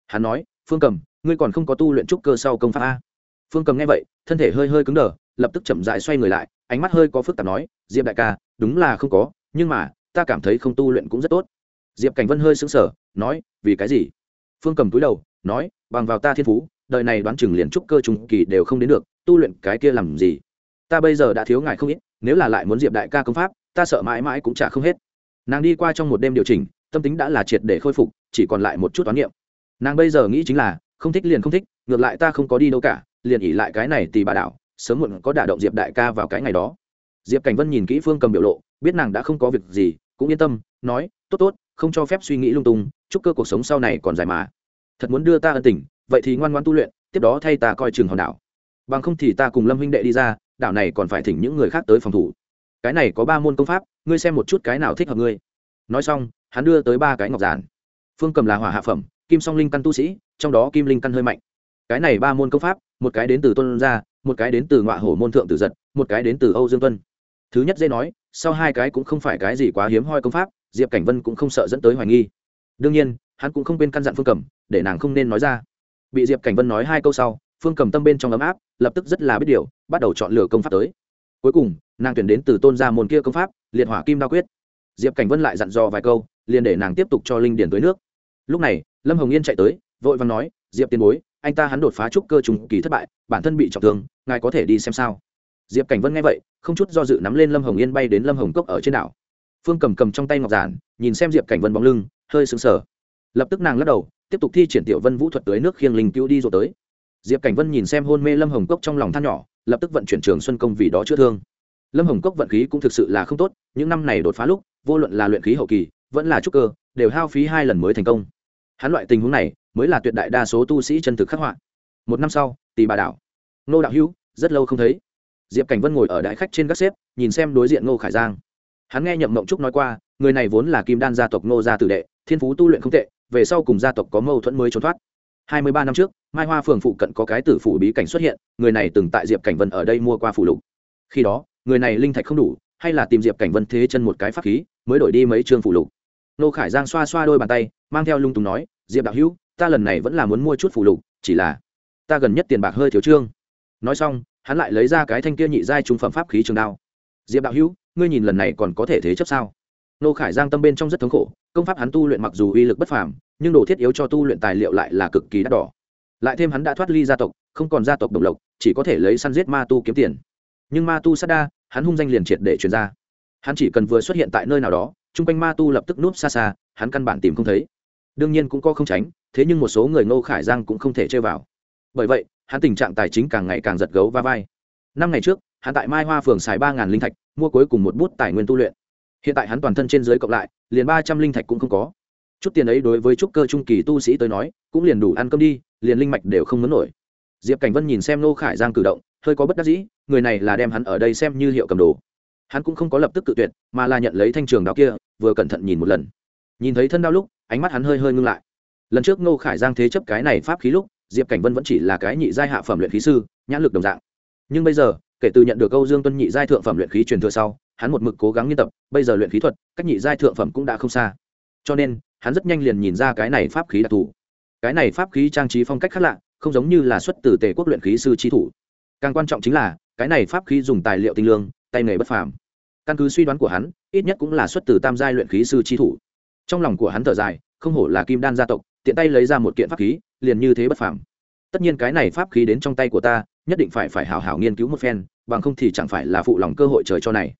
hắn nói phương cầm ngươi còn không có tu luyện trúc cơ sau công pháp a phương cầm nghe vậy thân thể hơi hơi cứng đờ lập tức chậm dại xoay người lại ánh mắt hơi có phức tạp nói, diệp đại ca, đúng là không có, nhưng mà, ta cảm thấy không tu luyện cũng rất tốt. Diệp cảnh vân hơi sững sờ, nói, vì cái gì? Phương cầm túi đầu, nói, bằng vào ta thiên phú, đời này đoán chừng liền trúc cơ trung kỳ đều không đến được, tu luyện cái kia làm gì? Ta bây giờ đã thiếu ngài không ít, nếu là lại muốn diệp đại ca công pháp, ta sợ mãi mãi cũng trả không hết. Nàng đi qua trong một đêm điều chỉnh, tâm tính đã là triệt để khôi phục, chỉ còn lại một chút toán niệm. Nàng bây giờ nghĩ chính là, không thích liền không thích, ngược lại ta không có đi đâu cả, liền ỉ lại cái này tì bà đảo sớm muộn có đả động diệp đại ca vào cái ngày đó. Diệp cảnh vân nhìn kỹ phương cầm biểu lộ, biết nàng đã không có việc gì, cũng yên tâm, nói, tốt tốt, không cho phép suy nghĩ lung tung, chúc cơ cuộc sống sau này còn dài mà. Thật muốn đưa ta ân tình, vậy thì ngoan ngoan tu luyện, tiếp đó thay ta coi trường hòn đảo. Bằng không thì ta cùng lâm huynh đệ đi ra, đảo này còn phải thỉnh những người khác tới phòng thủ. Cái này có ba môn công pháp, ngươi xem một chút cái nào thích hợp ngươi. Nói xong, hắn đưa tới ba cái ngọc giản. Phương cầm là hỏa hạ phẩm, kim song linh căn tu sĩ, trong đó kim linh căn hơi mạnh cái này ba môn công pháp, một cái đến từ tôn gia, một cái đến từ ngọa hổ môn thượng tử giật, một cái đến từ âu dương tuân. Thứ nhất dễ nói, sau hai cái cũng không phải cái gì quá hiếm hoi công pháp, diệp cảnh vân cũng không sợ dẫn tới hoài nghi. Đương nhiên, hắn cũng không bên căn dặn phương cầm để nàng không nên nói ra. Bị diệp cảnh vân nói hai câu sau, phương cầm tâm bên trong ấm áp, lập tức rất là biết điều, bắt đầu chọn lựa công pháp tới. Cuối cùng, nàng tuyển đến từ tôn gia môn kia công pháp, liệt hỏa kim đa quyết. Diệp cảnh vân lại dặn dò vài câu, liền để nàng tiếp tục cho linh điển tới nước. Lúc này, lâm hồng yên chạy tới, vội vàng nói, diệp tiền bối anh ta hắn đột phá trúc cơ trùng kỳ thất bại, bản thân bị trọng thương, ngài có thể đi xem sao? Diệp cảnh vân nghe vậy, không chút do dự nắm lên lâm hồng yên bay đến lâm hồng cốc ở trên đảo. Phương cầm cầm trong tay ngọc giản, nhìn xem diệp cảnh vân bóng lưng, hơi sững sờ. Lập tức nàng lắc đầu, tiếp tục thi triển tiểu vân vũ thuật tới nước khiêng linh cứu đi rồi tới. Diệp cảnh vân nhìn xem hôn mê lâm hồng cốc trong lòng than nhỏ, lập tức vận chuyển trường xuân công vì đó chữa thương. Lâm hồng cốc vận khí cũng thực sự là không tốt, những năm này đột phá lúc, vô luận là luyện khí hậu kỳ, vẫn là trúc cơ, đều hao phí hai lần mới thành công. Hắn loại tình huống này mới là tuyệt đại đa số tu sĩ chân thực khắc họa. Một năm sau tỷ bà đảo nô đạo hữu, rất lâu không thấy. Diệp cảnh vân ngồi ở đại khách trên gác xếp, nhìn xem đối diện ngô khải giang. Hắn nghe nhậm mộng trúc nói qua, người này vốn là kim đan gia tộc ngô gia tử đệ, thiên phú tu luyện không tệ, về sau cùng gia tộc có mâu thuẫn mới trốn thoát. Hai mươi ba năm trước, mai hoa phường phụ cận có cái tử phủ bí cảnh xuất hiện, người này từng tại diệp cảnh vân ở đây mua qua phủ lục. Khi đó, người này linh thạch không đủ, hay là tìm diệp cảnh vân thế chân một cái pháp khí, mới đổi đi mấy chương phủ lục. Nô khải giang xoa xoa đôi bàn tay, mang theo lung tùng nói, diệp đạo hữu ta lần này vẫn là muốn mua chút phụ lục, chỉ là ta gần nhất tiền bạc hơi thiếu trương. Nói xong, hắn lại lấy ra cái thanh kia nhị giai trung phẩm pháp khí trường đao. Diệp đạo hữu, ngươi nhìn lần này còn có thể thế chấp sao? Nô khải giang tâm bên trong rất thống khổ, công pháp hắn tu luyện mặc dù uy lực bất phàm, nhưng đồ thiết yếu cho tu luyện tài liệu lại là cực kỳ đắt đỏ. Lại thêm hắn đã thoát ly gia tộc, không còn gia tộc đồng lộc, chỉ có thể lấy săn giết ma tu kiếm tiền. Nhưng ma tu sát đa, hắn hung danh liền triệt để truyền ra. Hắn chỉ cần vừa xuất hiện tại nơi nào đó, chung quanh ma tu lập tức núp xa xa, hắn căn bản tìm không thấy. Đương nhiên cũng có không tránh thế nhưng một số người ngô khải giang cũng không thể chơi vào. Bởi vậy, hắn tình trạng tài chính càng ngày càng giật gấu va vai. Năm ngày trước, hắn tại mai hoa phường xài ba linh thạch, mua cuối cùng một bút tài nguyên tu luyện. Hiện tại hắn toàn thân trên dưới cộng lại, liền ba trăm linh thạch cũng không có. Chút tiền ấy đối với trúc cơ trung kỳ tu sĩ tới nói, cũng liền đủ ăn cơm đi, liền linh mạch đều không muốn nổi. Diệp cảnh vân nhìn xem nô khải giang cử động, hơi có bất đắc dĩ, người này là đem hắn ở đây xem như hiệu cầm đồ. Hắn cũng không có lập tức cự tuyệt, mà là nhận lấy thanh trường đao kia, vừa cẩn thận nhìn một lần. Nhìn thấy thân đao lúc, ánh mắt hắn hơi hơi ngưng lại lần trước Ngô khải giang thế chấp cái này pháp khí lúc, diệp cảnh vân vẫn chỉ là cái nhị giai hạ phẩm luyện khí sư, nhãn lực đồng dạng. Nhưng bây giờ, kể từ nhận được câu dương tuân nhị giai thượng phẩm luyện khí truyền thừa sau, hắn một mực cố gắng nghiên tập, bây giờ luyện khí thuật, cách nhị giai thượng phẩm cũng đã không xa. Cho nên, hắn rất nhanh liền nhìn ra cái này pháp khí đặc thù. Cái này pháp khí trang trí phong cách khác lạ, không giống như là xuất từ tề quốc luyện khí sư trí thủ. Càng quan trọng chính là, cái này pháp khí dùng tài liệu tinh lương, tay nghề bất phàm. Căn cứ suy đoán của hắn, ít nhất cũng là xuất từ tam giai luyện khí sư trí thủ. Trong lòng của hắn thở dài, không hổ là kim đan gia tộc tiện tay lấy ra một kiện pháp khí, liền như thế bất phàm. Tất nhiên cái này pháp khí đến trong tay của ta, nhất định phải phải hào hào nghiên cứu một phen, bằng không thì chẳng phải là phụ lòng cơ hội trời cho này.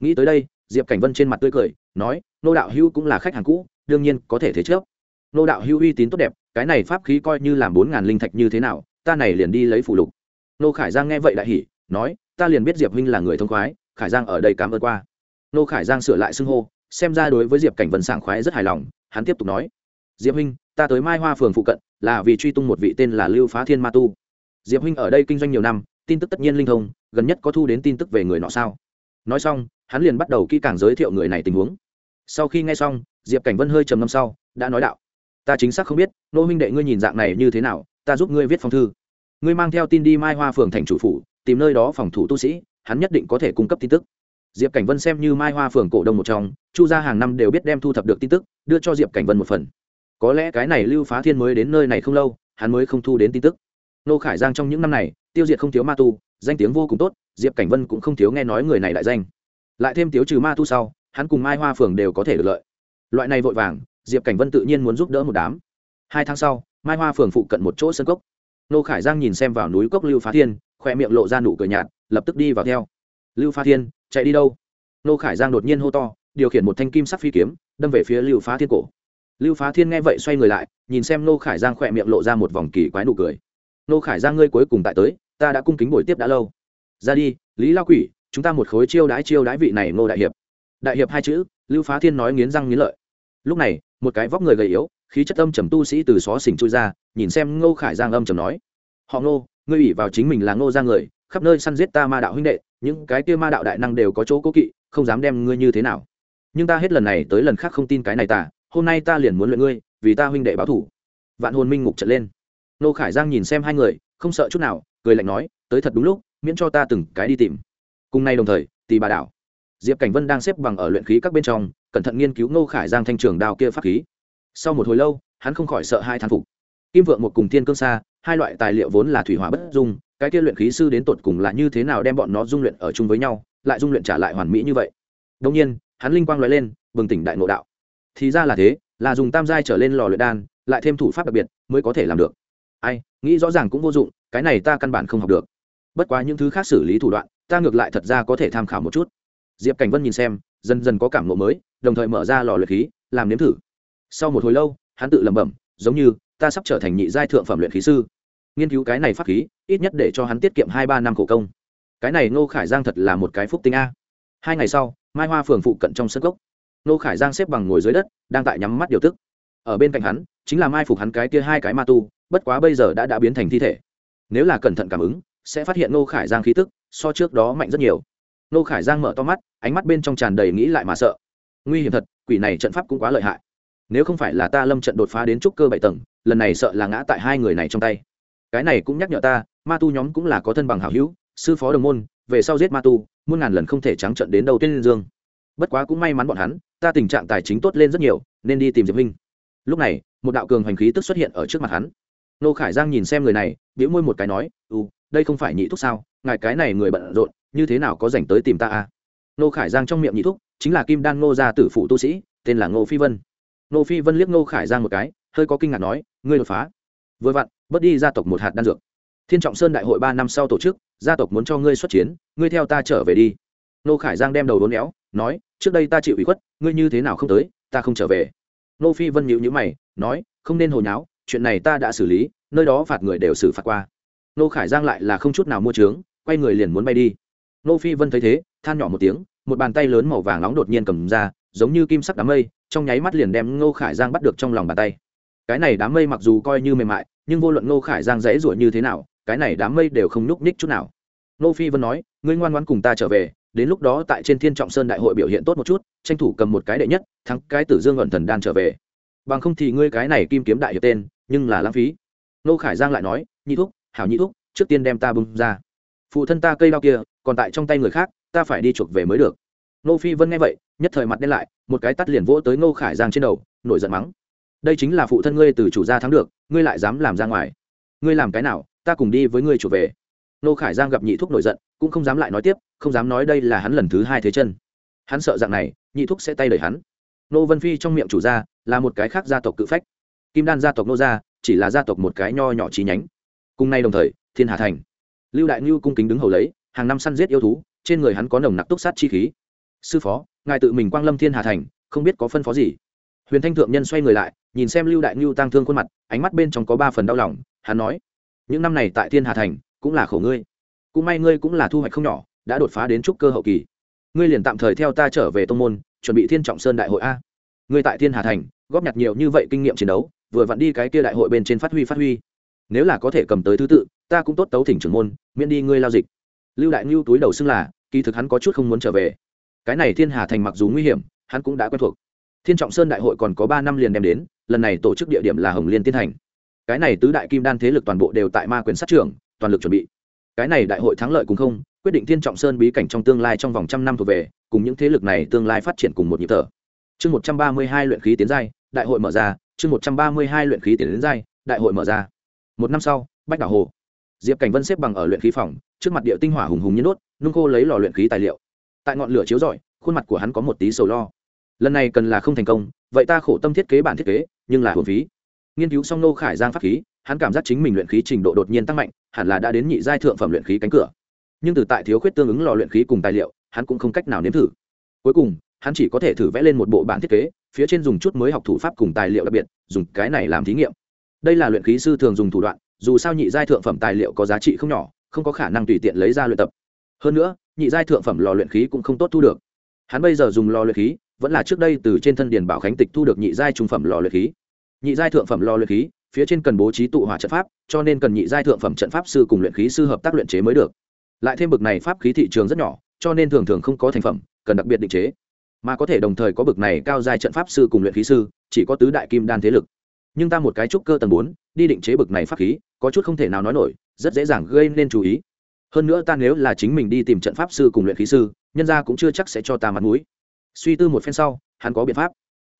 Nghĩ tới đây, diệp cảnh vân trên mặt tươi cười, nói, nô đạo hữu cũng là khách hàng cũ, đương nhiên có thể thế trước. Nô đạo hữu uy tín tốt đẹp, cái này pháp khí coi như làm bốn ngàn linh thạch như thế nào, ta này liền đi lấy phụ lục. Nô khải giang nghe vậy đại hỉ, nói, ta liền biết diệp huynh là người thông khoái, khải giang ở đây cảm ơn qua. Nô khải giang sửa lại xưng hô, xem ra đối với diệp cảnh vân sảng khoái rất hài lòng, hắn tiếp tục nói diệp huynh, ta tới mai hoa phường phụ cận, là vì truy tung một vị tên là lưu phá thiên ma tu. Diệp huynh ở đây kinh doanh nhiều năm, tin tức tất nhiên linh thông, gần nhất có thu đến tin tức về người nọ sao? Nói xong, hắn liền bắt đầu kỹ càng giới thiệu người này tình huống. Sau khi nghe xong, diệp cảnh vân hơi trầm ngâm sau, đã nói đạo, ta chính xác không biết, nô huynh đệ ngươi nhìn dạng này như thế nào, ta giúp ngươi viết phong thư. Ngươi mang theo tin đi mai hoa phường thành chủ phủ, tìm nơi đó phòng thủ tu sĩ, hắn nhất định có thể cung cấp tin tức. Diệp cảnh vân xem như mai hoa phường cổ đông một trong, chu gia hàng năm đều biết đem thu thập được tin tức, đưa cho diệp cảnh vân một phần có lẽ cái này lưu phá thiên mới đến nơi này không lâu, hắn mới không thu đến tin tức. Nô khải giang trong những năm này, tiêu diệt không thiếu ma tu, danh tiếng vô cùng tốt, diệp cảnh vân cũng không thiếu nghe nói người này đại danh. Lại thêm tiếu trừ ma tu sau, hắn cùng mai hoa phường đều có thể được lợi. Loại này vội vàng, diệp cảnh vân tự nhiên muốn giúp đỡ một đám. Hai tháng sau, mai hoa phường phụ cận một chỗ sân cốc. Nô khải giang nhìn xem vào núi cốc lưu phá thiên khoe miệng lộ ra nụ cười nhạt, lập tức đi vào theo. Lưu phá thiên, chạy đi đâu? Nô khải giang đột nhiên hô to, điều khiển một thanh kim sắc phi kiếm, đâm về phía lưu phá thiên cổ lưu phá thiên nghe vậy xoay người lại, nhìn xem nô khải giang khỏe miệng lộ ra một vòng kỳ quái nụ cười. Nô khải giang ngươi cuối cùng tại tới, ta đã cung kính buổi tiếp đã lâu. Ra đi, lý lao quỷ, chúng ta một khối chiêu đãi chiêu đãi vị này nô đại hiệp. Đại hiệp hai chữ, lưu phá thiên nói nghiến răng nghiến lợi. Lúc này, một cái vóc người gầy yếu, khí chất âm trầm tu sĩ từ xó xỉnh chui ra, nhìn xem ngô khải giang âm trầm nói, họ ngô, ngươi ủy vào chính mình là ngô ra người, khắp nơi săn giết ta ma đạo huynh đệ, những cái kia ma đạo đại năng đều có chỗ cố kỵ, không dám đem ngươi như thế nào. Nhưng ta hết lần này tới lần khác không tin cái này ta hôm nay ta liền muốn luyện ngươi, vì ta huynh đệ báo thủ. Vạn hồn minh ngục trận lên. Nô khải giang nhìn xem hai người, không sợ chút nào, cười lạnh nói, tới thật đúng lúc, miễn cho ta từng cái đi tìm. Cùng nay đồng thời tì bà đảo. Diệp cảnh vân đang xếp bằng ở luyện khí các bên trong, cẩn thận nghiên cứu nô khải giang thanh trường đao kia pháp khí. Sau một hồi lâu, hắn không khỏi sợ hai thán phục. Kim vượng một cùng thiên cương xa hai loại tài liệu vốn là thủy hỏa bất dung, cái kia luyện khí sư đến tột cùng là như thế nào đem bọn nó dung luyện ở chung với nhau, lại dung luyện trả lại hoàn mỹ như vậy. Đông nhiên, hắn linh quang nói lên, bừng tỉnh đại ngộ đạo thì ra là thế, là dùng tam giai trở lên lò luyện đan, lại thêm thủ pháp đặc biệt mới có thể làm được. Ai, nghĩ rõ ràng cũng vô dụng, cái này ta căn bản không học được. Bất quá những thứ khác xử lý thủ đoạn, ta ngược lại thật ra có thể tham khảo một chút. Diệp cảnh vân nhìn xem, dần dần có cảm ngộ mới, đồng thời mở ra lò luyện khí, làm nếm thử. Sau một hồi lâu, hắn tự lẩm bẩm, giống như, ta sắp trở thành nhị giai thượng phẩm luyện khí sư. Nghiên cứu cái này pháp khí, ít nhất để cho hắn tiết kiệm hai ba năm khổ công. Cái này ngô khải giang thật là một cái phúc tinh a. Hai ngày sau, mai hoa phường phụ cận trong sân gốc Nô khải giang xếp bằng ngồi dưới đất, đang tại nhắm mắt điều tức. Ở bên cạnh hắn, chính là mai phục hắn cái kia hai cái ma tu, bất quá bây giờ đã đã biến thành thi thể. Nếu là cẩn thận cảm ứng, sẽ phát hiện Nô khải giang khí tức, so trước đó mạnh rất nhiều. Nô khải giang mở to mắt, ánh mắt bên trong tràn đầy nghĩ lại mà sợ. Nguy hiểm thật, quỷ này trận pháp cũng quá lợi hại. Nếu không phải là ta lâm trận đột phá đến trúc cơ bảy tầng, lần này sợ là ngã tại hai người này trong tay. Cái này cũng nhắc nhở ta, ma tu nhóm cũng là có thân bằng hảo hữu, sư phó đồng môn, về sau giết ma tu, muôn ngàn lần không thể trắng trận đến đầu tiên liên dương. Bất quá cũng may mắn bọn hắn ta tình trạng tài chính tốt lên rất nhiều, nên đi tìm diệp minh. Lúc này, một đạo cường hành khí tức xuất hiện ở trước mặt hắn. Nô khải giang nhìn xem người này biễu môi một cái nói ừ đây không phải nhị thúc sao? Ngài cái này người bận rộn, như thế nào có dành tới tìm ta à? Nô khải giang trong miệng nhị thúc, chính là kim đan ngô gia tử phụ tu sĩ, tên là ngô phi vân. Ngô phi vân liếc ngô khải giang một cái, hơi có kinh ngạc nói, ngươi đột phá. Vừa vặn, bớt đi gia tộc một hạt đan dược. Thiên trọng sơn đại hội ba năm sau tổ chức, gia tộc muốn cho ngươi xuất chiến, ngươi theo ta trở về đi. Nô khải giang đem đầu đốn éo, nói trước đây ta chịu ủy khuất, ngươi như thế nào không tới, ta không trở về. Nô phi vân nhịu nhữ mày, nói, không nên hồi nháo, chuyện này ta đã xử lý, nơi đó phạt người đều xử phạt qua. Nô khải giang lại là không chút nào mua trướng quay người liền muốn bay đi. Nô phi vân thấy thế, than nhỏ một tiếng, một bàn tay lớn màu vàng nóng đột nhiên cầm ra, giống như kim sắc đám mây, trong nháy mắt liền đem ngô khải giang bắt được trong lòng bàn tay. Cái này đám mây mặc dù coi như mềm mại, nhưng vô luận ngô khải giang dễ ruổi như thế nào, cái này đám mây đều không nhúc ních chút nào. Nô phi vân nói, ngươi ngoan ngoan cùng ta trở về đến lúc đó tại trên thiên trọng sơn đại hội biểu hiện tốt một chút, tranh thủ cầm một cái đệ nhất, thắng cái tử dương ẩn thần đan trở về. Bằng không thì ngươi cái này kim kiếm đại hiệp tên, nhưng là lãng phí. Nô khải giang lại nói, nhị thúc, hảo nhị thúc, trước tiên đem ta bung ra. Phụ thân ta cây đao kia, còn tại trong tay người khác, ta phải đi chuộc về mới được. Nô phi vân nghe vậy, nhất thời mặt đen lại, một cái tắt liền vỗ tới ngô khải giang trên đầu, nổi giận mắng. Đây chính là phụ thân ngươi từ chủ gia thắng được, ngươi lại dám làm ra ngoài. Ngươi làm cái nào, ta cùng đi với ngươi chuộc về nô khải giang gặp nhị thúc nổi giận, cũng không dám lại nói tiếp, không dám nói đây là hắn lần thứ hai thế chân. Hắn sợ dạng này, nhị thúc sẽ tay đẩy hắn. Nô vân phi trong miệng chủ gia, là một cái khác gia tộc cự phách. Kim đan gia tộc nô gia, chỉ là gia tộc một cái nho nhỏ trí nhánh. Cùng nay đồng thời, thiên hà thành. Lưu đại ngưu cung kính đứng hầu lấy, hàng năm săn giết yêu thú, trên người hắn có nồng nặc túc sát chi khí. Sư phó, ngài tự mình quang lâm thiên hà thành, không biết có phân phó gì? Huyền thanh thượng nhân xoay người lại, nhìn xem lưu đại ngưu tăng thương khuôn mặt, ánh mắt bên trong có ba phần đau lòng, hắn nói, những năm này tại thiên hà thành cũng là khổ ngươi. Cũng may ngươi cũng là thu hoạch không nhỏ, đã đột phá đến trúc cơ hậu kỳ. Ngươi liền tạm thời theo ta trở về tông môn, chuẩn bị thiên trọng sơn đại hội a. Ngươi tại thiên hà thành, góp nhặt nhiều như vậy kinh nghiệm chiến đấu, vừa vặn đi cái kia đại hội bên trên phát huy phát huy. Nếu là có thể cầm tới thứ tự, ta cũng tốt tấu thỉnh trưởng môn, miễn đi ngươi lao dịch. Lưu đại ngưu túi đầu xưng là, kỳ thực hắn có chút không muốn trở về. Cái này thiên hà thành mặc dù nguy hiểm, hắn cũng đã quen thuộc. Thiên trọng sơn đại hội còn có ba năm liền đem đến, lần này tổ chức địa điểm là hồng liên tiên thành. Cái này tứ đại kim đan thế lực toàn bộ đều tại ma quyền sát trưởng toàn lực chuẩn bị. Cái này đại hội thắng lợi cũng không, quyết định thiên trọng sơn bí cảnh trong tương lai trong vòng trăm năm thuộc về, cùng những thế lực này tương lai phát triển cùng một nhịp thở. Chương một trăm ba mươi hai luyện khí tiến giai, đại hội mở ra, chương một trăm ba mươi hai luyện khí tiến giai, đại hội mở ra. Một năm sau, bách đảo hồ. Diệp cảnh vân xếp bằng ở luyện khí phòng, trước mặt địa tinh hỏa hùng hùng nhiên đốt, nung khô lấy lò luyện khí tài liệu. Tại ngọn lửa chiếu rọi, khuôn mặt của hắn có một tí sầu lo. Lần này cần là không thành công, vậy ta khổ tâm thiết kế bản thiết kế, nhưng là hồn phí. Nghiên cứu xong nô khải giang pháp khí hắn cảm giác chính mình luyện khí trình độ đột nhiên tăng mạnh, hẳn là đã đến nhị giai thượng phẩm luyện khí cánh cửa. Nhưng từ tại thiếu khuyết tương ứng lò luyện khí cùng tài liệu, hắn cũng không cách nào nếm thử. Cuối cùng, hắn chỉ có thể thử vẽ lên một bộ bản thiết kế, phía trên dùng chút mới học thủ pháp cùng tài liệu đặc biệt, dùng cái này làm thí nghiệm. Đây là luyện khí sư thường dùng thủ đoạn, dù sao nhị giai thượng phẩm tài liệu có giá trị không nhỏ, không có khả năng tùy tiện lấy ra luyện tập. Hơn nữa, nhị giai thượng phẩm lò luyện khí cũng không tốt thu được. Hắn bây giờ dùng lò luyện khí, vẫn là trước đây từ trên thân điền bảo khánh tịch thu được nhị giai trung phẩm lò luyện khí. Nhị giai thượng phẩm lò luyện khí phía trên cần bố trí tụ hỏa trận pháp, cho nên cần nhị giai thượng phẩm trận pháp sư cùng luyện khí sư hợp tác luyện chế mới được. Lại thêm bực này pháp khí thị trường rất nhỏ, cho nên thường thường không có thành phẩm, cần đặc biệt định chế. Mà có thể đồng thời có bực này cao giai trận pháp sư cùng luyện khí sư, chỉ có tứ đại kim đan thế lực. Nhưng ta một cái trúc cơ tầng bốn, đi định chế bực này pháp khí, có chút không thể nào nói nổi, rất dễ dàng gây nên chú ý. Hơn nữa ta nếu là chính mình đi tìm trận pháp sư cùng luyện khí sư, nhân gia cũng chưa chắc sẽ cho ta mặt mũi. Suy tư một phen sau, hắn có biện pháp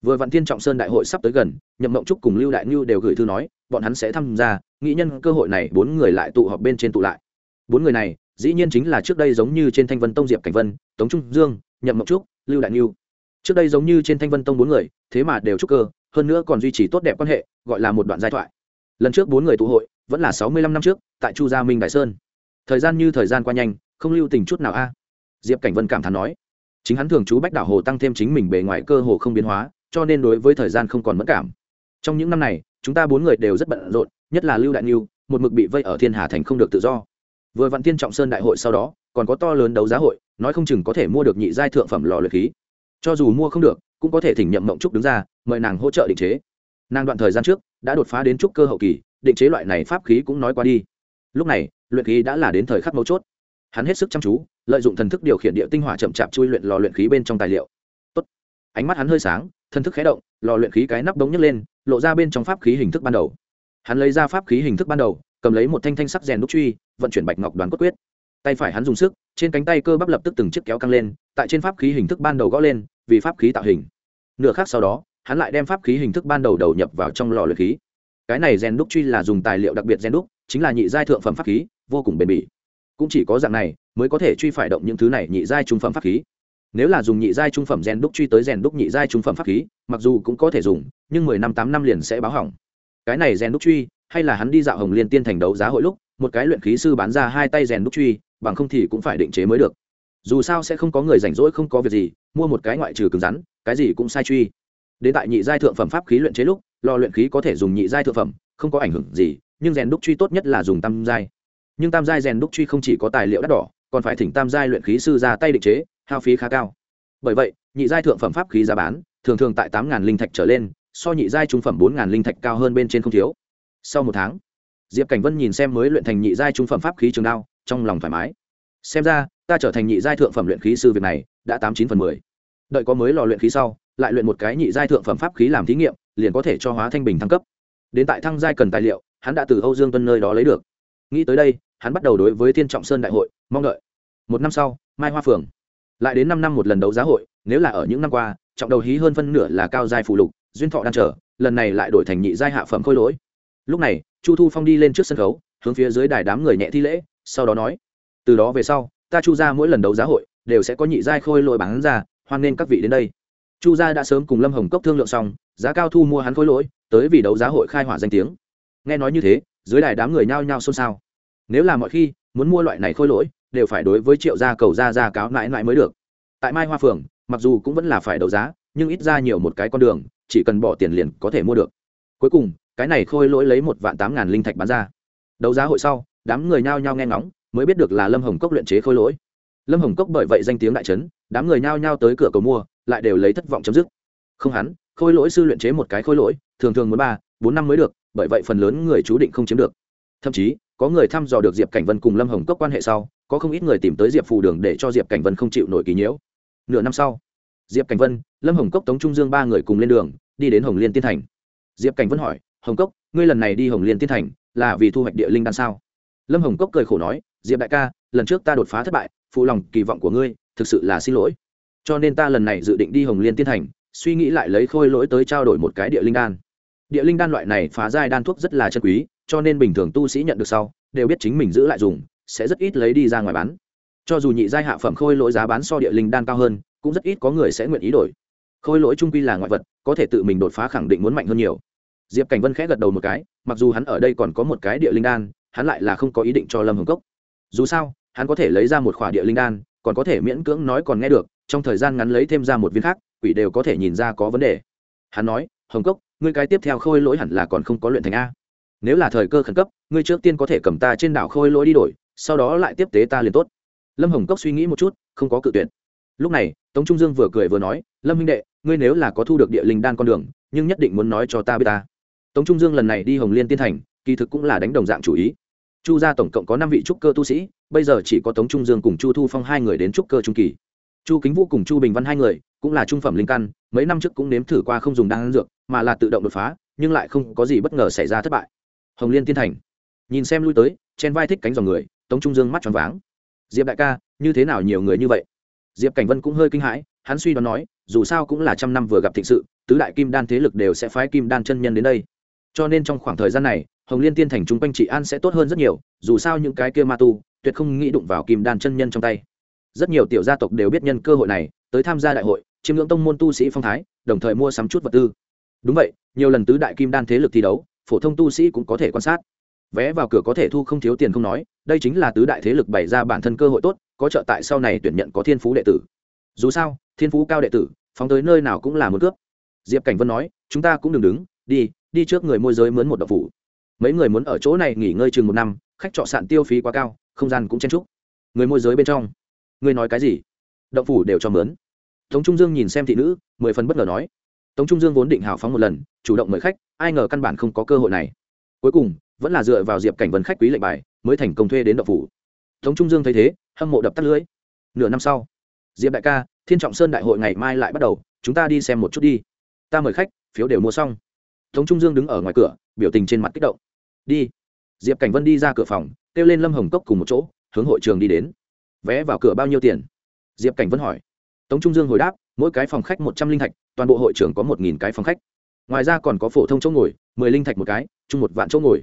vừa vạn thiên trọng sơn đại hội sắp tới gần, nhậm mộng trúc cùng lưu đại ngưu đều gửi thư nói, bọn hắn sẽ tham gia, nghĩ nhân cơ hội này bốn người lại tụ họp bên trên tụ lại. Bốn người này, dĩ nhiên chính là trước đây giống như trên thanh vân tông diệp cảnh vân, tống trung dương, nhậm mộng trúc, lưu đại ngưu. Trước đây giống như trên thanh vân tông bốn người, thế mà đều trúc cơ, hơn nữa còn duy trì tốt đẹp quan hệ, gọi là một đoạn giai thoại. Lần trước bốn người tụ hội, vẫn là sáu mươi lăm năm trước, tại chu gia minh đại sơn. Thời gian như thời gian qua nhanh, không lưu tình chút nào a. Diệp cảnh vân cảm thán nói, chính hắn thường chú bách đảo hồ tăng thêm chính mình bề ngoài cơ hồ không biến hóa cho nên đối với thời gian không còn mất cảm. Trong những năm này, chúng ta bốn người đều rất bận rộn, nhất là lưu đại niu một mực bị vây ở thiên hà thành không được tự do. Vừa vạn thiên trọng sơn đại hội sau đó, còn có to lớn đấu giá hội, nói không chừng có thể mua được nhị giai thượng phẩm lò luyện khí. Cho dù mua không được, cũng có thể thỉnh nhậm mộng trúc đứng ra, mời nàng hỗ trợ định chế. Nàng đoạn thời gian trước, đã đột phá đến trúc cơ hậu kỳ, định chế loại này pháp khí cũng nói qua đi. Lúc này, luyện khí đã là đến thời khắc mấu chốt. Hắn hết sức chăm chú, lợi dụng thần thức điều khiển địa tinh hỏa chậm chạp chui luyện lò luyện khí bên trong tài liệu. Tốt. ánh mắt hắn hơi sáng thần thức khé động, lò luyện khí cái nắp đống nhấc lên, lộ ra bên trong pháp khí hình thức ban đầu. Hắn lấy ra pháp khí hình thức ban đầu, cầm lấy một thanh thanh sắc rèn đúc truy, vận chuyển bạch ngọc đoàn cốt quyết. Tay phải hắn dùng sức, trên cánh tay cơ bắp lập tức từng chiếc kéo căng lên, tại trên pháp khí hình thức ban đầu gõ lên, vì pháp khí tạo hình. Nửa khác sau đó, hắn lại đem pháp khí hình thức ban đầu đầu nhập vào trong lò luyện khí. Cái này rèn đúc truy là dùng tài liệu đặc biệt rèn đúc, chính là nhị giai thượng phẩm pháp khí, vô cùng bền bỉ. Cũng chỉ có dạng này, mới có thể truy phải động những thứ này nhị giai trung phẩm pháp khí nếu là dùng nhị giai trung phẩm rèn đúc truy tới rèn đúc nhị giai trung phẩm pháp khí, mặc dù cũng có thể dùng, nhưng mười năm, tám năm liền sẽ báo hỏng. Cái này rèn đúc truy, hay là hắn đi dạo hồng liên tiên thành đấu giá hội lúc, một cái luyện khí sư bán ra hai tay rèn đúc truy, bằng không thì cũng phải định chế mới được. Dù sao sẽ không có người rảnh rỗi, không có việc gì, mua một cái ngoại trừ cứng rắn, cái gì cũng sai truy. Đến tại nhị giai thượng phẩm pháp khí luyện chế lúc, lò luyện khí có thể dùng nhị giai thượng phẩm, không có ảnh hưởng gì, nhưng rèn đúc truy tốt nhất là dùng tam giai. Nhưng tam giai rèn đúc truy không chỉ có tài liệu đắt đỏ, còn phải thỉnh tam giai luyện khí sư ra tay định chế hao phí khá cao. Bởi vậy, nhị giai thượng phẩm pháp khí giá bán, thường thường tại tám linh thạch trở lên, so nhị giai trung phẩm bốn linh thạch cao hơn bên trên không thiếu. Sau một tháng, diệp cảnh vân nhìn xem mới luyện thành nhị giai trung phẩm pháp khí trường đao, trong lòng thoải mái. Xem ra, ta trở thành nhị giai thượng phẩm luyện khí sư việc này, đã tám chín phần mười. Đợi có mới lò luyện khí sau, lại luyện một cái nhị giai thượng phẩm pháp khí làm thí nghiệm, liền có thể cho hóa thanh bình thăng cấp. Đến tại thăng giai cần tài liệu, hắn đã từ âu dương tuân nơi đó lấy được. Nghĩ tới đây, hắn bắt đầu đối với thiên trọng sơn đại hội mong đợi. Một năm sau, mai hoa phường lại đến năm năm một lần đấu giá hội, nếu là ở những năm qua, trọng đầu hí hơn phân nửa là cao giai phụ lục, duyên thọ đang chờ lần này lại đổi thành nhị giai hạ phẩm khôi lỗi. Lúc này, chu thu phong đi lên trước sân khấu, hướng phía dưới đài đám người nhẹ thi lễ, sau đó nói, từ đó về sau, ta chu ra mỗi lần đấu giá hội đều sẽ có nhị giai khôi lỗi bán ra, hoan nghênh các vị đến đây. Chu gia đã sớm cùng lâm hồng cốc thương lượng xong, giá cao thu mua hắn khôi lỗi, tới vì đấu giá hội khai hỏa danh tiếng. Nghe nói như thế, dưới đài đám người nhao nhao xôn xao. Nếu là mọi khi muốn mua loại này khôi lỗi đều phải đối với triệu gia cầu gia gia cáo mãi mãi mới được. Tại mai hoa phường, mặc dù cũng vẫn là phải đấu giá, nhưng ít ra nhiều một cái con đường, chỉ cần bỏ tiền liền có thể mua được. Cuối cùng, cái này khôi lỗi lấy một vạn tám ngàn linh thạch bán ra. Đấu giá hội sau, đám người nhao nhao nghe ngóng, mới biết được là lâm hồng cốc luyện chế khôi lỗi. Lâm hồng cốc bởi vậy danh tiếng đại trấn đám người nhao nhao tới cửa cầu mua, lại đều lấy thất vọng chấm dứt. Không hắn, khôi lỗi sư luyện chế một cái khôi lỗi, thường thường muốn ba, bốn năm mới được, bởi vậy phần lớn người chú định không chiếm được. Thậm chí có người thăm dò được diệp cảnh vân cùng lâm hồng cốc quan hệ sau, có không ít người tìm tới diệp phù đường để cho diệp cảnh vân không chịu nổi kỳ nhiễu. Nửa năm sau, diệp cảnh vân, lâm hồng cốc tống trung dương ba người cùng lên đường, đi đến hồng liên tiên thành. Diệp cảnh vân hỏi, hồng cốc, ngươi lần này đi hồng liên tiên thành là vì thu hoạch địa linh đan sao? Lâm hồng cốc cười khổ nói, diệp đại ca, lần trước ta đột phá thất bại, phụ lòng kỳ vọng của ngươi thực sự là xin lỗi. Cho nên ta lần này dự định đi hồng liên tiên thành, suy nghĩ lại lấy khôi lỗi tới trao đổi một cái địa linh đan. Địa linh đan loại này phá giai đan thuốc rất là chân quý cho nên bình thường tu sĩ nhận được sau, đều biết chính mình giữ lại dùng, sẽ rất ít lấy đi ra ngoài bán. Cho dù nhị giai hạ phẩm khôi lỗi giá bán so địa linh đan cao hơn, cũng rất ít có người sẽ nguyện ý đổi. Khôi lỗi trung quy là ngoại vật, có thể tự mình đột phá khẳng định muốn mạnh hơn nhiều. Diệp cảnh vân khẽ gật đầu một cái, mặc dù hắn ở đây còn có một cái địa linh đan, hắn lại là không có ý định cho lâm hồng cốc. Dù sao, hắn có thể lấy ra một khỏa địa linh đan, còn có thể miễn cưỡng nói còn nghe được, trong thời gian ngắn lấy thêm ra một viên khác, quỷ đều có thể nhìn ra có vấn đề. Hắn nói, hồng cốc, ngươi cái tiếp theo khôi lỗi hẳn là còn không có luyện thành a nếu là thời cơ khẩn cấp, ngươi trước tiên có thể cầm ta trên đảo khôi lỗi đi đổi, sau đó lại tiếp tế ta liền tốt. Lâm hồng cốc suy nghĩ một chút, không có cự tuyệt. Lúc này, tống trung dương vừa cười vừa nói, lâm minh đệ, ngươi nếu là có thu được địa linh đan con đường, nhưng nhất định muốn nói cho ta biết ta. Tống trung dương lần này đi hồng liên tiên thành, kỳ thực cũng là đánh đồng dạng chủ ý. Chu gia tổng cộng có năm vị trúc cơ tu sĩ, bây giờ chỉ có tống trung dương cùng chu thu phong hai người đến trúc cơ trung kỳ. Chu kính vũ cùng chu bình văn hai người, cũng là trung phẩm linh căn, mấy năm trước cũng nếm thử qua không dùng đan dược, mà là tự động đột phá, nhưng lại không có gì bất ngờ xảy ra thất bại hồng liên tiên thành. Nhìn xem lui tới chen vai thích cánh dòng người, tống trung dương mắt tròn váng. Diệp đại ca, như thế nào nhiều người như vậy? Diệp cảnh vân cũng hơi kinh hãi, hắn suy đoán nói, dù sao cũng là trăm năm vừa gặp thịnh sự, tứ đại kim đan thế lực đều sẽ phái kim đan chân nhân đến đây. Cho nên trong khoảng thời gian này, hồng liên tiên thành chung quanh trị an sẽ tốt hơn rất nhiều, dù sao những cái kia ma tu, tuyệt không nghĩ đụng vào kim đan chân nhân trong tay. Rất nhiều tiểu gia tộc đều biết nhân cơ hội này, tới tham gia đại hội, chiêm ngưỡng tông môn tu sĩ phong thái, đồng thời mua sắm chút vật tư. Đúng vậy, nhiều lần tứ đại kim đan thế lực thi đấu phổ thông tu sĩ cũng có thể quan sát. Vé vào cửa có thể thu không thiếu tiền không nói, đây chính là tứ đại thế lực bày ra bản thân cơ hội tốt, có trợ tại sau này tuyển nhận có thiên phú đệ tử. Dù sao, thiên phú cao đệ tử, phóng tới nơi nào cũng là một cướp. Diệp cảnh vân nói, chúng ta cũng đừng đứng, đi đi trước người môi giới mướn một độc phủ. Mấy người muốn ở chỗ này nghỉ ngơi chừng một năm, khách trọ sạn tiêu phí quá cao, không gian cũng chen trúc người môi giới bên trong, người nói cái gì? Động phủ đều cho mướn. Tống trung dương nhìn xem thị nữ, mười phần bất ngờ nói tống trung dương vốn định hào phóng một lần, chủ động mời khách, ai ngờ căn bản không có cơ hội này. Cuối cùng, vẫn là dựa vào diệp cảnh vân khách quý lệnh bài, mới thành công thuê đến động phủ. Tống trung dương thấy thế, hâm mộ đập tắt lưới nửa năm sau, diệp đại ca, thiên trọng sơn đại hội ngày mai lại bắt đầu, chúng ta đi xem một chút đi. Ta mời khách, phiếu đều mua xong. Tống trung dương đứng ở ngoài cửa, biểu tình trên mặt kích động. Đi. Diệp cảnh vân đi ra cửa phòng, kêu lên lâm hồng cốc cùng một chỗ, hướng hội trường đi đến. Vé vào cửa bao nhiêu tiền? Diệp cảnh vân hỏi. Tống trung dương hồi đáp, mỗi cái phòng khách một trăm linh thạch toàn bộ hội trưởng có một nghìn cái phòng khách. Ngoài ra còn có phổ thông chỗ ngồi, mười linh thạch một cái, chung một vạn chỗ ngồi.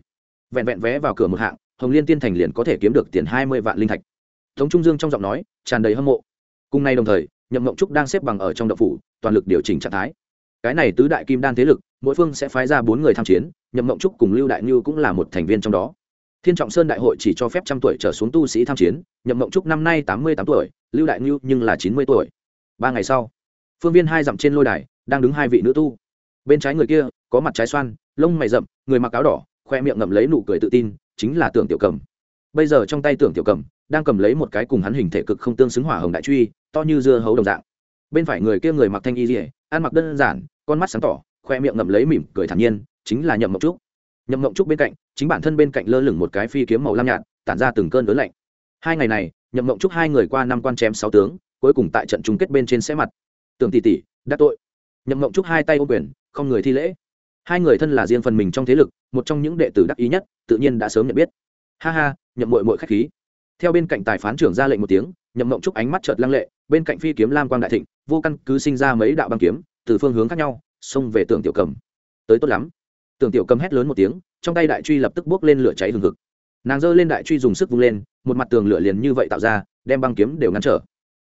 Vẹn vẹn vé vào cửa một hạng, hồng liên tiên thành liền có thể kiếm được tiền hai mươi vạn linh thạch. Tống trung dương trong giọng nói tràn đầy hâm mộ. Cùng nay đồng thời, nhậm mộng trúc đang xếp bằng ở trong đậu phủ, toàn lực điều chỉnh trạng thái. Cái này tứ đại kim đan thế lực, mỗi phương sẽ phái ra bốn người tham chiến, nhậm mộng trúc cùng lưu đại ngư cũng là một thành viên trong đó. Thiên trọng sơn đại hội chỉ cho phép trăm tuổi trở xuống tu sĩ tham chiến, nhậm mộng trúc năm nay tám mươi tám tuổi, lưu đại ngư nhưng là chín mươi tuổi. Ba ngày sau phương viên hai dặm trên lôi đài, đang đứng hai vị nữ tu. Bên trái người kia, có mặt trái xoan, lông mày rậm, người mặc áo đỏ, khoe miệng ngậm lấy nụ cười tự tin, chính là tưởng tiểu cầm. Bây giờ trong tay tưởng tiểu cầm, đang cầm lấy một cái cùng hắn hình thể cực không tương xứng hỏa hồng đại truy, to như dưa hấu đồng dạng. Bên phải người kia người mặc thanh y dỉa ăn mặc đơn giản, con mắt sáng tỏ, khoe miệng ngậm lấy mỉm cười thản nhiên, chính là nhậm mộng trúc. Nhậm mộng trúc bên cạnh, chính bản thân bên cạnh lơ lửng một cái phi kiếm màu lam nhạt, tản ra từng cơn lớn lạnh. Hai ngày này, nhậm mộng trúc hai người qua năm quan chém sáu tướng, cuối cùng tại trận chung kết bên trên sẽ mặt tưởng tỷ tỷ đắc tội. Nhậm mộng trúc hai tay ô quyền, không người thi lễ. Hai người thân là riêng phần mình trong thế lực, một trong những đệ tử đắc ý nhất, tự nhiên đã sớm nhận biết. Ha ha, nhậm mội mội k h á c h khí. Theo bên cạnh tài phán trưởng ra lệnh một tiếng, nhậm mộng trúc ánh mắt trợt lăng lệ, bên cạnh phi kiếm lam quang đại thịnh, vô căn cứ sinh ra mấy đạo băng kiếm, từ phương hướng khác nhau, xông về tưởng tiểu cầm. Tới tốt lắm. Tưởng tiểu cầm hét lớn một tiếng, trong tay đại truy lập tức bước lên lửa cháy hừng hực. Nàng giơ lên đại truy dùng sức vung lên, một mặt tường lửa liền như vậy tạo ra, đem băng kiếm đều ngăn trở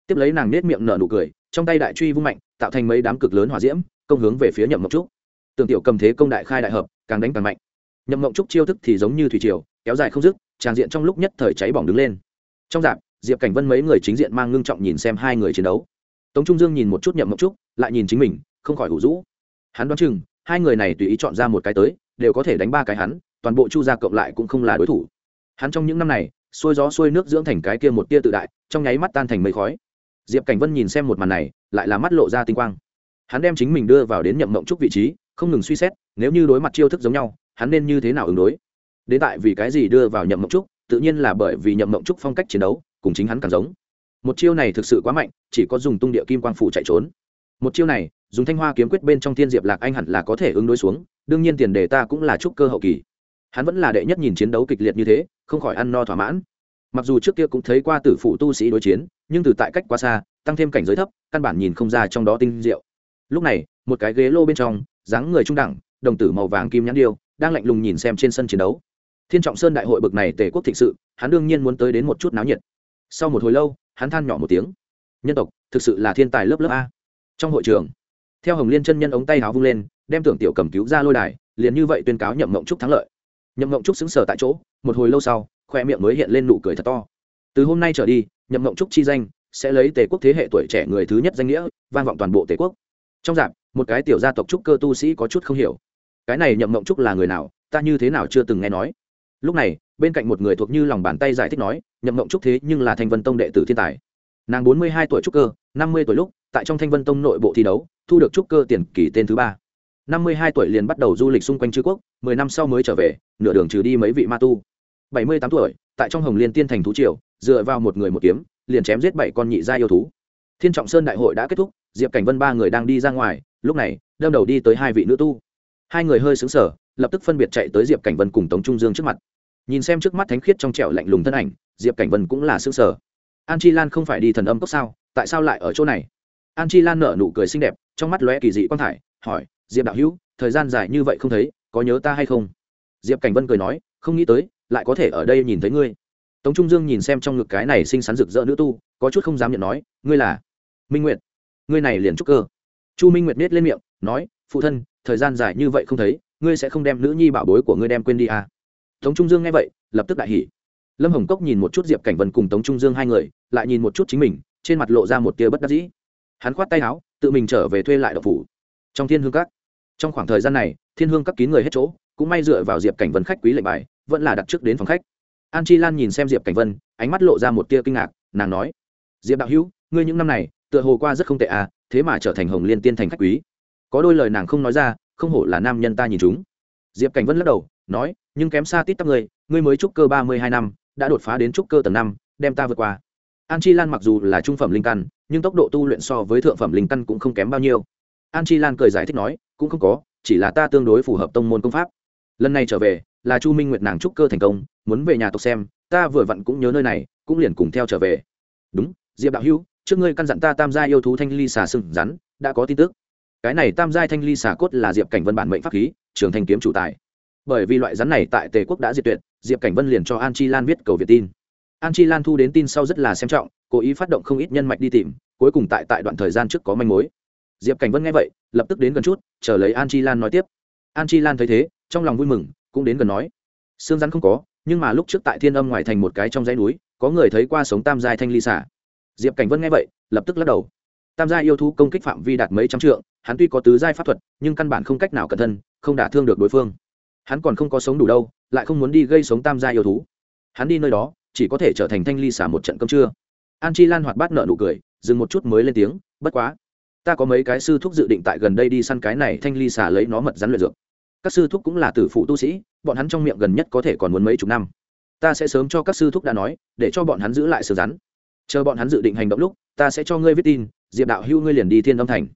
tiếp lấy nàng nết miệng nở nụ cười, trong tay đại truy vung mạnh, tạo thành mấy đám cực lớn hỏa diễm, công hướng về phía nhậm mộng trúc. Tưởng tiểu cầm thế công đại khai đại hợp, càng đánh càng mạnh. Nhậm mộng trúc chiêu thức thì giống như thủy triều, kéo dài không dứt, tràn diện trong lúc nhất thời cháy bỏng đứng lên. Trong dạp, diệp cảnh vân mấy người chính diện mang ngưng trọng nhìn xem hai người chiến đấu. Tống trung dương nhìn một chút nhậm mộng trúc, lại nhìn chính mình, không khỏi hủ rũ. Hắn đoán chừng, hai người này tùy ý chọn ra một cái tới, đều có thể đánh ba cái hắn, toàn bộ chu gia cộng lại cũng không là đối thủ. Hắn trong những năm này, xuôi gió xuôi nước dưỡng thành cái kia một tia tự đại, trong nháy mắt tan thành mây khói diệp cảnh vân nhìn xem một màn này, lại là mắt lộ ra tinh quang. Hắn đem chính mình đưa vào đến nhậm mộng trúc vị trí, không ngừng suy xét, nếu như đối mặt chiêu thức giống nhau, hắn nên như thế nào ứng đối? Đến tại vì cái gì đưa vào nhậm mộng trúc, tự nhiên là bởi vì nhậm mộng trúc phong cách chiến đấu, cùng chính hắn càng giống. Một chiêu này thực sự quá mạnh, chỉ có dùng tung địa kim quang phủ chạy trốn. Một chiêu này, dùng thanh hoa kiếm quyết bên trong thiên diệp lạc anh hẳn là có thể ứng đối xuống, đương nhiên tiền đề ta cũng là trúc cơ hậu kỳ. Hắn vẫn là đệ nhất nhìn chiến đấu kịch liệt như thế, không khỏi ăn no thỏa mãn mặc dù trước kia cũng thấy qua tử phụ tu sĩ đối chiến, nhưng từ tại cách quá xa, tăng thêm cảnh giới thấp, căn bản nhìn không ra trong đó tinh diệu. Lúc này, một cái ghế lô bên trong, dáng người trung đẳng, đồng tử màu vàng kim nhãn điêu, đang lạnh lùng nhìn xem trên sân chiến đấu. Thiên trọng sơn đại hội bực này tề quốc thịnh sự, hắn đương nhiên muốn tới đến một chút náo nhiệt. Sau một hồi lâu, hắn than nhỏ một tiếng. Nhân tộc, thực sự là thiên tài lớp lớp a. Trong hội trường, theo hồng liên chân nhân ống tay háo vung lên, đem tưởng tiểu cầm cứu ra lôi đài, liền như vậy tuyên cáo nhậm mộng trúc thắng lợi. Nhậm mộng trúc xứng sở tại chỗ, một hồi lâu sau khoe miệng mới hiện lên nụ cười thật to. Từ hôm nay trở đi, nhậm mộng trúc chi danh sẽ lấy tề quốc thế hệ tuổi trẻ người thứ nhất danh nghĩa, vang vọng toàn bộ tề quốc. Trong dạp, một cái tiểu gia tộc trúc cơ tu sĩ có chút không hiểu. Cái này nhậm mộng trúc là người nào, ta như thế nào chưa từng nghe nói. Lúc này, bên cạnh một người thuộc như lòng bàn tay giải thích nói, nhậm mộng trúc thế nhưng là thanh vân tông đệ tử thiên tài. Nàng bốn mươi hai tuổi trúc cơ, năm mươi tuổi lúc, tại trong thanh vân tông nội bộ thi đấu, thu được trúc cơ tiền kỳ tên thứ ba. năm mươi hai tuổi liền bắt đầu du lịch xung quanh chư quốc, mười năm sau mới trở về, nửa đường trừ đi mấy vị ma tu bảy mươi tám tuổi, tại trong hồng liên tiên thành thú triều, dựa vào một người một kiếm, liền chém giết bảy con nhị gia yêu thú. Thiên trọng sơn đại hội đã kết thúc, diệp cảnh vân ba người đang đi ra ngoài, lúc này, đâm đầu đi tới hai vị nữ tu. Hai người hơi xứng sở lập tức phân biệt chạy tới diệp cảnh vân cùng tống trung dương trước mặt. Nhìn xem trước mắt thánh khiết trong trẻo lạnh lùng thân ảnh, diệp cảnh vân cũng là xứng sở an chi lan không phải đi thần âm cốc sao, tại sao lại ở chỗ này? An chi lan nở nụ cười xinh đẹp, trong mắt lóe kỳ dị quang thải, hỏi, diệp đạo hữu, thời gian dài như vậy không thấy, có nhớ ta hay không? Diệp cảnh vân cười nói, không nghĩ tới lại có thể ở đây nhìn thấy ngươi. Tống trung dương nhìn xem trong ngực cái này xinh xắn rực rỡ nữ tu, có chút không dám nhận nói, ngươi là minh nguyệt. Ngươi này liền trúc cơ. Chu minh nguyệt nết lên miệng, nói, phụ thân, thời gian dài như vậy không thấy, ngươi sẽ không đem nữ nhi bảo bối của ngươi đem quên đi à. tống trung dương nghe vậy, lập tức đại hỉ. Lâm hồng cốc nhìn một chút diệp cảnh vân cùng tống trung dương hai người, lại nhìn một chút chính mình, trên mặt lộ ra một tia bất đắc dĩ. Hắn khoát tay áo, tự mình trở về thuê lại đậu phủ. Trong thiên hương các, trong khoảng thời gian này, thiên hương các kín người hết chỗ cũng may dựa vào diệp cảnh vân khách quý lệnh bài, vẫn là đặt trước đến phòng khách. An chi lan nhìn xem diệp cảnh vân, ánh mắt lộ ra một tia kinh ngạc, nàng nói, diệp đạo hữu, ngươi những năm này, tựa hồ qua rất không tệ à thế mà trở thành hồng liên tiên thành khách quý. Có đôi lời nàng không nói ra, không hổ là nam nhân ta nhìn chúng. Diệp cảnh vân lắc đầu, nói, nhưng kém xa tít tắc ngươi ngươi mới trúc cơ ba mươi hai năm, đã đột phá đến trúc cơ tầng năm, đem ta vượt qua. An chi lan mặc dù là trung phẩm linh căn, nhưng tốc độ tu luyện so với thượng phẩm linh căn cũng không kém bao nhiêu. An chi lan cười giải thích nói, cũng không có, chỉ là ta tương đối phù hợp tông môn công pháp lần này trở về, là chu minh nguyệt nàng trúc cơ thành công, muốn về nhà tộc xem, ta vừa vặn cũng nhớ nơi này, cũng liền cùng theo trở về. Đúng, diệp đạo hữu, trước ngươi căn dặn ta tam gia yêu thú thanh ly xà sừng rắn, đã có tin tức. Cái này tam giai thanh ly xà cốt là diệp cảnh vân bản mệnh pháp khí trường thanh kiếm chủ tài. Bởi vì loại rắn này tại tề quốc đã diệt tuyệt, diệp cảnh vân liền cho an chi lan viết cầu việt tin. An chi lan thu đến tin sau rất là xem trọng, cố ý phát động không ít nhân mạch đi tìm, cuối cùng tại tại đoạn thời gian trước có manh mối. Diệp cảnh vân nghe vậy, lập tức đến gần chút, chờ lấy an chi lan nói tiếp. An chi lan thấy thế trong lòng vui mừng, cũng đến gần nói xương rắn không có, nhưng mà lúc trước tại thiên âm ngoài thành một cái trong dãy núi, có người thấy qua sống tam giai thanh ly xả diệp cảnh vân nghe vậy, lập tức lắc đầu. Tam giai yêu thú công kích phạm vi đạt mấy trăm trượng, hắn tuy có tứ giai pháp thuật, nhưng căn bản không cách nào cẩn thân không đả thương được đối phương. Hắn còn không có sống đủ đâu, lại không muốn đi gây sống tam giai yêu thú. Hắn đi nơi đó, chỉ có thể trở thành thanh ly xả một trận cơm trưa. An chi lan hoạt bát nợ nụ cười, dừng một chút mới lên tiếng, bất quá, ta có mấy cái sư thúc dự định tại gần đây đi săn cái này thanh ly xả lấy nó mật rắn luyện dược các sư thúc cũng là tử phụ tu sĩ, bọn hắn trong miệng gần nhất có thể còn muốn mấy chục năm. Ta sẽ sớm cho các sư thúc đã nói, để cho bọn hắn giữ lại sờ rắn. Chờ bọn hắn dự định hành động lúc, ta sẽ cho ngươi viết tin, diệp đạo hưu ngươi liền đi thiên âm thành.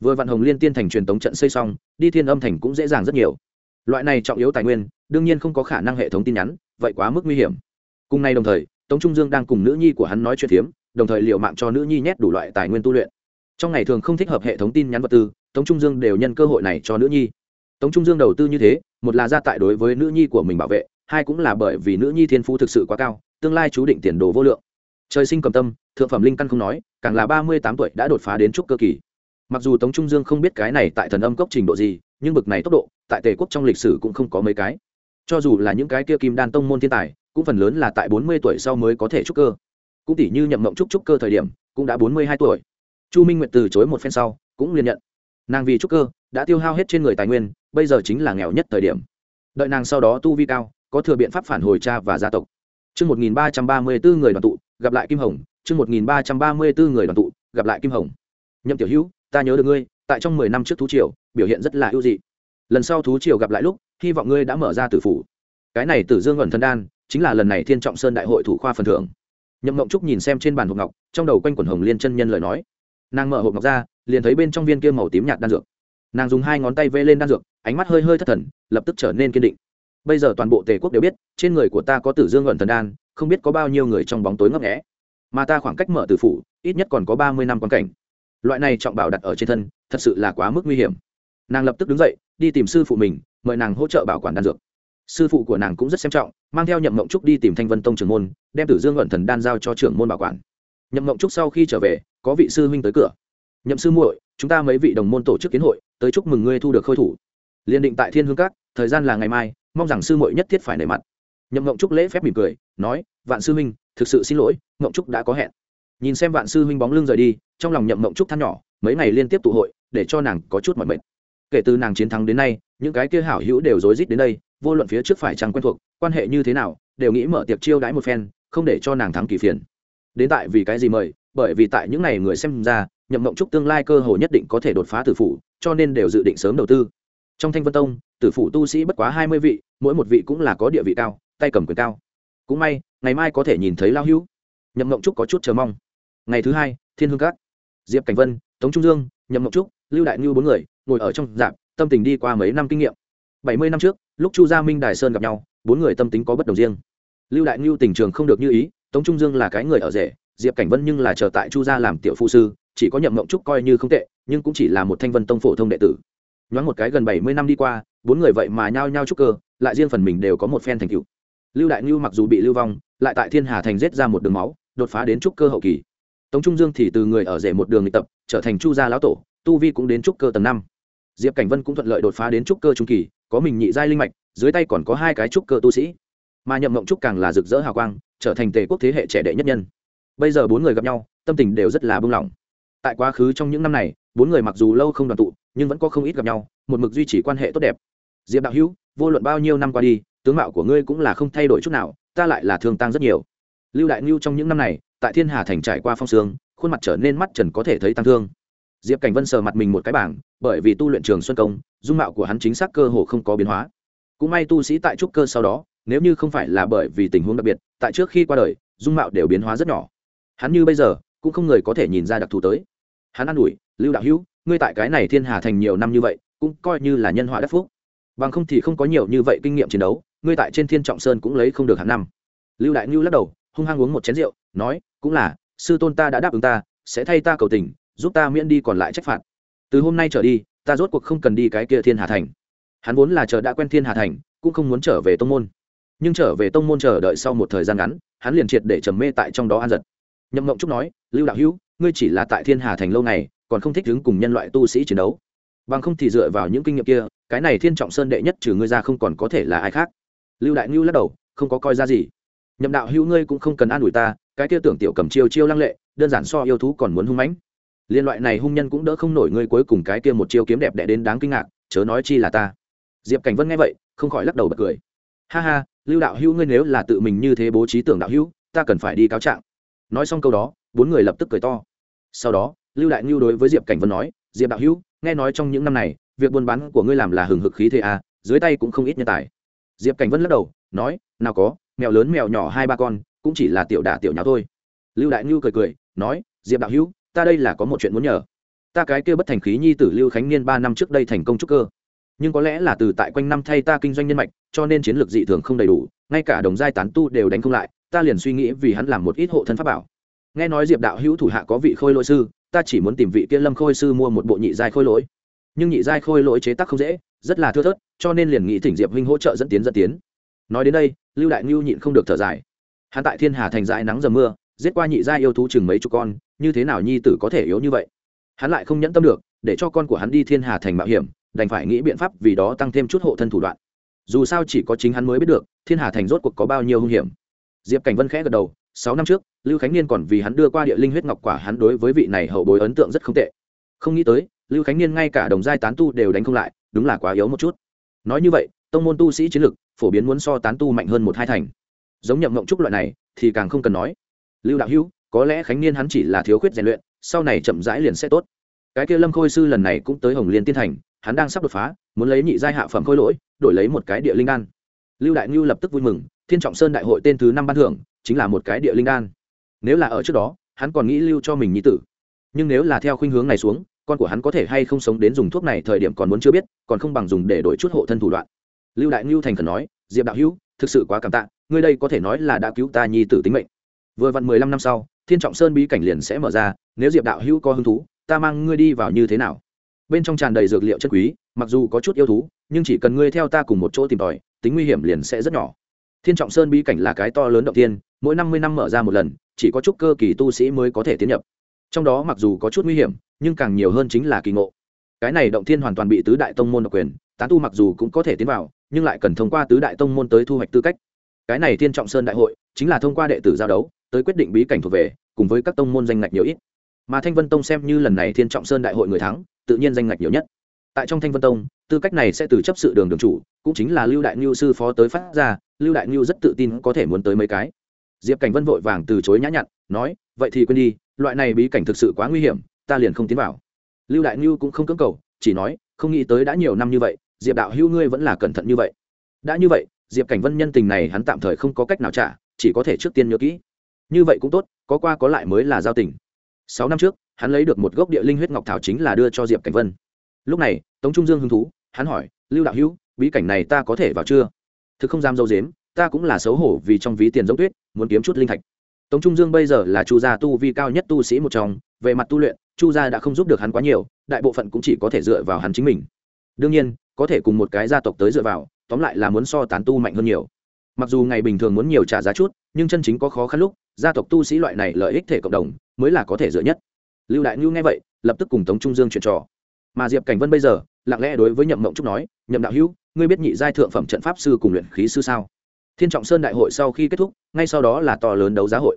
Vừa vạn hồng liên tiên thành truyền tống trận xây xong, đi thiên âm thành cũng dễ dàng rất nhiều. Loại này trọng yếu tài nguyên, đương nhiên không có khả năng hệ thống tin nhắn, vậy quá mức nguy hiểm. Cùng nay đồng thời, tống trung dương đang cùng nữ nhi của hắn nói chuyện phiếm, đồng thời liệu mạng cho nữ nhi nhét đủ loại tài nguyên tu luyện. Trong ngày thường không thích hợp hệ thống tin nhắn vật tư, tống trung dương đều nhân cơ hội này cho nữ nhi tống trung dương đầu tư như thế, một là gia tại đối với nữ nhi của mình bảo vệ, hai cũng là bởi vì nữ nhi thiên phú thực sự quá cao, tương lai chú định tiền đồ vô lượng. Trời sinh cầm tâm, thượng phẩm linh căn không nói, càng là ba mươi tám tuổi đã đột phá đến trúc cơ kỳ. Mặc dù tống trung dương không biết cái này tại thần âm cốc trình độ gì, nhưng bực này tốc độ, tại tề quốc trong lịch sử cũng không có mấy cái. Cho dù là những cái kia kim đan tông môn thiên tài, cũng phần lớn là tại bốn mươi tuổi sau mới có thể trúc cơ. Cũng tỷ như nhậm mộng trúc trúc cơ thời điểm, cũng đã bốn mươi hai tuổi. Chu minh nguyệt từ chối một phen sau, cũng liền nhận nàng vì trúc cơ đã tiêu hao hết trên người tài nguyên bây giờ chính là nghèo nhất thời điểm đợi nàng sau đó tu vi cao có thừa biện pháp phản hồi cha và gia tộc Chương 1334 người đoàn tụ, gặp lại Kim Hồng, chương 1334 người đoàn tụ, gặp lại Kim Hồng. Nhậm Tiểu Hữu, ta nhớ được ngươi, tại trong 10 năm trước thú triều, biểu hiện rất là ưu dị. Lần sau thú triều gặp lại lúc, hy vọng ngươi đã mở ra tử phủ. Cái này Tử Dương ẩn thân đan, chính là lần này Thiên Trọng Sơn đại hội thủ khoa phần thưởng. Nhậm Mộng Trúc nhìn xem trên bàn hộp ngọc, trong đầu quanh quẩn hồng liên chân nhân lời nói. Nàng mở hộp ngọc ra, liền thấy bên trong viên kia màu tím nhạt đan dược. Nàng dùng hai ngón tay vê lên đan dược, ánh mắt hơi hơi thất thần, lập tức trở nên kiên định. Bây giờ toàn bộ tề quốc đều biết trên người của ta có tử dương ẩn thần đan không biết có bao nhiêu người trong bóng tối ngấp nghẽ mà ta khoảng cách mở tử phủ ít nhất còn có ba mươi năm quan cảnh. Loại này trọng bảo đặt ở trên thân thật sự là quá mức nguy hiểm. Nàng lập tức đứng dậy đi tìm sư phụ mình mời nàng hỗ trợ bảo quản đan dược. Sư phụ của nàng cũng rất xem trọng mang theo nhậm mộng trúc đi tìm thanh vân tông trưởng môn đem tử dương ẩn thần đan giao cho trưởng môn bảo quản. Nhậm mộng trúc sau khi trở về có vị sư huynh tới cửa nhậm sư muội, chúng ta mấy vị đồng môn tổ chức kiến hội, tới chúc mừng ngươi thu được khôi thủ. Liên định tại thiên hương các, thời gian là ngày mai, mong rằng sư muội nhất thiết phải nể mặt. Nhậm ngộng trúc lễ phép mỉm cười, nói, vạn sư huynh, thực sự xin lỗi, ngộng trúc đã có hẹn. Nhìn xem vạn sư huynh bóng lưng rời đi, trong lòng nhậm ngộng trúc than nhỏ, mấy ngày liên tiếp tụ hội, để cho nàng có chút mỏi mệt. Kể từ nàng chiến thắng đến nay, những cái kia hảo hữu đều rối rít đến đây, vô luận phía trước phải chẳng quen thuộc, quan hệ như thế nào, đều nghĩ mở tiệc chiêu đãi một phen, không để cho nàng thắng kỳ phiền. Đến tại vì cái gì mời? Bởi vì tại những ngày người xem ra nhậm mộng trúc tương lai cơ hội nhất định có thể đột phá tử phủ, cho nên đều dự định sớm đầu tư. Trong thanh vân tông, tử phủ tu sĩ bất quá hai mươi vị, mỗi một vị cũng là có địa vị cao, tay cầm quyền cao. Cũng may, ngày mai có thể nhìn thấy lao hữu. Nhậm mộng trúc có chút chờ mong. Ngày thứ hai, thiên hương cát. Diệp cảnh vân, tống trung dương, nhậm mộng trúc, lưu đại ngưu bốn người, ngồi ở trong dạp, tâm tình đi qua mấy năm kinh nghiệm. Bảy mươi năm trước, lúc chu gia minh đài sơn gặp nhau, bốn người tâm tính có bất đồng riêng. Lưu đại ngưu tình trường không được như ý, tống trung dương là cái người ở rể, diệp cảnh vân nhưng là chờ tại chu gia làm tiểu phụ sư chỉ có nhậm mộng trúc coi như không tệ, nhưng cũng chỉ là một thanh vân tông phổ thông đệ tử. Nhoáng một cái gần bảy mươi năm đi qua, bốn người vậy mà nhao nhao trúc cơ, lại riêng phần mình đều có một phen thành cựu lưu đại ngưu mặc dù bị lưu vong, lại tại thiên hà thành rết ra một đường máu, đột phá đến trúc cơ hậu kỳ. Tống trung dương thì từ người ở rể một đường luyện tập, trở thành chu gia lão tổ, tu vi cũng đến trúc cơ tầng năm. Diệp cảnh vân cũng thuận lợi đột phá đến trúc cơ trung kỳ, có mình nhị giai linh mạch, dưới tay còn có hai cái trúc cơ tu sĩ. Mà nhậm mộng trúc càng là rực rỡ hào quang, trở thành tề quốc thế hệ trẻ đệ nhất nhân. Bây giờ bốn người gặp nhau, tâm tình đều rất là bưng lỏng tại quá khứ trong những năm này, bốn người mặc dù lâu không đoàn tụ, nhưng vẫn có không ít gặp nhau, một mực duy trì quan hệ tốt đẹp. Diệp đạo hữu, vô luận bao nhiêu năm qua đi, tướng mạo của ngươi cũng là không thay đổi chút nào, ta lại là thương tăng rất nhiều. Lưu đại ngưu trong những năm này, tại thiên hà thành trải qua phong sương, khuôn mặt trở nên mắt trần có thể thấy tăng thương. Diệp cảnh vân sờ mặt mình một cái bảng, bởi vì tu luyện trường xuân công, dung mạo của hắn chính xác cơ hồ không có biến hóa. Cũng may tu sĩ tại trúc cơ sau đó, nếu như không phải là bởi vì tình huống đặc biệt, tại trước khi qua đời, dung mạo đều biến hóa rất nhỏ. Hắn như bây giờ, cũng không người có thể nhìn ra đặc thù tới hắn an ủi, lưu đạo hữu, ngươi tại cái này thiên hà thành nhiều năm như vậy, cũng coi như là nhân họa đắc phúc. Bằng không thì không có nhiều như vậy kinh nghiệm chiến đấu, ngươi tại trên thiên trọng sơn cũng lấy không được hàng năm. Lưu đại ngưu lắc đầu, hung hăng uống một chén rượu, nói, cũng là, sư tôn ta đã đáp ứng ta, sẽ thay ta cầu tình, giúp ta miễn đi còn lại trách phạt. Từ hôm nay trở đi, ta rốt cuộc không cần đi cái kia thiên hà thành. Hắn vốn là chờ đã quen thiên hà thành, cũng không muốn trở về tông môn. Nhưng trở về tông môn chờ đợi sau một thời gian ngắn, hắn liền triệt để trầm mê tại trong đó an giật. Nhậm mộng trúc nói, lưu đạo hữu ngươi chỉ là tại thiên hà thành lâu ngày còn không thích đứng cùng nhân loại tu sĩ chiến đấu. Bằng không thì dựa vào những kinh nghiệm kia, cái này thiên trọng sơn đệ nhất trừ ngươi ra không còn có thể là ai khác. Lưu đại ngưu lắc đầu, không có coi ra gì. Nhậm đạo hữu ngươi cũng không cần an ủi ta, cái kia tưởng tiểu cầm chiêu chiêu lăng lệ, đơn giản so yêu thú còn muốn hung mãnh. Liên loại này hung nhân cũng đỡ không nổi ngươi cuối cùng cái kia một chiêu kiếm đẹp đẽ đến đáng kinh ngạc, chớ nói chi là ta. Diệp cảnh vân nghe vậy, không khỏi lắc đầu bật cười. Ha ha, lưu đạo hữu ngươi nếu là tự mình như thế bố trí tưởng đạo hữu, ta cần phải đi cáo trạng. Nói xong câu đó bốn người lập tức cười to. Sau đó lưu đại ngưu đối với diệp cảnh vân nói diệp đạo hữu nghe nói trong những năm này việc buôn bán của ngươi làm là hừng hực khí thế à, dưới tay cũng không ít nhân tài. Diệp cảnh vân lắc đầu nói nào có mèo lớn mèo nhỏ hai ba con cũng chỉ là tiểu đả tiểu nháo thôi. Lưu đại ngưu cười cười nói diệp đạo hữu ta đây là có một chuyện muốn nhờ. Ta cái kia bất thành khí nhi tử lưu khánh niên ba năm trước đây thành công trúc cơ. Nhưng có lẽ là từ tại quanh năm thay ta kinh doanh nhân mạch cho nên chiến lược dị thường không đầy đủ ngay cả đồng giai tán tu đều đánh không lại ta liền suy nghĩ vì hắn làm một ít hộ thân pháp bảo nghe nói diệp đạo hữu thủ hạ có vị khôi lỗi sư, ta chỉ muốn tìm vị kia lâm khôi sư mua một bộ nhị giai khôi lỗi. Nhưng nhị giai khôi lỗi chế tác không dễ, rất là thưa thớt, cho nên liền nghĩ thỉnh diệp huynh hỗ trợ dẫn tiến dẫn tiến. Nói đến đây, lưu đại ngưu nhịn không được thở dài. Hắn tại thiên hà thành dãi nắng dầm mưa, giết qua nhị giai yêu thú chừng mấy chục con, như thế nào nhi tử có thể yếu như vậy? Hắn lại không nhẫn tâm được, để cho con của hắn đi thiên hà thành mạo hiểm, đành phải nghĩ biện pháp vì đó tăng thêm chút hộ thân thủ đoạn. Dù sao chỉ có chính hắn mới biết được, thiên hà thành rốt cuộc có bao nhiêu hung hiểm. Diệp cảnh vân khẽ gật đầu sáu năm trước, lưu khánh niên còn vì hắn đưa qua địa linh huyết ngọc quả, hắn đối với vị này hậu bối ấn tượng rất không tệ. Không nghĩ tới, lưu khánh niên ngay cả đồng giai tán tu đều đánh không lại, đúng là quá yếu một chút. Nói như vậy, tông môn tu sĩ chiến lực phổ biến muốn so tán tu mạnh hơn một hai thành. Giống nhậm ngộng trúc loại này, thì càng không cần nói. Lưu đạo hữu, có lẽ khánh niên hắn chỉ là thiếu khuyết rèn luyện, sau này chậm rãi liền sẽ tốt. Cái kia lâm khôi sư lần này cũng tới hồng liên tiên thành, hắn đang sắp đột phá, muốn lấy nhị giai hạ phẩm khôi lỗi, đổi lấy một cái địa linh đan. Lưu đại ngưu lập tức vui mừng, thiên trọng sơn đại hội tên thứ năm ban thưởng chính là một cái địa linh đan. Nếu là ở trước đó, hắn còn nghĩ lưu cho mình nhi tử. Nhưng nếu là theo khuynh hướng này xuống, con của hắn có thể hay không sống đến dùng thuốc này thời điểm còn muốn chưa biết, còn không bằng dùng để đổi chút hộ thân thủ đoạn. Lưu đại ngưu thành khẩn nói, diệp đạo hữu, thực sự quá cảm tạ, ngươi đây có thể nói là đã cứu ta nhi tử tính mệnh. Vừa vặn mười lăm năm sau, thiên trọng sơn bí cảnh liền sẽ mở ra, nếu diệp đạo hữu có hứng thú, ta mang ngươi đi vào như thế nào? Bên trong tràn đầy dược liệu chất quý, mặc dù có chút yêu thú, nhưng chỉ cần ngươi theo ta cùng một chỗ tìm tòi, tính nguy hiểm liền sẽ rất nhỏ thiên trọng sơn bí cảnh là cái to lớn động tiên mỗi năm mươi năm mở ra một lần, chỉ có chút cơ kỳ tu sĩ mới có thể tiến nhập. Trong đó mặc dù có chút nguy hiểm, nhưng càng nhiều hơn chính là kỳ ngộ. Cái này động thiên hoàn toàn bị tứ đại tông môn độc quyền, tán tu mặc dù cũng có thể tiến vào, nhưng lại cần thông qua tứ đại tông môn tới thu hoạch tư cách. Cái này thiên trọng sơn đại hội, chính là thông qua đệ tử giao đấu, tới quyết định bí cảnh thuộc về, cùng với các tông môn danh ngạch nhiều ít. Mà thanh vân tông xem như lần này thiên trọng sơn đại hội người thắng, tự nhiên danh ngạch nhiều nhất tại trong thanh vân tông, tư cách này sẽ từ chấp sự đường đường chủ, cũng chính là lưu đại ngưu sư phó tới phát ra, lưu đại ngưu rất tự tin có thể muốn tới mấy cái. Diệp cảnh vân vội vàng từ chối nhã nhặn, nói, vậy thì quên đi, loại này bí cảnh thực sự quá nguy hiểm, ta liền không tiến vào. Lưu đại ngưu cũng không cưỡng cầu, chỉ nói, không nghĩ tới đã nhiều năm như vậy, diệp đạo hữu ngươi vẫn là cẩn thận như vậy. Đã như vậy, diệp cảnh vân nhân tình này hắn tạm thời không có cách nào trả, chỉ có thể trước tiên nhớ kỹ. Như vậy cũng tốt, có qua có lại mới là giao tình. Sáu năm trước, hắn lấy được một gốc địa linh huyết ngọc thảo chính là đưa cho diệp cảnh vân lúc này, tống trung dương hứng thú, hắn hỏi, lưu đạo hữu, bí cảnh này ta có thể vào chưa? Thực không dám dâu dếm ta cũng là xấu hổ vì trong ví tiền giống tuyết, muốn kiếm chút linh thạch. Tống trung dương bây giờ là chu gia tu vi cao nhất tu sĩ một trong, về mặt tu luyện, chu gia đã không giúp được hắn quá nhiều, đại bộ phận cũng chỉ có thể dựa vào hắn chính mình. Đương nhiên, có thể cùng một cái gia tộc tới dựa vào, tóm lại là muốn so tán tu mạnh hơn nhiều. Mặc dù ngày bình thường muốn nhiều trả giá chút, nhưng chân chính có khó khăn lúc, gia tộc tu sĩ loại này lợi ích thể cộng đồng, mới là có thể dựa nhất. Lưu đại ngưu nghe vậy, lập tức cùng tống trung dương chuyện trò mà diệp cảnh vân bây giờ, lặng lẽ đối với nhậm mộng trúc nói, nhậm đạo hữu, ngươi biết nhị giai thượng phẩm trận pháp sư cùng luyện khí sư sao? Thiên trọng sơn đại hội sau khi kết thúc, ngay sau đó là to lớn đấu giá hội.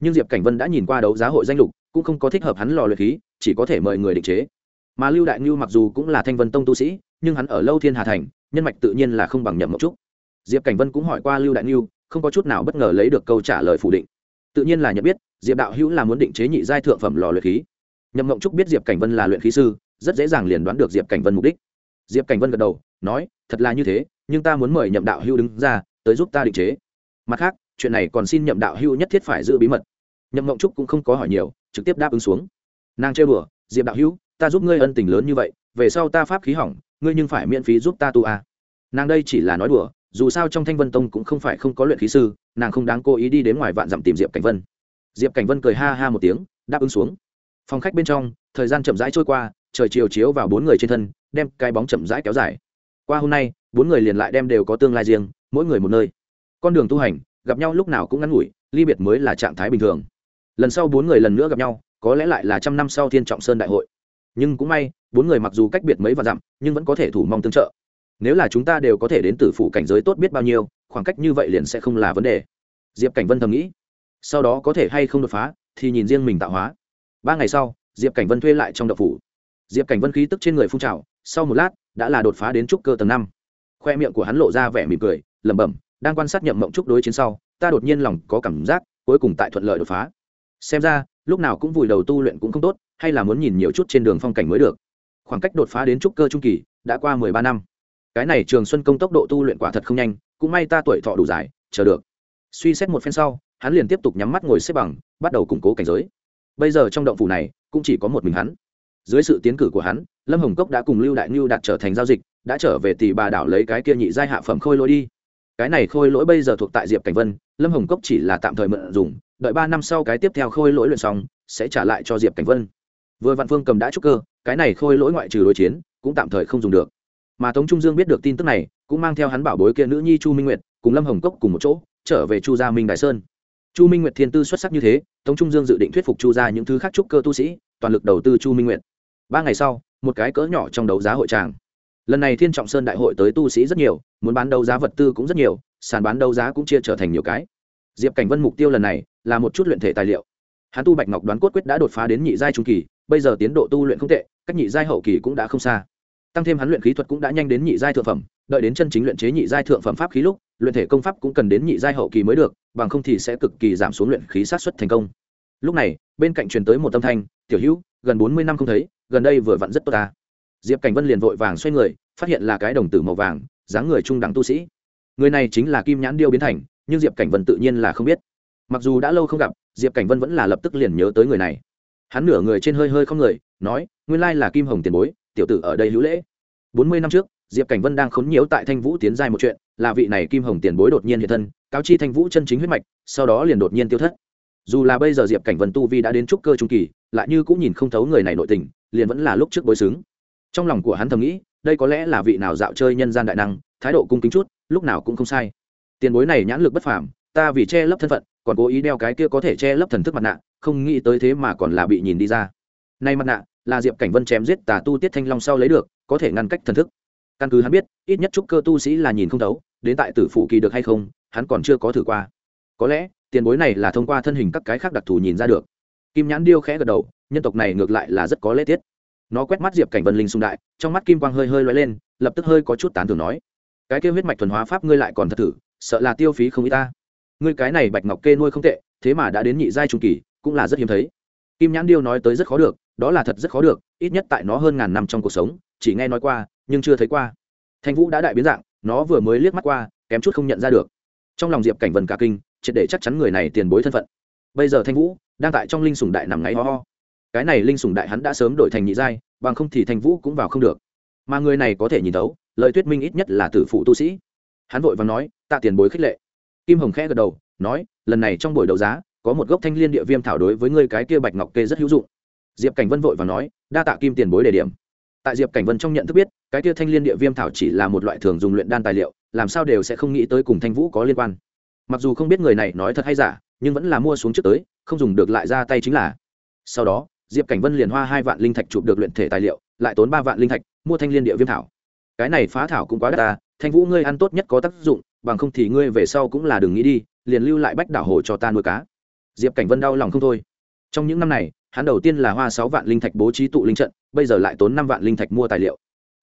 Nhưng diệp cảnh vân đã nhìn qua đấu giá hội danh lục, cũng không có thích hợp hắn lò luyện khí, chỉ có thể mời người định chế. Mà lưu đại ngưu mặc dù cũng là thanh vân tông tu sĩ, nhưng hắn ở lâu thiên hà thành, nhân mạch tự nhiên là không bằng nhậm mộng trúc. Diệp cảnh vân cũng hỏi qua lưu đại ngưu, không có chút nào bất ngờ lấy được câu trả lời phủ định. Tự nhiên là nhận biết, diệp đạo hữu là muốn định chế nhị giai thượng phẩm lò luyện khí. Nhậm mộng trúc biết diệp cảnh vân là luyện khí sư rất dễ dàng liền đoán được diệp cảnh vân mục đích. Diệp cảnh vân gật đầu nói thật là như thế nhưng ta muốn mời nhậm đạo Hưu đứng ra tới giúp ta định chế. Mặt khác chuyện này còn xin nhậm đạo Hưu nhất thiết phải giữ bí mật. Nhậm mộng trúc cũng không có hỏi nhiều trực tiếp đáp ứng xuống. Nàng chơi bừa diệp đạo Hưu, ta giúp ngươi ân tình lớn như vậy về sau ta pháp khí hỏng ngươi nhưng phải miễn phí giúp ta tu a. À. nàng đây chỉ là nói đùa dù sao trong thanh vân tông cũng không phải không có luyện khí sư nàng không đáng cố ý đi đến ngoài vạn dặm tìm diệp cảnh vân. Diệp cảnh vân cười ha ha một tiếng đáp ứng xuống. Phòng khách bên trong thời gian chậm rãi trôi qua trời chiều chiếu vào bốn người trên thân, đem cái bóng chậm rãi kéo dài. Qua hôm nay, bốn người liền lại đem đều có tương lai riêng, mỗi người một nơi. Con đường tu hành, gặp nhau lúc nào cũng ngắn ngủi, ly biệt mới là trạng thái bình thường. Lần sau bốn người lần nữa gặp nhau, có lẽ lại là trăm năm sau thiên trọng sơn đại hội. Nhưng cũng may, bốn người mặc dù cách biệt mấy và dặm, nhưng vẫn có thể thủ mong tương trợ. Nếu là chúng ta đều có thể đến từ phủ cảnh giới tốt biết bao nhiêu, khoảng cách như vậy liền sẽ không là vấn đề. Diệp cảnh vân thầm nghĩ. Sau đó có thể hay không đột phá, thì nhìn riêng mình tạo hóa. Ba ngày sau, diệp cảnh vân thuê lại trong đậu phủ diệp cảnh vân khí tức trên người phun trào, sau một lát, đã là đột phá đến trúc cơ tầng năm. Khoe miệng của hắn lộ ra vẻ mỉm cười, lẩm bẩm, đang quan sát nhậm mộng trúc đối chiến sau, ta đột nhiên lòng có cảm giác, cuối cùng tại thuận lợi đột phá. Xem ra, lúc nào cũng vùi đầu tu luyện cũng không tốt, hay là muốn nhìn nhiều chút trên đường phong cảnh mới được. Khoảng cách đột phá đến trúc cơ trung kỳ, đã qua mười ba năm. Cái này trường xuân công tốc độ tu luyện quả thật không nhanh, cũng may ta tuổi thọ đủ dài, chờ được. Suy xét một phen sau, hắn liền tiếp tục nhắm mắt ngồi xếp bằng, bắt đầu củng cố cảnh giới. Bây giờ trong động phủ này, cũng chỉ có một mình hắn dưới sự tiến cử của hắn, lâm hồng cốc đã cùng lưu đại ngưu đạt trở thành giao dịch, đã trở về tỷ bà đảo lấy cái kia nhị giai hạ phẩm khôi lỗi đi. Cái này khôi lỗi bây giờ thuộc tại diệp cảnh vân, lâm hồng cốc chỉ là tạm thời mượn dùng, đợi ba năm sau cái tiếp theo khôi lỗi luyện xong, sẽ trả lại cho diệp cảnh vân. Vừa vạn phương cầm đã trúc cơ, cái này khôi lỗi ngoại trừ đối chiến, cũng tạm thời không dùng được. Mà tống trung dương biết được tin tức này, cũng mang theo hắn bảo bối kia nữ nhi chu minh nguyệt, cùng lâm hồng cốc cùng một chỗ, trở về chu gia minh đại sơn. Chu minh nguyệt thiên tư xuất sắc như thế, tống trung dương dự định thuyết phục chu gia những thứ khác trúc cơ tu sĩ, toàn lực đầu tư chu minh nguyệt ba ngày sau, một cái cỡ nhỏ trong đấu giá hội tràng. Lần này thiên trọng sơn đại hội tới tu sĩ rất nhiều, muốn bán đấu giá vật tư cũng rất nhiều, sàn bán đấu giá cũng chia trở thành nhiều cái. Diệp cảnh vân mục tiêu lần này là một chút luyện thể tài liệu. Hắn tu bạch ngọc đoán cốt quyết đã đột phá đến nhị giai trung kỳ, bây giờ tiến độ tu luyện không tệ, cách nhị giai hậu kỳ cũng đã không xa. Tăng thêm hắn luyện khí thuật cũng đã nhanh đến nhị giai thượng phẩm, đợi đến chân chính luyện chế nhị giai thượng phẩm pháp khí lúc, luyện thể công pháp cũng cần đến nhị giai hậu kỳ mới được, bằng không thì sẽ cực kỳ giảm xuống luyện khí sát xuất thành công. Lúc này, bên cạnh truyền tới một tâm thanh, tiểu hữu, gần bốn mươi năm không thấy gần đây vừa vặn rất tốt ta. Diệp cảnh vân liền vội vàng xoay người, phát hiện là cái đồng tử màu vàng, dáng người trung đẳng tu sĩ. Người này chính là kim nhãn điêu biến thành, nhưng diệp cảnh vân tự nhiên là không biết. Mặc dù đã lâu không gặp, diệp cảnh vân vẫn là lập tức liền nhớ tới người này. Hắn nửa người trên hơi hơi không người, nói, nguyên lai là kim hồng tiền bối, tiểu tử ở đây hữu lễ. Bốn mươi năm trước, diệp cảnh vân đang khốn nhiễu tại thanh vũ tiến giai một chuyện, là vị này kim hồng tiền bối đột nhiên hiện thân, cáo chi thanh vũ chân chính huyết mạch, sau đó liền đột nhiên tiêu thất. Dù là bây giờ diệp cảnh vân tu vi đã đến trúc cơ trung kỳ, lại như cũng nhìn không thấu người này nội tình liền vẫn là lúc trước bối xứng. Trong lòng của hắn thầm nghĩ, đây có lẽ là vị nào dạo chơi nhân gian đại năng, thái độ cung kính chút, lúc nào cũng không sai. Tiền bối này nhãn lực bất phàm, ta vì che lấp thân phận, còn cố ý đeo cái kia có thể che lấp thần thức mặt nạ, không nghĩ tới thế mà còn là bị nhìn đi ra. Nay mặt nạ, là diệp cảnh vân chém giết tà tu tiết thanh long sau lấy được, có thể ngăn cách thần thức. Căn cứ hắn biết, ít nhất trúc cơ tu sĩ là nhìn không thấu, đến tại tử phụ kỳ được hay không, hắn còn chưa có thử qua. Có lẽ, tiền bối này là thông qua thân hình các cái khác đặc thù nhìn ra được. Kim nhãn điêu khẽ gật đầu nhân tộc này ngược lại là rất có lễ tiết. Nó quét mắt diệp cảnh vân linh xung đại, trong mắt kim quang hơi hơi loay lên, lập tức hơi có chút tán thường nói, cái kêu huyết mạch thuần hóa pháp ngươi lại còn thật thử, sợ là tiêu phí không y ta. Ngươi cái này bạch ngọc kê nuôi không tệ, thế mà đã đến nhị giai trung kỳ, cũng là rất hiếm thấy. Kim nhãn điêu nói tới rất khó được, đó là thật rất khó được, ít nhất tại nó hơn ngàn năm trong cuộc sống, chỉ nghe nói qua, nhưng chưa thấy qua. Thanh vũ đã đại biến dạng, nó vừa mới liếc mắt qua, kém chút không nhận ra được. Trong lòng diệp cảnh vân cả kinh, triệt để chắc chắn người này tiền bối thân phận. Bây giờ thanh vũ đang tại trong linh sùng đại nằm ngáy ho ho cái này linh sủng đại hắn đã sớm đổi thành nhị giai, bằng không thì thanh vũ cũng vào không được. Mà người này có thể nhìn thấu, lời thuyết minh ít nhất là tử phụ tu sĩ. Hắn vội và nói, tạ tiền bối khích lệ. Kim hồng khẽ gật đầu, nói, lần này trong buổi đấu giá, có một gốc thanh liên địa viêm thảo đối với ngươi cái kia bạch ngọc kê rất hữu dụng. Diệp cảnh vân vội và nói, đa tạ kim tiền bối đề điểm. Tại diệp cảnh vân trong nhận thức biết, cái kia thanh liên địa viêm thảo chỉ là một loại thường dùng luyện đan tài liệu, làm sao đều sẽ không nghĩ tới cùng thanh vũ có liên quan. Mặc dù không biết người này nói thật hay giả, nhưng vẫn là mua xuống trước tới, không dùng được lại ra tay chính là. Sau đó diệp cảnh vân liền hoa hai vạn linh thạch chụp được luyện thể tài liệu, lại tốn ba vạn linh thạch, mua thanh liên địa viêm thảo. Cái này phá thảo cũng quá đắt ta, thanh vũ ngươi ăn tốt nhất có tác dụng, bằng không thì ngươi về sau cũng là đừng nghĩ đi, liền lưu lại bách đảo hồ cho ta nuôi cá. Diệp cảnh vân đau lòng không thôi. Trong những năm này, hắn đầu tiên là hoa sáu vạn linh thạch bố trí tụ linh trận, bây giờ lại tốn năm vạn linh thạch mua tài liệu.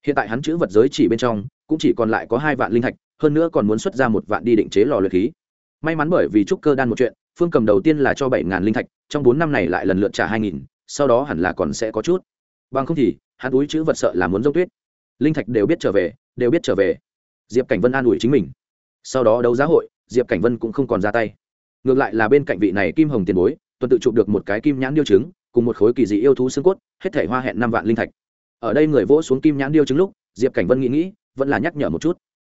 Hiện tại hắn chữ vật giới chỉ bên trong, cũng chỉ còn lại có hai vạn linh thạch, hơn nữa còn muốn xuất ra một vạn đi định chế lò luyện khí. May mắn bởi vì trúc cơ đan một chuyện, phương cầm đầu tiên là cho bảy ngàn linh thạch, trong bốn năm này lại lần lượt trả hai nghìn sau đó hẳn là còn sẽ có chút. Bằng không thì, hắn túi chữ vật sợ là muốn dốc tuyết. Linh thạch đều biết trở về, đều biết trở về. Diệp cảnh vân an ủi chính mình. Sau đó đấu giá hội, diệp cảnh vân cũng không còn ra tay. Ngược lại là bên cạnh vị này kim hồng tiền bối, tuần tự chụp được một cái kim nhãn điêu trứng cùng một khối kỳ dị yêu thú xương cốt, hết thể hoa hẹn năm vạn linh thạch. Ở đây người vỗ xuống kim nhãn điêu trứng lúc, diệp cảnh vân nghĩ nghĩ, vẫn là nhắc nhở một chút.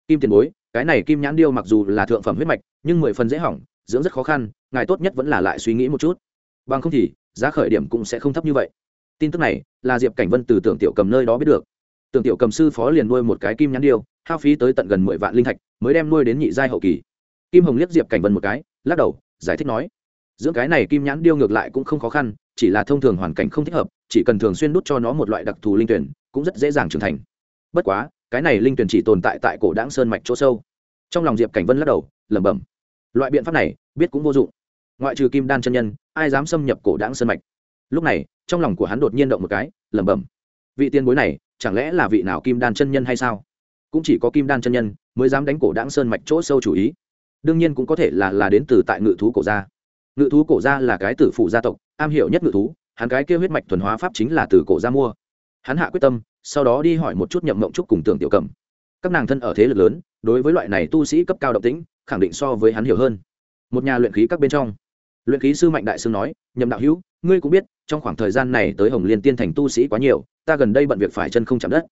Kim tiền bối, cái này kim nhãn điêu mặc dù là thượng phẩm huyết mạch, nhưng mười phần dễ hỏng, dưỡng rất khó khăn, ngài tốt nhất vẫn là lại suy nghĩ một chút. Bằng không thì giá khởi điểm cũng sẽ không thấp như vậy. Tin tức này là diệp cảnh vân từ tưởng tiểu cầm nơi đó biết được. Tưởng tiểu cầm sư phó liền nuôi một cái kim nhắn điêu, hao phí tới tận gần mười vạn linh thạch, mới đem nuôi đến nhị giai hậu kỳ. Kim hồng liếc diệp cảnh vân một cái, lắc đầu, giải thích nói, dưỡng cái này kim nhãn điêu ngược lại cũng không khó khăn, chỉ là thông thường hoàn cảnh không thích hợp, chỉ cần thường xuyên đút cho nó một loại đặc thù linh tuyển, cũng rất dễ dàng trưởng thành. Bất quá, cái này linh tuyển chỉ tồn tại tại cổ đáng sơn mạch chỗ sâu. Trong lòng diệp cảnh vân lắc đầu, lẩm bẩm, loại biện pháp này, biết cũng vô dụng. Ngoại trừ kim đan chân nhân ai dám xâm nhập cổ đáng sơn mạch. Lúc này, trong lòng của hắn đột nhiên động một cái, lẩm bẩm. Vị tiên bối này, chẳng lẽ là vị nào kim đan chân nhân hay sao? Cũng chỉ có kim đan chân nhân mới dám đánh cổ đáng sơn mạch chỗ sâu chủ ý. Đương nhiên cũng có thể là là đến từ tại ngự thú cổ gia. Ngự thú cổ gia là cái tử phụ gia tộc, am hiểu nhất ngự thú, hắn cái kêu huyết mạch thuần hóa pháp chính là từ cổ gia mua. Hắn hạ quyết tâm, sau đó đi hỏi một chút nhậm mộng trúc cùng tưởng tiểu cầm các nàng thân ở thế lực lớn, đối với loại này tu sĩ cấp cao động tĩnh, khẳng định so với hắn hiểu hơn. Một nhà luyện khí các bên trong luyện khí sư mạnh đại sư nói nhậm đạo hữu ngươi cũng biết trong khoảng thời gian này tới hồng liên tiên thành tu sĩ quá nhiều ta gần đây bận việc phải chân không chạm đất.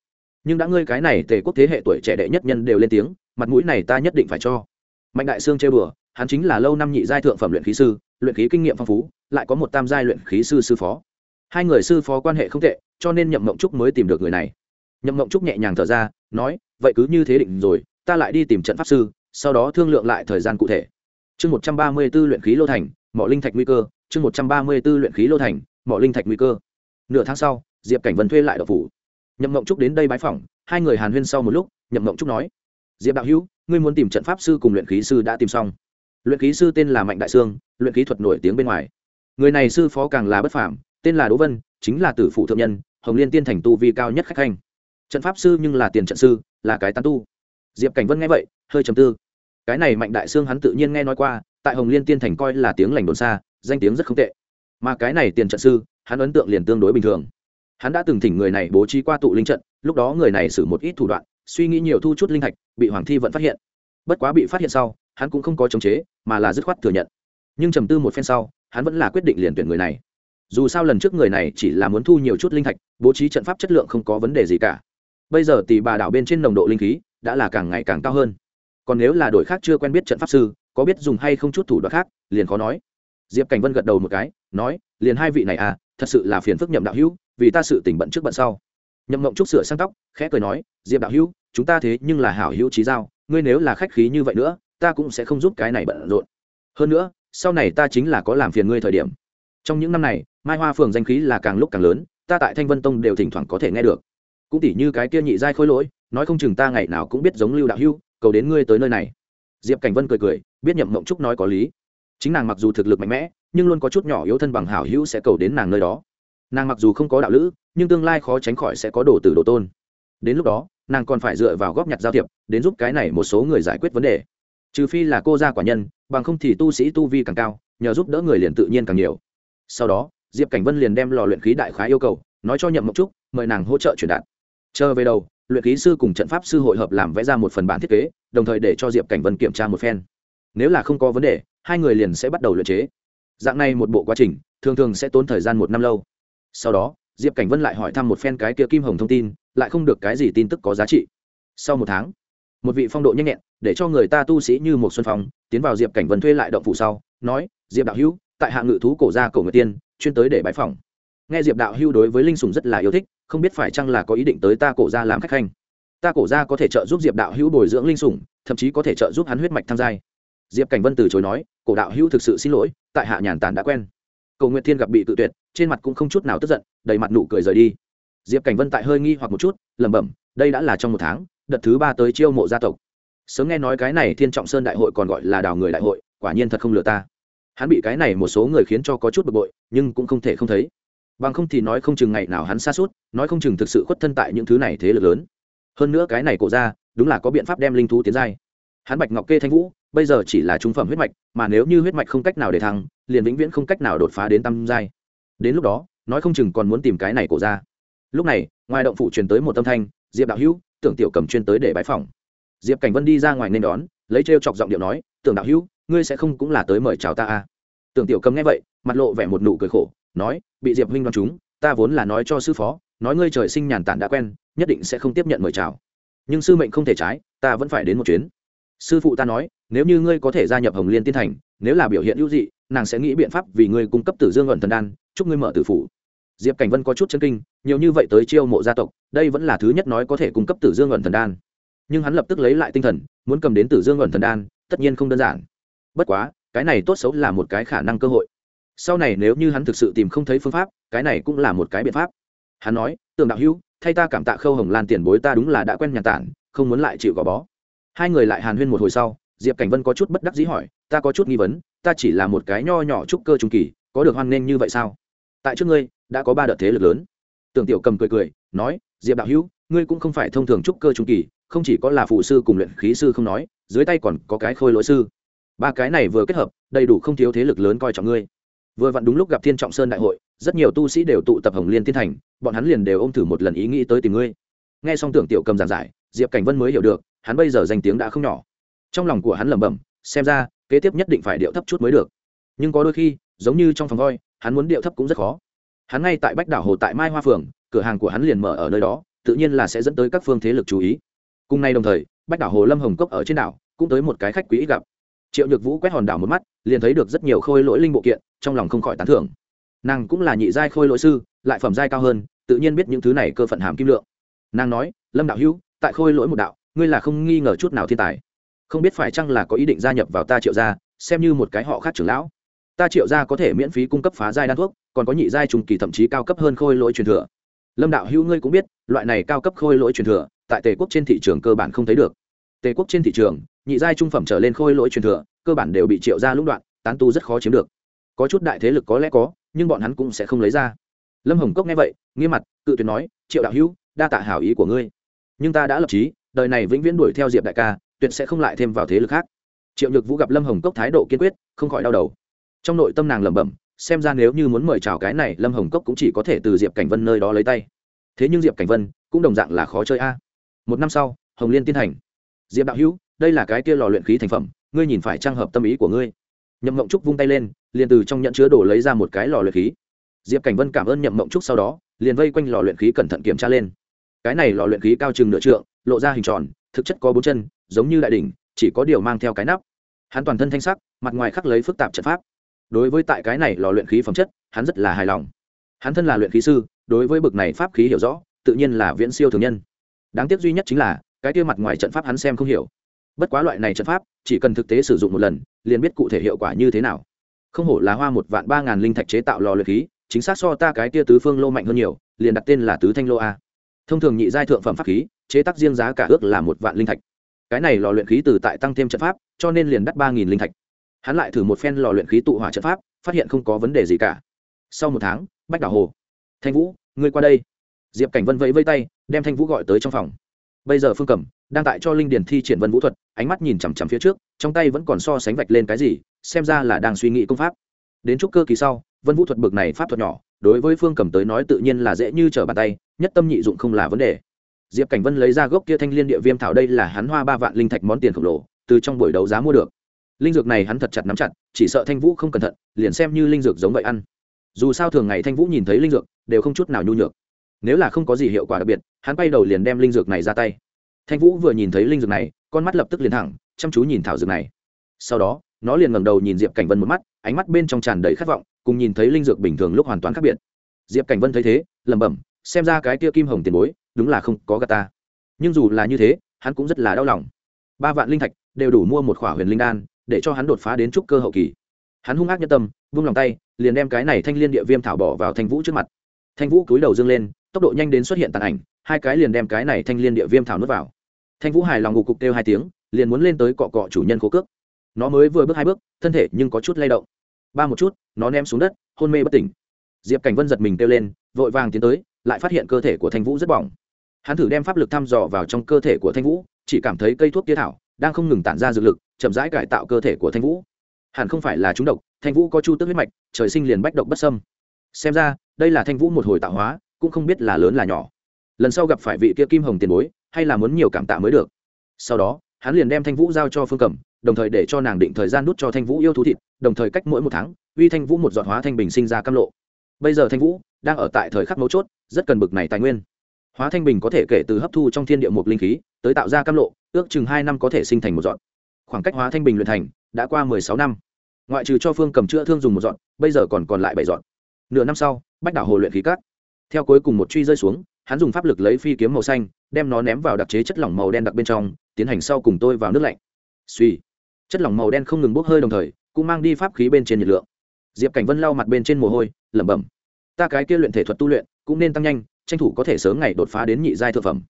Nhưng đã ngươi cái này tề quốc thế hệ tuổi trẻ đệ nhất nhân đều lên tiếng mặt mũi này ta nhất định phải cho. Mạnh đại sương chê bừa, hắn chính là lâu năm nhị giai thượng phẩm luyện khí sư luyện khí kinh nghiệm phong phú lại có một tam giai luyện khí sư sư phó. Hai người sư phó quan hệ không tệ cho nên nhậm mộng trúc mới tìm được người này. Nhậm mộng trúc nhẹ nhàng thở ra nói vậy cứ như thế định rồi ta lại đi tìm trận pháp sư sau đó thương lượng lại thời gian cụ thể. Chương một trăm ba mươi b ố luyện khí lô thành mỏ linh thạch nguy cơ, chương một trăm ba mươi b ố luyện khí lô thành, mỏ linh thạch nguy cơ. Nửa tháng sau, diệp cảnh vân thuê lại đậu phủ. Nhậm mộng trúc đến đây bái phỏng, hai người hàn huyên sau một lúc, nhậm mộng trúc nói, diệp đạo hữu, ngươi muốn tìm trận pháp sư cùng luyện khí sư đã tìm xong. Luyện khí sư tên là mạnh đại sương, luyện khí thuật nổi tiếng bên ngoài. Người này sư phó càng là bất phàm, tên là đỗ vân, chính là tử phụ thượng nhân, hồng liên tiên thành tu vi cao nhất khách khanh. Trận pháp sư nhưng là tiền trận sư, là cái tán tu. Diệp cảnh vân nghe vậy, hơi trầm tư. Cái này mạnh đại sương hắn tự nhiên nghe nói qua tại hồng liên tiên thành coi là tiếng lành đồn xa, danh tiếng rất không tệ. Mà cái này tiền trận sư, hắn ấn tượng liền tương đối bình thường. Hắn đã từng thỉnh người này bố trí qua tụ linh trận, lúc đó người này xử một ít thủ đoạn, suy nghĩ nhiều thu chút linh thạch, bị hoàng thi vẫn phát hiện. Bất quá bị phát hiện sau, hắn cũng không có chống chế, mà là dứt khoát thừa nhận. Nhưng trầm tư một phen sau, hắn vẫn là quyết định liền tuyển người này. Dù sao lần trước người này chỉ là muốn thu nhiều chút linh thạch, bố trí trận pháp chất lượng không có vấn đề gì cả. Bây giờ tỷ bà đảo bên trên nồng độ linh khí, đã là càng ngày càng cao hơn. Còn nếu là đội khác chưa quen biết trận pháp sư có biết dùng hay không chút thủ đoạn khác, liền khó nói. Diệp cảnh vân gật đầu một cái, nói, liền hai vị này à thật sự là phiền phức nhậm đạo hữu, vì ta sự tỉnh bận trước bận sau. Nhậm mộng trúc sửa sang tóc, khẽ cười nói, diệp đạo hữu, chúng ta thế nhưng là hảo hữu trí giao, ngươi nếu là khách khí như vậy nữa, ta cũng sẽ không giúp cái này bận rộn. Hơn nữa, sau này ta chính là có làm phiền ngươi thời điểm. Trong những năm này, mai hoa phường danh khí là càng lúc càng lớn, ta tại thanh vân tông đều thỉnh thoảng có thể nghe được. Cũng tỉ như cái kia nhị giai khôi lỗi, nói không chừng ta ngày nào cũng biết giống lưu đạo hưu cầu đến ngươi tới nơi này. Diệp cảnh vân cười cười biết nhậm mộng trúc nói có lý. Chính nàng mặc dù thực lực mạnh mẽ, nhưng luôn có chút nhỏ yếu thân bằng hảo hữu sẽ cầu đến nàng nơi đó. Nàng mặc dù không có đạo lữ, nhưng tương lai khó tránh khỏi sẽ có đồ tử đồ tôn. Đến lúc đó, nàng còn phải dựa vào góp nhặt giao thiệp, đến giúp cái này một số người giải quyết vấn đề. Trừ phi là cô gia quả nhân, bằng không thì tu sĩ tu vi càng cao, nhờ giúp đỡ người liền tự nhiên càng nhiều. Sau đó, diệp cảnh vân liền đem lò luyện khí đại khái yêu cầu, nói cho nhậm mộng trúc, mời nàng hỗ trợ truyền đạt. Chờ về đầu, luyện khí sư cùng trận pháp sư hội hợp làm vẽ ra một phần bản thiết kế, đồng thời để cho diệp cảnh vân kiểm tra một phen nếu là không có vấn đề, hai người liền sẽ bắt đầu luyện chế. Dạng này một bộ quá trình, thường thường sẽ tốn thời gian một năm lâu. Sau đó, diệp cảnh vân lại hỏi thăm một phen cái kia kim hồng thông tin, lại không được cái gì tin tức có giá trị. Sau một tháng, một vị phong độ nhanh nhẹn, để cho người ta tu sĩ như một xuân phong, tiến vào diệp cảnh vân thuê lại động phủ sau, nói, diệp đạo hữu, tại hạ ngự thú cổ gia cổ người tiên, chuyên tới để bãi phòng nghe diệp đạo hữu đối với linh sùng rất là yêu thích, không biết phải chăng là có ý định tới ta cổ gia làm khách khanh. Ta cổ gia có thể trợ giúp diệp đạo hữu bồi dưỡng linh sủng thậm chí có thể trợ giúp hắn huyết mạch thăng giai diệp cảnh vân từ chối nói, cổ đạo hữu thực sự xin lỗi, tại hạ nhàn tàn đã quen. Cầu nguyện thiên gặp bị tự tuyệt, trên mặt cũng không chút nào tức giận, đầy mặt nụ cười rời đi. Diệp cảnh vân tại hơi nghi hoặc một chút, lẩm bẩm, đây đã là trong một tháng, đợt thứ ba tới chiêu mộ gia tộc. Sớm nghe nói cái này thiên trọng sơn đại hội còn gọi là đào người đại hội, quả nhiên thật không lừa ta. Hắn bị cái này một số người khiến cho có chút bực bội, nhưng cũng không thể không thấy. Bằng không thì nói không chừng ngày nào hắn xa suốt nói không chừng thực sự khuất thân tại những thứ này thế lực lớn. Hơn nữa cái này cổ ra đúng là có biện pháp đem linh thú tiến giai hắn bạch ngọc kê thanh vũ, bây giờ chỉ là trung phẩm huyết mạch, mà nếu như huyết mạch không cách nào để thăng, liền vĩnh viễn không cách nào đột phá đến tam giai. Đến lúc đó, nói không chừng còn muốn tìm cái này cổ ra. Lúc này, ngoài động phủ truyền tới một tâm thanh, diệp đạo hữu, tưởng tiểu cầm chuyên tới để bãi phòng diệp cảnh vân đi ra ngoài nên đón, lấy t chọc giọng điệu nói, tưởng đạo hữu, ngươi sẽ không cũng là tới mời chào ta à. tưởng tiểu cầm nghe vậy, mặt lộ vẻ một nụ cười khổ, nói, bị diệp huynh đoán chúng, ta vốn là nói cho sư phó, nói ngươi trời sinh nhàn tản đã quen, nhất định sẽ không tiếp nhận mời chào. Nhưng sư mệnh không thể trái, ta vẫn phải đến một chuyến sư phụ ta nói, nếu như ngươi có thể gia nhập hồng liên tiên thành, nếu là biểu hiện hữu dị, nàng sẽ nghĩ biện pháp vì ngươi cung cấp tử dương ẩn thần đan, chúc ngươi mở tử phủ. Diệp cảnh vân có chút chân kinh, nhiều như vậy tới chiêu mộ gia tộc, đây vẫn là thứ nhất nói có thể cung cấp tử dương ẩn thần đan. Nhưng hắn lập tức lấy lại tinh thần, muốn cầm đến tử dương ẩn thần đan, tất nhiên không đơn giản. Bất quá, cái này tốt xấu là một cái khả năng cơ hội. Sau này nếu như hắn thực sự tìm không thấy phương pháp, cái này cũng là một cái biện pháp. Hắn nói, tường đạo hữu, thay ta cảm tạ khâu hồng lan tiền bối ta đúng là đã quen nhà tản, không muốn lại chịu gò bó hai người lại hàn huyên một hồi sau, diệp cảnh vân có chút bất đắc dĩ hỏi, ta có chút nghi vấn, ta chỉ là một cái nho nhỏ trúc cơ trung kỳ, có được hoan nghênh như vậy sao? Tại trước ngươi, đã có ba đợt thế lực lớn. Tưởng tiểu cầm cười cười, nói, diệp đạo hữu, ngươi cũng không phải thông thường trúc cơ trung kỳ, không chỉ có là phụ sư cùng luyện khí sư không nói, dưới tay còn có cái khôi lỗi sư. Ba cái này vừa kết hợp, đầy đủ không thiếu thế lực lớn coi trọng ngươi. Vừa vặn đúng lúc gặp thiên trọng sơn đại hội, rất nhiều tu sĩ đều tụ tập hồng liên tiên thành, bọn hắn liền đều ôm thử một lần ý nghĩ tới tìm ngươi. Nghe xong tưởng tiểu cầm giảng giải, diệp cảnh vân mới hiểu được hắn bây giờ danh tiếng đã không nhỏ. Trong lòng của hắn lẩm bẩm, xem ra, kế tiếp nhất định phải điệu thấp chút mới được. Nhưng có đôi khi, giống như trong phòng voi, hắn muốn điệu thấp cũng rất khó. Hắn ngay tại bách đảo hồ tại mai hoa phường, cửa hàng của hắn liền mở ở nơi đó, tự nhiên là sẽ dẫn tới các phương thế lực chú ý. Cùng nay đồng thời, bách đảo hồ lâm hồng cốc ở trên đảo, cũng tới một cái khách quý gặp. Triệu nhược vũ quét hòn đảo một mắt, liền thấy được rất nhiều khôi lỗi linh bộ kiện, trong lòng không khỏi tán thưởng. Nàng cũng là nhị giai khôi lỗi sư, lại phẩm giai cao hơn, tự nhiên biết những thứ này cơ phận hàm kim lượng. Nàng nói, lâm đạo hữu, tại khôi lỗi một đạo ngươi là không nghi ngờ chút nào thiên tài. Không biết phải chăng là có ý định gia nhập vào ta triệu gia, xem như một cái họ khác trưởng lão. Ta triệu gia có thể miễn phí cung cấp phá giai đan thuốc, còn có nhị giai trùng kỳ thậm chí cao cấp hơn khôi lỗi truyền thừa. Lâm đạo hữu ngươi cũng biết, loại này cao cấp khôi lỗi truyền thừa, tại tề quốc trên thị trường cơ bản không thấy được. Tề quốc trên thị trường, nhị giai trung phẩm trở lên khôi lỗi truyền thừa, cơ bản đều bị triệu gia lũng đoạn, tán tu rất khó chiếm được. Có chút đại thế lực có lẽ có, nhưng bọn hắn cũng sẽ không lấy ra. Lâm hồng cốc nghe vậy, nghiêm mặt, cự tuyệt nói, triệu đạo hữu, đa tạ hảo ý của ngươi. Nhưng ta đã lập trí đời này vĩnh viễn đuổi theo diệp đại ca, tuyệt sẽ không lại thêm vào thế lực khác. Triệu nhược vũ gặp lâm hồng cốc thái độ kiên quyết, không khỏi đau đầu. Trong nội tâm nàng lẩm bẩm, xem ra nếu như muốn mời chào cái này, lâm hồng cốc cũng chỉ có thể từ diệp cảnh vân nơi đó lấy tay. Thế nhưng diệp cảnh vân cũng đồng dạng là khó chơi a. Một năm sau, hồng liên tiến hành. Diệp đạo hữu, đây là cái kia lò luyện khí thành phẩm, ngươi nhìn phải trang hợp tâm ý của ngươi. Nhậm mộng trúc vung tay lên, liền từ trong nhận chứa đồ lấy ra một cái lò luyện khí. Diệp cảnh vân cảm ơn nhậm mộng trúc sau đó, liền vây quanh lò luyện khí cẩn thận kiểm tra lên. Cái này lò luyện khí cao chừng nửa trượng lộ ra hình tròn, thực chất có bốn chân, giống như đại đỉnh, chỉ có điều mang theo cái nắp. Hắn toàn thân thanh sắc, mặt ngoài khắc lấy phức tạp trận pháp. Đối với tại cái này lò luyện khí phẩm chất, hắn rất là hài lòng. Hắn thân là luyện khí sư, đối với bực này pháp khí hiểu rõ, tự nhiên là viễn siêu thường nhân. Đáng tiếc duy nhất chính là, cái kia mặt ngoài trận pháp hắn xem không hiểu. Bất quá loại này trận pháp, chỉ cần thực tế sử dụng một lần, liền biết cụ thể hiệu quả như thế nào. Không hổ là hoa một vạn ba ngàn linh thạch chế tạo lò luyện khí, chính xác so ta cái kia tứ phương lô mạnh hơn nhiều, liền đặt tên là tứ thanh lô a. Thông thường nhị giai thượng phẩm pháp khí chế tác riêng giá cả ước là một vạn linh thạch. Cái này lò luyện khí từ tại tăng thêm trận pháp, cho nên liền đắt ba nghìn linh thạch. Hắn lại thử một phen lò luyện khí tụ hỏa trận pháp, phát hiện không có vấn đề gì cả. Sau một tháng, bách đảo hồ, thanh vũ, ngươi qua đây. Diệp cảnh vân vẫy vây tay, đem thanh vũ gọi tới trong phòng. Bây giờ phương cẩm đang tại cho linh điền thi triển vân vũ thuật, ánh mắt nhìn chằm chằm phía trước, trong tay vẫn còn so sánh vạch lên cái gì, xem ra là đang suy nghĩ công pháp. Đến chút cơ kỳ sau, vân vũ thuật bực này pháp thuật nhỏ, đối với phương cẩm tới nói tự nhiên là dễ như trở bàn tay, nhất tâm nhị dụng không là vấn đề diệp cảnh vân lấy ra gốc kia thanh liên địa viêm thảo đây là hắn hoa ba vạn linh thạch món tiền khổng lồ, từ trong buổi đấu giá mua được. Linh dược này hắn thật chặt nắm chặt, chỉ sợ thanh vũ không cẩn thận, liền xem như linh dược giống vậy ăn. Dù sao thường ngày thanh vũ nhìn thấy linh dược, đều không chút nào nhu nhược. Nếu là không có gì hiệu quả đặc biệt, hắn bay đầu liền đem linh dược này ra tay. Thanh vũ vừa nhìn thấy linh dược này, con mắt lập tức liền thẳng, chăm chú nhìn thảo dược này. Sau đó, nó liền ngẩng đầu nhìn diệp cảnh vân một mắt, ánh mắt bên trong tràn đầy khát vọng, cùng nhìn thấy linh dược bình thường lúc hoàn toàn khác biệt. Diệp cảnh vân thấy thế, lẩm bẩm, xem ra cái kia kim hồng tiền bối đúng là không có gà ta. Nhưng dù là như thế, hắn cũng rất là đau lòng. Ba vạn linh thạch đều đủ mua một khỏa huyền linh đan, để cho hắn đột phá đến trúc cơ hậu kỳ. Hắn hung ác nhân tâm, vung lòng tay, liền đem cái này thanh liên địa viêm thảo bỏ vào thanh vũ trước mặt. Thanh vũ cúi đầu dâng lên, tốc độ nhanh đến xuất hiện tàn ảnh, hai cái liền đem cái này thanh liên địa viêm thảo nuốt vào. Thanh vũ hài lòng ngục cục kêu hai tiếng, liền muốn lên tới cọ cọ chủ nhân cố cước. Nó mới vừa bước hai bước, thân thể nhưng có chút lay động. Ba một chút, nó ném xuống đất, hôn mê bất tỉnh. Diệp cảnh vân giật mình kêu lên, vội vàng tiến tới, lại phát hiện cơ thể của thanh vũ rất bỏng hắn thử đem pháp lực thăm dò vào trong cơ thể của thanh vũ, chỉ cảm thấy cây thuốc tía thảo đang không ngừng tản ra dược lực, chậm rãi cải tạo cơ thể của thanh vũ. Hẳn không phải là chúng độc, thanh vũ có chu tức huyết mạch, trời sinh liền bách độc bất sâm xem ra, đây là thanh vũ một hồi tạo hóa, cũng không biết là lớn là nhỏ. Lần sau gặp phải vị kia kim hồng tiền bối, hay là muốn nhiều cảm tạ mới được. Sau đó, hắn liền đem thanh vũ giao cho phương cẩm, đồng thời để cho nàng định thời gian nút cho thanh vũ yêu thú thịt, đồng thời cách mỗi một tháng, uy thanh vũ một giọt hóa thanh bình sinh ra cam lộ. Bây giờ thanh vũ đang ở tại thời khắc mấu chốt, rất cần bực này tài nguyên hóa thanh bình có thể kể từ hấp thu trong thiên địa một linh khí, tới tạo ra cam lộ, ước chừng hai năm có thể sinh thành một dọn. Khoảng cách hóa thanh bình luyện thành đã qua mười sáu năm. Ngoại trừ cho phương cầm chữa thương dùng một dọn, bây giờ còn còn lại bảy dọn. Nửa năm sau, bách đảo hồ luyện khí cát. Theo cuối cùng một truy rơi xuống, hắn dùng pháp lực lấy phi kiếm màu xanh, đem nó ném vào đặc chế chất lỏng màu đen đặc bên trong, tiến hành sau cùng tôi vào nước lạnh. Suy chất lỏng màu đen không ngừng bốc hơi đồng thời, cũng mang đi pháp khí bên trên nhiệt lượng. Diệp cảnh vân lau mặt bên trên mồ hôi, lẩm bẩm. Ta cái kia luyện thể thuật tu luyện, cũng nên tăng nhanh tranh thủ có thể sớm ngày đột phá đến nhị giai thượng phẩm.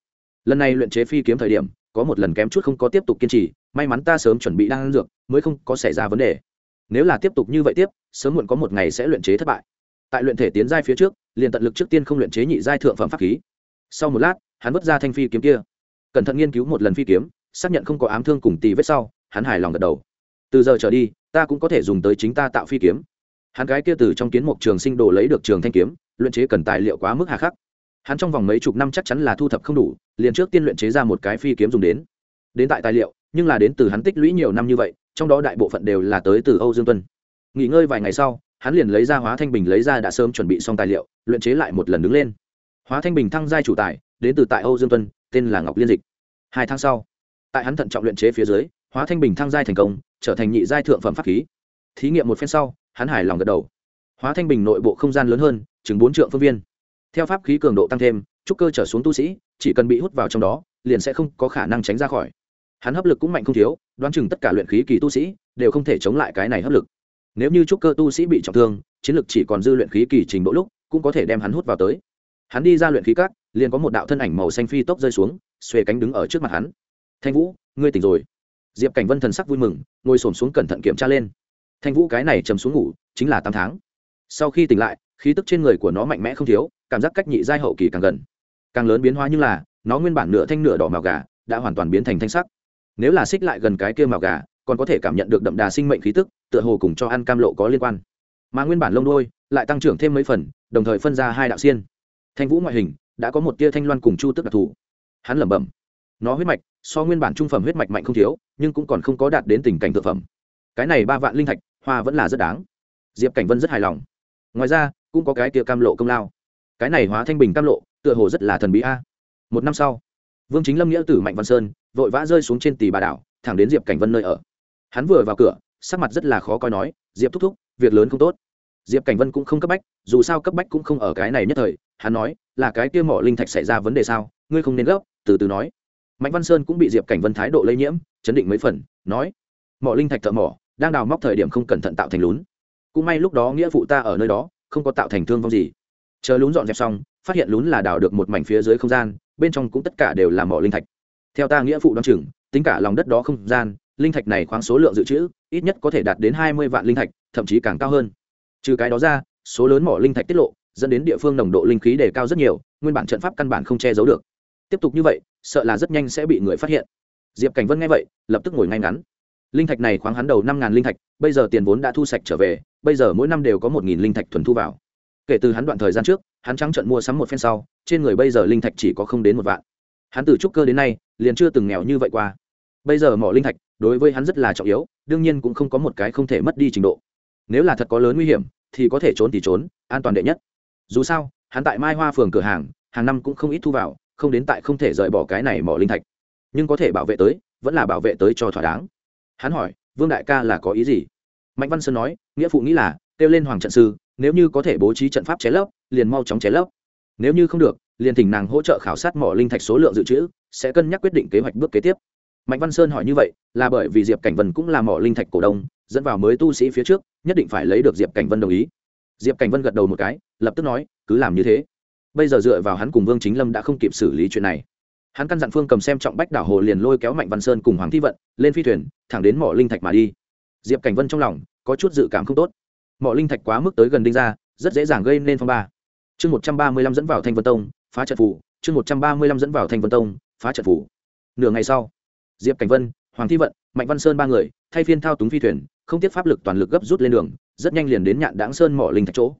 Lần này luyện chế phi kiếm thời điểm, có một lần kém chút không có tiếp tục kiên trì, may mắn ta sớm chuẩn bị đang dược, mới không có xảy ra vấn đề. Nếu là tiếp tục như vậy tiếp, sớm muộn có một ngày sẽ luyện chế thất bại. Tại luyện thể tiến giai phía trước, liền tận lực trước tiên không luyện chế nhị giai thượng phẩm pháp khí. Sau một lát, hắn vứt ra thanh phi kiếm kia. Cẩn thận nghiên cứu một lần phi kiếm, xác nhận không có ám thương cùng tì vết sau, hắn hài lòng gật đầu. Từ giờ trở đi, ta cũng có thể dùng tới chính ta tạo phi kiếm. Hắn cái kia từ trong kiến mục trường sinh đồ lấy được trường thanh kiếm, luyện chế cần tài liệu quá mức hà khắc hắn trong vòng mấy chục năm chắc chắn là thu thập không đủ, liền trước tiên luyện chế ra một cái phi kiếm dùng đến. Đến tại tài liệu, nhưng là đến từ hắn tích lũy nhiều năm như vậy, trong đó đại bộ phận đều là tới từ âu dương tuân. Nghỉ ngơi vài ngày sau, hắn liền lấy ra hóa thanh bình lấy ra đã sớm chuẩn bị xong tài liệu, luyện chế lại một lần đứng lên. Hóa thanh bình thăng giai chủ tài, đến từ tại âu dương tuân, tên là ngọc liên dịch. Hai tháng sau, tại hắn thận trọng luyện chế phía dưới, hóa thanh bình thăng giai thành công, trở thành nhị giai thượng phẩm pháp khí. Thí nghiệm một phen sau, hắn hài lòng gật đầu. Hóa thanh bình nội bộ không gian lớn hơn, chừng bốn triệu phương viên theo pháp khí cường độ tăng thêm, trúc cơ trở xuống tu sĩ, chỉ cần bị hút vào trong đó, liền sẽ không có khả năng tránh ra khỏi. Hắn hấp lực cũng mạnh không thiếu, đoán chừng tất cả luyện khí kỳ tu sĩ đều không thể chống lại cái này hấp lực. Nếu như trúc cơ tu sĩ bị trọng thương, chiến lực chỉ còn dư luyện khí kỳ trình độ lúc, cũng có thể đem hắn hút vào tới. Hắn đi ra luyện khí cát liền có một đạo thân ảnh màu xanh phi tốc rơi xuống, xuề cánh đứng ở trước mặt hắn. Thanh vũ, ngươi tỉnh rồi. Diệp cảnh vân thần sắc vui mừng, ngồi s ổ m xuống cẩn thận kiểm tra lên. Thanh vũ, cái này chầm xuống ngủ, chính là tám tháng. Sau khi tỉnh lại khí tức trên người của nó mạnh mẽ không thiếu, cảm giác cách nhị giai hậu kỳ càng gần. Càng lớn biến hóa như là, nó nguyên bản nửa thanh nửa đỏ màu gà, đã hoàn toàn biến thành thanh sắc. Nếu là xích lại gần cái kia màu gà, còn có thể cảm nhận được đậm đà sinh mệnh khí tức, tựa hồ cùng cho ăn cam lộ có liên quan. Mà nguyên bản lông đôi lại tăng trưởng thêm mấy phần, đồng thời phân ra hai đạo xiên. Thanh vũ ngoại hình, đã có một tia thanh loan cùng chu tức đặc thù. Hắn lẩm bẩm, nó huyết mạch, so nguyên bản trung phẩm huyết mạch mạnh không thiếu, nhưng cũng còn không có đạt đến tình cảnh thực phẩm. Cái này ba vạn linh thạch, hoa vẫn là rất đáng. Diệp cảnh vân rất hài lòng. Ngoài ra cũng có cái kia cam lộ công lao. Cái này hóa thanh bình cam lộ, tựa hồ rất là thần bí a. Một năm sau, vương chính lâm nghĩa tử mạnh văn sơn vội vã rơi xuống trên tỷ bà đảo, thẳng đến diệp cảnh vân nơi ở. Hắn vừa vào cửa, sắc mặt rất là khó coi nói, diệp thúc thúc, việc lớn không tốt. Diệp cảnh vân cũng không cấp bách, dù sao cấp bách cũng không ở cái này nhất thời, hắn nói, là cái kia mỏ linh thạch xảy ra vấn đề sao? Ngươi không nên gấp, từ từ nói. Mạnh văn sơn cũng bị diệp cảnh vân thái độ lây nhiễm, chấn định mấy phần, nói, mỏ linh thạch thợ mỏ, đang đào móc thời điểm không cẩn thận tạo thành lún. Cũng may lúc đó nghĩa phụ ta ở nơi đó không có tạo thành thương vong gì. Chờ lún dọn dẹp xong, phát hiện lún là đào được một mảnh phía dưới không gian, bên trong cũng tất cả đều là mỏ linh thạch. Theo ta nghĩa phụ đ o á n chừng, tính cả lòng đất đó không gian, linh thạch này khoáng số lượng dự trữ, ít nhất có thể đạt đến hai mươi vạn linh thạch, thậm chí càng cao hơn. Trừ cái đó ra, số lớn mỏ linh thạch tiết lộ, dẫn đến địa phương nồng độ linh khí đề cao rất nhiều, nguyên bản trận pháp căn bản không che giấu được. Tiếp tục như vậy, sợ là rất nhanh sẽ bị người phát hiện. Diệp cảnh vân nghe vậy, lập tức ngồi ngay ngắn. Linh thạch này khoáng hắn đầu năm ngàn linh thạch, bây giờ tiền vốn đã thu sạch trở về bây giờ mỗi năm đều có một nghìn linh thạch thuần thu vào. Kể từ hắn đoạn thời gian trước, hắn trắng trận mua sắm một phen sau, trên người bây giờ linh thạch chỉ có không đến một vạn. Hắn từ trúc cơ đến nay, liền chưa từng nghèo như vậy qua. Bây giờ mỏ linh thạch, đối với hắn rất là trọng yếu, đương nhiên cũng không có một cái không thể mất đi trình độ. Nếu là thật có lớn nguy hiểm, thì có thể trốn thì trốn, an toàn đệ nhất. Dù sao, hắn tại mai hoa phường cửa hàng hàng năm cũng không ít thu vào, không đến tại không thể rời bỏ cái này mỏ linh thạch. Nhưng có thể bảo vệ tới, vẫn là bảo vệ tới cho thỏa đáng. Hắn hỏi, vương đại ca là có ý gì? Mạnh văn sơn nói, nghĩa phụ nghĩ là, kêu lên hoàng trận sư, nếu như có thể bố trí trận pháp ché lấp, liền mau chóng ché lấp. Nếu như không được, liền thỉnh nàng hỗ trợ khảo sát mỏ linh thạch số lượng dự trữ, sẽ cân nhắc quyết định kế hoạch bước kế tiếp. Mạnh văn sơn hỏi như vậy, là bởi vì diệp cảnh vân cũng là mỏ linh thạch cổ đông, dẫn vào mới tu sĩ phía trước, nhất định phải lấy được diệp cảnh vân đồng ý. Diệp cảnh vân gật đầu một cái, lập tức nói, cứ làm như thế. Bây giờ dựa vào hắn cùng vương chính lâm đã không kịp xử lý chuyện này. Hắn căn dặn phương cầm xem trọng bách đảo hồ liền lôi kéo mạnh văn sơn cùng hoàng thi vận, lên phi thuyền, thẳng đến mỏ linh thạch mà đi diệp cảnh vân trong lòng có chút dự cảm không tốt. Mỏ linh thạch quá mức tới gần đinh ra, rất dễ dàng gây nên phong ba. Chương một trăm ba mươi lăm dẫn vào thanh vân tông, phá trận phủ chương một trăm ba mươi lăm dẫn vào thanh vân tông, phá trận phủ nửa ngày sau, diệp cảnh vân, hoàng thi vận, mạnh văn sơn ba người thay phiên thao túng phi thuyền, không tiếp pháp lực toàn lực gấp rút lên đường, rất nhanh liền đến nhạn đáng sơn mỏ linh thạch chỗ.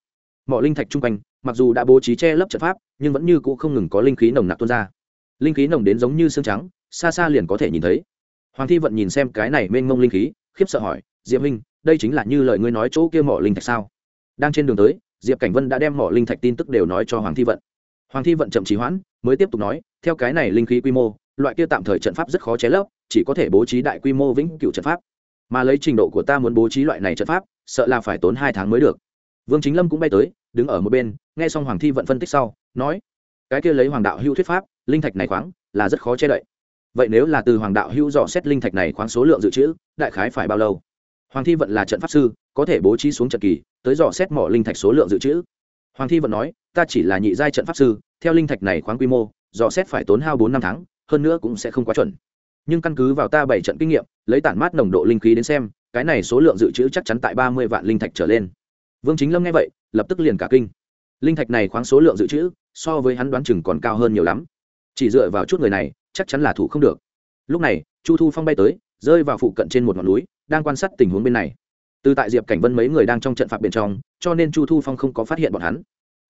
Mỏ linh thạch chung quanh, mặc dù đã bố trí che lấp trận pháp, nhưng vẫn như cũ không ngừng có linh khí nồng nặc tuôn ra. Linh khí nồng đến giống như xương trắng, xa xa liền có thể nhìn thấy. Hoàng thi vận nhìn xem cái này mênh mông linh khí, khiếp sợ hỏi diệp minh đây chính là như lời ngươi nói chỗ kia mỏ linh thạch sao? Đang trên đường tới, diệp cảnh vân đã đem mỏ linh thạch tin tức đều nói cho hoàng thi vận. Hoàng thi vận chậm trí hoãn, mới tiếp tục nói, theo cái này linh khí quy mô, loại kia tạm thời trận pháp rất khó chế lấp, chỉ có thể bố trí đại quy mô vĩnh cửu trận pháp. Mà lấy trình độ của ta muốn bố trí loại này trận pháp, sợ là phải tốn hai tháng mới được. Vương chính lâm cũng bay tới, đứng ở một bên, nghe xong hoàng thi vận phân tích sau, nói, cái kia lấy hoàng đạo hữu thuyết pháp, linh thạch này khoáng, là rất khó che đậy. Vậy nếu là từ hoàng đạo hữu dò xét linh thạch này khoáng số lượng dự trữ, đại khái phải bao lâu? Hoàng thi vận là trận pháp sư, có thể bố trí xuống trận kỳ, tới dò xét mỏ linh thạch số lượng dự trữ. Hoàng thi vận nói, ta chỉ là nhị giai trận pháp sư, theo linh thạch này khoáng quy mô, dò xét phải tốn hao bốn năm tháng, hơn nữa cũng sẽ không quá chuẩn. Nhưng căn cứ vào ta bảy trận kinh nghiệm, lấy tản mát nồng độ linh khí đến xem, cái này số lượng dự trữ chắc chắn tại ba mươi vạn linh thạch trở lên. Vương chính lâm nghe vậy, lập tức liền cả kinh. Linh thạch này khoáng số lượng dự trữ, so với hắn đoán chừng còn cao hơn nhiều lắm. Chỉ dựa vào chút người này, chắc chắn là thủ không được. Lúc này, chu thu phong bay tới, rơi vào phụ cận trên một ngọn núi đang quan sát tình huống bên này. Từ tại diệp cảnh vân mấy người đang trong trận phạt bên trong, cho nên chu thu phong không có phát hiện bọn hắn.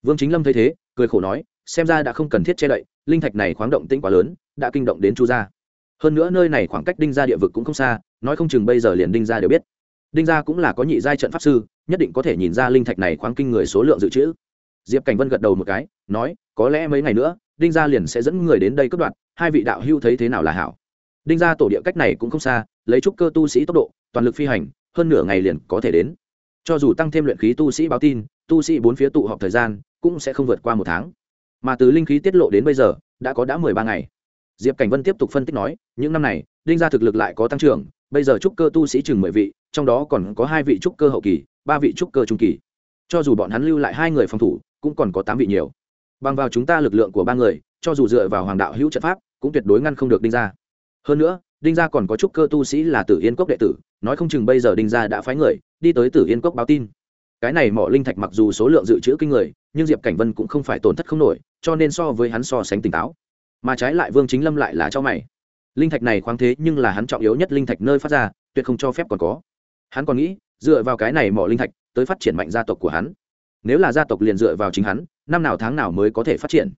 Vương chính lâm thấy thế, cười khổ nói, xem ra đã không cần thiết che đậy, linh thạch này khoáng động tĩnh quá lớn, đã kinh động đến chu gia. Hơn nữa nơi này khoảng cách đinh gia địa vực cũng không xa, nói không chừng bây giờ liền đinh gia đều biết. Đinh gia cũng là có nhị giai trận pháp sư, nhất định có thể nhìn ra linh thạch này khoáng kinh người số lượng dự trữ. Diệp cảnh vân gật đầu một cái, nói, có lẽ mấy ngày nữa, đinh gia liền sẽ dẫn người đến đây cướp đoạt. hai vị đạo hưu thấy thế nào là hảo. Đinh gia tổ địa cách này cũng không xa, lấy trúc cơ tu sĩ tốc độ toàn lực phi hành, hơn nửa ngày liền có thể đến. Cho dù tăng thêm luyện khí tu sĩ báo tin, tu sĩ bốn phía tụ họp thời gian cũng sẽ không vượt qua một tháng. Mà từ linh khí tiết lộ đến bây giờ, đã có đã mười ba ngày. Diệp cảnh vân tiếp tục phân tích nói, những năm này, đinh gia thực lực lại có tăng trưởng, bây giờ trúc cơ tu sĩ chừng mười vị, trong đó còn có hai vị trúc cơ hậu kỳ, ba vị trúc cơ trung kỳ. Cho dù bọn hắn lưu lại hai người phòng thủ, cũng còn có tám vị nhiều. Bằng vào chúng ta lực lượng của ba người, cho dù dựa vào hoàng đạo hữu trận pháp, cũng tuyệt đối ngăn không được đinh gia. Hơn nữa, đinh gia còn có trúc cơ tu sĩ là tử yên cốc đệ tử nói không chừng bây giờ đinh gia đã phái người, đi tới tử yên cốc báo tin. Cái này mỏ linh thạch mặc dù số lượng dự trữ kinh người, nhưng diệp cảnh vân cũng không phải tổn thất không nổi, cho nên so với hắn so sánh tỉnh táo. Mà trái lại vương chính lâm lại là cho mày. Linh thạch này khoáng thế nhưng là hắn trọng yếu nhất linh thạch nơi phát ra, tuyệt không cho phép còn có. Hắn còn nghĩ, dựa vào cái này mỏ linh thạch tới phát triển mạnh gia tộc của hắn. Nếu là gia tộc liền dựa vào chính hắn, năm nào tháng nào mới có thể phát triển.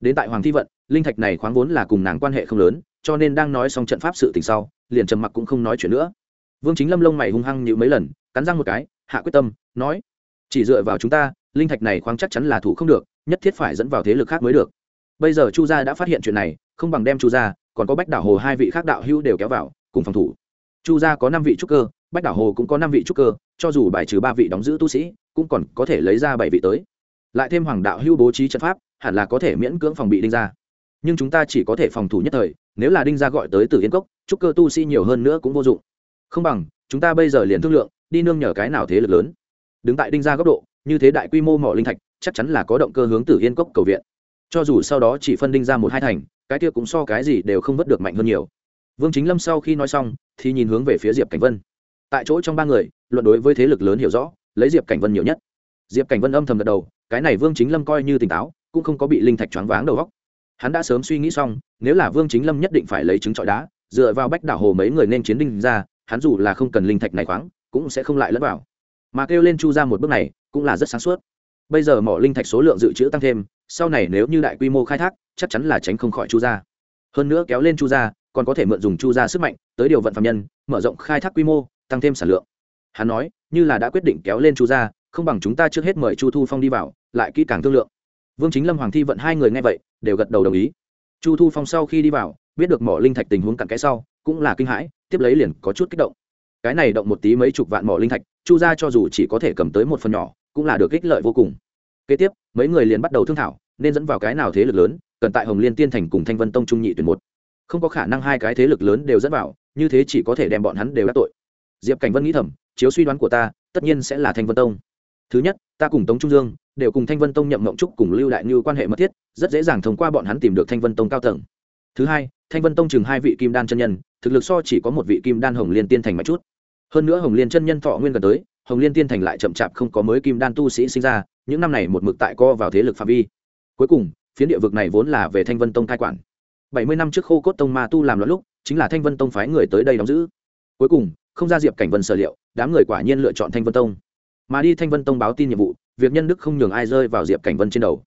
Đến tại hoàng thi vận, linh thạch này khoáng vốn là cùng nàng quan hệ không lớn, cho nên đang nói xong trận pháp sự tình sau, liền trầm mặc cũng không nói chuyện nữa vương chính lâm lông mày hung hăng như mấy lần, cắn răng một cái, hạ quyết tâm, nói, chỉ dựa vào chúng ta, linh thạch này khoáng chắc chắn là thủ không được, nhất thiết phải dẫn vào thế lực khác mới được. Bây giờ chu gia đã phát hiện chuyện này, không bằng đem chu gia, còn có bách đảo hồ hai vị khác đạo hữu đều kéo vào, cùng phòng thủ. Chu gia có năm vị trúc cơ, bách đảo hồ cũng có năm vị trúc cơ, cho dù bài trừ ba vị đóng giữ tu sĩ, cũng còn có thể lấy ra bảy vị tới. Lại thêm hoàng đạo hữu bố trí trận pháp, hẳn là có thể miễn cưỡng phòng bị đinh ra nhưng chúng ta chỉ có thể phòng thủ nhất thời, nếu là đinh ra gọi tới từ yên cốc, trúc cơ tu sĩ nhiều hơn nữa cũng vô dụng không bằng, chúng ta bây giờ liền thương lượng, đi nương nhờ cái nào thế lực lớn. Đứng tại đinh Gia góc độ, như thế đại quy mô mỏ linh thạch, chắc chắn là có động cơ hướng từ yên cốc cầu viện. Cho dù sau đó chỉ phân đinh ra một hai thành, cái kia cũng so cái gì đều không vất được mạnh hơn nhiều. Vương chính lâm sau khi nói xong, thì nhìn hướng về phía diệp cảnh vân. Tại chỗ trong ba người, luận đối với thế lực lớn hiểu rõ, lấy diệp cảnh vân nhiều nhất. Diệp cảnh vân âm thầm gật đầu, cái này vương chính lâm coi như tỉnh táo, cũng không có bị linh thạch choáng váng đầu góc hắn đã sớm suy nghĩ xong, nếu là vương chính lâm nhất định phải lấy trứng trọi đá, dựa vào bách đảo hồ mấy người nên chiến đinh ra hắn dù là không cần linh thạch này khoáng, cũng sẽ không lại lẫn vào. Mà kêu lên chu ra một bước này, cũng là rất sáng suốt. Bây giờ mỏ linh thạch số lượng dự trữ tăng thêm, sau này nếu như đại quy mô khai thác, chắc chắn là tránh không khỏi chu gia. Hơn nữa kéo lên chu gia, còn có thể mượn dùng chu gia sức mạnh, tới điều vận phạm nhân, mở rộng khai thác quy mô, tăng thêm sản lượng. Hắn nói, như là đã quyết định kéo lên chu gia, không bằng chúng ta trước hết mời chu thu phong đi vào, lại kỹ càng thương lượng. Vương chính lâm, hoàng thi vận hai người nghe vậy, đều gật đầu đồng ý. Chu thu phong sau khi đi vào, biết được mỏ linh thạch tình huống cặn kẽ sau cũng là kinh hãi, tiếp lấy liền có chút kích động. Cái này động một tí mấy chục vạn mỏ linh thạch, chu ra cho dù chỉ có thể cầm tới một phần nhỏ, cũng là được ích lợi vô cùng. Kế tiếp, mấy người liền bắt đầu thương thảo, nên dẫn vào cái nào thế lực lớn, cần tại hồng liên tiên thành cùng thanh vân tông trung nhị tuyển một. Không có khả năng hai cái thế lực lớn đều dẫn vào, như thế chỉ có thể đem bọn hắn đều đắc tội. Diệp cảnh vân nghĩ thầm, chiếu suy đoán của ta, tất nhiên sẽ là thanh vân tông. Thứ nhất, ta cùng tống trung dương, đều cùng thanh vân tông nhậm mộng trúc cùng lưu đại như quan hệ mật thiết, rất dễ dàng thông qua bọn hắn tìm được thanh vân tông cao tầng. Thứ hai thanh vân tông chừng hai vị kim đan chân nhân, thực lực so chỉ có một vị kim đan hồng liên tiên thành mạnh chút. Hơn nữa hồng liên chân nhân thọ nguyên gần tới, hồng liên tiên thành lại chậm chạp không có mới kim đan tu sĩ sinh ra, những năm này một mực tại co vào thế lực phạm vi. Cuối cùng, phiến địa vực này vốn là về thanh vân tông cai quản. Bảy mươi năm trước khô cốt tông ma tu làm loạn lúc, chính là thanh vân tông phái người tới đây đóng giữ. Cuối cùng, không ra diệp cảnh vân sở liệu, đám người quả nhiên lựa chọn thanh vân tông. Mà đi thanh vân tông báo tin nhiệm vụ, việc nhân đức không nhường ai rơi vào diệp cảnh vân trên đầu.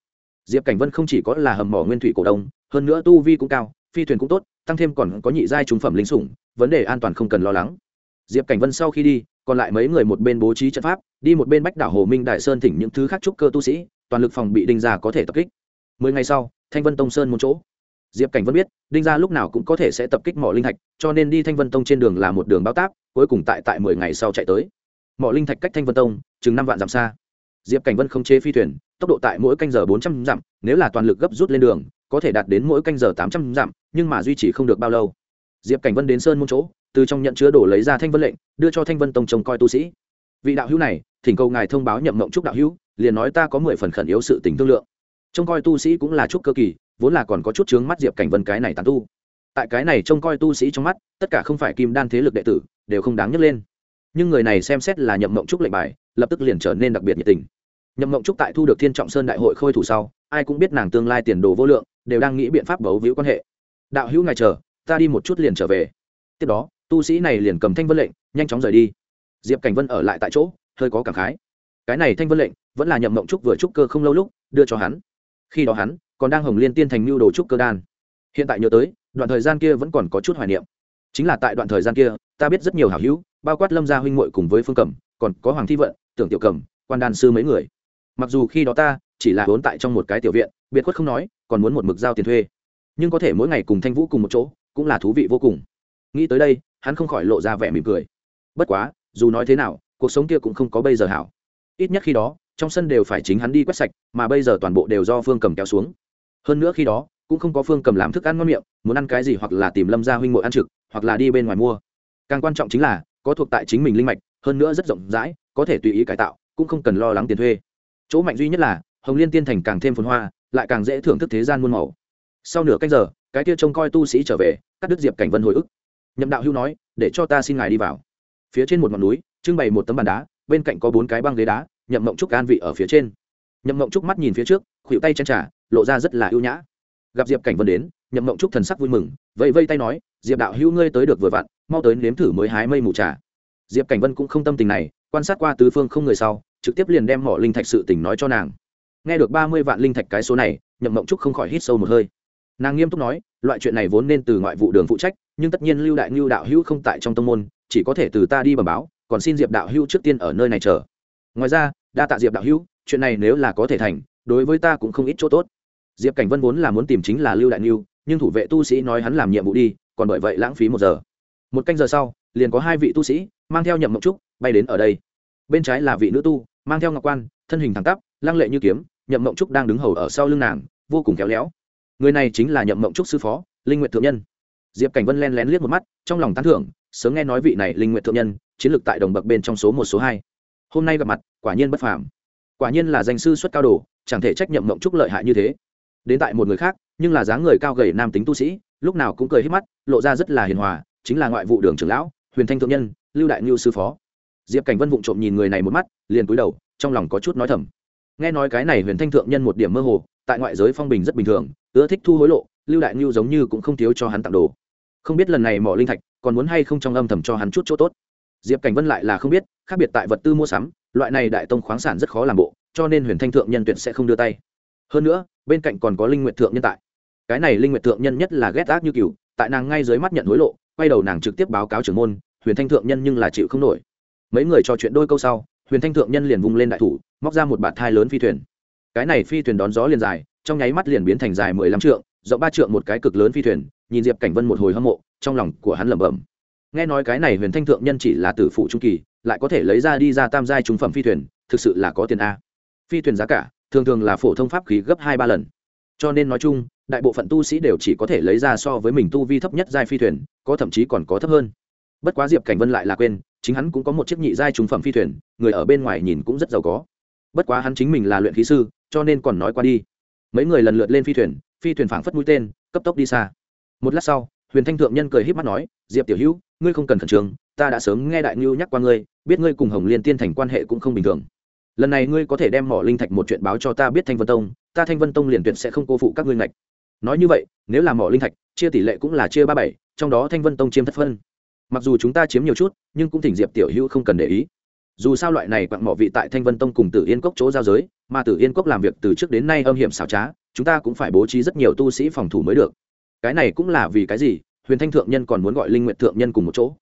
Diệp cảnh vân không chỉ có là hầm mỏ nguyên thủy cổ đông, hơn nữa tu vi cũng cao phi thuyền cũng tốt, tăng thêm còn có nhị giai trúng phẩm linh sủng, vấn đề an toàn không cần lo lắng. Diệp cảnh vân sau khi đi, còn lại mấy người một bên bố trí trận pháp, đi một bên bách đảo hồ minh đại sơn thỉnh những thứ khác trúc cơ tu sĩ, toàn lực phòng bị đinh gia có thể tập kích. Mười ngày sau, thanh vân tông sơn một chỗ. Diệp cảnh vân biết, đinh gia lúc nào cũng có thể sẽ tập kích mỏ linh thạch, cho nên đi thanh vân tông trên đường là một đường bao táp, cuối cùng tại tại mười ngày sau chạy tới. Mỏ linh thạch cách thanh vân tông chừng năm vạn dặm xa. Diệp cảnh vân không chế phi thuyền, tốc độ tại mỗi canh giờ bốn trăm dặm nếu là toàn lực gấp rút lên đường, có thể đạt đến mỗi canh giờ tám trăm dặm, nhưng mà duy trì không được bao lâu. Diệp cảnh vân đến sơn môn chỗ, từ trong nhận chứa đổ lấy ra thanh vân lệnh, đưa cho thanh vân tông trông coi tu sĩ. Vị đạo hữu này, thỉnh cầu ngài thông báo nhậm mộng trúc đạo hữu, liền nói ta có mười phần khẩn yếu sự tình thương lượng. Trông coi tu sĩ cũng là trúc cơ kỳ, vốn là còn có chút chướng mắt diệp cảnh vân cái này tàn tu. Tại cái này trông coi tu sĩ trong mắt, tất cả không phải kim đan thế lực đệ tử, đều không đáng nhấc lên. Nhưng người này xem xét là nhậm mộng trúc lệnh bài, lập tức liền trở nên đặc biệt nhiệt tình nhậm mộng trúc tại thu được thiên trọng sơn đại hội khôi thủ sau, ai cũng biết nàng tương lai tiền đồ vô lượng, đều đang nghĩ biện pháp bấu víu quan hệ. Đạo hữu ngài chờ, ta đi một chút liền trở về. Tiếp đó, tu sĩ này liền cầm thanh vân lệnh, nhanh chóng rời đi. Diệp cảnh vân ở lại tại chỗ, hơi có cảm khái. Cái này thanh vân lệnh, vẫn là nhậm mộng trúc vừa trúc cơ không lâu lúc, đưa cho hắn. Khi đó hắn, còn đang hồng liên tiên thành mưu đồ trúc cơ đan. Hiện tại nhớ tới, đoạn thời gian kia vẫn còn có chút hoài niệm. Chính là tại đoạn thời gian kia, ta biết rất nhiều hảo hữu, bao quát lâm gia huynh muội cùng với phương cẩm, còn có hoàng thi vận, tưởng tiểu cẩm quan đan sư mấy người mặc dù khi đó ta chỉ là vốn tại trong một cái tiểu viện, biệt khuất không nói, còn muốn một mực giao tiền thuê. Nhưng có thể mỗi ngày cùng thanh vũ cùng một chỗ, cũng là thú vị vô cùng. Nghĩ tới đây, hắn không khỏi lộ ra vẻ mỉm cười. Bất quá, dù nói thế nào, cuộc sống kia cũng không có bây giờ hảo. Ít nhất khi đó, trong sân đều phải chính hắn đi quét sạch, mà bây giờ toàn bộ đều do phương cầm kéo xuống. Hơn nữa khi đó, cũng không có phương cầm làm thức ăn ngon miệng, muốn ăn cái gì hoặc là tìm lâm gia huynh ngội ăn trực, hoặc là đi bên ngoài mua. Càng quan trọng chính là, có thuộc tại chính mình linh mạch, hơn nữa rất rộng rãi, có thể tùy ý cải tạo, cũng không cần lo lắng tiền thuê chỗ mạnh duy nhất là, hồng liên tiên thành càng thêm phồn hoa, lại càng dễ thưởng thức thế gian muôn màu. Sau nửa cách giờ, cái kia trông coi tu sĩ trở về, cắt đứt diệp cảnh vân hồi ức. Nhậm đạo hưu nói, để cho ta xin ngài đi vào. Phía trên một ngọn núi, trưng bày một tấm bàn đá, bên cạnh có bốn cái băng ghế đá, nhậm mộng trúc an vị ở phía trên. Nhậm mộng trúc mắt nhìn phía trước khuỵu tay chân trả lộ ra rất là ưu nhã. Gặp diệp cảnh vân đến, nhậm mộng trúc thần sắc vui mừng, vẫy vây tay nói, diệp đạo hữu ngươi tới được vừa vặn, mau tới nếm thử mới hái mây mù trà. Diệp cảnh vân cũng không tâm tình này, quan sát qua tứ phương không người sau trực tiếp liền đem mỏ linh thạch sự tình nói cho nàng. Nghe được ba mươi vạn linh thạch cái số này, nhậm mộng trúc không khỏi hít sâu một hơi. Nàng nghiêm túc nói, loại chuyện này vốn nên từ ngoại vụ đường phụ trách, nhưng tất nhiên lưu đại ngưu đạo hữu không tại trong tông môn, chỉ có thể từ ta đi bẩm báo, còn xin diệp đạo hữu trước tiên ở nơi này chờ. Ngoài ra, đa tạ diệp đạo hữu, chuyện này nếu là có thể thành, đối với ta cũng không ít chỗ tốt. Diệp cảnh vân vốn là muốn tìm chính là lưu đại ngưu, nhưng thủ vệ tu sĩ nói hắn làm nhiệm vụ đi, còn bởi vậy lãng phí một giờ. Một canh giờ sau, liền có hai vị tu sĩ mang theo nhậm mộng trúc bay đến ở đây. Bên trái là vị nữ tu mang theo ngọc quan, thân hình thẳng tắp, lăng lệ như kiếm, nhậm mộng trúc đang đứng hầu ở sau lưng nàng, vô cùng khéo léo. Người này chính là nhậm mộng trúc sư phó, linh nguyện thượng nhân. Diệp cảnh vân len lén liếc một mắt, trong lòng tán thưởng, sớm nghe nói vị này linh nguyện thượng nhân, chiến lược tại đồng bậc bên trong số một, số hai. Hôm nay gặp mặt, quả nhiên bất phàm. Quả nhiên là danh sư xuất cao đồ, chẳng thể trách nhậm mộng trúc lợi hại như thế. Đến tại một người khác, nhưng là dáng người cao gầy nam tính tu sĩ, lúc nào cũng cười hết mắt, lộ ra rất là hiền hòa, chính là ngoại vụ đường trưởng lão, huyền thanh thượng nhân, lưu đại ngưu sư phó diệp cảnh vân vụng trộm nhìn người này một mắt, liền cúi đầu, trong lòng có chút nói thầm. Nghe nói cái này huyền thanh thượng nhân một điểm mơ hồ, tại ngoại giới phong bình rất bình thường, ưa thích thu hối lộ, lưu đại ngưu giống như cũng không thiếu cho hắn tặng đồ. Không biết lần này mỏ linh thạch còn muốn hay không trong âm thầm cho hắn chút chỗ tốt. Diệp cảnh vân lại là không biết, khác biệt tại vật tư mua sắm, loại này đại tông khoáng sản rất khó làm bộ, cho nên huyền thanh thượng nhân tuyệt sẽ không đưa tay. Hơn nữa, bên cạnh còn có linh nguyện thượng nhân tại. Cái này linh nguyện thượng nhân nhất là ghét ác như cừu, tại nàng ngay dưới mắt nhận hối lộ, quay đầu nàng trực tiếp báo cáo trưởng môn, huyền thanh thượng nhân nhưng là chịu không nổi mấy người trò chuyện đôi câu sau, huyền thanh thượng nhân liền vung lên đại thủ, móc ra một bạt thai lớn phi thuyền. Cái này phi thuyền đón gió liền dài, trong nháy mắt liền biến thành dài mười lăm trượng, rộng ba trượng một cái cực lớn phi thuyền, nhìn diệp cảnh vân một hồi hâm mộ, trong lòng của hắn lẩm bẩm. Nghe nói cái này huyền thanh thượng nhân chỉ là tử phụ trung kỳ, lại có thể lấy ra đi ra tam giai trung phẩm phi thuyền, thực sự là có tiền a. Phi thuyền giá cả, thường thường là phổ thông pháp khí gấp hai ba lần. Cho nên nói chung, đại bộ phận tu sĩ đều chỉ có thể lấy ra so với mình tu vi thấp nhất giai phi thuyền, có thậm chí còn có thấp hơn. Bất quá diệp cảnh vân lại là quên chính hắn cũng có một chiếc nhị giai trung phẩm phi thuyền, người ở bên ngoài nhìn cũng rất giàu có. Bất quá hắn chính mình là luyện khí sư, cho nên còn nói qua đi. Mấy người lần lượt lên phi thuyền phi thuyền phảng phất mũi tên, cấp tốc đi xa. Một lát sau, huyền thanh thượng nhân cười híp mắt nói, diệp tiểu hữu, ngươi không cần khẩn trương, ta đã sớm nghe đại ngưu nhắc qua ngươi, biết ngươi cùng hồng liên tiên thành quan hệ cũng không bình thường. Lần này ngươi có thể đem mỏ linh thạch một chuyện báo cho ta biết thanh vân tông, ta thanh vân tông liền tuyệt sẽ không cô phụ các ngươi ngạch. Nói như vậy, nếu là mỏ linh thạch, chia tỷ lệ cũng là chia ba bảy, trong đó thanh vân tông chiếm thất phân mặc dù chúng ta chiếm nhiều chút, nhưng cũng thỉnh diệp tiểu hữu không cần để ý. Dù sao loại này quặng mỏ vị tại thanh vân tông cùng tử yên cốc chỗ giao giới, mà tử yên cốc làm việc từ trước đến nay âm hiểm xảo trá, chúng ta cũng phải bố trí rất nhiều tu sĩ phòng thủ mới được. Cái này cũng là vì cái gì? Huyền thanh thượng nhân còn muốn gọi linh nguyện thượng nhân cùng một chỗ.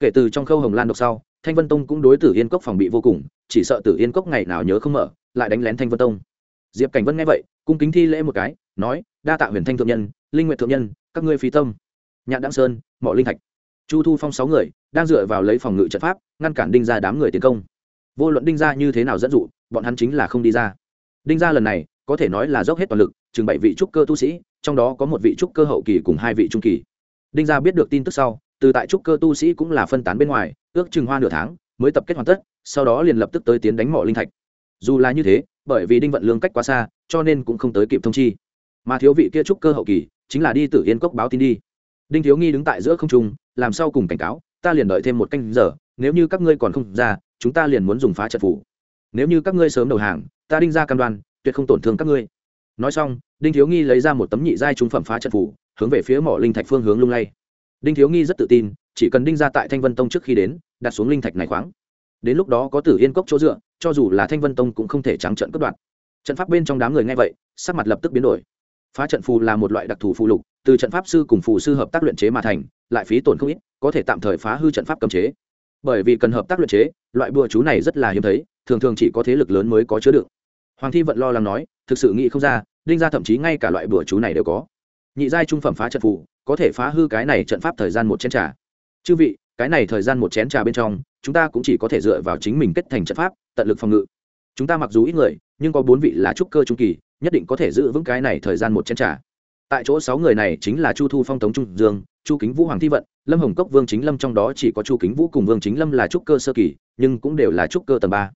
Kể từ trong khâu hồng lan độc sau, thanh vân tông cũng đối tử yên cốc phòng bị vô cùng, chỉ sợ tử yên cốc ngày nào nhớ không mở, lại đánh lén thanh vân tông. Diệp cảnh vân nghe vậy, cung kính thi lễ một cái, nói, đa tạ huyền thanh thượng nhân, linh nguyện thượng nhân, các ngươi phi tâm. Nhạn đăng sơn, mỏ linh thạch chu thu phong sáu người đang dựa vào lấy phòng ngự trận pháp, ngăn cản đinh ra đám người tiến công. Vô luận đinh ra như thế nào dẫn dụ, bọn hắn chính là không đi ra. Đinh ra lần này có thể nói là dốc hết toàn lực, chừng bảy vị trúc cơ tu sĩ, trong đó có một vị trúc cơ hậu kỳ cùng hai vị trung kỳ. Đinh ra biết được tin tức sau, từ tại trúc cơ tu sĩ cũng là phân tán bên ngoài, ước chừng hoa nửa tháng mới tập kết hoàn tất, sau đó liền lập tức tới tiến đánh mỏ linh thạch. Dù là như thế, bởi vì đinh vận lương cách quá xa, cho nên cũng không tới kịp thông chi. Mà thiếu vị kia trúc cơ hậu kỳ chính là đi từ yên cốc báo tin đi đinh thiếu nghi đứng tại giữa không trung, làm sau cùng cảnh cáo, ta liền đợi thêm một canh giờ, nếu như các ngươi còn không ra, chúng ta liền muốn dùng phá trận phủ. Nếu như các ngươi sớm đầu hàng, ta đinh ra cam đoan, tuyệt không tổn thương các ngươi. Nói xong, đinh thiếu nghi lấy ra một tấm nhị giai trung phẩm phá trận phủ, hướng về phía mỏ linh thạch phương hướng lung lay. Đinh thiếu nghi rất tự tin, chỉ cần đinh ra tại thanh vân tông trước khi đến, đặt xuống linh thạch này khoáng. Đến lúc đó có tử yên cốc chỗ dựa, cho dù là thanh vân tông cũng không thể trắng trận cất đoạn trận pháp bên trong đám người nghe vậy, sắc mặt lập tức biến đổi phá trận phù là một loại đặc thù phù lục, từ trận pháp sư cùng phù sư hợp tác luyện chế mà thành, lại phí tổn không ít, có thể tạm thời phá hư trận pháp cấm chế. Bởi vì cần hợp tác luyện chế, loại bùa chú này rất là hiếm thấy, thường thường chỉ có thế lực lớn mới có chứa đựng. Hoàng thi vận lo lắng nói, thực sự nghĩ không ra, đinh ra thậm chí ngay cả loại bùa chú này đều có. Nhị giai trung phẩm phá trận phù, có thể phá hư cái này trận pháp thời gian một chén trà. Chư vị, cái này thời gian một chén trà bên trong, chúng ta cũng chỉ có thể dựa vào chính mình kết thành trận pháp, tận lực phòng ngự. Chúng ta mặc dù ít người, nhưng có bốn vị là trúc cơ trung kỳ nhất định có thể giữ vững cái này thời gian một chén trà. Tại chỗ sáu người này chính là chu thu phong, tống trung dương, chu kính vũ, hoàng thi vận, lâm hồng cốc, vương chính lâm trong đó chỉ có chu kính vũ cùng vương chính lâm là trúc cơ sơ kỳ, nhưng cũng đều là trúc cơ tầng ba.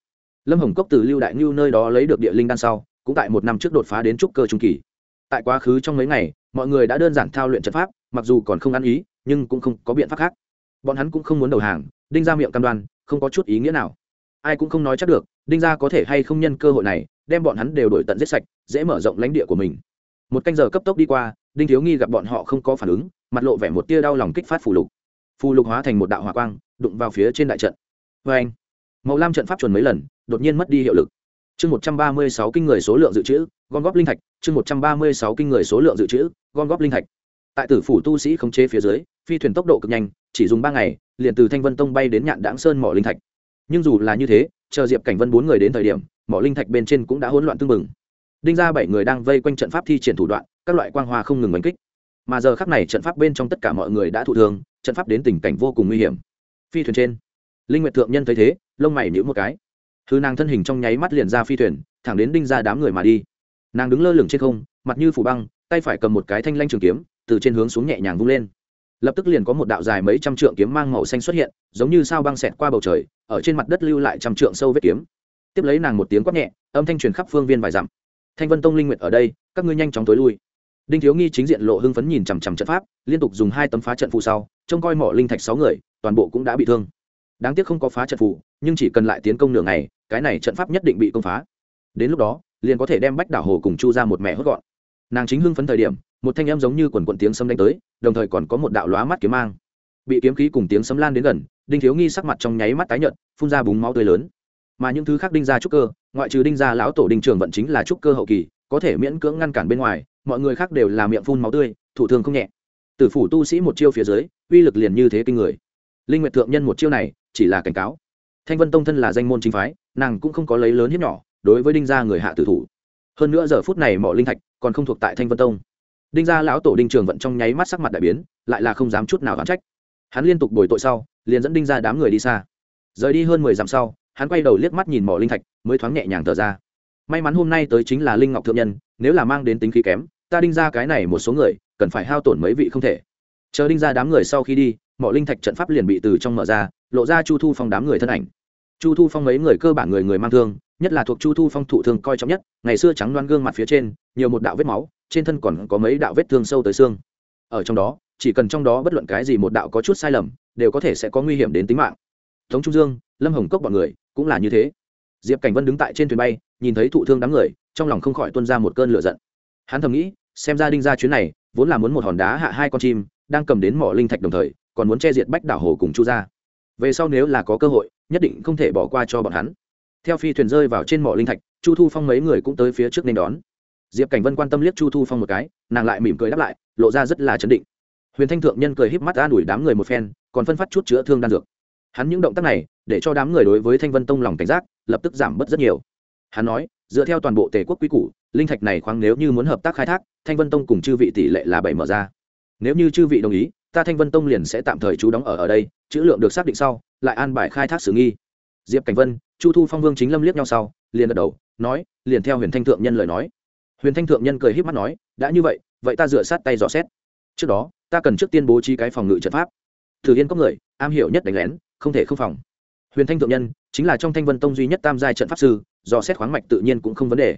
Lâm hồng cốc từ lưu đại ngưu nơi đó lấy được địa linh đan sau, cũng tại một năm trước đột phá đến trúc cơ trung kỳ. Tại quá khứ trong mấy ngày, mọi người đã đơn giản thao luyện trận pháp, mặc dù còn không ăn ý, nhưng cũng không có biện pháp khác. Bọn hắn cũng không muốn đầu hàng, đinh ra miệng cam đoan, không có chút ý nghĩa nào. Ai cũng không nói chắc được, đinh ra có thể hay không nhân cơ hội này đem bọn hắn đều đổi tận giết sạch, dễ mở rộng lãnh địa của mình. Một canh giờ cấp tốc đi qua, đinh thiếu nghi gặp bọn họ không có phản ứng, mặt lộ vẻ một tia đau lòng kích phát phù lục. Phù lục hóa thành một đạo hỏa quang, đụng vào phía trên đại trận. Vê anh, màu lam trận pháp chuẩn mấy lần, đột nhiên mất đi hiệu lực. Chương một trăm ba mươi sáu kinh người số lượng dự trữ, gom góp linh thạch. Chương một trăm ba mươi sáu kinh người số lượng dự trữ, gom góp linh thạch. Tại tử phủ tu sĩ khống chế phía dưới, phi thuyền tốc độ cực nhanh, chỉ dùng ba ngày, liền từ thanh vân tông bay đến nhạn đãng sơn mỏ linh thạch nhưng dù là như thế, chờ diệp cảnh vân bốn người đến thời điểm, mỏ linh thạch bên trên cũng đã hỗn loạn tương bừng. đinh ra bảy người đang vây quanh trận pháp thi triển thủ đoạn, các loại quang hoa không ngừng đánh kích. Mà giờ khắc này trận pháp bên trong tất cả mọi người đã thụ thương, trận pháp đến tình cảnh vô cùng nguy hiểm. Phi thuyền trên. Linh nguyệt thượng nhân thấy thế, lông mày nhíu một cái. Thứ nàng thân hình trong nháy mắt liền ra phi thuyền, thẳng đến đinh ra đám người mà đi. Nàng đứng lơ lửng trên không, mặt như phủ băng, tay phải cầm một cái thanh lanh trường kiếm, từ trên hướng xuống nhẹ nhàng vung lên lập tức liền có một đạo dài mấy trăm trượng kiếm mang màu xanh xuất hiện, giống như sao băng xẹt qua bầu trời, ở trên mặt đất lưu lại trăm trượng sâu vết kiếm. Tiếp lấy nàng một tiếng quát nhẹ, âm thanh truyền khắp phương viên vài dặm. Thanh vân tông linh nguyệt ở đây, các ngươi nhanh chóng tối lui. Đinh thiếu nghi chính diện lộ hưng phấn nhìn chằm chằm trận pháp, liên tục dùng hai tấm phá trận phù sau, trông coi mỏ linh thạch sáu người, toàn bộ cũng đã bị thương. Đáng tiếc không có phá trận phù, nhưng chỉ cần lại tiến công nửa ngày, cái này trận pháp nhất định bị công phá. Đến lúc đó, liền có thể đem bách đảo hồ cùng chu ra một mẹ hốt gọn. Nàng chính hưng phấn thời điểm một thanh em giống như quần quận tiếng sấm đánh tới, đồng thời còn có một đạo lóa mắt kiếm mang. Bị kiếm khí cùng tiếng sấm lan đến gần, đinh thiếu nghi sắc mặt trong nháy mắt tái nhợt, phun ra búng máu tươi lớn. Mà những thứ khác đinh ra trúc cơ, ngoại trừ đinh ra lão tổ đinh trường vận chính là trúc cơ hậu kỳ, có thể miễn cưỡng ngăn cản bên ngoài, mọi người khác đều là miệng phun máu tươi, thủ thương không nhẹ. Tử phủ tu sĩ một chiêu phía dưới, uy lực liền như thế kinh người. Linh nguyệt thượng nhân một chiêu này, chỉ là cảnh cáo. Thanh vân tông thân là danh môn chính phái, nàng cũng không có lấy lớn hiếp nhỏ, đối với đinh gia người hạ tử thủ. Hơn nữa giờ phút này mỏ linh thạch còn không thuộc tại thanh vân tông đinh gia lão tổ đinh trường vận trong nháy mắt sắc mặt đại biến, lại là không dám chút nào đoán trách. Hắn liên tục bồi tội sau, liền dẫn đinh ra đám người đi xa. Rời đi hơn mười dặm sau, hắn quay đầu liếc mắt nhìn mỏ linh thạch, mới thoáng nhẹ nhàng thở ra. May mắn hôm nay tới chính là linh ngọc thượng nhân, nếu là mang đến tính khí kém, ta đinh ra cái này một số người, cần phải hao tổn mấy vị không thể. Chờ đinh ra đám người sau khi đi, mỏ linh thạch trận pháp liền bị từ trong mở ra, lộ ra chu thu phong đám người thân ảnh. Chu thu phong mấy người cơ bản người người mang thương, nhất là thuộc chu thu phong thụ thương coi trọng nhất, ngày xưa trắng đoan gương mặt phía trên, nhiều một đạo vết máu trên thân còn có mấy đạo vết thương sâu tới xương. Ở trong đó, chỉ cần trong đó bất luận cái gì một đạo có chút sai lầm, đều có thể sẽ có nguy hiểm đến tính mạng. Tống trung dương, lâm hồng cốc bọn người, cũng là như thế. Diệp cảnh vân đứng tại trên thuyền bay, nhìn thấy thụ thương đám người, trong lòng không khỏi tuân ra một cơn lửa giận. Hắn thầm nghĩ, xem ra đinh ra chuyến này, vốn là muốn một hòn đá hạ hai con chim, đang cầm đến mỏ linh thạch đồng thời, còn muốn che diệt bách đảo hồ cùng chu ra về sau nếu là có cơ hội, nhất định không thể bỏ qua cho bọn hắn. Theo phi thuyền rơi vào trên mỏ linh thạch, chu thu phong mấy người cũng tới phía trước nên đón diệp cảnh vân quan tâm liếc chu thu phong một cái, nàng lại mỉm cười đáp lại, lộ ra rất là chấn định. Huyền thanh thượng nhân cười híp mắt an ủi đám người một phen, còn phân phát chút chữa thương đan dược. Hắn những động tác này, để cho đám người đối với thanh vân tông lòng cảnh giác, lập tức giảm bớt rất nhiều. Hắn nói, dựa theo toàn bộ tề quốc quy củ, linh thạch này khoáng nếu như muốn hợp tác khai thác, thanh vân tông cùng chư vị tỷ lệ là bảy mở ra. Nếu như chư vị đồng ý, ta thanh vân tông liền sẽ tạm thời trú đóng ở ở đây, chữ lượng được xác định sau, lại an bài khai thác xử nghi. Diệp cảnh vân, chu thu phong vương chính lâm liếc nhau sau, liền gật đầu, nói, liền theo huyền thanh thượng nhân lời nói huyền thanh thượng nhân cười híp mắt nói, đã như vậy vậy ta dựa sát tay dò xét. Trước đó, ta cần trước tiên bố trí cái phòng ngự trận pháp. Thử yên có người, am hiểu nhất đánh lén, không thể không phòng. Huyền thanh thượng nhân, chính là trong thanh vân tông duy nhất tam giai trận pháp sư, dò xét khoáng mạch tự nhiên cũng không vấn đề.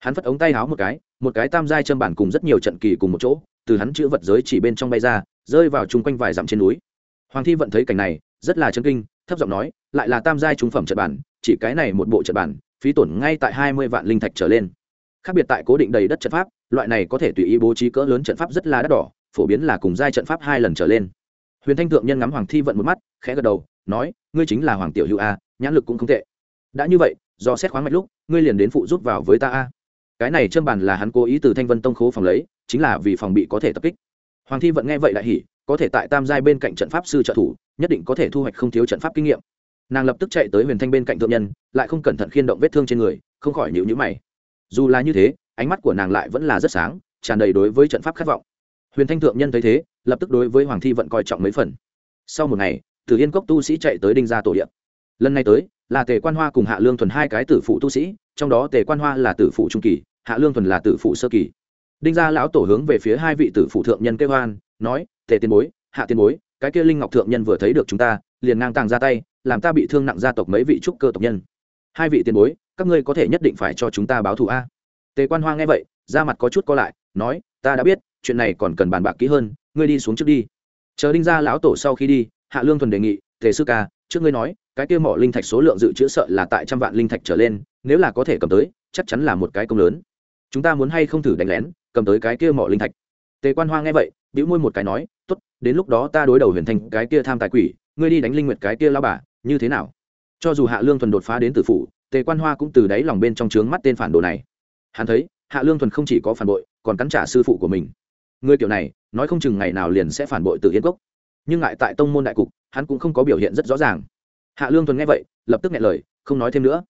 Hắn phất ống tay háo một cái một cái tam giai châm bản cùng rất nhiều trận kỳ cùng một chỗ, từ hắn chữ vật giới chỉ bên trong bay ra, rơi vào chung quanh vài dặm trên núi. Hoàng thi vận thấy cảnh này, rất là chấn kinh, thấp giọng nói, lại là tam giai trung phẩm trận bản, chỉ cái này một bộ trận bản, phí tổn ngay tại hai mươi vạn linh thạch trở lên khác biệt tại cố định đầy đất trận pháp, loại này có thể tùy ý bố trí cỡ lớn trận pháp rất là đắt đỏ, phổ biến là cùng giai trận pháp hai lần trở lên. Huyền thanh thượng nhân ngắm hoàng thi vận một mắt, khẽ gật đầu, nói, ngươi chính là hoàng tiểu hữu a, nhãn lực cũng không tệ. Đã như vậy, do xét khoáng mạch lúc, ngươi liền đến phụ giúp vào với ta a. Cái này châm bản là hắn cố ý từ thanh vân tông khố phòng lấy, chính là vì phòng bị có thể tập kích. Hoàng thi vận nghe vậy lại hỉ, có thể tại tam giai bên cạnh trận pháp sư trợ thủ, nhất định có thể thu hoạch không thiếu trận pháp kinh nghiệm. Nàng lập tức chạy tới huyền thanh bên cạnh thượng nhân, lại không cẩn thận khiên động vết thương trên người, không khỏi nhịu nhữ mày dù là như thế, ánh mắt của nàng lại vẫn là rất sáng, tràn đầy đối với trận pháp khát vọng. Huyền thanh thượng nhân thấy thế, lập tức đối với hoàng thi vận coi trọng mấy phần. Sau một ngày, tử yên cốc tu sĩ chạy tới đinh gia tổ điện. Lần này tới, là tề quan hoa cùng hạ lương thuần hai cái tử phụ tu sĩ, trong đó tề quan hoa là tử phụ trung kỳ, hạ lương thuần là tử phụ sơ kỳ. Đinh gia lão tổ hướng về phía hai vị tử phụ thượng nhân kêu hoan, nói, tề tiền bối, hạ tiền bối, cái kia linh ngọc thượng nhân vừa thấy được chúng ta, liền ngang tàng ra tay, làm ta bị thương nặng gia tộc mấy vị trúc cơ tộc nhân. Hai vị tiền bối các ngươi có thể nhất định phải cho chúng ta báo thù a. Tề quan hoa nghe vậy, da mặt có chút co lại, nói, ta đã biết, chuyện này còn cần bàn bạc kỹ hơn, ngươi đi xuống trước đi. Chờ đinh gia lão tổ sau khi đi, hạ lương thuần đề nghị, tề sư ca, trước ngươi nói, cái kia mỏ linh thạch số lượng dự trữ sợ là tại trăm vạn linh thạch trở lên, nếu là có thể cầm tới, chắc chắn là một cái công lớn. Chúng ta muốn hay không thử đánh lén, cầm tới cái kia mỏ linh thạch. Tề quan hoa nghe vậy, bĩu môi một cái nói, tốt, đến lúc đó ta đối đầu huyền thành cái kia tham tài quỷ, ngươi đi đánh linh nguyệt cái kia lao bà, như thế nào? Cho dù hạ lương thuần đột phá đến tử phủ tề quan hoa cũng từ đáy lòng bên trong trướng mắt tên phản đồ này. Hắn thấy, hạ lương thuần không chỉ có phản bội, còn cắn trả sư phụ của mình. Người kiểu này, nói không chừng ngày nào liền sẽ phản bội từ yên cốc. Nhưng ngại tại tông môn đại cục, hắn cũng không có biểu hiện rất rõ ràng. Hạ lương thuần nghe vậy, lập tức nghe lời, không nói thêm nữa.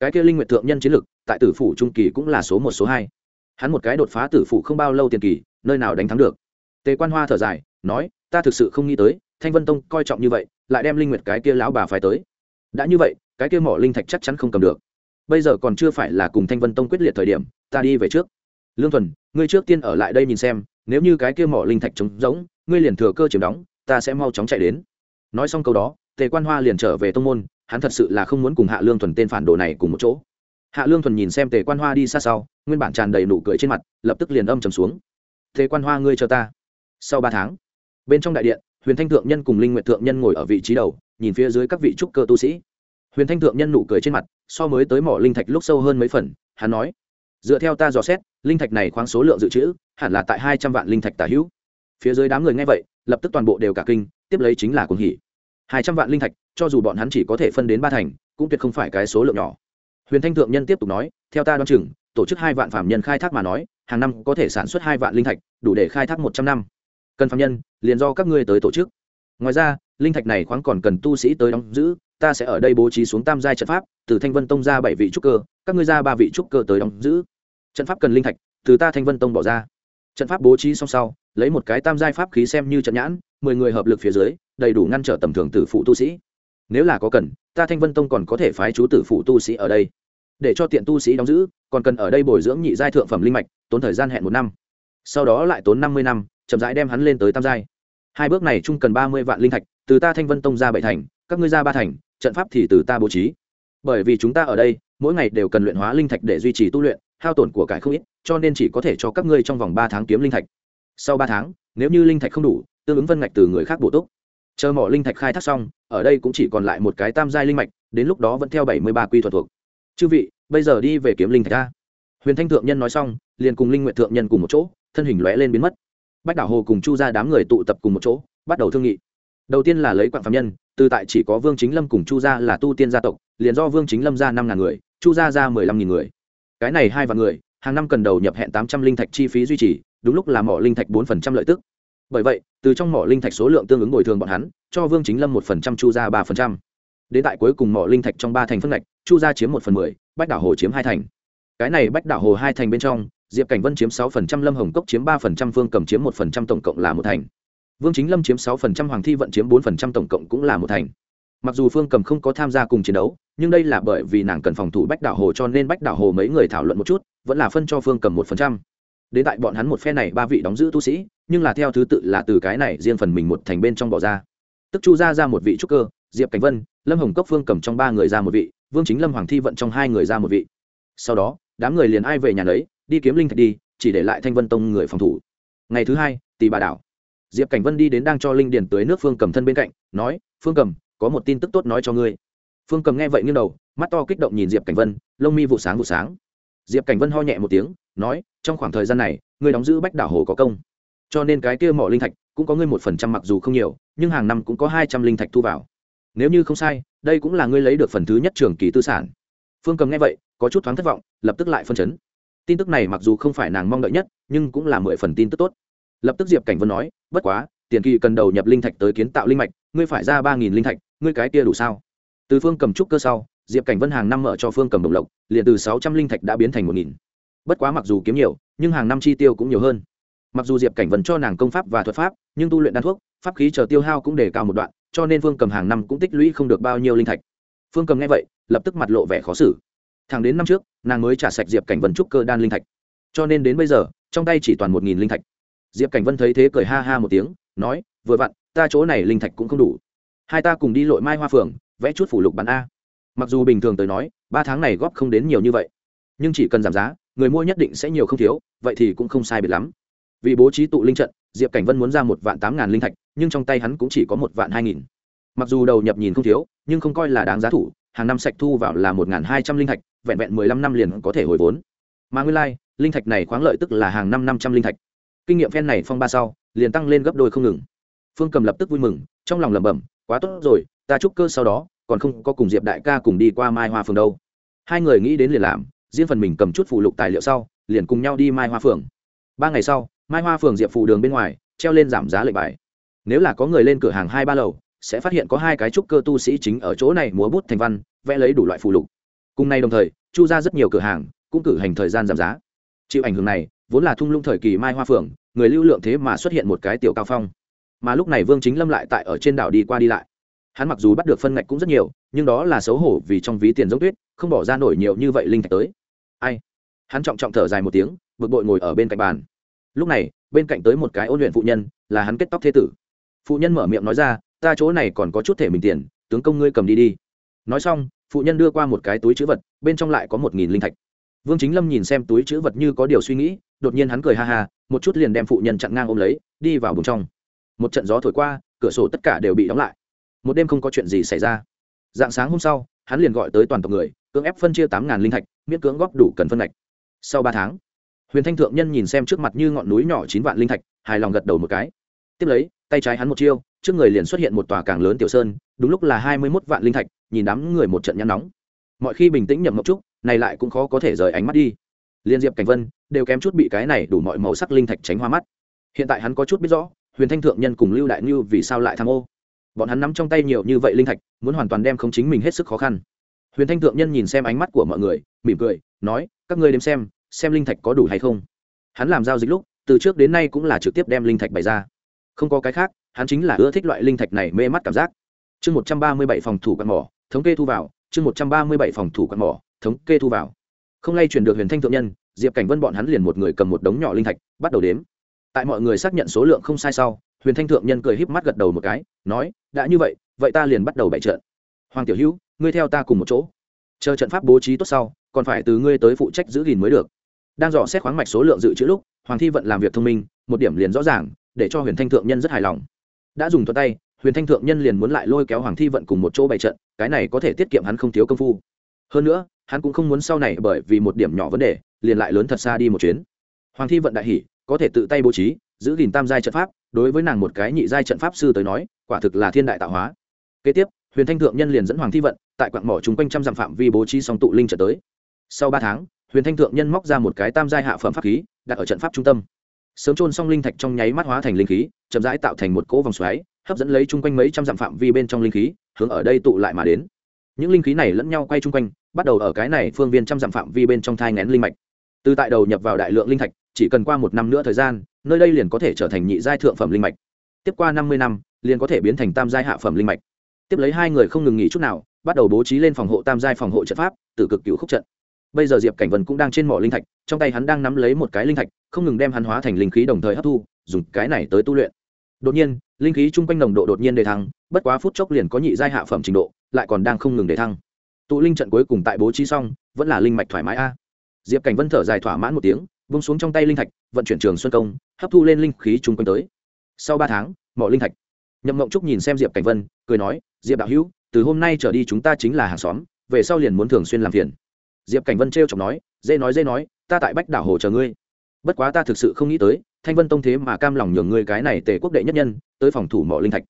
Cái kia linh nguyệt thượng nhân chiến lực, tại tử phủ trung kỳ cũng là số một, số hai. Hắn một cái đột phá tử phủ không bao lâu tiền kỳ, nơi nào đánh thắng được. Tề quan hoa thở dài, nói, ta thực sự không nghĩ tới, thanh vân tông coi trọng như vậy, lại đem linh nguyệt cái kia lão bà phải tới. Đã như vậy cái kia mỏ linh thạch chắc chắn không cầm được. Bây giờ còn chưa phải là cùng thanh vân tông quyết liệt thời điểm, ta đi về trước. Lương thuần, ngươi trước tiên ở lại đây nhìn xem, nếu như cái kia mỏ linh thạch trống rỗng, ngươi liền thừa cơ chiếm đóng, ta sẽ mau chóng chạy đến. Nói xong câu đó, tề quan hoa liền trở về tông môn, hắn thật sự là không muốn cùng hạ lương thuần tên phản đồ này cùng một chỗ. Hạ lương thuần nhìn xem tề quan hoa đi xa sau, nguyên bản tràn đầy nụ cười trên mặt, lập tức liền âm trầm xuống. Tề quan hoa, ngươi chờ ta. Sau ba tháng, bên trong đại điện, huyền thanh thượng nhân cùng linh nguyện thượng nhân ngồi ở vị trí đầu, nhìn phía dưới các vị trúc cơ tu sĩ huyền thanh thượng nhân nụ cười trên mặt, so mới tới mỏ linh thạch lúc sâu hơn mấy phần, hắn nói, dựa theo ta dò xét, linh thạch này khoáng số lượng dự trữ, hẳn là tại hai trăm vạn linh thạch tả hữu. Phía dưới đám người nghe vậy, lập tức toàn bộ đều cả kinh, tiếp lấy chính là cuồng hỉ. Hai trăm vạn linh thạch, cho dù bọn hắn chỉ có thể phân đến ba thành, cũng tuyệt không phải cái số lượng nhỏ. Huyền thanh thượng nhân tiếp tục nói, theo ta đoán chừng, tổ chức hai vạn phạm nhân khai thác mà nói, hàng năm có thể sản xuất hai vạn linh thạch, đủ để khai thác một trăm năm. Cần phạm nhân, liền do các ngươi tới tổ chức ngoài ra, linh thạch này khoáng còn cần tu sĩ tới đóng giữ, ta sẽ ở đây bố trí xuống tam giai trận pháp, từ thanh vân tông ra bảy vị trúc cơ, các ngươi ra ba vị trúc cơ tới đóng giữ. Trận pháp cần linh thạch, từ ta thanh vân tông bỏ ra. Trận pháp bố trí xong sau, lấy một cái tam giai pháp khí xem như trận nhãn, mười người hợp lực phía dưới, đầy đủ ngăn trở tầm thường tử phụ tu sĩ. Nếu là có cần, ta thanh vân tông còn có thể phái chú tử phụ tu sĩ ở đây. Để cho tiện tu sĩ đóng giữ, còn cần ở đây bồi dưỡng nhị giai thượng phẩm linh mạch, tốn thời gian hẹn một năm. Sau đó lại tốn năm mươi năm, chậm rãi đem hắn lên tới tam giai hai bước này chung cần ba mươi vạn linh thạch, từ ta thanh vân tông ra bảy thành, các ngươi ra ba thành, trận pháp thì từ ta bố trí. Bởi vì chúng ta ở đây, mỗi ngày đều cần luyện hóa linh thạch để duy trì tu luyện, hao tổn của cải không ít, cho nên chỉ có thể cho các ngươi trong vòng ba tháng kiếm linh thạch. Sau ba tháng, nếu như linh thạch không đủ, tương ứng vân ngạch từ người khác bổ túc. Chờ mỏ linh thạch khai thác xong, ở đây cũng chỉ còn lại một cái tam giai linh mạch, đến lúc đó vẫn theo bảy mươi ba quy thuật thuộc. Chư vị, bây giờ đi về kiếm linh thạch ra huyền thanh thượng nhân nói xong, liền cùng linh nguyện thượng nhân cùng một chỗ, thân hình lóe lên biến mất bách đảo hồ cùng chu ra đám người tụ tập cùng một chỗ, bắt đầu thương nghị. Đầu tiên là lấy quạng phạm nhân, từ tại chỉ có vương chính lâm cùng chu gia là tu tiên gia tộc, liền do vương chính lâm ra năm ngàn người, chu gia ra mười lăm nghìn người. Cái này hai vạn người, hàng năm cần đầu nhập hẹn tám trăm linh thạch chi phí duy trì, đúng lúc là mỏ linh thạch bốn phần trăm lợi tức. Bởi vậy, từ trong mỏ linh thạch số lượng tương ứng bồi thường bọn hắn, cho vương chính lâm một phần trăm, chu ra ba phần trăm. Đến tại cuối cùng mỏ linh thạch trong ba thành phân ngạch, chu gia chiếm một phần mười, bách đảo hồ chiếm hai thành. Cái này bách đảo hồ hai thành bên trong diệp cảnh vân chiếm sáu phần trăm, lâm hồng cốc chiếm ba phần trăm, phương cầm chiếm một phần trăm, tổng cộng là một thành. Vương chính lâm chiếm sáu phần trăm, hoàng thi vận chiếm bốn phần trăm, tổng cộng cũng là một thành. Mặc dù phương cầm không có tham gia cùng chiến đấu, nhưng đây là bởi vì nàng cần phòng thủ bách đảo hồ cho nên bách đảo hồ mấy người thảo luận một chút, vẫn là phân cho phương cầm một phần trăm. Đến tại bọn hắn một phe này, ba vị đóng giữ tu sĩ, nhưng là theo thứ tự là từ cái này riêng phần mình một thành bên trong bỏ ra. Tức chu ra ra một vị trúc cơ, diệp cảnh vân, lâm hồng cốc phương cầm trong ba người ra một vị, vương chính lâm hoàng thi vận trong hai người ra một vị. Sau đó, đám người liền ai về nhà lấy đi kiếm linh thạch đi, chỉ để lại thanh vân tông người phòng thủ. Ngày thứ hai tỷ bà đảo. Diệp cảnh vân đi đến đang cho linh điền tới nước phương cầm thân bên cạnh, nói, phương cầm, có một tin tức tốt nói cho ngươi. Phương cầm nghe vậy nghiêng đầu, mắt to kích động nhìn diệp cảnh vân, lông mi vụ sáng vụ sáng. Diệp cảnh vân ho nhẹ một tiếng, nói, trong khoảng thời gian này, ngươi đóng giữ bách đảo hồ có công. Cho nên cái kia mỏ linh thạch cũng có ngươi một phần trăm mặc dù không nhiều, nhưng hàng năm cũng có hai trăm linh thạch thu vào. Nếu như không sai, đây cũng là ngươi lấy được phần thứ nhất trường kỳ tư sản. Phương cầm nghe vậy, có chút thoáng thất vọng, lập tức lại phân chấn tin tức này mặc dù không phải nàng mong đợi nhất, nhưng cũng là mười phần tin tức tốt. Lập tức diệp cảnh vân nói, bất quá, tiền kỳ cần đầu nhập linh thạch tới kiến tạo linh mạch, ngươi phải ra ba nghìn linh thạch, ngươi cái kia đủ sao? Từ phương cầm trúc cơ sau, diệp cảnh vân hàng năm mở cho phương cầm đồng lộc, liền từ sáu trăm linh thạch đã biến thành một nghìn. Bất quá mặc dù kiếm nhiều, nhưng hàng năm chi tiêu cũng nhiều hơn. Mặc dù diệp cảnh vân cho nàng công pháp và thuật pháp, nhưng tu luyện đan thuốc, pháp khí chờ tiêu hao cũng đề cao một đoạn, cho nên phương cầm hàng năm cũng tích lũy không được bao nhiêu linh thạch. Phương cầm nghe vậy, lập tức mặt lộ vẻ khó xử thẳng đến năm trước, nàng mới trả sạch diệp cảnh vân trúc cơ đan linh thạch. Cho nên đến bây giờ, trong tay chỉ toàn một nghìn linh thạch. Diệp cảnh vân thấy thế cười ha ha một tiếng, nói, vừa vặn, ta chỗ này linh thạch cũng không đủ. Hai ta cùng đi lội mai hoa phường vẽ chút phủ lục bán a. Mặc dù bình thường tới nói, ba tháng này góp không đến nhiều như vậy, nhưng chỉ cần giảm giá, người mua nhất định sẽ nhiều không thiếu, vậy thì cũng không sai biệt lắm. Vì bố trí tụ linh trận, diệp cảnh vân muốn ra một vạn tám ngàn linh thạch, nhưng trong tay hắn cũng chỉ có một vạn hai nghìn. Mặc dù đầu nhập nhìn không thiếu, nhưng không coi là đáng giá thủ, hàng năm sạch thu vào là một hai trăm linh thạch vẹn vẹn mười lăm năm liền có thể hồi vốn. Mà nguyên lai、like, linh thạch này khoáng lợi tức là hàng năm năm trăm linh thạch. Kinh nghiệm phen này phong ba sau liền tăng lên gấp đôi không ngừng. Phương cầm lập tức vui mừng trong lòng lẩm bẩm quá tốt rồi ta chúc cơ sau đó còn không có cùng diệp đại ca cùng đi qua mai hoa phường đâu. Hai người nghĩ đến liền làm riêng phần mình cầm chút phụ lục tài liệu sau liền cùng nhau đi mai hoa phường. Ba ngày sau mai hoa phường diệp phụ đường bên ngoài treo lên giảm giá lệnh bài. Nếu là có người lên cửa hàng hai ba lầu sẽ phát hiện có hai cái trúc cơ tu sĩ chính ở chỗ này múa bút thành văn vẽ lấy đủ loại phụ lục cùng nay đồng thời chu ra rất nhiều cửa hàng cũng cử hành thời gian giảm giá. Chịu ảnh hưởng này vốn là thung lũng thời kỳ mai hoa phượng, người lưu lượng thế mà xuất hiện một cái tiểu cao phong. Mà lúc này vương chính lâm lại tại ở trên đảo đi qua đi lại. Hắn mặc dù bắt được phân ngạch cũng rất nhiều nhưng đó là xấu hổ vì trong ví tiền giống tuyết không bỏ ra nổi nhiều như vậy linh thạch tới. Ai? Hắn trọng trọng thở dài một tiếng bực bội ngồi ở bên cạnh bàn. Lúc này bên cạnh tới một cái ôn luyện phụ nhân là hắn kết tóc thế tử. Phụ nhân mở miệng nói ra ta chỗ này còn có chút thể mình tiền tướng công ngươi cầm đi đi. Nói xong phụ nhân đưa qua một cái túi chữ vật, bên trong lại có một nghìn linh thạch. Vương chính lâm nhìn xem túi chữ vật như có điều suy nghĩ, đột nhiên hắn cười ha ha, một chút liền đem phụ nhân chặn ngang ôm lấy, đi vào bùng trong. Một trận gió thổi qua, cửa sổ tất cả đều bị đóng lại. Một đêm không có chuyện gì xảy ra. Dạng sáng hôm sau, hắn liền gọi tới toàn tộc người, cưỡng ép phân chia tám ngàn linh thạch, miễn cưỡng góp đủ cần phân ngạch. Sau ba tháng, huyền thanh thượng nhân nhìn xem trước mặt như ngọn núi nhỏ chín vạn linh thạch, hài lòng gật đầu một cái. Tiếp lấy, tay trái hắn một chiêu, trước người liền xuất hiện một tòa càng lớn tiểu sơn, đúng lúc là hai mươi mốt vạn linh thạch nhìn đám người một trận nhăn nóng. Mọi khi bình tĩnh nhậm mộng trúc, này lại cũng khó có thể rời ánh mắt đi. Liên diệp cảnh vân đều kém chút bị cái này đủ mọi màu sắc linh thạch tránh hoa mắt. Hiện tại hắn có chút biết rõ, huyền thanh thượng nhân cùng lưu đại ngưu vì sao lại tham ô. Bọn hắn nắm trong tay nhiều như vậy linh thạch, muốn hoàn toàn đem không chính mình hết sức khó khăn. Huyền thanh thượng nhân nhìn xem ánh mắt của mọi người, mỉm cười, nói, các ngươi đếm xem xem linh thạch có đủ hay không? Hắn làm giao dịch lúc, từ trước đến nay cũng là trực tiếp đem linh thạch bày ra. Không có cái khác, hắn chính là ưa thích loại linh thạch này mê mắt cảm giác. Chương một trăm ba mươi bảy phòng thủ căn mỏ thống kê thu vào, chương một trăm ba mươi bảy phòng thủ quạt mỏ, thống kê thu vào. Không lay chuyển được huyền thanh thượng nhân, diệp cảnh vân bọn hắn liền một người cầm một đống nhỏ linh thạch, bắt đầu đếm. Tại mọi người xác nhận số lượng không sai sau, huyền thanh thượng nhân cười híp mắt gật đầu một cái, nói, đã như vậy vậy ta liền bắt đầu bày trận. Hoàng tiểu hữu, ngươi theo ta cùng một chỗ. Chờ trận pháp bố trí tốt sau, còn phải từ ngươi tới phụ trách giữ gìn mới được. Đang dò xét khoáng mạch số lượng dự trữ lúc, hoàng thi vận làm việc thông minh, một điểm liền rõ ràng, để cho huyền thanh thượng nhân rất hài lòng. Đã dùng thuật tay huyền thanh thượng nhân liền muốn lại lôi kéo hoàng thi vận cùng một chỗ bày trận, cái này có thể tiết kiệm hắn không thiếu công phu. Hơn nữa, hắn cũng không muốn sau này bởi vì một điểm nhỏ vấn đề, liền lại lớn thật xa đi một chuyến. Hoàng thi vận đại hỉ, có thể tự tay bố trí, giữ gìn tam giai trận pháp, đối với nàng một cái nhị giai trận pháp sư tới nói, quả thực là thiên đại tạo hóa. Kế tiếp, huyền thanh thượng nhân liền dẫn hoàng thi vận, tại quạng mỏ chung quanh trăm dặm phạm vi bố trí song tụ linh trận tới. Sau ba tháng, huyền thanh thượng nhân móc ra một cái tam giai hạ phẩm pháp khí, đặt ở trận pháp trung tâm. Sớm trôn song linh thạch trong nháy mắt hóa thành linh khí, chậm rãi tạo thành một cỗ vòng xoáy hấp dẫn lấy chung quanh mấy trăm dặm phạm vi bên trong linh khí, hướng ở đây tụ lại mà đến. Những linh khí này lẫn nhau quay chung quanh, bắt đầu ở cái này phương viên trăm dặm phạm vi bên trong thai ngén linh mạch. Từ tại đầu nhập vào đại lượng linh thạch, chỉ cần qua một năm nữa thời gian, nơi đây liền có thể trở thành nhị giai thượng phẩm linh mạch. Tiếp qua năm mươi năm, liền có thể biến thành tam giai hạ phẩm linh mạch. Tiếp lấy hai người không ngừng nghỉ chút nào, bắt đầu bố trí lên phòng hộ tam giai phòng hộ trận pháp từ cực cựu khúc trận. Bây giờ diệp cảnh vân cũng đang trên mỏ linh thạch, trong tay hắn đang nắm lấy một cái linh thạch, không ngừng đem hắn hóa thành linh khí đồng thời hấp thu, dùng cái này tới tu luyện đột nhiên, linh khí chung quanh nồng độ đột nhiên đề thăng, bất quá phút chốc liền có nhị giai hạ phẩm trình độ, lại còn đang không ngừng đề thăng. Tụ linh trận cuối cùng tại bố trí xong, vẫn là linh mạch thoải mái a. Diệp cảnh vân thở dài thỏa mãn một tiếng, vung xuống trong tay linh thạch, vận chuyển trường xuân công, hấp thu lên linh khí chung quanh tới. Sau ba tháng, mỏ linh thạch. Nhậm mộng trúc nhìn xem diệp cảnh vân, cười nói, diệp đạo hữu, từ hôm nay trở đi chúng ta chính là hàng xóm, về sau liền muốn thường xuyên làm phiền. Diệp cảnh vân t r e o chọc nói, dễ nói dễ nói, ta tại bách đảo hồ chờ ngươi. Bất quá ta thực sự không nghĩ tới thanh vân tông thế mà cam lòng nhường ngươi cái này tề quốc đệ nhất nhân, tới phòng thủ mỏ linh thạch.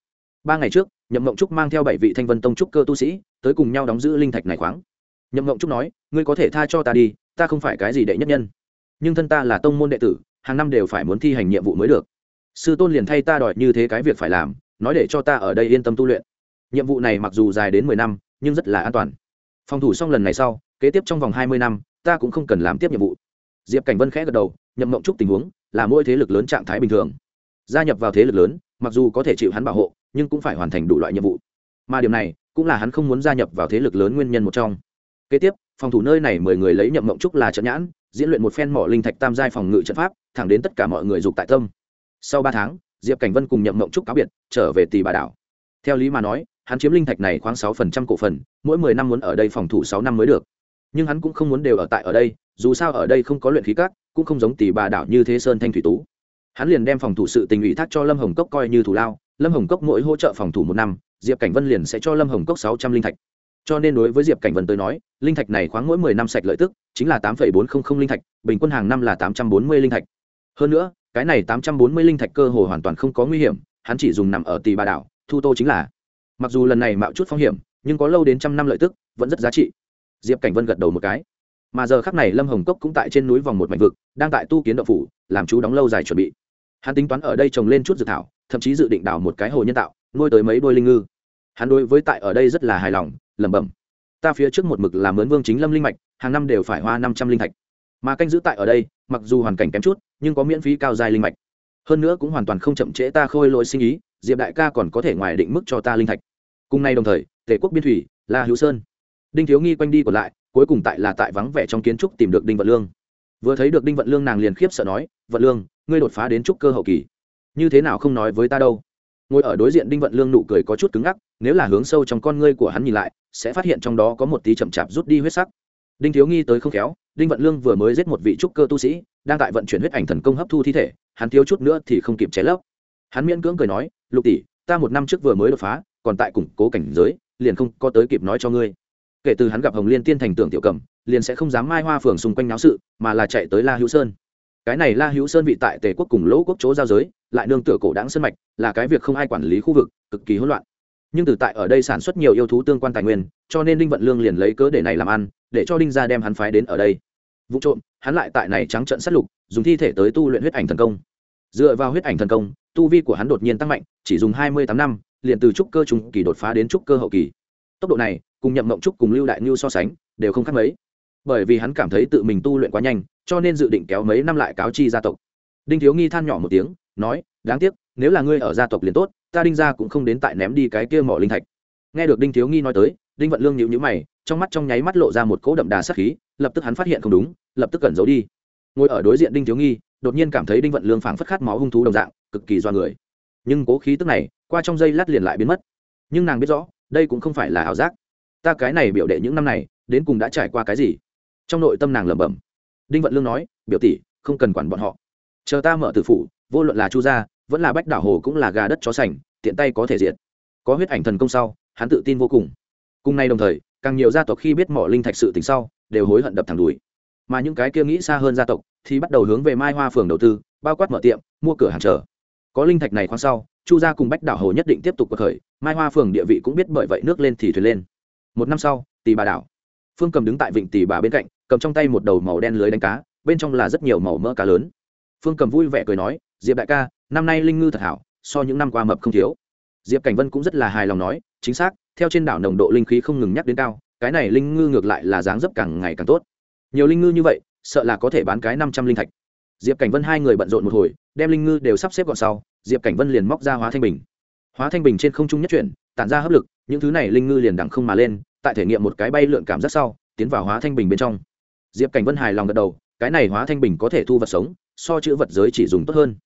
Ba ngày trước, nhậm mộng trúc mang theo bảy vị thanh vân tông trúc cơ tu sĩ, tới cùng nhau đóng giữ linh thạch này khoáng. Nhậm mộng trúc nói, ngươi có thể tha cho ta đi, ta không phải cái gì đệ nhất nhân. Nhưng thân ta là tông môn đệ tử, hàng năm đều phải muốn thi hành nhiệm vụ mới được. Sư tôn liền thay ta đòi như thế cái việc phải làm, nói để cho ta ở đây yên tâm tu luyện. Nhiệm vụ này mặc dù dài đến mười năm, nhưng rất là an toàn. Phòng thủ xong lần này sau, kế tiếp trong vòng hai mươi năm, ta cũng không cần làm tiếp nhiệm vụ. Diệp cảnh vân khẽ gật đầu, nhậm mộng trúc tình huống là mỗi thế lực lớn trạng thái bình thường. Gia nhập vào thế lực lớn, mặc dù có thể chịu hắn bảo hộ, nhưng cũng phải hoàn thành đủ loại nhiệm vụ. Mà điểm này, cũng là hắn không muốn gia nhập vào thế lực lớn nguyên nhân một trong. Kế tiếp, phòng thủ nơi này mười người lấy nhậm mộng trúc là trận nhãn, diễn luyện một phen mỏ linh thạch tam giai phòng ngự trận pháp, thẳng đến tất cả mọi người dục tại tâm. Sau ba tháng, diệp cảnh vân cùng nhậm mộng trúc cáo biệt, trở về tì bà đảo. Theo lý mà nói, hắn chiếm linh thạch này khoảng sáu phần trăm cổ phần, mỗi mười năm muốn ở đây phòng thủ sáu năm mới được. Nhưng hắn cũng không muốn đều ở tại ở đây, dù sao ở đây không có luyện khí cát cũng không giống tỷ bà đảo như thế sơn thanh thủy tú. Hắn liền đem phòng thủ sự tình ủy thác cho lâm hồng cốc coi như thủ lao, lâm hồng cốc mỗi hỗ trợ phòng thủ một năm, diệp cảnh vân liền sẽ cho lâm hồng cốc sáu trăm linh thạch. Cho nên đối với diệp cảnh vân tới nói, linh thạch này khoáng mỗi mười năm sạch lợi tức, chính là tám phẩy bốn trăm linh linh thạch, bình quân hàng năm là tám trăm bốn mươi linh thạch. Hơn nữa, cái này tám trăm bốn mươi linh thạch cơ hồ hoàn toàn không có nguy hiểm, hắn chỉ dùng nằm ở tỷ bà đảo, thu tô chính là. Mặc dù lần này mạo chút phong hiểm, nhưng có lâu đến trăm năm lợi tức, vẫn rất giá trị. Diệp cảnh vân gật đầu một cái mà giờ khắc này lâm hồng cốc cũng tại trên núi vòng một mảnh vực, đang tại tu kiến đậu phủ, làm chú đóng lâu dài chuẩn bị. Hắn tính toán ở đây trồng lên chút dự thảo, thậm chí dự định đào một cái hồ nhân tạo, nuôi tới mấy đôi linh ngư. Hắn đối với tại ở đây rất là hài lòng, lẩm bẩm. Ta phía trước một mực làm mướn vương chính lâm linh mạch, hàng năm đều phải hoa năm trăm linh thạch. Mà canh giữ tại ở đây, mặc dù hoàn cảnh kém chút, nhưng có miễn phí cao dài linh mạch. Hơn nữa cũng hoàn toàn không chậm trễ ta khôi lỗi sinh ý, diệp đại ca còn có thể ngoài định mức cho ta linh thạch. Cùng nay đồng thời tể quốc biên thủy, la hữu sơn. Đinh thiếu nghi quanh đi còn lại cuối cùng tại là tại vắng vẻ trong kiến trúc tìm được đinh vận lương. Vừa thấy được đinh vận lương nàng liền khiếp sợ nói, vận lương, ngươi đột phá đến trúc cơ hậu kỳ. Như thế nào không nói với ta đâu? Ngồi ở đối diện đinh vận lương nụ cười có chút cứng ngắc, nếu là hướng sâu trong con ngươi của hắn nhìn lại, sẽ phát hiện trong đó có một tí chậm chạp rút đi huyết sắc. Đinh thiếu nghi tới không khéo, đinh vận lương vừa mới giết một vị trúc cơ tu sĩ, đang tại vận chuyển huyết ảnh thần công hấp thu thi thể, hắn thiếu chút nữa thì không kịp cháy lấp. Hắn miễn cưỡng cười nói, lục tỷ, ta một năm trước vừa mới đột phá, còn tại củng cố cảnh giới, liền không có tới kịp nói cho ngươi kể từ hắn gặp hồng liên tiên thành tưởng tiểu cầm, liền sẽ không dám mai hoa phường xung quanh náo sự, mà là chạy tới la hữu sơn. Cái này la hữu sơn vị tại tề quốc cùng lỗ quốc chỗ giao giới, lại nương tựa cổ đáng sân mạch, là cái việc không ai quản lý khu vực, cực kỳ hỗn loạn. Nhưng từ tại ở đây sản xuất nhiều yêu thú tương quan tài nguyên, cho nên đinh vận lương liền lấy cớ để này làm ăn, để cho đinh gia đem hắn phái đến ở đây. Vụ trộm, hắn lại tại này trắng trận sát lục, dùng thi thể tới tu luyện huyết ảnh thần công. Dựa vào huyết ảnh thần công, tu vi của hắn đột nhiên tăng mạnh, chỉ dùng hai mươi tám năm, liền từ trúc cơ trung kỳ đột phá đến trúc cơ hậu kỳ. Tốc độ này cùng nhậm mộng trúc cùng lưu đại ngưu so sánh, đều không khác mấy. Bởi vì hắn cảm thấy tự mình tu luyện quá nhanh, cho nên dự định kéo mấy năm lại cáo chi gia tộc. Đinh thiếu nghi than nhỏ một tiếng, nói, đáng tiếc, nếu là ngươi ở gia tộc liền tốt, ta đinh gia cũng không đến tại ném đi cái kia mỏ linh thạch. Nghe được đinh thiếu nghi nói tới, đinh vận lương nhịu nhữ mày, trong mắt trong nháy mắt lộ ra một cỗ đậm đà sắc khí, lập tức hắn phát hiện không đúng, lập tức cẩn giấu đi. Ngồi ở đối diện đinh thiếu nghi, đột nhiên cảm thấy đinh vận lương phảng phất khát máu hung thú đồng dạng, cực kỳ do người. Nhưng cố khí tức này, qua trong giây lát liền lại biến mất. Nhưng nàng biết rõ, đây cũng không phải là ảo giác ta cái này biểu đệ những năm này, đến cùng đã trải qua cái gì? Trong nội tâm nàng lẩm bẩm. Đinh vận lương nói, biểu tỷ, không cần quản bọn họ. Chờ ta mở tử phủ, vô luận là chu gia, vẫn là bách đảo hồ cũng là gà đất chó sành, tiện tay có thể diệt. Có huyết ảnh thần công sau, hắn tự tin vô cùng. Cùng nay đồng thời, càng nhiều gia tộc khi biết mỏ linh thạch sự tình sau, đều hối hận đập thẳng đùi. Mà những cái kia nghĩ xa hơn gia tộc, thì bắt đầu hướng về mai hoa phường đầu tư, bao quát mở tiệm, mua cửa hàng chờ. Có linh thạch này khoan sau, chu gia cùng bách đảo hồ nhất định tiếp tục cuộc khởi, mai hoa phường địa vị cũng biết bởi vậy nước lên thì thuyền lên một năm sau tì bà đảo. Phương cầm đứng tại vịnh tì bà bên cạnh, cầm trong tay một đầu màu đen lưới đánh cá, bên trong là rất nhiều màu mỡ cá lớn. Phương cầm vui vẻ cười nói, diệp đại ca, năm nay linh ngư thật hảo, so những năm qua mập không thiếu. Diệp cảnh vân cũng rất là hài lòng nói, chính xác, theo trên đảo nồng độ linh khí không ngừng nhắc đến cao, cái này linh ngư ngược lại là dáng dấp càng ngày càng tốt. Nhiều linh ngư như vậy, sợ là có thể bán cái năm trăm linh thạch. Diệp cảnh vân hai người bận rộn một hồi, đem linh ngư đều sắp xếp gọn sau, diệp cảnh vân liền móc ra hóa thanh bình. Hóa thanh bình trên không trung nhất chuyển, tản ra hấp lực, những thứ này linh ngư liền đằng không mà lên tại thể nghiệm một cái bay lượn cảm giác sau, tiến vào hóa thanh bình bên trong. Diệp cảnh vân hài lòng gật đầu, cái này hóa thanh bình có thể thu vật sống, so chữ vật giới chỉ dùng tốt hơn.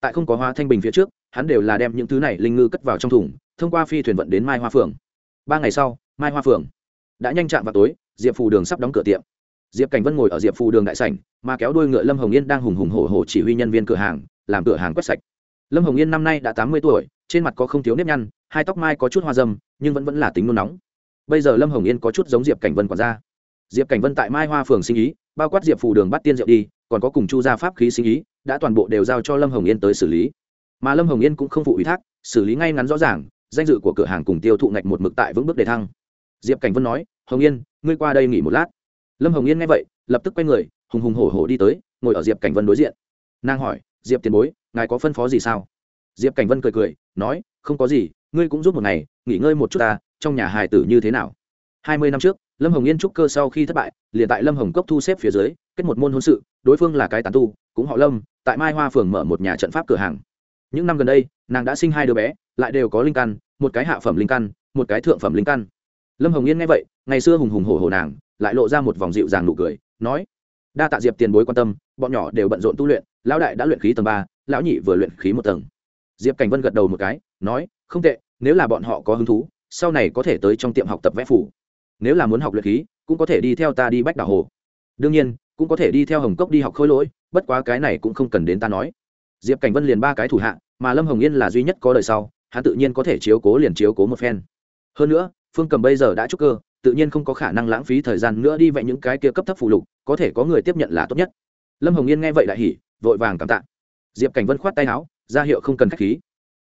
Tại không có hóa thanh bình phía trước, hắn đều là đem những thứ này linh ngư cất vào trong thùng, thông qua phi thuyền vận đến mai hoa phường ba ngày sau, mai hoa phường đã nhanh chạm vào tối, diệp phù đường sắp đóng cửa tiệm. Diệp cảnh vân ngồi ở diệp phù đường đại sảnh, mà kéo đuôi ngựa lâm hồng yên đang hùng hùng hổ hổ chỉ huy nhân viên cửa hàng, làm cửa hàng quét sạch. Lâm hồng yên năm nay đã tám mươi tuổi, trên mặt có không thiếu nếp nhăn, hai tóc mai có chút hoa dâm, nhưng vẫn vẫn là tính nôn nóng bây giờ lâm hồng yên có chút giống diệp cảnh vân quản gia. Diệp cảnh vân tại mai hoa phường sinh ý, bao quát diệp phù đường bắt tiên diệp đi, còn có cùng chu gia pháp khí sinh ý, đã toàn bộ đều giao cho lâm hồng yên tới xử lý. Mà lâm hồng yên cũng không phụ ủy thác, xử lý ngay ngắn rõ ràng, danh dự của cửa hàng cùng tiêu thụ ngạch một mực tại vững bước đề thăng. Diệp cảnh vân nói, hồng yên, ngươi qua đây nghỉ một lát. Lâm hồng yên nghe vậy, lập tức quay người, hùng hùng hổ hổ đi tới, ngồi ở diệp cảnh vân đối diện. Nàng hỏi, diệp tiền bối, ngài có phân phó gì sao? Diệp cảnh vân cười cười, nói, không có gì, ngươi cũng giúp một ngày, nghỉ ngơi một chút ta trong nhà hài tử như thế nào? Hai mươi năm trước, lâm hồng yên trúc cơ sau khi thất bại, liền tại lâm hồng cốc thu xếp phía dưới, kết một môn hôn sự, đối phương là cái tán tu, cũng họ lâm, tại mai hoa phường mở một nhà trận pháp cửa hàng. Những năm gần đây, nàng đã sinh hai đứa bé, lại đều có linh căn, một cái hạ phẩm linh căn, một cái thượng phẩm linh căn. Lâm hồng yên nghe vậy, ngày xưa hùng hùng hổ hổ nàng, lại lộ ra một vòng dịu dàng nụ cười, nói, đa tạ diệp tiền bối quan tâm, bọn nhỏ đều bận rộn tu luyện, lão đại đã luyện khí tầng ba, lão nhị vừa luyện khí một tầng. Diệp cảnh vân gật đầu một cái, nói, không tệ, nếu là bọn họ có hứng thú sau này có thể tới trong tiệm học tập vẽ phủ. Nếu là muốn học luyện khí, cũng có thể đi theo ta đi bách đảo hồ. Đương nhiên, cũng có thể đi theo hồng cốc đi học khôi lỗi, bất quá cái này cũng không cần đến ta nói. Diệp cảnh vân liền ba cái thủ hạ, mà lâm hồng yên là duy nhất có đời sau, hắn tự nhiên có thể chiếu cố liền chiếu cố một phen. Hơn nữa, phương cầm bây giờ đã trúc cơ, tự nhiên không có khả năng lãng phí thời gian nữa đi vẽ những cái kia cấp thấp phụ lục, có thể có người tiếp nhận là tốt nhất. Lâm hồng yên nghe vậy đại hỉ, vội vàng cảm tạ. Diệp cảnh vân khoát tay áo, ra hiệu không cần k h á c h khí.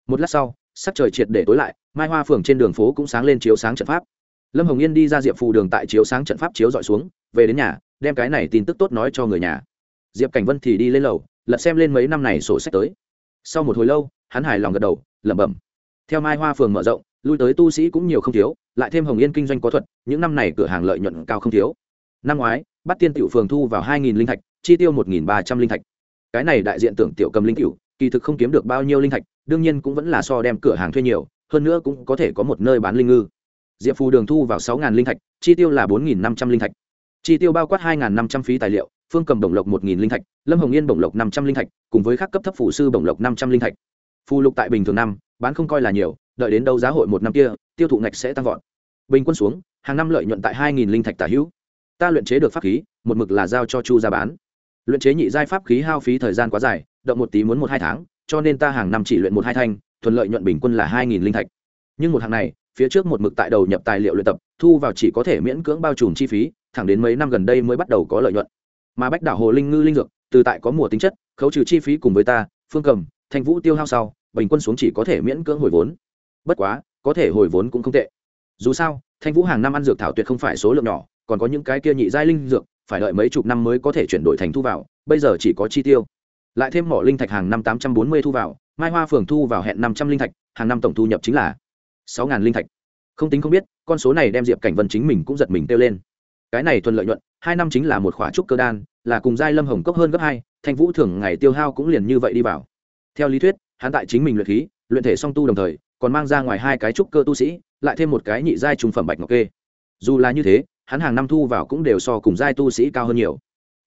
Một lát sau sắc trời triệt để tối lại, mai hoa phường trên đường phố cũng sáng lên chiếu sáng trận pháp. Lâm hồng yên đi ra diệp phù đường tại chiếu sáng trận pháp chiếu dọi xuống, về đến nhà, đem cái này tin tức tốt nói cho người nhà. Diệp cảnh vân thì đi lên lầu, lật xem lên mấy năm này sổ sách tới. Sau một hồi lâu, hắn hài lòng gật đầu, lẩm bẩm. Theo mai hoa phường mở rộng, lui tới tu sĩ cũng nhiều không thiếu, lại thêm hồng yên kinh doanh có thuật, những năm này cửa hàng lợi nhuận cao không thiếu. Năm ngoái, bắt tiên tiểu phường thu vào hai nghìn linh thạch, chi tiêu một nghìn ba trăm linh thạch. Cái này đại diện tưởng tiểu cầm linh cựu kỳ thực không kiếm được bao nhiêu linh thạch đương nhiên cũng vẫn là so đem cửa hàng thuê nhiều, hơn nữa cũng có thể có một nơi bán linh ngư. Diệp phù đường thu vào sáu linh thạch, chi tiêu là bốn năm trăm linh thạch. Chi tiêu bao quát hai năm trăm phí tài liệu, phương cầm bổng lộc một linh thạch, lâm hồng yên bổng lộc năm trăm linh thạch, cùng với các cấp thấp phủ sư bổng lộc năm trăm linh thạch. Phù lục tại bình thường năm, bán không coi là nhiều, đợi đến đâu giá hội một năm kia, tiêu thụ ngạch sẽ tăng vọt. Bình quân xuống, hàng năm lợi nhuận tại hai linh thạch tả hữu. Ta luyện chế được pháp khí, một mực là giao cho chu ra bán. Luyện chế nhị giai pháp khí hao phí thời gian quá dài, động một tí muốn một hai tháng cho nên ta hàng năm chỉ luyện một hai thanh thuận lợi nhuận bình quân là hai nghìn linh thạch. Nhưng một hàng này, phía trước một mực tại đầu nhập tài liệu luyện tập, thu vào chỉ có thể miễn cưỡng bao trùm chi phí, thẳng đến mấy năm gần đây mới bắt đầu có lợi nhuận. Mà bách đảo hồ linh ngư linh dược, từ tại có mùa tính chất, khấu trừ chi phí cùng với ta, phương cầm, thanh vũ tiêu hao sau, bình quân xuống chỉ có thể miễn cưỡng hồi vốn. Bất quá, có thể hồi vốn cũng không tệ. Dù sao, thanh vũ hàng năm ăn dược thảo tuyệt không phải số lượng nhỏ, còn có những cái kia nhị giai linh dược, phải đợi mấy chục năm mới có thể chuyển đổi thành thu vào, bây giờ chỉ có chi tiêu lại thêm mỏ linh thạch hàng năm tám trăm bốn mươi thu vào, mai hoa phường thu vào hẹn năm trăm linh thạch, hàng năm tổng thu nhập chính là sáu ngàn linh thạch. Không tính không biết, con số này đem diệp cảnh vân chính mình cũng giật mình kêu lên. Cái này thuận lợi nhuận, hai năm chính là một khóa trúc cơ đan, là cùng giai lâm hồng cốc hơn gấp hai, thanh vũ thường ngày tiêu hao cũng liền như vậy đi vào. Theo lý thuyết, hắn tại chính mình luyện khí, luyện thể song tu đồng thời, còn mang ra ngoài hai cái trúc cơ tu sĩ, lại thêm một cái nhị giai trùng phẩm bạch ngọc kê. Dù là như thế, hắn hàng năm thu vào cũng đều so cùng giai tu sĩ cao hơn nhiều.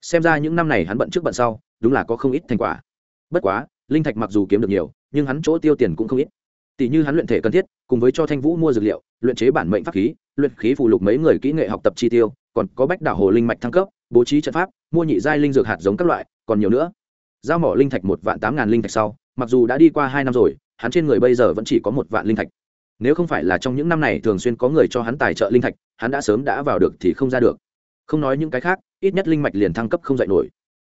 Xem ra những năm này hắn bận trước bận sau đúng là có không ít thành quả. Bất quá, linh thạch mặc dù kiếm được nhiều, nhưng hắn chỗ tiêu tiền cũng không ít. Tỷ như hắn luyện thể cần thiết, cùng với cho thanh vũ mua dược liệu, luyện chế bản mệnh pháp khí, luyện khí phụ lục mấy người kỹ nghệ học tập chi tiêu, còn có bách đảo hồ linh mạch thăng cấp, bố trí trận pháp, mua nhị giai linh dược hạt giống các loại, còn nhiều nữa. Giao mỏ linh thạch một vạn tám ngàn linh thạch sau, mặc dù đã đi qua hai năm rồi, hắn trên người bây giờ vẫn chỉ có một vạn linh thạch. Nếu không phải là trong những năm này thường xuyên có người cho hắn tài trợ linh thạch, hắn đã sớm đã vào được thì không ra được. Không nói những cái khác, ít nhất linh mạch liền thăng cấp không dạy nổi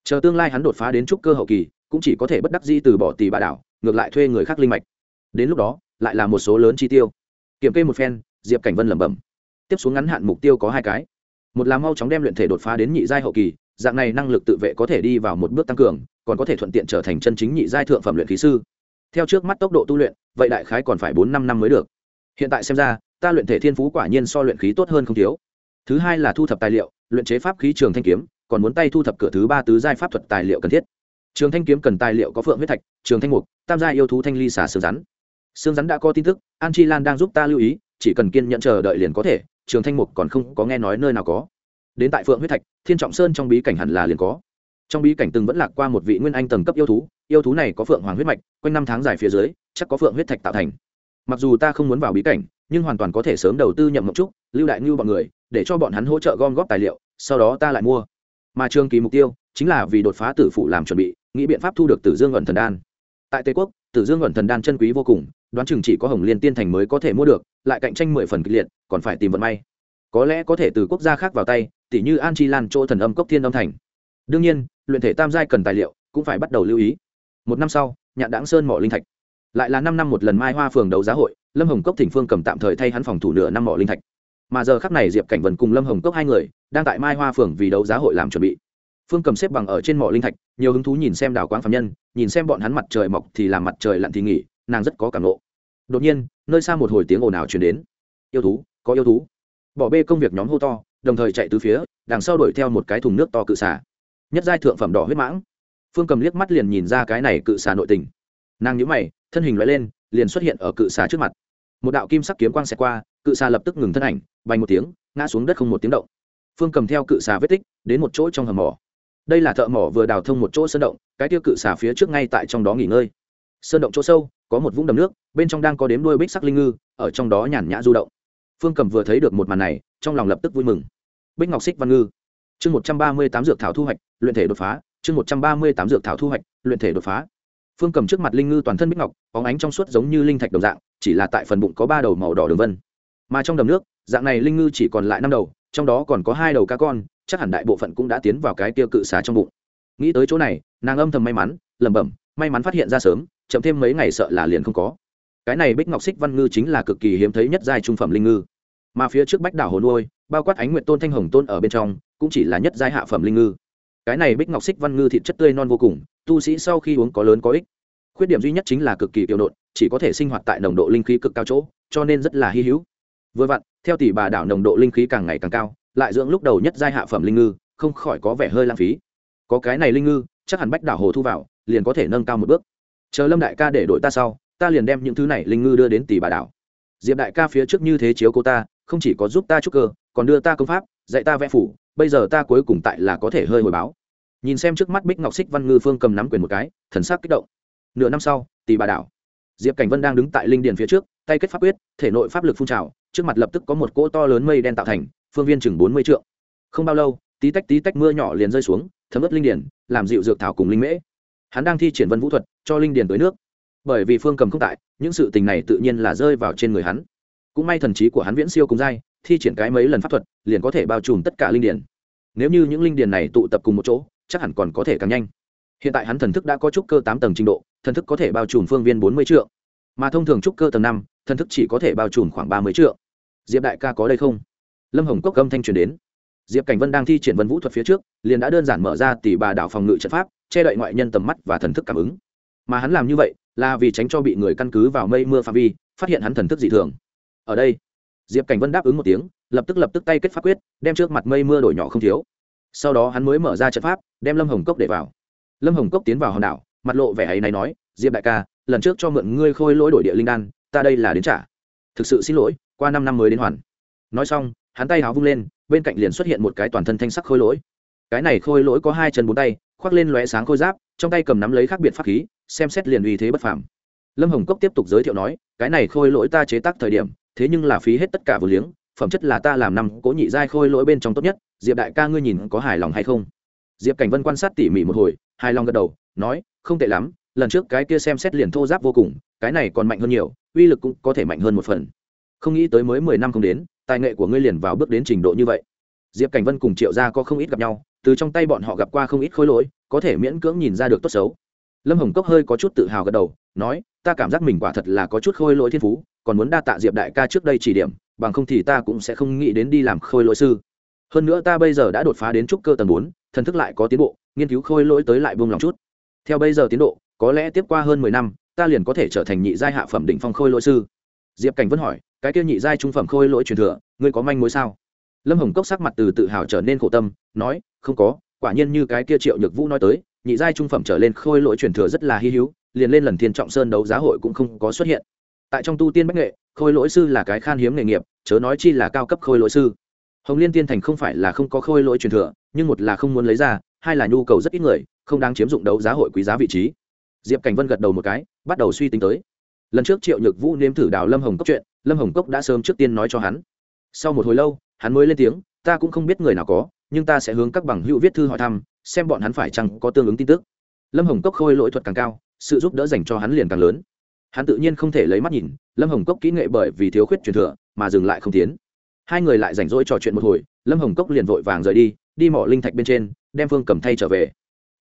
chờ tương lai hắn đột phá đến trúc cơ hậu kỳ, cũng chỉ có thể bất đắc dĩ từ bỏ tỷ bà đảo, ngược lại thuê người khác linh mạch. Đến lúc đó, lại là một số lớn chi tiêu. Kiểm kê một phen, diệp cảnh vân lẩm bẩm. Tiếp xuống ngắn hạn mục tiêu có hai cái. Một là mau chóng đem luyện thể đột phá đến nhị giai hậu kỳ, dạng này năng lực tự vệ có thể đi vào một bước tăng cường, còn có thể thuận tiện trở thành chân chính nhị giai thượng phẩm luyện khí sư. Theo trước mắt tốc độ tu luyện, vậy đại khái còn phải bốn năm năm mới được. Hiện tại xem ra, ta luyện thể thiên phú quả nhiên so luyện khí tốt hơn không thiếu. Thứ hai là thu thập tài liệu, luyện chế pháp khí trường thanh kiếm còn muốn tay thu thập cửa thứ ba tứ giai pháp thuật tài liệu cần thiết. Trường thanh kiếm cần tài liệu có phượng huyết thạch, trường thanh mục, tam gia yêu thú thanh ly xả xương rắn. Xương rắn đã có tin tức, an chi lan đang giúp ta lưu ý, chỉ cần kiên nhận chờ đợi liền có thể, trường thanh mục còn không có nghe nói nơi nào có. Đến tại phượng huyết thạch, thiên trọng sơn trong bí cảnh hẳn là liền có. Trong bí cảnh từng vẫn lạc qua một vị nguyên anh tầng cấp yêu thú yêu thú này có phượng hoàng huyết mạch, quanh năm tháng dài phía dưới, chắc có phượng huyết thạch tạo thành. Mặc dù ta không muốn vào bí cảnh, nhưng hoàn toàn có thể sớm đầu tư nhậm mộng trúc, lưu đại ngưu bọn người, để cho bọn hắn hỗ trợ gom góp tài liệu, sau đó ta lại mua mà trường kỳ mục tiêu chính là vì đột phá tử phụ làm chuẩn bị, nghĩ biện pháp thu được tử dương ẩn thần đan. Tại tây quốc, tử dương ẩn thần đan chân quý vô cùng, đoán chừng chỉ có hồng liên tiên thành mới có thể mua được, lại cạnh tranh mười phần kịch liệt, còn phải tìm vận may. Có lẽ có thể từ quốc gia khác vào tay tỷ như an chi lan chỗ thần âm cốc thiên âm thành. Đương nhiên, luyện thể tam giai cần tài liệu cũng phải bắt đầu lưu ý. Một năm sau, nhạn đáng sơn mỏ linh thạch. Lại là năm năm một lần mai hoa phường đấu giá hội, lâm hồng cốc thỉnh phương cầm tạm thời thay hắn phòng thủ nửa năm mỏ linh thạch mà giờ khắc này diệp cảnh vân cùng lâm hồng cốc hai người đang tại mai hoa phường vì đấu giá hội làm chuẩn bị phương cầm xếp bằng ở trên mỏ linh thạch nhiều hứng thú nhìn xem đào quang phạm nhân nhìn xem bọn hắn mặt trời mọc thì làm mặt trời lặn thì nghỉ nàng rất có cảm lộ đột nhiên nơi xa một hồi tiếng ồn ào chuyển đến yêu thú có yêu thú bỏ bê công việc nhóm hô to đồng thời chạy từ phía đằng sau đuổi theo một cái thùng nước to cự xả nhất giai thượng phẩm đỏ huyết mãng phương cầm liếc mắt liền nhìn ra cái này cự xà nội tình nàng nhíu mày thân hình loại lên liền xuất hiện ở cự xà trước mặt một đạo kim sắc kiếm quang xẹt qua cự xà lập tức ngừng thân ảnh, bay một tiếng, ngã xuống đất không một tiếng động. Phương cầm theo cự xà vết tích, đến một chỗ trong hầm mỏ. Đây là thợ mỏ vừa đào thông một chỗ sơn động, cái tiêu cự xà phía trước ngay tại trong đó nghỉ ngơi. Sơn động chỗ sâu, có một vũng đầm nước, bên trong đang có đếm đuôi bích sắc linh ngư, ở trong đó nhàn nhã du động. Phương cầm vừa thấy được một màn này, trong lòng lập tức vui mừng. Bích ngọc xích văn ngư. Chương một trăm ba mươi tám dược thảo thu hoạch, luyện thể đột phá. Chương một trăm ba mươi tám dược thảo thu hoạch, luyện thể đột phá. Phương cầm trước mặt linh ngư toàn thân bích ngọc có ánh trong suốt giống như linh thạch đồng dạng, chỉ là tại phần bụng có ba đầu màu đỏ đường vân mà trong đầm nước, dạng này linh ngư chỉ còn lại năm đầu, trong đó còn có hai đầu cá con, chắc hẳn đại bộ phận cũng đã tiến vào cái tiêu cự xá trong bụng. Nghĩ tới chỗ này, nàng âm thầm may mắn, lẩm bẩm, may mắn phát hiện ra sớm, chậm thêm mấy ngày sợ là liền không có. Cái này bích ngọc xích văn ngư chính là cực kỳ hiếm thấy nhất giai trung phẩm linh ngư. Mà phía trước bách đảo hồ nuôi, bao quát ánh nguyện tôn thanh hồng tôn ở bên trong, cũng chỉ là nhất giai hạ phẩm linh ngư. Cái này bích ngọc xích văn ngư thịt chất tươi non vô cùng, tu sĩ sau khi uống có lớn có ích khuyết điểm duy nhất chính là cực kỳ tiểu nộn chỉ có thể sinh hoạt tại nồng độ linh khí cực cao chỗ, cho nên rất là hy hữu vừa vặn, theo tỷ bà đảo nồng độ linh khí càng ngày càng cao, lại dưỡng lúc đầu nhất giai hạ phẩm linh ngư, không khỏi có vẻ hơi lãng phí. Có cái này linh ngư, chắc hẳn bách đảo hồ thu vào, liền có thể nâng cao một bước. Chờ lâm đại ca để đội ta sau, ta liền đem những thứ này linh ngư đưa đến tỷ bà đảo. Diệp đại ca phía trước như thế chiếu cô ta, không chỉ có giúp ta trúc cơ, còn đưa ta công pháp, dạy ta vẽ phủ, bây giờ ta cuối cùng tại là có thể hơi hồi báo. Nhìn xem trước mắt bích ngọc xích văn ngư phương cầm nắm quyền một cái, thần sắc kích động. Nửa năm sau, tỷ bà đảo. Diệp cảnh vân đang đứng tại linh điền phía trước, tay kết pháp quyết, thể nội pháp lực phun trào trước mặt lập tức có một cỗ to lớn mây đen tạo thành phương viên chừng bốn mươi trượng. Không bao lâu tí tách tí tách mưa nhỏ liền rơi xuống thấm ướt linh điển, làm dịu dược thảo cùng linh mễ. Hắn đang thi triển vân vũ thuật cho linh điển tới nước. Bởi vì phương cầm không tại những sự tình này tự nhiên là rơi vào trên người hắn. Cũng may thần trí của hắn viễn siêu cùng dai thi triển cái mấy lần pháp thuật liền có thể bao trùm tất cả linh điển. nếu như những linh điển này tụ tập cùng một chỗ chắc hẳn còn có thể càng nhanh. Hiện tại hắn thần thức đã có trúc cơ tám tầng trình độ thần thức có thể bao trùm phương viên bốn mươi triệu mà thông thường trúc cơ tầng năm thần thức chỉ có thể bao trùm khoảng ba mươi triệu. Diệp đại ca có đây không? Lâm hồng cốc âm thanh truyền đến. Diệp cảnh vân đang thi triển vân vũ thuật phía trước, liền đã đơn giản mở ra tỷ bà đảo phòng ngự trận pháp, che đậy ngoại nhân tầm mắt và thần thức cảm ứng. Mà hắn làm như vậy, là vì tránh cho bị người căn cứ vào mây mưa pha vi, phát hiện hắn thần thức dị thường. Ở đây, diệp cảnh vân đáp ứng một tiếng, lập tức lập tức tay kết pháp quyết, đem trước mặt mây mưa đổi nhỏ không thiếu. Sau đó hắn mới mở ra trận pháp, đem lâm hồng cốc để vào. Lâm hồng cốc tiến vào hòn đảo, mặt lộ vẻ ấy này nói, diệp đại ca, lần trước cho mượn ngươi khôi lỗi đổi địa linh đan ta đây là đến trả. Thực sự xin lỗi, qua năm năm mới đến hoàn. Nói xong, hắn tay háo vung lên, bên cạnh liền xuất hiện một cái toàn thân thanh sắc khôi lỗi. Cái này khôi lỗi có hai chân bốn tay, khoác lên lóe sáng khôi giáp, trong tay cầm nắm lấy khác biệt pháp khí, xem xét liền uy thế bất phàm. Lâm hồng cốc tiếp tục giới thiệu nói, cái này khôi lỗi ta chế tác thời điểm, thế nhưng là phí hết tất cả vừa liếng, phẩm chất là ta làm năm, cố nhị giai khôi lỗi bên trong tốt nhất. Diệp đại ca ngươi nhìn có hài lòng hay không? Diệp cảnh vân quan sát tỉ mỉ một hồi, hài lòng gật đầu, nói, không tệ lắm, lần trước cái kia xem xét liền thô giáp vô cùng, cái này còn mạnh hơn nhiều uy lực cũng có thể mạnh hơn một phần. Không nghĩ tới mới mười năm không đến, tài nghệ của ngươi liền vào bước đến trình độ như vậy. Diệp cảnh vân cùng triệu gia có không ít gặp nhau, từ trong tay bọn họ gặp qua không ít khối lỗi, có thể miễn cưỡng nhìn ra được tốt xấu. Lâm hồng cốc hơi có chút tự hào gật đầu, nói, ta cảm giác mình quả thật là có chút khôi lỗi thiên phú, còn muốn đa tạ diệp đại ca trước đây chỉ điểm, bằng không thì ta cũng sẽ không nghĩ đến đi làm khôi lỗi sư. Hơn nữa ta bây giờ đã đột phá đến trúc cơ tầng bốn, thần thức lại có tiến bộ, nghiên cứu khôi lỗi tới lại buông lòng chút. Theo bây giờ tiến độ, có lẽ tiếp qua hơn mười năm ta liền có thể trở thành nhị giai hạ phẩm đỉnh phong khôi lỗi sư. Diệp cảnh vẫn hỏi, cái kia nhị giai trung phẩm khôi lỗi truyền thừa, ngươi có manh mối sao? Lâm hồng cốc sắc mặt từ tự hào trở nên khổ tâm, nói, không có, quả nhiên như cái kia triệu nhược vũ nói tới, nhị giai trung phẩm trở lên khôi lỗi truyền thừa rất là hy hữu, liền lên lần thiên trọng sơn đấu giá hội cũng không có xuất hiện. Tại trong tu tiên bách nghệ, khôi lỗi sư là cái khan hiếm nghề nghiệp, chớ nói chi là cao cấp khôi lỗi sư. Hồng liên tiên thành không phải là không có khôi lỗi truyền thừa, nhưng một là không muốn lấy ra, hai là nhu cầu rất ít người, không đáng chiếm dụng đấu giá hội quý giá vị trí diệp cảnh vân gật đầu một cái, bắt đầu suy tính tới. Lần trước triệu nhược vũ nếm thử đào lâm hồng cốc chuyện, lâm hồng cốc đã sớm trước tiên nói cho hắn. Sau một hồi lâu, hắn mới lên tiếng, ta cũng không biết người nào có, nhưng ta sẽ hướng các bằng hữu viết thư hỏi thăm, xem bọn hắn phải chăng có tương ứng tin tức. Lâm hồng cốc khôi lỗi thuật càng cao, sự giúp đỡ dành cho hắn liền càng lớn. Hắn tự nhiên không thể lấy mắt nhìn, lâm hồng cốc kỹ nghệ bởi vì thiếu khuyết truyền thừa mà dừng lại không tiến. Hai người lại rảnh rỗi trò chuyện một hồi, lâm hồng cốc liền vội vàng rời đi đi mỏ linh thạch bên trên, đem phương cầm thay trở về.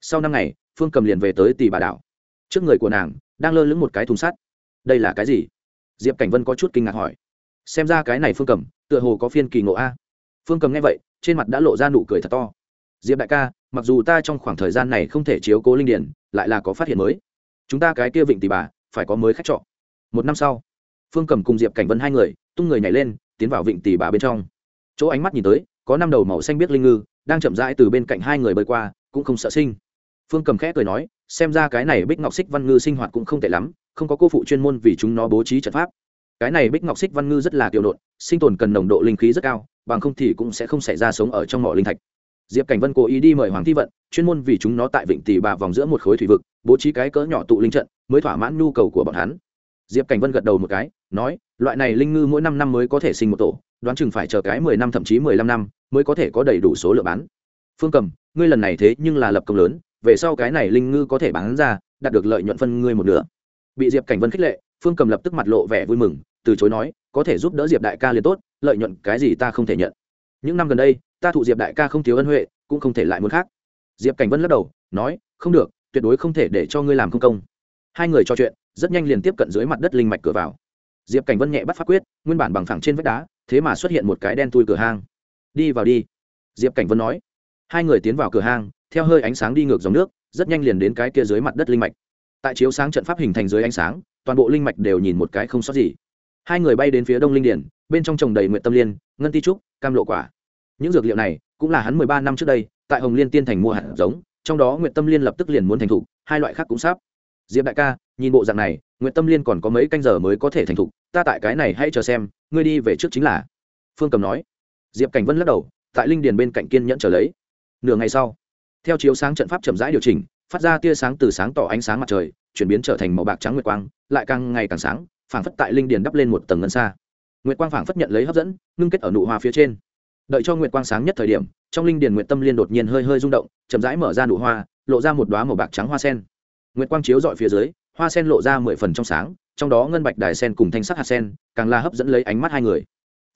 Sau năm ngày, phương cầm liền về tới tỷ bà đảo trước người của nàng, đang lơ lửng một cái thùng sắt. Đây là cái gì? Diệp cảnh vân có chút kinh ngạc hỏi. Xem ra cái này phương cầm, tựa hồ có phiên kỳ ngộ a. Phương cầm nghe vậy, trên mặt đã lộ ra nụ cười thật to. Diệp đại ca, mặc dù ta trong khoảng thời gian này không thể chiếu cố linh điển, lại là có phát hiện mới. Chúng ta cái kia vịnh tỷ bà, phải có mới khách trọ. Một năm sau, phương cầm cùng diệp cảnh vân hai người, tung người nhảy lên, tiến vào vịnh tỷ bà bên trong. Chỗ ánh mắt nhìn tới, có năm đầu màu xanh biết linh ngư, đang chậm rãi từ bên cạnh hai người bơi qua, cũng không sợ sinh. Phương cầm khẽ cười nói xem ra cái này bích ngọc xích văn ngư sinh hoạt cũng không tệ lắm, không có cô phụ chuyên môn vì chúng nó bố trí trận pháp. Cái này bích ngọc xích văn ngư rất là kiều nộn sinh tồn cần nồng độ linh khí rất cao, bằng không thì cũng sẽ không xảy ra sống ở trong mỏ linh thạch. Diệp cảnh vân cố ý đi mời hoàng thi vận, chuyên môn vì chúng nó tại vịnh tỷ bà vòng giữa một khối thủy vực, bố trí cái cỡ nhỏ tụ linh trận, mới thỏa mãn nhu cầu của bọn hắn. Diệp cảnh vân gật đầu một cái, nói, loại này linh ngư mỗi năm năm mới có thể sinh một tổ, đoán chừng phải chờ cái mười năm thậm chí mười lăm năm mới có thể có đầy đủ số lượng bán. Phương cầm, ngươi lần này thế nhưng là lập công lớn về sau cái này linh ngư có thể bán ra, đạt được lợi nhuận phân ngươi một nửa. Bị diệp cảnh vân khích lệ, phương cầm lập tức mặt lộ vẻ vui mừng, từ chối nói, có thể giúp đỡ diệp đại ca liền tốt, lợi nhuận cái gì ta không thể nhận. Những năm gần đây, ta thụ diệp đại ca không thiếu ân huệ, cũng không thể lại muốn khác. Diệp cảnh vân lắc đầu, nói, không được, tuyệt đối không thể để cho ngươi làm không công. Hai người trò chuyện, rất nhanh liền tiếp cận dưới mặt đất linh mạch cửa vào. Diệp cảnh vân nhẹ bắt phát quyết, nguyên bản bằng phẳng trên vách đá, thế mà xuất hiện một cái đen tui cửa hang. Đi vào đi. Diệp cảnh vân nói. Hai người tiến vào cửa hang theo hơi ánh sáng đi ngược dòng nước, rất nhanh liền đến cái kia dưới mặt đất linh mạch. Tại chiếu sáng trận pháp hình thành dưới ánh sáng, toàn bộ linh mạch đều nhìn một cái không sót gì. Hai người bay đến phía đông linh điển, bên trong trồng đầy nguyện tâm liên, ngân ti trúc, cam lộ quả. Những dược liệu này, cũng là hắn mười ba năm trước đây, tại hồng liên tiên thành mua hạt giống, trong đó nguyện tâm liên lập tức liền muốn thành thục, hai loại khác cũng sắp. Diệp đại ca, nhìn bộ dạng này nguyện tâm liên còn có mấy canh giờ mới có thể thành thục, ta tại cái này hãy chờ xem, ngươi đi về trước chính là. Phương cầm nói. Diệp cảnh vân lắc đầu, tại linh điền bên cạnh kiên nhẫn trở lấy. Nửa ngày sau theo chiếu sáng trận pháp chậm rãi điều chỉnh, phát ra tia sáng từ sáng tỏ ánh sáng mặt trời, chuyển biến trở thành màu bạc trắng nguyệt quang, lại càng ngày càng sáng, phảng phất tại linh điền đắp lên một tầng ngân xa. Nguyệt quang phảng phất nhận lấy hấp dẫn, ngưng kết ở nụ hoa phía trên. Đợi cho nguyệt quang sáng nhất thời điểm, trong linh điền nguyệt tâm liên đột nhiên hơi hơi rung động, chậm rãi mở ra nụ hoa, lộ ra một đoá màu bạc trắng hoa sen. Nguyệt quang chiếu dọi phía dưới, hoa sen lộ ra mười phần trong sáng, trong đó ngân bạch đài sen cùng thanh sắc hạt sen, càng là hấp dẫn lấy ánh mắt hai người.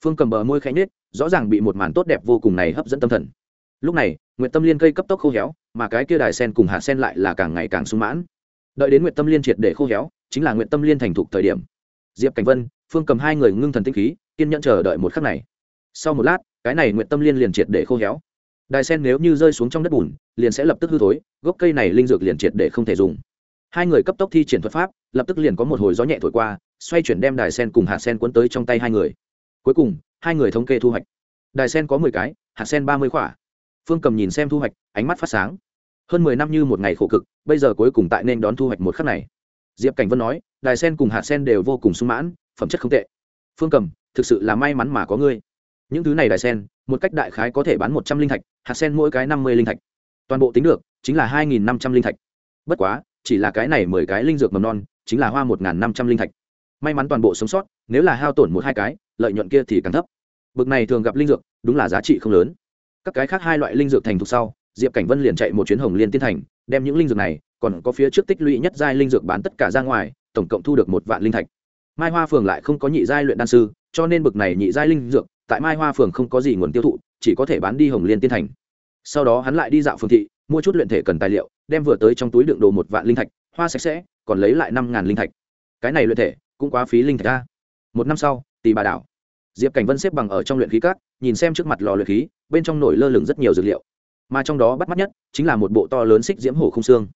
Phương cầm bờ môi khẽ nhếch, rõ ràng bị một màn tốt đẹp vô cùng này hấp dẫn tâm thần lúc này, nguyệt tâm liên cây cấp tốc khô héo, mà cái kia đài sen cùng hạt sen lại là càng ngày càng sung mãn. Đợi đến nguyệt tâm liên triệt để khô héo, chính là nguyệt tâm liên thành thục thời điểm. Diệp cảnh vân, phương cầm hai người ngưng thần tinh khí, kiên nhẫn chờ đợi một khắc này. Sau một lát, cái này nguyệt tâm liên liền triệt để khô héo. Đài sen nếu như rơi xuống trong đất bùn, liền sẽ lập tức hư thối, gốc cây này linh dược liền triệt để không thể dùng. Hai người cấp tốc thi triển thuật pháp, lập tức liền có một hồi gió nhẹ thổi qua, xoay chuyển đem đài sen cùng hạt sen cuốn tới trong tay hai người. Cuối cùng, hai người thống kê thu hoạch. Đài sen có mười cái, hạt sen ba mươi quả phương cầm nhìn xem thu hoạch, ánh mắt phát sáng. Hơn mười năm như một ngày khổ cực, bây giờ cuối cùng tại nên đón thu hoạch một khắc này. Diệp cảnh vân nói, đài sen cùng hạt sen đều vô cùng sung mãn, phẩm chất không tệ. Phương cầm, thực sự là may mắn mà có ngươi. Những thứ này đài sen, một cách đại khái có thể bán một trăm linh thạch, hạt sen mỗi cái năm mươi linh thạch. Toàn bộ tính được, chính là hai nghìn năm trăm linh thạch. Bất quá, chỉ là cái này mười cái linh dược mầm non, chính là hoa một n g h n năm trăm linh thạch. May mắn toàn bộ sống sót, nếu là hao tổn một hai cái, lợi nhuận kia thì càng thấp. Bực này thường gặp linh dược, đúng là giá trị không lớn các cái khác hai loại linh dược thành thục sau, diệp cảnh vân liền chạy một chuyến hồng liên tiên thành, đem những linh dược này, còn có phía trước tích lũy nhất giai linh dược bán tất cả ra ngoài, tổng cộng thu được một vạn linh thạch. Mai hoa phường lại không có nhị giai luyện đan sư, cho nên bực này nhị giai linh dược, tại mai hoa phường không có gì nguồn tiêu thụ, chỉ có thể bán đi hồng liên tiên thành. Sau đó hắn lại đi dạo phường thị, mua chút luyện thể cần tài liệu, đem vừa tới trong túi đựng đồ một vạn linh thạch, hoa sạch sẽ, còn lấy lại năm ngàn linh thạch. Cái này luyện thể cũng quá phí linh thạch ra một năm sau tỷ bà đảo. Diệp cảnh vân xếp bằng ở trong luyện khí cát nhìn xem trước mặt lò luyện khí, bên trong nổi lơ lửng rất nhiều dược liệu. Mà trong đó bắt mắt nhất chính là một bộ to lớn xích diễm hổ không xương.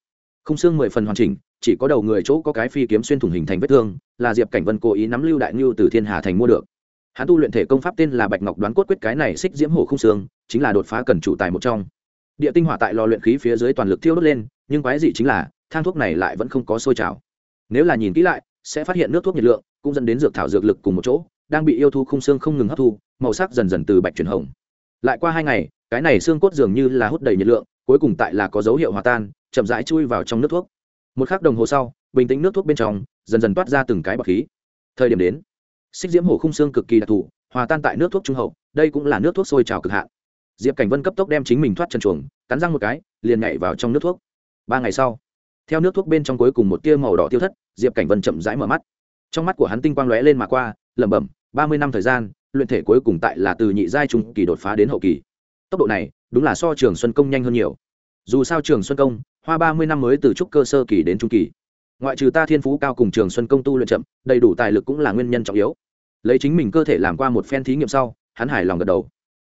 Không xương mười phần hoàn chỉnh, chỉ có đầu người chỗ có cái phi kiếm xuyên thủng hình thành vết thương, là diệp cảnh vân cố ý nắm lưu đại ngưu từ thiên hà thành mua được. Hắn tu luyện thể công pháp tên là bạch ngọc đoán cốt quyết cái này xích diễm hổ không xương, chính là đột phá cần chủ tài một trong. Địa tinh hỏa tại lò luyện khí phía dưới toàn lực thiêu đốt lên, nhưng quái dị chính là, thang thuốc này lại vẫn không có sôi trào. Nếu là nhìn kỹ lại, sẽ phát hiện nước thuốc nhiệt lượng, cũng dẫn đến dược thảo dược lực cùng một chỗ, đang bị yêu thu khung xương không ngừng hấp thu màu sắc dần dần từ bạch chuyển hồng. Lại qua hai ngày, cái này xương cốt dường như là hút đầy nhiệt lượng, cuối cùng tại là có dấu hiệu hòa tan, chậm rãi chui vào trong nước thuốc. Một k h ắ c đồng hồ sau, bình tĩnh nước thuốc bên trong, dần dần toát ra từng cái bọc khí. Thời điểm đến, xích diễm hổ khung xương cực kỳ đặc thù, hòa tan tại nước thuốc trung hậu, đây cũng là nước thuốc sôi trào cực hạn. Diệp cảnh vân cấp tốc đem chính mình thoát chân chuồng, cắn răng một cái, liền nhảy vào trong nước thuốc. Ba ngày sau, theo nước thuốc bên trong cuối cùng một tia màu đỏ tiêu thất, diệp cảnh vân chậm rãi mở mắt. Trong mắt của hắn tinh quang lóe lên mà qua, lẩm bẩm, ba mươi năm thời gian luyện thể cuối cùng tại là từ nhị giai trung kỳ đột phá đến hậu kỳ. Tốc độ này, đúng là so trường xuân công nhanh hơn nhiều. Dù sao trường xuân công, hoa ba mươi năm mới từ trúc cơ sơ kỳ đến trung kỳ. Ngoại trừ ta thiên phú cao cùng trường xuân công tu luyện chậm, đầy đủ tài lực cũng là nguyên nhân trọng yếu. Lấy chính mình cơ thể làm qua một phen thí nghiệm sau, hắn hài lòng gật đầu.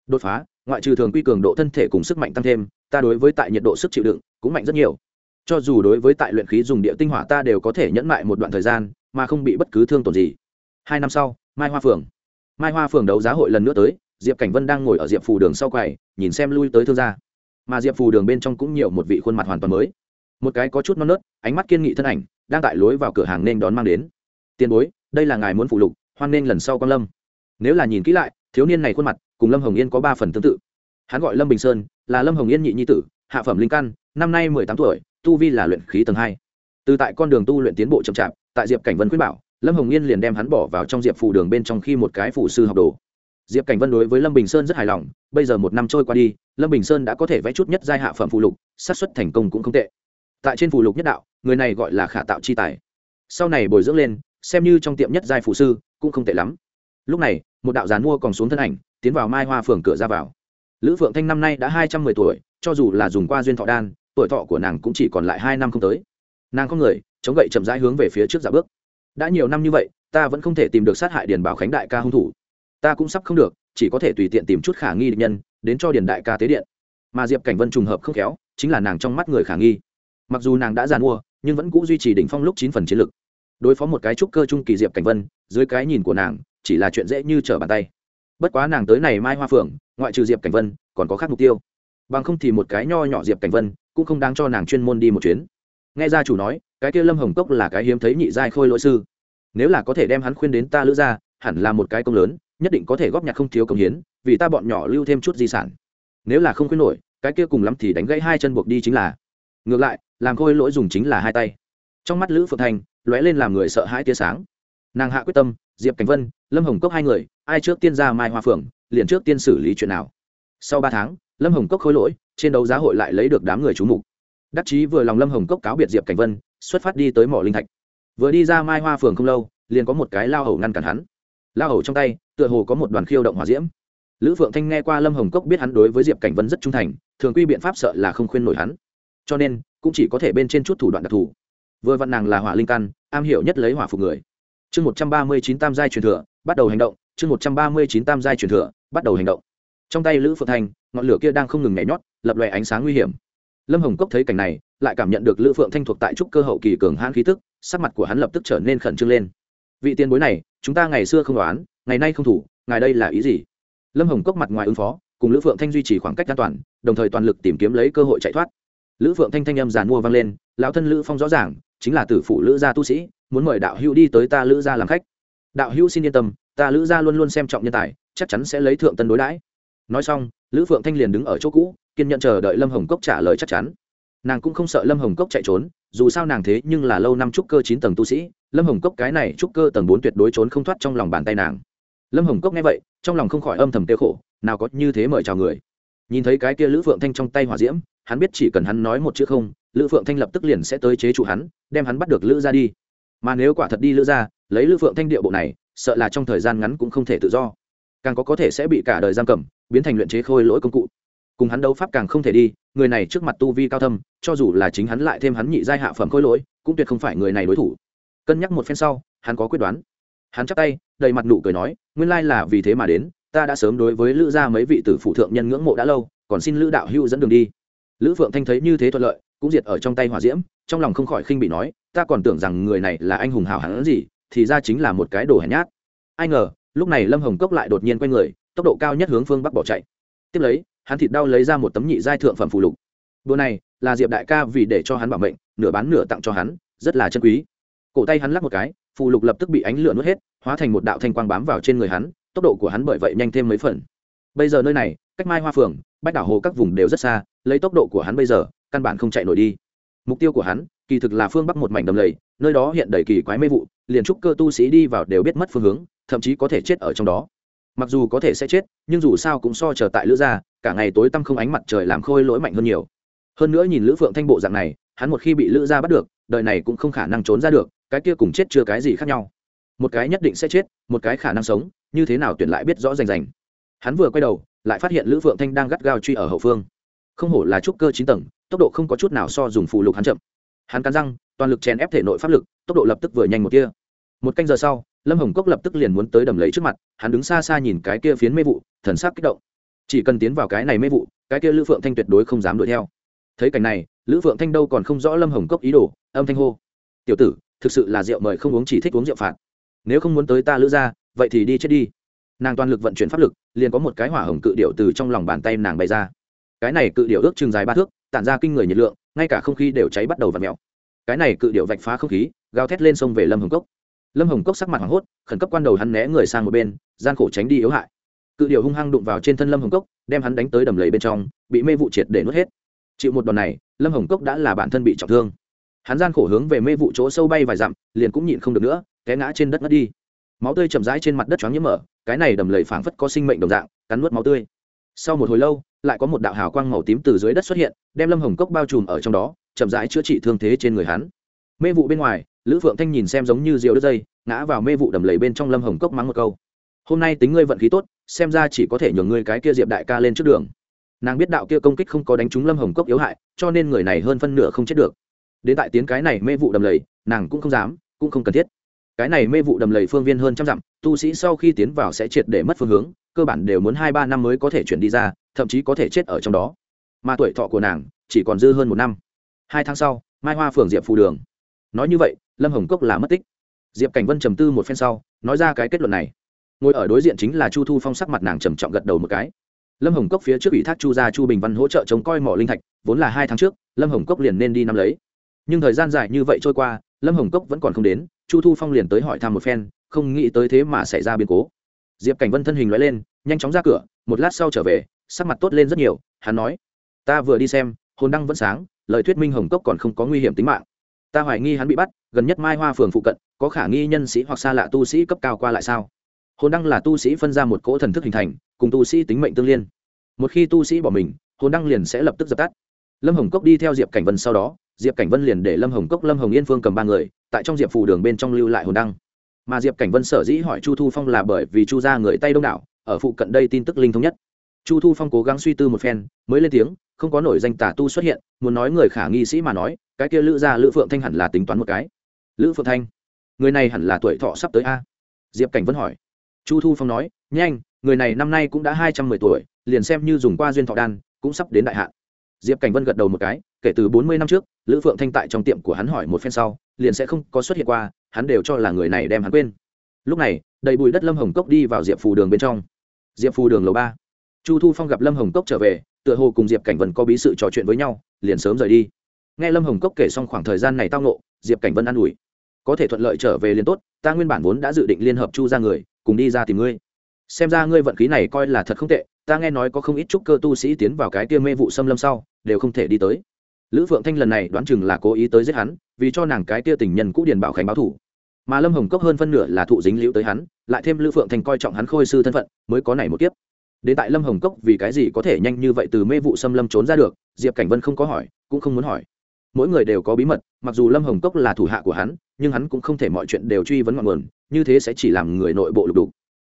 Đột phá, ngoại trừ thường quy cường độ thân thể cùng sức mạnh tăng thêm, ta đối với tại nhiệt độ sức chịu đựng cũng mạnh rất nhiều. Cho dù đối với tại luyện khí dùng địa tinh hỏa ta đều có thể nhẫn mại một đoạn thời gian, mà không bị bất cứ thương tổn gì. Hai năm sau, mai hoa phường mai hoa phường đấu giá hội lần nữa tới, diệp cảnh vân đang ngồi ở diệp phù đường sau quầy, nhìn xem lui tới thương gia. Mà diệp phù đường bên trong cũng nhiều một vị khuôn mặt hoàn toàn mới. Một cái có chút non nớt, ánh mắt kiên nghị thân ảnh, đang tại lối vào cửa hàng nên đón mang đến. Tiền bối, đây là ngài muốn phụ lục, hoan nên lần sau con lâm. Nếu là nhìn kỹ lại, thiếu niên này khuôn mặt, cùng lâm hồng yên có ba phần tương tự. Hắn gọi lâm bình sơn, là lâm hồng yên nhị nhi tử, hạ phẩm linh căn, năm nay mười tám tuổi, tu vi là luyện khí tầng hai. Từ tại con đường tu luyện tiến bộ chậm chạp, tại diệp cảnh vân khuyên bảo lâm hồng yên liền đem hắn bỏ vào trong diệp phủ đường bên trong khi một cái phủ sư học đồ. Diệp cảnh vân đối với lâm bình sơn rất hài lòng, bây giờ một năm trôi qua đi, lâm bình sơn đã có thể vẽ chút nhất giai hạ phẩm phụ lục, xác suất thành công cũng không tệ. Tại trên phụ lục nhất đạo, người này gọi là khả tạo chi tài. Sau này bồi dưỡng lên, xem như trong tiệm nhất giai phụ sư, cũng không tệ lắm. Lúc này, một đạo giàn mua còn xuống thân ảnh, tiến vào mai hoa phường cửa ra vào. Lữ phượng thanh năm nay đã hai trăm mười tuổi, cho dù là dùng qua duyên thọ đan, tuổi thọ của nàng cũng chỉ còn lại hai năm không tới. Nàng có người, chống gậy chậm rãi hướng về phía trước giả bước đã nhiều năm như vậy, ta vẫn không thể tìm được sát hại điền bảo khánh đại ca hung thủ. Ta cũng sắp không được, chỉ có thể tùy tiện tìm chút khả nghi định nhân, đến cho điền đại ca tế điện. Mà diệp cảnh vân trùng hợp không khéo, chính là nàng trong mắt người khả nghi. Mặc dù nàng đã giàn mua, nhưng vẫn cũ duy trì đỉnh phong lúc chín phần chiến lực. Đối phó một cái trúc cơ trung kỳ diệp cảnh vân, dưới cái nhìn của nàng, chỉ là chuyện dễ như trở bàn tay. Bất quá nàng tới này mai hoa phượng, ngoại trừ diệp cảnh vân, còn có khác mục tiêu. Bằng không thì một cái nho nhỏ diệp cảnh vân, cũng không đáng cho nàng chuyên môn đi một chuyến nghe gia chủ nói, cái kia lâm hồng cốc là cái hiếm thấy nhị giai khôi lỗi sư. Nếu là có thể đem hắn khuyên đến ta lữ ra hẳn là một cái công lớn, nhất định có thể góp nhặt không thiếu công hiến, vì ta bọn nhỏ lưu thêm chút di sản. Nếu là không khuyên nổi, cái kia cùng lắm thì đánh gãy hai chân buộc đi chính là. Ngược lại, làm khôi lỗi dùng chính là hai tay. Trong mắt lữ phượng thành, lóe lên làm người sợ hãi tia sáng. Nàng hạ quyết tâm, diệp cảnh vân, lâm hồng cốc hai người, ai trước tiên ra mai hoa phượng, liền trước tiên xử lý chuyện nào. Sau ba tháng, lâm hồng cốc khôi lỗi, trên đấu giá hội lại lấy được đám người trú mục đắc chí vừa lòng lâm hồng cốc cáo biệt diệp cảnh vân, xuất phát đi tới mỏ linh thạch. Vừa đi ra mai hoa phường không lâu, liền có một cái lao hầu ngăn cản hắn. Lao hầu trong tay, tựa hồ có một đoàn khiêu động hòa diễm. Lữ phượng thanh nghe qua lâm hồng cốc biết hắn đối với diệp cảnh vân rất trung thành, thường quy biện pháp sợ là không khuyên nổi hắn. Cho nên, cũng chỉ có thể bên trên chút thủ đoạn đặc thù. Vừa vặn nàng là hỏa linh căn am hiểu nhất lấy hỏa phục người. Chương một trăm ba mươi chín tam giai truyền thừa, bắt đầu hành động. Chương một trăm ba mươi chín tam giai truyền thừa, bắt đầu hành động. Trong tay lữ phượng thanh, ngọn lửa kia đang không ngừng nhảy nhót, lập lòe ánh sáng nguy hiểm lâm hồng cốc thấy cảnh này, lại cảm nhận được lữ phượng thanh thuộc tại trúc cơ hậu kỳ cường hãn khí tức, sắc mặt của hắn lập tức trở nên khẩn trương lên. Vị tiền bối này, chúng ta ngày xưa không đoán, ngày nay không thủ, ngài đây là ý gì? Lâm hồng cốc mặt ngoài ứng phó, cùng lữ phượng thanh duy trì khoảng cách an toàn, đồng thời toàn lực tìm kiếm lấy cơ hội chạy thoát. Lữ phượng thanh thanh âm giàn mua vang lên, lão thân lữ phong rõ ràng, chính là tử phụ lữ gia tu sĩ, muốn mời đạo hữu đi tới ta lữ gia làm khách. Đạo hữu xin yên tâm, ta lữ gia luôn luôn xem trọng nhân tài, chắc chắn sẽ lấy thượng tân đối đãi. Nói xong, lữ phượng thanh liền đứng ở chỗ cũ kiên nhận chờ đợi lâm hồng cốc trả lời chắc chắn. Nàng cũng không sợ lâm hồng cốc chạy trốn, dù sao nàng thế nhưng là lâu năm trúc cơ chín tầng tu sĩ, lâm hồng cốc cái này trúc cơ tầng bốn tuyệt đối trốn không thoát trong lòng bàn tay nàng. Lâm hồng cốc nghe vậy, trong lòng không khỏi âm thầm tiêu khổ, nào có như thế mời chào người. Nhìn thấy cái kia lữ phượng thanh trong tay hỏa diễm, hắn biết chỉ cần hắn nói một chữ không, lữ phượng thanh lập tức liền sẽ tới chế trụ hắn, đem hắn bắt được lữ ra đi. Mà nếu quả thật đi lữ ra, lấy lữ phượng thanh điệu bộ này, sợ là trong thời gian ngắn cũng không thể tự do. Càng có có thể sẽ bị cả đời giam cầm, biến thành luyện chế khôi lỗi công cụ cùng hắn đấu pháp càng không thể đi, người này trước mặt tu vi cao thâm, cho dù là chính hắn lại thêm hắn nhị giai hạ phẩm khôi lỗi, cũng tuyệt không phải người này đối thủ. Cân nhắc một phen sau, hắn có quyết đoán. Hắn chắp tay, đầy mặt nụ cười nói, nguyên lai là vì thế mà đến, ta đã sớm đối với lữ gia mấy vị tử phụ thượng nhân ngưỡng mộ đã lâu, còn xin lữ đạo hưu dẫn đường đi. Lữ phượng thanh thấy như thế thuận lợi, cũng diệt ở trong tay hỏa diễm, trong lòng không khỏi khinh bị nói, ta còn tưởng rằng người này là anh hùng hào hẳn gì, thì ra chính là một cái đồ hèn nhát. Ai ngờ, lúc này lâm hồng cốc lại đột nhiên quay người, tốc độ cao nhất hướng phương bắc bỏ chạy. Tiếp lấy hắn thịt đau lấy ra một tấm nhị giai thượng phẩm phù lục. Đùa này là diệp đại ca vì để cho hắn bảo mệnh, nửa bán nửa tặng cho hắn, rất là chân quý. Cổ tay hắn lắc một cái, phù lục lập tức bị ánh lửa nuốt hết, hóa thành một đạo thanh quang bám vào trên người hắn, tốc độ của hắn bởi vậy nhanh thêm mấy phần. Bây giờ nơi này, cách mai hoa phường, bách đảo hồ các vùng đều rất xa, lấy tốc độ của hắn bây giờ, căn bản không chạy nổi đi. Mục tiêu của hắn, kỳ thực là phương bắc một mảnh đầm lầy, nơi đó hiện đầy kỳ quái mê vụ, liền trúc cơ tu sĩ đi vào đều biết mất phương hướng, thậm chí có thể chết ở trong đó mặc dù có thể sẽ chết, nhưng dù sao cũng so chờ tại lữ gia, cả ngày tối tăm không ánh mặt trời làm khôi lỗi mạnh hơn nhiều. Hơn nữa nhìn lữ phượng thanh bộ dạng này, hắn một khi bị lữ gia bắt được, đời này cũng không khả năng trốn ra được, cái kia cùng chết chưa cái gì khác nhau. Một cái nhất định sẽ chết, một cái khả năng sống, như thế nào tuyển lại biết rõ rành rành. Hắn vừa quay đầu, lại phát hiện lữ phượng thanh đang gắt gao truy ở hậu phương. Không hổ là trúc cơ chín tầng, tốc độ không có chút nào so dùng phụ lục hắn chậm. Hắn cắn răng, toàn lực chèn ép thể nội pháp lực, tốc độ lập tức vừa nhanh một kia một canh giờ sau lâm hồng cốc lập tức liền muốn tới đầm lấy trước mặt, hắn đứng xa xa nhìn cái kia phiến mê vụ, thần sắc kích động. Chỉ cần tiến vào cái này mê vụ, cái kia lữ phượng thanh tuyệt đối không dám đuổi theo. Thấy cảnh này, lữ phượng thanh đâu còn không rõ lâm hồng cốc ý đồ, âm thanh hô. Tiểu tử, thực sự là rượu mời không uống chỉ thích uống rượu phạt. Nếu không muốn tới ta lữ ra vậy thì đi chết đi. Nàng toàn lực vận chuyển pháp lực, liền có một cái hỏa hồng cự điệu từ trong lòng bàn tay nàng bày ra. Cái này cự điệu ước chừng dài ba thước, tản ra kinh người nhiệt lượng, ngay cả không khí đều cháy bắt đầu và mèo. Cái này cự điệu vạch phá không khí, gào thét lên sông về lâm hồng cốc lâm hồng cốc sắc mặt hoảng hốt, khẩn cấp quan đầu hắn né người sang một bên, gian khổ tránh đi yếu hại. Cự điệu hung hăng đụng vào trên thân lâm hồng cốc, đem hắn đánh tới đầm lầy bên trong, bị mê vụ triệt để nuốt hết. Chịu một đòn này, lâm hồng cốc đã là bản thân bị trọng thương. Hắn gian khổ hướng về mê vụ chỗ sâu bay vài dặm, liền cũng nhịn không được nữa, té ngã trên đất ngất đi. Máu tươi chậm rãi trên mặt đất choáng nhiễm mở, cái này đầm lầy phảng phất có sinh mệnh đồng dạng, cắn nuốt máu tươi. Sau một hồi lâu, lại có một đạo hào quang màu tím từ dưới đất xuất hiện, đem lâm hồng cốc bao trùm ở trong đó, chậm rãi chữa trị thương thế trên người hắn. Mê vụ bên ngoài lữ phượng thanh nhìn xem giống như rượu đất dây, ngã vào mê vụ đầm lầy bên trong lâm hồng cốc mắng một câu. Hôm nay tính ngươi vận khí tốt, xem ra chỉ có thể nhường ngươi cái kia diệp đại ca lên trước đường. Nàng biết đạo kia công kích không có đánh trúng lâm hồng cốc yếu hại, cho nên người này hơn phân nửa không chết được. Đến tại tiến cái này mê vụ đầm lầy, nàng cũng không dám, cũng không cần thiết. Cái này mê vụ đầm lầy phương viên hơn trăm dặm, tu sĩ sau khi tiến vào sẽ triệt để mất phương hướng, cơ bản đều muốn hai ba năm mới có thể chuyển đi ra, thậm chí có thể chết ở trong đó. Mà tuổi thọ của nàng chỉ còn dư hơn một năm. Hai tháng sau, mai hoa phường diệp phù đường. Nói như vậy lâm hồng cốc là mất tích. Diệp cảnh vân trầm tư một phen sau, nói ra cái kết luận này. Ngồi ở đối diện chính là chu thu phong sắc mặt nàng trầm trọng gật đầu một cái. Lâm hồng cốc phía trước ủy thác chu gia chu bình văn hỗ trợ chống coi mỏ linh thạch, vốn là hai tháng trước, lâm hồng cốc liền nên đi nắm lấy. Nhưng thời gian dài như vậy trôi qua, lâm hồng cốc vẫn còn không đến, chu thu phong liền tới hỏi thăm một phen, không nghĩ tới thế mà xảy ra biến cố. Diệp cảnh vân thân hình nói lên, nhanh chóng ra cửa, một lát sau trở về, sắc mặt tốt lên rất nhiều, hắn nói, ta vừa đi xem, hồn đăng vẫn sáng, lời thuyết minh hồng cốc còn không có nguy hiểm tính mạng ta hoài nghi hắn bị bắt, gần nhất mai hoa phường phụ cận, có khả nghi nhân sĩ hoặc xa lạ tu sĩ cấp cao qua lại sao? Hồn đăng là tu sĩ phân ra một cỗ thần thức hình thành, cùng tu sĩ tính mệnh tương liên. Một khi tu sĩ bỏ mình, hồn đăng liền sẽ lập tức dập tắt. Lâm hồng cốc đi theo diệp cảnh vân sau đó, diệp cảnh vân liền để lâm hồng cốc, lâm hồng yên phương cầm ba người, tại trong diệp Phủ đường bên trong lưu lại hồn đăng. Mà diệp cảnh vân sở dĩ hỏi chu thu phong là bởi vì chu ra người tay đông đảo, ở phụ cận đây tin tức linh thống nhất. Chu thu phong cố gắng suy tư một phen, mới lên tiếng, không có nổi danh tả tu xuất hiện, muốn nói người khả nghi sĩ mà nói cái kia lữ gia lữ phượng thanh hẳn là tính toán một cái. Lữ phượng thanh, người này hẳn là tuổi thọ sắp tới a? Diệp cảnh vân hỏi. Chu thu phong nói, nhanh, người này năm nay cũng đã hai trăm mười tuổi, liền xem như dùng qua duyên thọ đan, cũng sắp đến đại hạn. Diệp cảnh vân gật đầu một cái, kể từ bốn mươi năm trước, lữ phượng thanh tại trong tiệm của hắn hỏi một phen sau, liền sẽ không có xuất hiện qua, hắn đều cho là người này đem hắn quên. Lúc này, đầy bụi đất lâm hồng cốc đi vào diệp phù đường bên trong. Diệp phù đường lầu ba. Chu thu phong gặp lâm hồng cốc trở về, tựa hồ cùng diệp cảnh vân có bí sự trò chuyện với nhau, liền sớm rời đi nghe lâm hồng cốc kể xong khoảng thời gian này tao nộ diệp cảnh vân an ủi. Có thể thuận lợi trở về liền tốt, ta nguyên bản vốn đã dự định liên hợp chu ra người, cùng đi ra tìm ngươi. Xem ra ngươi vận khí này coi là thật không tệ, ta nghe nói có không ít trúc cơ tu sĩ tiến vào cái tiêu mê vụ xâm lâm sau, đều không thể đi tới. Lữ phượng thanh lần này đoán chừng là cố ý tới giết hắn, vì cho nàng cái tia tình nhân cũ điền bảo khánh báo thủ. Mà lâm hồng cốc hơn phân nửa là thụ dính liễu tới hắn, lại thêm lữ phượng thanh coi trọng hắn khôi sư thân phận, mới có này một kiếp. Đến tại lâm hồng cốc vì cái gì có thể nhanh như vậy từ mê vụ xâm lâm trốn ra được, diệp cảnh vân không có hỏi, cũng không muốn hỏi mỗi người đều có bí mật, mặc dù lâm hồng cốc là thủ hạ của hắn, nhưng hắn cũng không thể mọi chuyện đều truy vấn ngọn nguồn, như thế sẽ chỉ làm người nội bộ lục đục.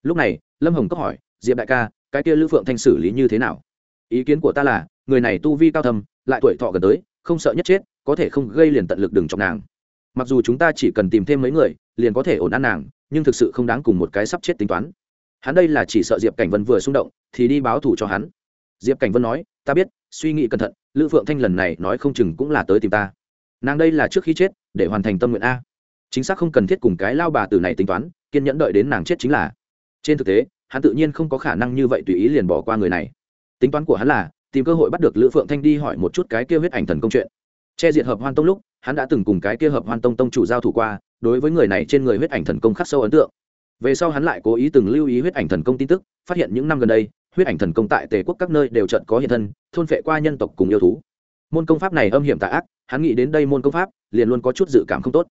Lúc này, lâm hồng cốc hỏi, diệp đại ca, cái kia lữ phượng thanh xử lý như thế nào? Ý kiến của ta là, người này tu vi cao thầm lại tuổi thọ gần tới, không sợ nhất chết, có thể không gây liền tận lực đừng chọc nàng. Mặc dù chúng ta chỉ cần tìm thêm mấy người, liền có thể ổn ăn nàng, nhưng thực sự không đáng cùng một cái sắp chết tính toán. Hắn đây là chỉ sợ diệp cảnh vân vừa xung động, thì đi báo thù cho hắn. Diệp cảnh vân nói, ta biết, suy nghĩ cẩn thận lữ phượng thanh lần này nói không chừng cũng là tới tìm ta. Nàng đây là trước khi chết, để hoàn thành tâm nguyện a. Chính xác không cần thiết cùng cái lao bà tử này tính toán, kiên nhẫn đợi đến nàng chết chính là. Trên thực tế, hắn tự nhiên không có khả năng như vậy tùy ý liền bỏ qua người này. Tính toán của hắn là, tìm cơ hội bắt được lữ phượng thanh đi hỏi một chút cái kia huyết ảnh thần công chuyện. Che diệt hợp hoan tông lúc, hắn đã từng cùng cái kia hợp hoan tông tông chủ giao thủ qua, đối với người này trên người huyết ảnh thần công khắc sâu ấn tượng. Về sau hắn lại cố ý từng lưu ý huyết ảnh thần công tin tức, phát hiện những năm gần đây huyết ảnh thần công tại tề quốc các nơi đều trận có hiện thân, thôn phệ qua nhân tộc cùng yêu thú. Môn công pháp này âm hiểm tà ác, hắn nghĩ đến đây môn công pháp, liền luôn có chút dự cảm không tốt.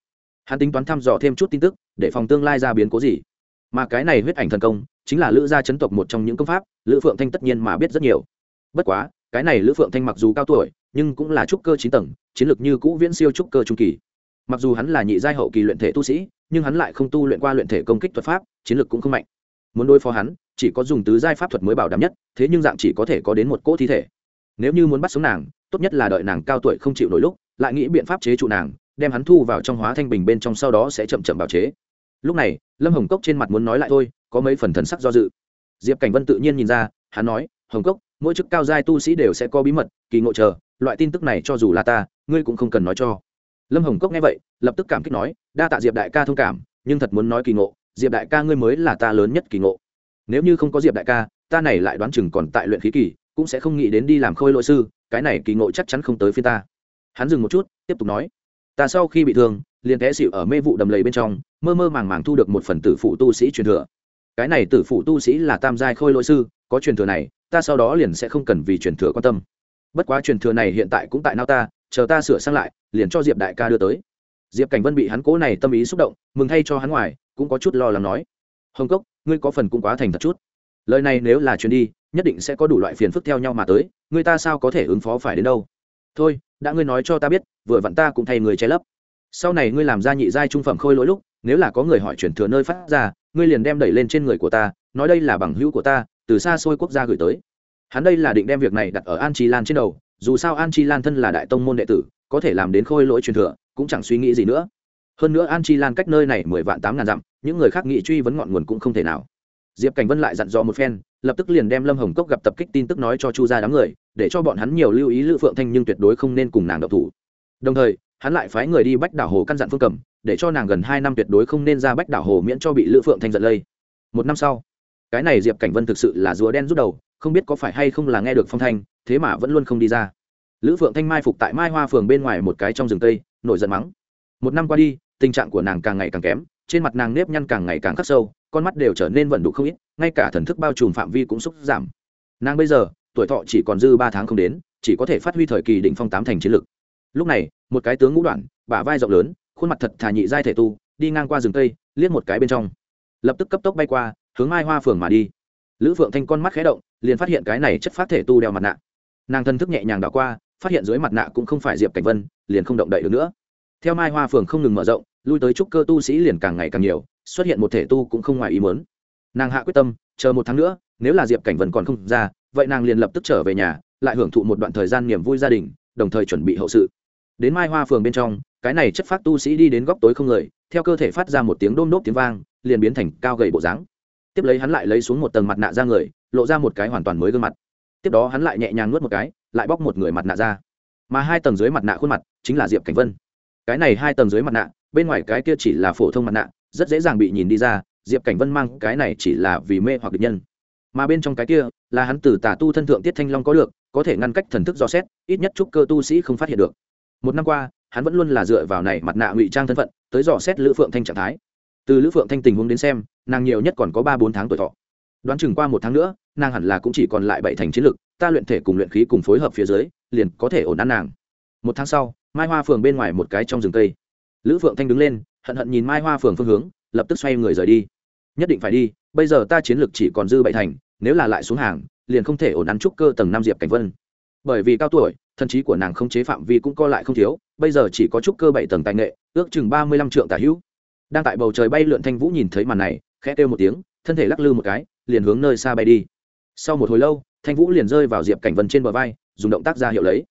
Hắn tính toán thăm dò thêm chút tin tức, để phòng tương lai ra biến cố gì. Mà cái này huyết ảnh thần công, chính là lữ gia chấn tộc một trong những công pháp, lữ phượng thanh tất nhiên mà biết rất nhiều. Bất quá, cái này lữ phượng thanh mặc dù cao tuổi, nhưng cũng là trúc cơ chín tầng, chiến lược như cũ viễn siêu trúc cơ trung kỳ. Mặc dù hắn là nhị giai hậu kỳ luyện thể tu sĩ, nhưng hắn lại không tu luyện qua luyện thể công kích thuật pháp, chiến lược cũng không mạnh. Muốn đối phó hắn chỉ có dùng tứ giai pháp thuật mới bảo đảm nhất, thế nhưng dạng chỉ có thể có đến một cỗ thi thể. Nếu như muốn bắt sống nàng, tốt nhất là đợi nàng cao tuổi không chịu nổi lúc, lại nghĩ biện pháp chế trụ nàng, đem hắn thu vào trong hóa thanh bình bên trong sau đó sẽ chậm chậm bào chế. Lúc này, lâm hồng cốc trên mặt muốn nói lại thôi, có mấy phần thần sắc do dự. Diệp cảnh vân tự nhiên nhìn ra, hắn nói, hồng cốc, mỗi chức cao giai tu sĩ đều sẽ có bí mật, kỳ ngộ chờ, loại tin tức này cho dù là ta, ngươi cũng không cần nói cho. Lâm hồng cốc nghe vậy, lập tức cảm kích nói, đa tạ diệp đại ca thông cảm, nhưng thật muốn nói kỳ ngộ, diệp đại ca ngươi mới là ta lớn nhất kỳ ngộ nếu như không có diệp đại ca, ta này lại đoán chừng còn tại luyện khí kỳ, cũng sẽ không nghĩ đến đi làm khôi lỗi sư, cái này kỳ ngộ chắc chắn không tới phía ta. Hắn dừng một chút, tiếp tục nói, ta sau khi bị thương, liền té xịu ở mê vụ đầm lầy bên trong, mơ mơ màng màng thu được một phần tử phụ tu sĩ truyền thừa. Cái này tử phụ tu sĩ là tam giai khôi lỗi sư, có truyền thừa này, ta sau đó liền sẽ không cần vì truyền thừa quan tâm. Bất quá truyền thừa này hiện tại cũng tại nao ta, chờ ta sửa sang lại, liền cho diệp đại ca đưa tới. Diệp cảnh vân bị hắn cố này tâm ý xúc động, mừng thay cho hắn ngoài, cũng có chút lo lắng nói, hồng cốc ngươi có phần cũng quá thành thật chút. Lời này nếu là chuyến đi, nhất định sẽ có đủ loại phiền phức theo nhau mà tới người ta sao có thể ứng phó phải đến đâu? Thôi, đã ngươi nói cho ta biết, vừa vặn ta cũng thay người che lấp. Sau này ngươi làm ra nhị giai trung phẩm khôi lỗi lúc, nếu là có người hỏi chuyển thừa nơi phát ra, ngươi liền đem đẩy lên trên người của ta, nói đây là bằng hữu của ta, từ xa xôi quốc gia gửi tới. Hắn đây là định đem việc này đặt ở an chi lan trên đầu, dù sao an chi lan thân là đại tông môn đệ tử, có thể làm đến khôi lỗi truyền thừa, cũng chẳng suy nghĩ gì nữa hơn nữa an chi lan cách nơi này mười vạn tám ngàn dặm, những người khác nghị truy vấn ngọn nguồn cũng không thể nào. Diệp cảnh vân lại dặn dò một phen, lập tức liền đem lâm hồng cốc gặp tập kích tin tức nói cho chu ra đám người, để cho bọn hắn nhiều lưu ý lữ phượng thanh nhưng tuyệt đối không nên cùng nàng độc thủ. Đồng thời, hắn lại phái người đi bách đảo hồ căn dặn phương cầm, để cho nàng gần hai năm tuyệt đối không nên ra bách đảo hồ miễn cho bị lữ phượng thanh giận lây. Một năm sau, cái này diệp cảnh vân thực sự là rùa đen rút đầu, không biết có phải hay không là nghe được phong thanh, thế mà vẫn luôn không đi ra. Lữ phượng thanh mai phục tại mai hoa phường bên ngoài một cái trong rừng tây, nổi giận mắng. Một năm qua đi tình trạng của nàng càng ngày càng kém, trên mặt nàng nếp nhăn càng ngày càng khắc sâu, con mắt đều trở nên vận đục không ít, ngay cả thần thức bao trùm phạm vi cũng xúc giảm. Nàng bây giờ, tuổi thọ chỉ còn dư ba tháng không đến, chỉ có thể phát huy thời kỳ đỉnh phong tám thành chiến lực. Lúc này, một cái tướng ngũ đoạn, bả vai rộng lớn, khuôn mặt thật thà nhị giai thể tu, đi ngang qua rừng cây, liếc một cái bên trong. Lập tức cấp tốc bay qua, hướng mai hoa phường mà đi. Lữ phượng thanh con mắt khé động, liền phát hiện cái này chất phát thể tu đeo mặt nạ. Nàng thân thức nhẹ nhàng đảo qua, phát hiện dưới mặt nạ cũng không phải diệp cảnh vân, liền không động đậy được nữa theo mai hoa phường không ngừng mở rộng, lui tới trúc cơ tu sĩ liền càng ngày càng nhiều, xuất hiện một thể tu cũng không ngoài ý muốn. Nàng hạ quyết tâm, chờ một tháng nữa, nếu là diệp cảnh vần còn không ra, vậy nàng liền lập tức trở về nhà, lại hưởng thụ một đoạn thời gian niềm vui gia đình, đồng thời chuẩn bị hậu sự. Đến mai hoa phường bên trong, cái này chất phát tu sĩ đi đến góc tối không người, theo cơ thể phát ra một tiếng đôm nốt tiếng vang, liền biến thành cao gầy bộ dáng. Tiếp lấy hắn lại lấy xuống một tầng mặt nạ ra người, lộ ra một cái hoàn toàn mới gương mặt. Tiếp đó hắn lại nhẹ nhàng nuốt một cái, lại bóc một người mặt nạ ra. Mà hai tầng dưới mặt nạ khuôn mặt chính là diệp cảnh vân cái này hai tầng dưới mặt nạ, bên ngoài cái kia chỉ là phổ thông mặt nạ, rất dễ dàng bị nhìn đi ra, diệp cảnh vân mang cái này chỉ là vì mê hoặc địch nhân. Mà bên trong cái kia, là hắn từ tà tu thân thượng tiết thanh long có được, có thể ngăn cách thần thức dò xét, ít nhất chúc cơ tu sĩ không phát hiện được. Một năm qua, hắn vẫn luôn là dựa vào này mặt nạ ngụy trang thân phận, tới dò xét lữ phượng thanh trạng thái. Từ lữ phượng thanh tình huống đến xem, nàng nhiều nhất còn có ba bốn tháng tuổi thọ. Đoán chừng qua một tháng nữa, nàng hẳn là cũng chỉ còn lại bảy thành chiến lực, ta luyện thể cùng luyện khí cùng phối hợp phía dưới, liền có thể ổn ăn nàng. Một tháng sau mai hoa phường bên ngoài một cái trong rừng cây. Lữ phượng thanh đứng lên, hận hận nhìn mai hoa phường phương hướng, lập tức xoay người rời đi. Nhất định phải đi, bây giờ ta chiến lực chỉ còn dư bảy thành, nếu là lại xuống hàng, liền không thể ổn ăn trúc cơ tầng năm diệp cảnh vân. Bởi vì cao tuổi, thần trí của nàng không chế phạm vi cũng co lại không thiếu, bây giờ chỉ có trúc cơ bảy tầng tài nghệ, ước chừng ba mươi lăm trượng tả hữu. Đang tại bầu trời bay lượn thanh vũ nhìn thấy màn này, khẽ kêu một tiếng, thân thể lắc lư một cái, liền hướng nơi xa bay đi. Sau một hồi lâu, thanh vũ liền rơi vào diệp cảnh vân trên bờ vai, dùng động tác ra hiệu lấy.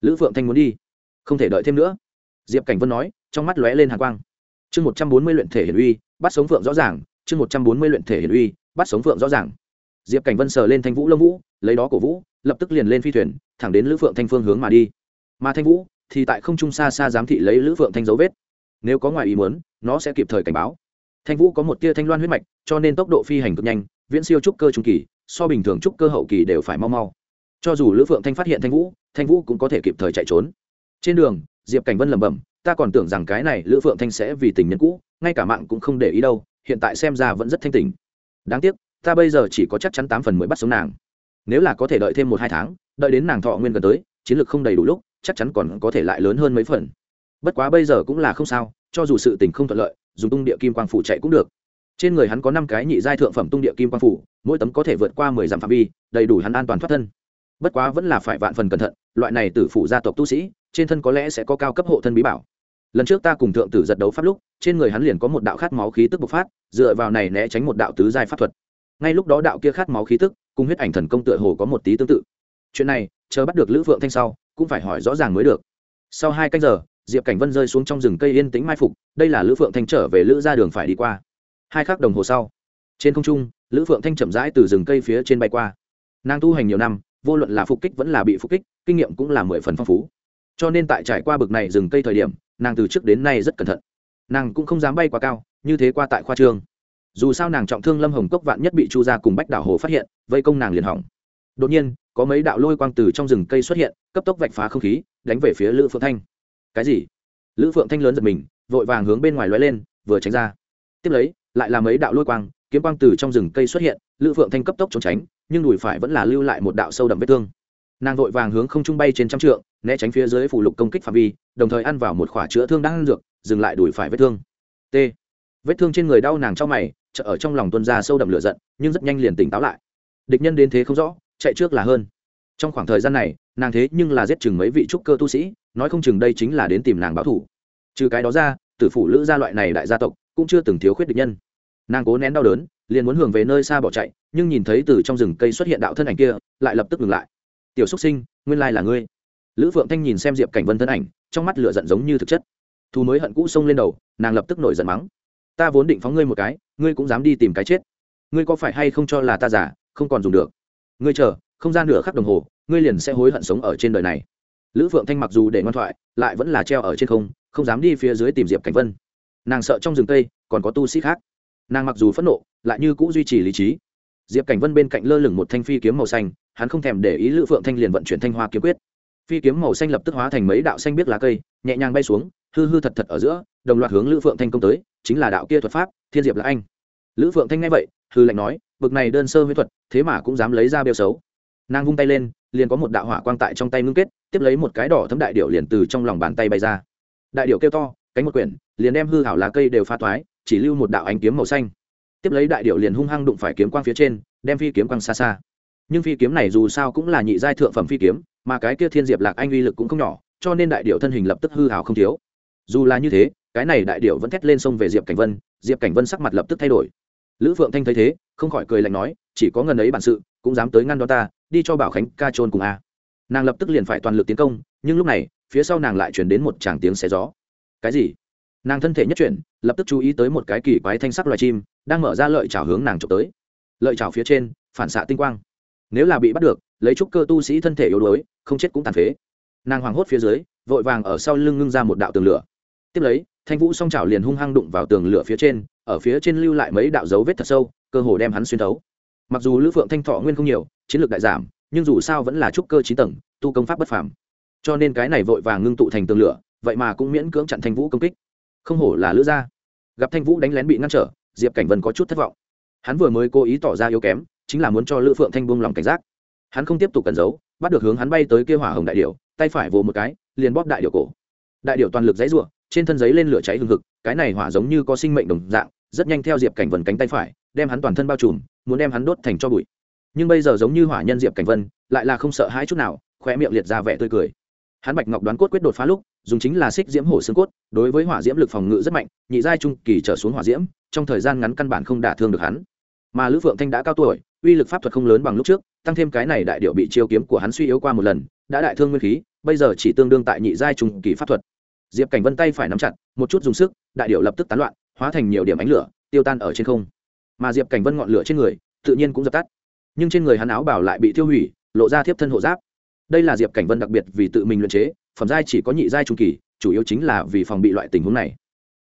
Lữ phượng thanh muốn đi không thể đợi thêm nữa. Diệp cảnh vân nói, trong mắt lóe lên hàng quang. Chương một trăm bốn mươi luyện thể hiển uy, bắt sống phượng rõ ràng. Chương một trăm bốn mươi luyện thể hiển uy, bắt sống phượng rõ ràng. Diệp cảnh vân sờ lên thanh vũ lâm vũ, lấy đó cổ vũ, lập tức liền lên phi thuyền, thẳng đến lữ phượng thanh phương hướng mà đi. Mà thanh vũ thì tại không trung xa xa giám thị lấy lữ phượng thanh dấu vết. Nếu có ngoài ý muốn, nó sẽ kịp thời cảnh báo. Thanh vũ có một tia thanh loan huyết mạch, cho nên tốc độ phi hành cực nhanh, viễn siêu trúc cơ trung kỳ, so bình thường trúc cơ hậu kỳ đều phải mau mau. Cho dù lữ phượng thanh phát hiện thanh vũ thanh vũ cũng có thể kịp thời chạy trốn trên đường, diệp cảnh vân lẩm bẩm, ta còn tưởng rằng cái này lữ phượng thanh sẽ vì tình nhân cũ, ngay cả mạng cũng không để ý đâu, hiện tại xem ra vẫn rất thanh tình đáng tiếc, ta bây giờ chỉ có chắc chắn tám phần mới bắt sống nàng. Nếu là có thể đợi thêm một hai tháng, đợi đến nàng thọ nguyên gần tới, chiến lược không đầy đủ lúc, chắc chắn còn có thể lại lớn hơn mấy phần. Bất quá bây giờ cũng là không sao, cho dù sự tình không thuận lợi, dùng tung địa kim quang phủ chạy cũng được. Trên người hắn có năm cái nhị giai thượng phẩm tung địa kim quang phủ, mỗi tấm có thể vượt qua mười dặm phạm vi, đầy đủ hắn an toàn thoát thân. Bất quá vẫn là phải vạn phần cẩn thận, loại này tử phủ gia tộc tu sĩ trên thân có lẽ sẽ có cao cấp hộ thân bí bảo. Lần trước ta cùng thượng tử giật đấu pháp lúc, trên người hắn liền có một đạo khát máu khí tức bộc phát, dựa vào này né tránh một đạo tứ giai pháp thuật. Ngay lúc đó đạo kia khát máu khí tức, cùng huyết ảnh thần công tựa hồ có một tí tương tự. Chuyện này, chờ bắt được lữ phượng thanh sau, cũng phải hỏi rõ ràng mới được. Sau hai canh giờ, diệp cảnh vân rơi xuống trong rừng cây yên tĩnh mai phục, đây là lữ phượng thanh trở về lữ ra đường phải đi qua. Hai khắc đồng hồ sau, trên không trung, lữ phượng thanh chậm rãi từ rừng cây phía trên bay qua. Nàng tu hành nhiều năm, vô luận là phục kích vẫn là bị phục kích, kinh nghiệm cũng là mười phần phong phú cho nên tại trải qua bực này rừng cây thời điểm, nàng từ trước đến nay rất cẩn thận. Nàng cũng không dám bay quá cao, như thế qua tại khoa trường dù sao nàng trọng thương lâm hồng cốc vạn nhất bị chu gia cùng bách đảo hồ phát hiện, vây công nàng liền hỏng. Đột nhiên, có mấy đạo lôi quang từ trong rừng cây xuất hiện, cấp tốc vạch phá không khí, đánh về phía lữ phượng thanh. Cái gì? Lữ phượng thanh lớn giật mình, vội vàng hướng bên ngoài loay lên, vừa tránh ra. Tiếp lấy, lại là mấy đạo lôi quang, kiếm quang từ trong rừng cây xuất hiện, lữ phượng thanh cấp tốc trốn tránh, nhưng đùi phải vẫn là lưu lại một đạo sâu đậm vết thương. Nàng vội vàng hướng không trung bay trên trăm trượng né tránh phía dưới phủ lục công kích phạm vi, đồng thời ăn vào một khỏa chữa thương đang ăn dược, dừng lại đùi phải vết thương. T. Vết thương trên người đau nàng trong mày, chợ ở trong lòng tuân ra sâu đậm lửa giận, nhưng rất nhanh liền tỉnh táo lại. Địch nhân đến thế không rõ, chạy trước là hơn. Trong khoảng thời gian này, nàng thế nhưng là giết chừng mấy vị trúc cơ tu sĩ, nói không chừng đây chính là đến tìm nàng báo thủ trừ cái đó ra, tử phủ lữ gia loại này đại gia tộc cũng chưa từng thiếu khuyết địch nhân. Nàng cố nén đau đớn, liền muốn hưởng về nơi xa bỏ chạy, nhưng nhìn thấy từ trong rừng cây xuất hiện đạo thân ảnh kia, lại lập tức ngừng lại. Tiểu xúc sinh, nguyên lai là ngươi lữ phượng thanh nhìn xem diệp cảnh vân thân ảnh, trong mắt lửa giận giống như thực chất. Thu mới hận cũ xông lên đầu, nàng lập tức nổi giận mắng. Ta vốn định phóng ngươi một cái, ngươi cũng dám đi tìm cái chết. Ngươi có phải hay không cho là ta giả, không còn dùng được? Ngươi chờ, không gian nửa khắc đồng hồ, ngươi liền sẽ hối hận sống ở trên đời này. Lữ phượng thanh mặc dù để ngoan thoại, lại vẫn là treo ở trên không không dám đi phía dưới tìm diệp cảnh vân. Nàng sợ trong rừng tây, còn có tu sĩ khác. Nàng mặc dù phẫn nộ, lại như cũ duy trì lý trí. Diệp cảnh vân bên cạnh lơ lửng một thanh phi kiếm màu xanh, hắn không thèm để ý lữ phượng thanh liền vận chuyển thanh hoa kiếm quyết phi kiếm màu xanh lập tức hóa thành mấy đạo xanh biết lá cây, nhẹ nhàng bay xuống, hư hư thật thật ở giữa, đồng loạt hướng lữ phượng thanh công tới, chính là đạo kia thuật pháp, thiên diệp là anh. Lữ phượng thanh nghe vậy hư lệnh nói, bực này đơn sơ huyết thuật, thế mà cũng dám lấy ra bêu xấu. Nàng vung tay lên, liền có một đạo hỏa quang tại trong tay ngưng kết, tiếp lấy một cái đỏ thấm đại điệu liền từ trong lòng bàn tay bay ra. Đại điệu kêu to, cánh một quyển, liền đem hư hảo lá cây đều pha toái, chỉ lưu một đạo ánh kiếm màu xanh. Tiếp lấy đại điệu liền hung hăng đụng phải kiếm quang phía trên, đem phi kiếm quang xa xa nhưng phi kiếm này dù sao cũng là nhị giai thượng phẩm phi kiếm, mà cái kia thiên diệp lạc anh uy lực cũng không nhỏ, cho nên đại điệu thân hình lập tức hư hảo không thiếu. Dù là như thế, cái này đại điệu vẫn thét lên sông về diệp cảnh vân, diệp cảnh vân sắc mặt lập tức thay đổi. Lữ phượng thanh thấy thế, không khỏi cười lạnh nói, chỉ có ngần ấy bản sự, cũng dám tới ngăn đó ta, đi cho bảo khánh ca trôn cùng a. Nàng lập tức liền phải toàn lực tiến công, nhưng lúc này, phía sau nàng lại chuyển đến một tràng tiếng xé gió. Cái gì? Nàng thân thể nhất chuyển, lập tức chú ý tới một cái kỳ quái thanh sắc loài chim, đang mở ra lợi chảo hướng nàng trộm tới. Lợi chảo phía trên, phản xạ tinh quang nếu là bị bắt được, lấy trúc cơ tu sĩ thân thể yếu đuối, không chết cũng tàn phế. Nàng hoảng hốt phía dưới, vội vàng ở sau lưng ngưng ra một đạo tường lửa. Tiếp lấy, thanh vũ song chảo liền hung hăng đụng vào tường lửa phía trên, ở phía trên lưu lại mấy đạo dấu vết thật sâu, cơ hồ đem hắn xuyên thấu. Mặc dù lữ phượng thanh thọ nguyên không nhiều, chiến lược đại giảm, nhưng dù sao vẫn là trúc cơ chín tầng, tu công pháp bất phàm. Cho nên cái này vội vàng ngưng tụ thành tường lửa, vậy mà cũng miễn cưỡng chặn thanh vũ công kích. Không hổ là lữ gia. Gặp thanh vũ đánh lén bị ngăn trở, diệp cảnh vân có chút thất vọng. Hắn vừa mới cố ý tỏ ra yếu kém chính là muốn cho lữ phượng thanh buông lòng cảnh giác. Hắn không tiếp tục cẩn giấu, bắt được hướng hắn bay tới kia hỏa hồng đại điệu tay phải vồ một cái, liền bóp đại điệu cổ. Đại điệu toàn lực dãy ruộng trên thân giấy lên lửa cháy hừng hực, cái này hỏa giống như có sinh mệnh đồng dạng, rất nhanh theo diệp cảnh vân cánh tay phải, đem hắn toàn thân bao trùm, muốn đem hắn đốt thành cho bụi. Nhưng bây giờ giống như hỏa nhân diệp cảnh vân, lại là không sợ hãi chút nào khoe miệng liệt ra vẻ tươi cười. Hắn bạch ngọc đoán cốt quyết đột phá lúc, dùng chính là xích diễm hổ xương cốt, đối với hỏa diễm lực phòng ngự rất mạnh, nhị giai trung kỳ trở xuống hỏa diễm, trong thời gian ngắn căn bản không đả thương được hắn. Mà lữ phượng thanh đã cao tuổi uy lực pháp thuật không lớn bằng lúc trước, tăng thêm cái này đại điệu bị chiêu kiếm của hắn suy yếu qua một lần, đã đại thương nguyên khí, bây giờ chỉ tương đương tại nhị giai trung kỳ pháp thuật. Diệp cảnh vân tay phải nắm chặt, một chút dùng sức, đại điệu lập tức tán loạn, hóa thành nhiều điểm ánh lửa, tiêu tan ở trên không. Mà diệp cảnh vân ngọn lửa trên người, tự nhiên cũng dập tắt. Nhưng trên người hắn áo bảo lại bị tiêu hủy, lộ ra thiếp thân hộ giáp. Đây là diệp cảnh vân đặc biệt vì tự mình luyện chế, phẩm giai chỉ có nhị giai trung kỳ, chủ yếu chính là vì phòng bị loại tình huống này.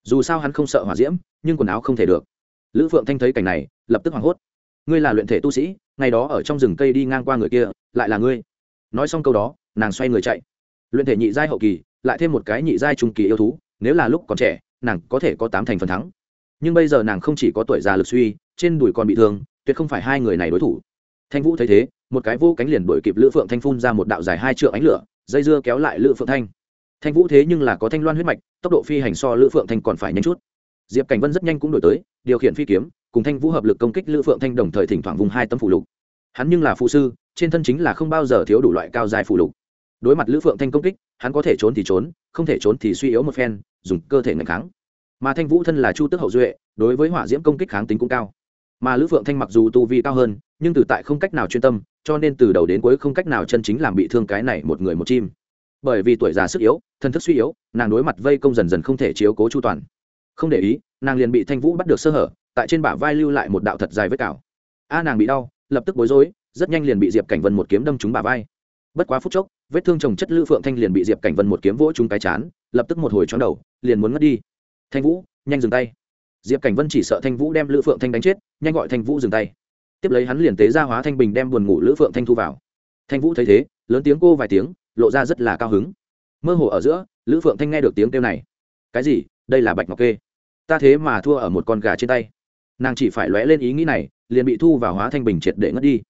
Dù sao hắn không sợ hỏa diễm, nhưng quần áo không thể được. Lữ phượng thanh thấy cảnh này, lập tức hoảng hốt ngươi là luyện thể tu sĩ, ngày đó ở trong rừng cây đi ngang qua người kia, lại là ngươi. Nói xong câu đó, nàng xoay người chạy. Luyện thể nhị giai hậu kỳ, lại thêm một cái nhị giai trung kỳ yêu thú, nếu là lúc còn trẻ, nàng có thể có tám thành phần thắng. Nhưng bây giờ nàng không chỉ có tuổi già lực suy, trên đùi còn bị thương, tuyệt không phải hai người này đối thủ. Thanh vũ thấy thế, một cái vô cánh liền đổi kịp lữ phượng thanh phun ra một đạo dài hai trượng ánh lửa, dây dưa kéo lại lữ phượng thanh. Thanh vũ thế nhưng là có thanh loan huyết mạch, tốc độ phi hành so lữ phượng thanh còn phải nhanh chút diệp cảnh vân rất nhanh cũng đổi tới điều khiển phi kiếm cùng thanh vũ hợp lực công kích lữ phượng thanh đồng thời thỉnh thoảng vùng hai tấm phủ lục hắn nhưng là phụ sư trên thân chính là không bao giờ thiếu đủ loại cao dài phủ lục đối mặt lữ phượng thanh công kích hắn có thể trốn thì trốn không thể trốn thì suy yếu một phen dùng cơ thể ngày kháng mà thanh vũ thân là chu tức hậu duệ đối với hỏa diễm công kích kháng tính cũng cao mà lữ phượng thanh mặc dù tu vi cao hơn nhưng từ tại không cách nào chuyên tâm cho nên từ đầu đến cuối không cách nào chân chính làm bị thương cái này một người một chim bởi vì tuổi già sức yếu thân thức suy yếu nàng đối mặt vây công dần dần không thể chiếu cố chu toàn không để ý, nàng liền bị thanh vũ bắt được sơ hở, tại trên bả vai lưu lại một đạo thật dài vết cào. A, nàng bị đau, lập tức bối rối, rất nhanh liền bị diệp cảnh vân một kiếm đâm trúng bả vai. Bất quá phút chốc, vết thương trồng chất lữ phượng thanh liền bị diệp cảnh vân một kiếm vỗ trúng cái chán, lập tức một hồi chóng đầu, liền muốn ngất đi. Thanh vũ, nhanh dừng tay. Diệp cảnh vân chỉ sợ thanh vũ đem lữ phượng thanh đánh chết, nhanh gọi thanh vũ dừng tay. Tiếp lấy hắn liền tế ra hóa thanh bình đem buồn ngủ lữ phượng thanh thu vào. Thanh vũ thấy thế, lớn tiếng cô vài tiếng, lộ ra rất là cao hứng. Mơ hồ ở giữa, lữ phượng thanh nghe được tiếng kêu này. Cái gì? Đây là bạch ngọc kê ta thế mà thua ở một con gà trên tay. Nàng chỉ phải lóe lên ý nghĩ này, liền bị thu vào hóa thanh bình triệt để ngất đi.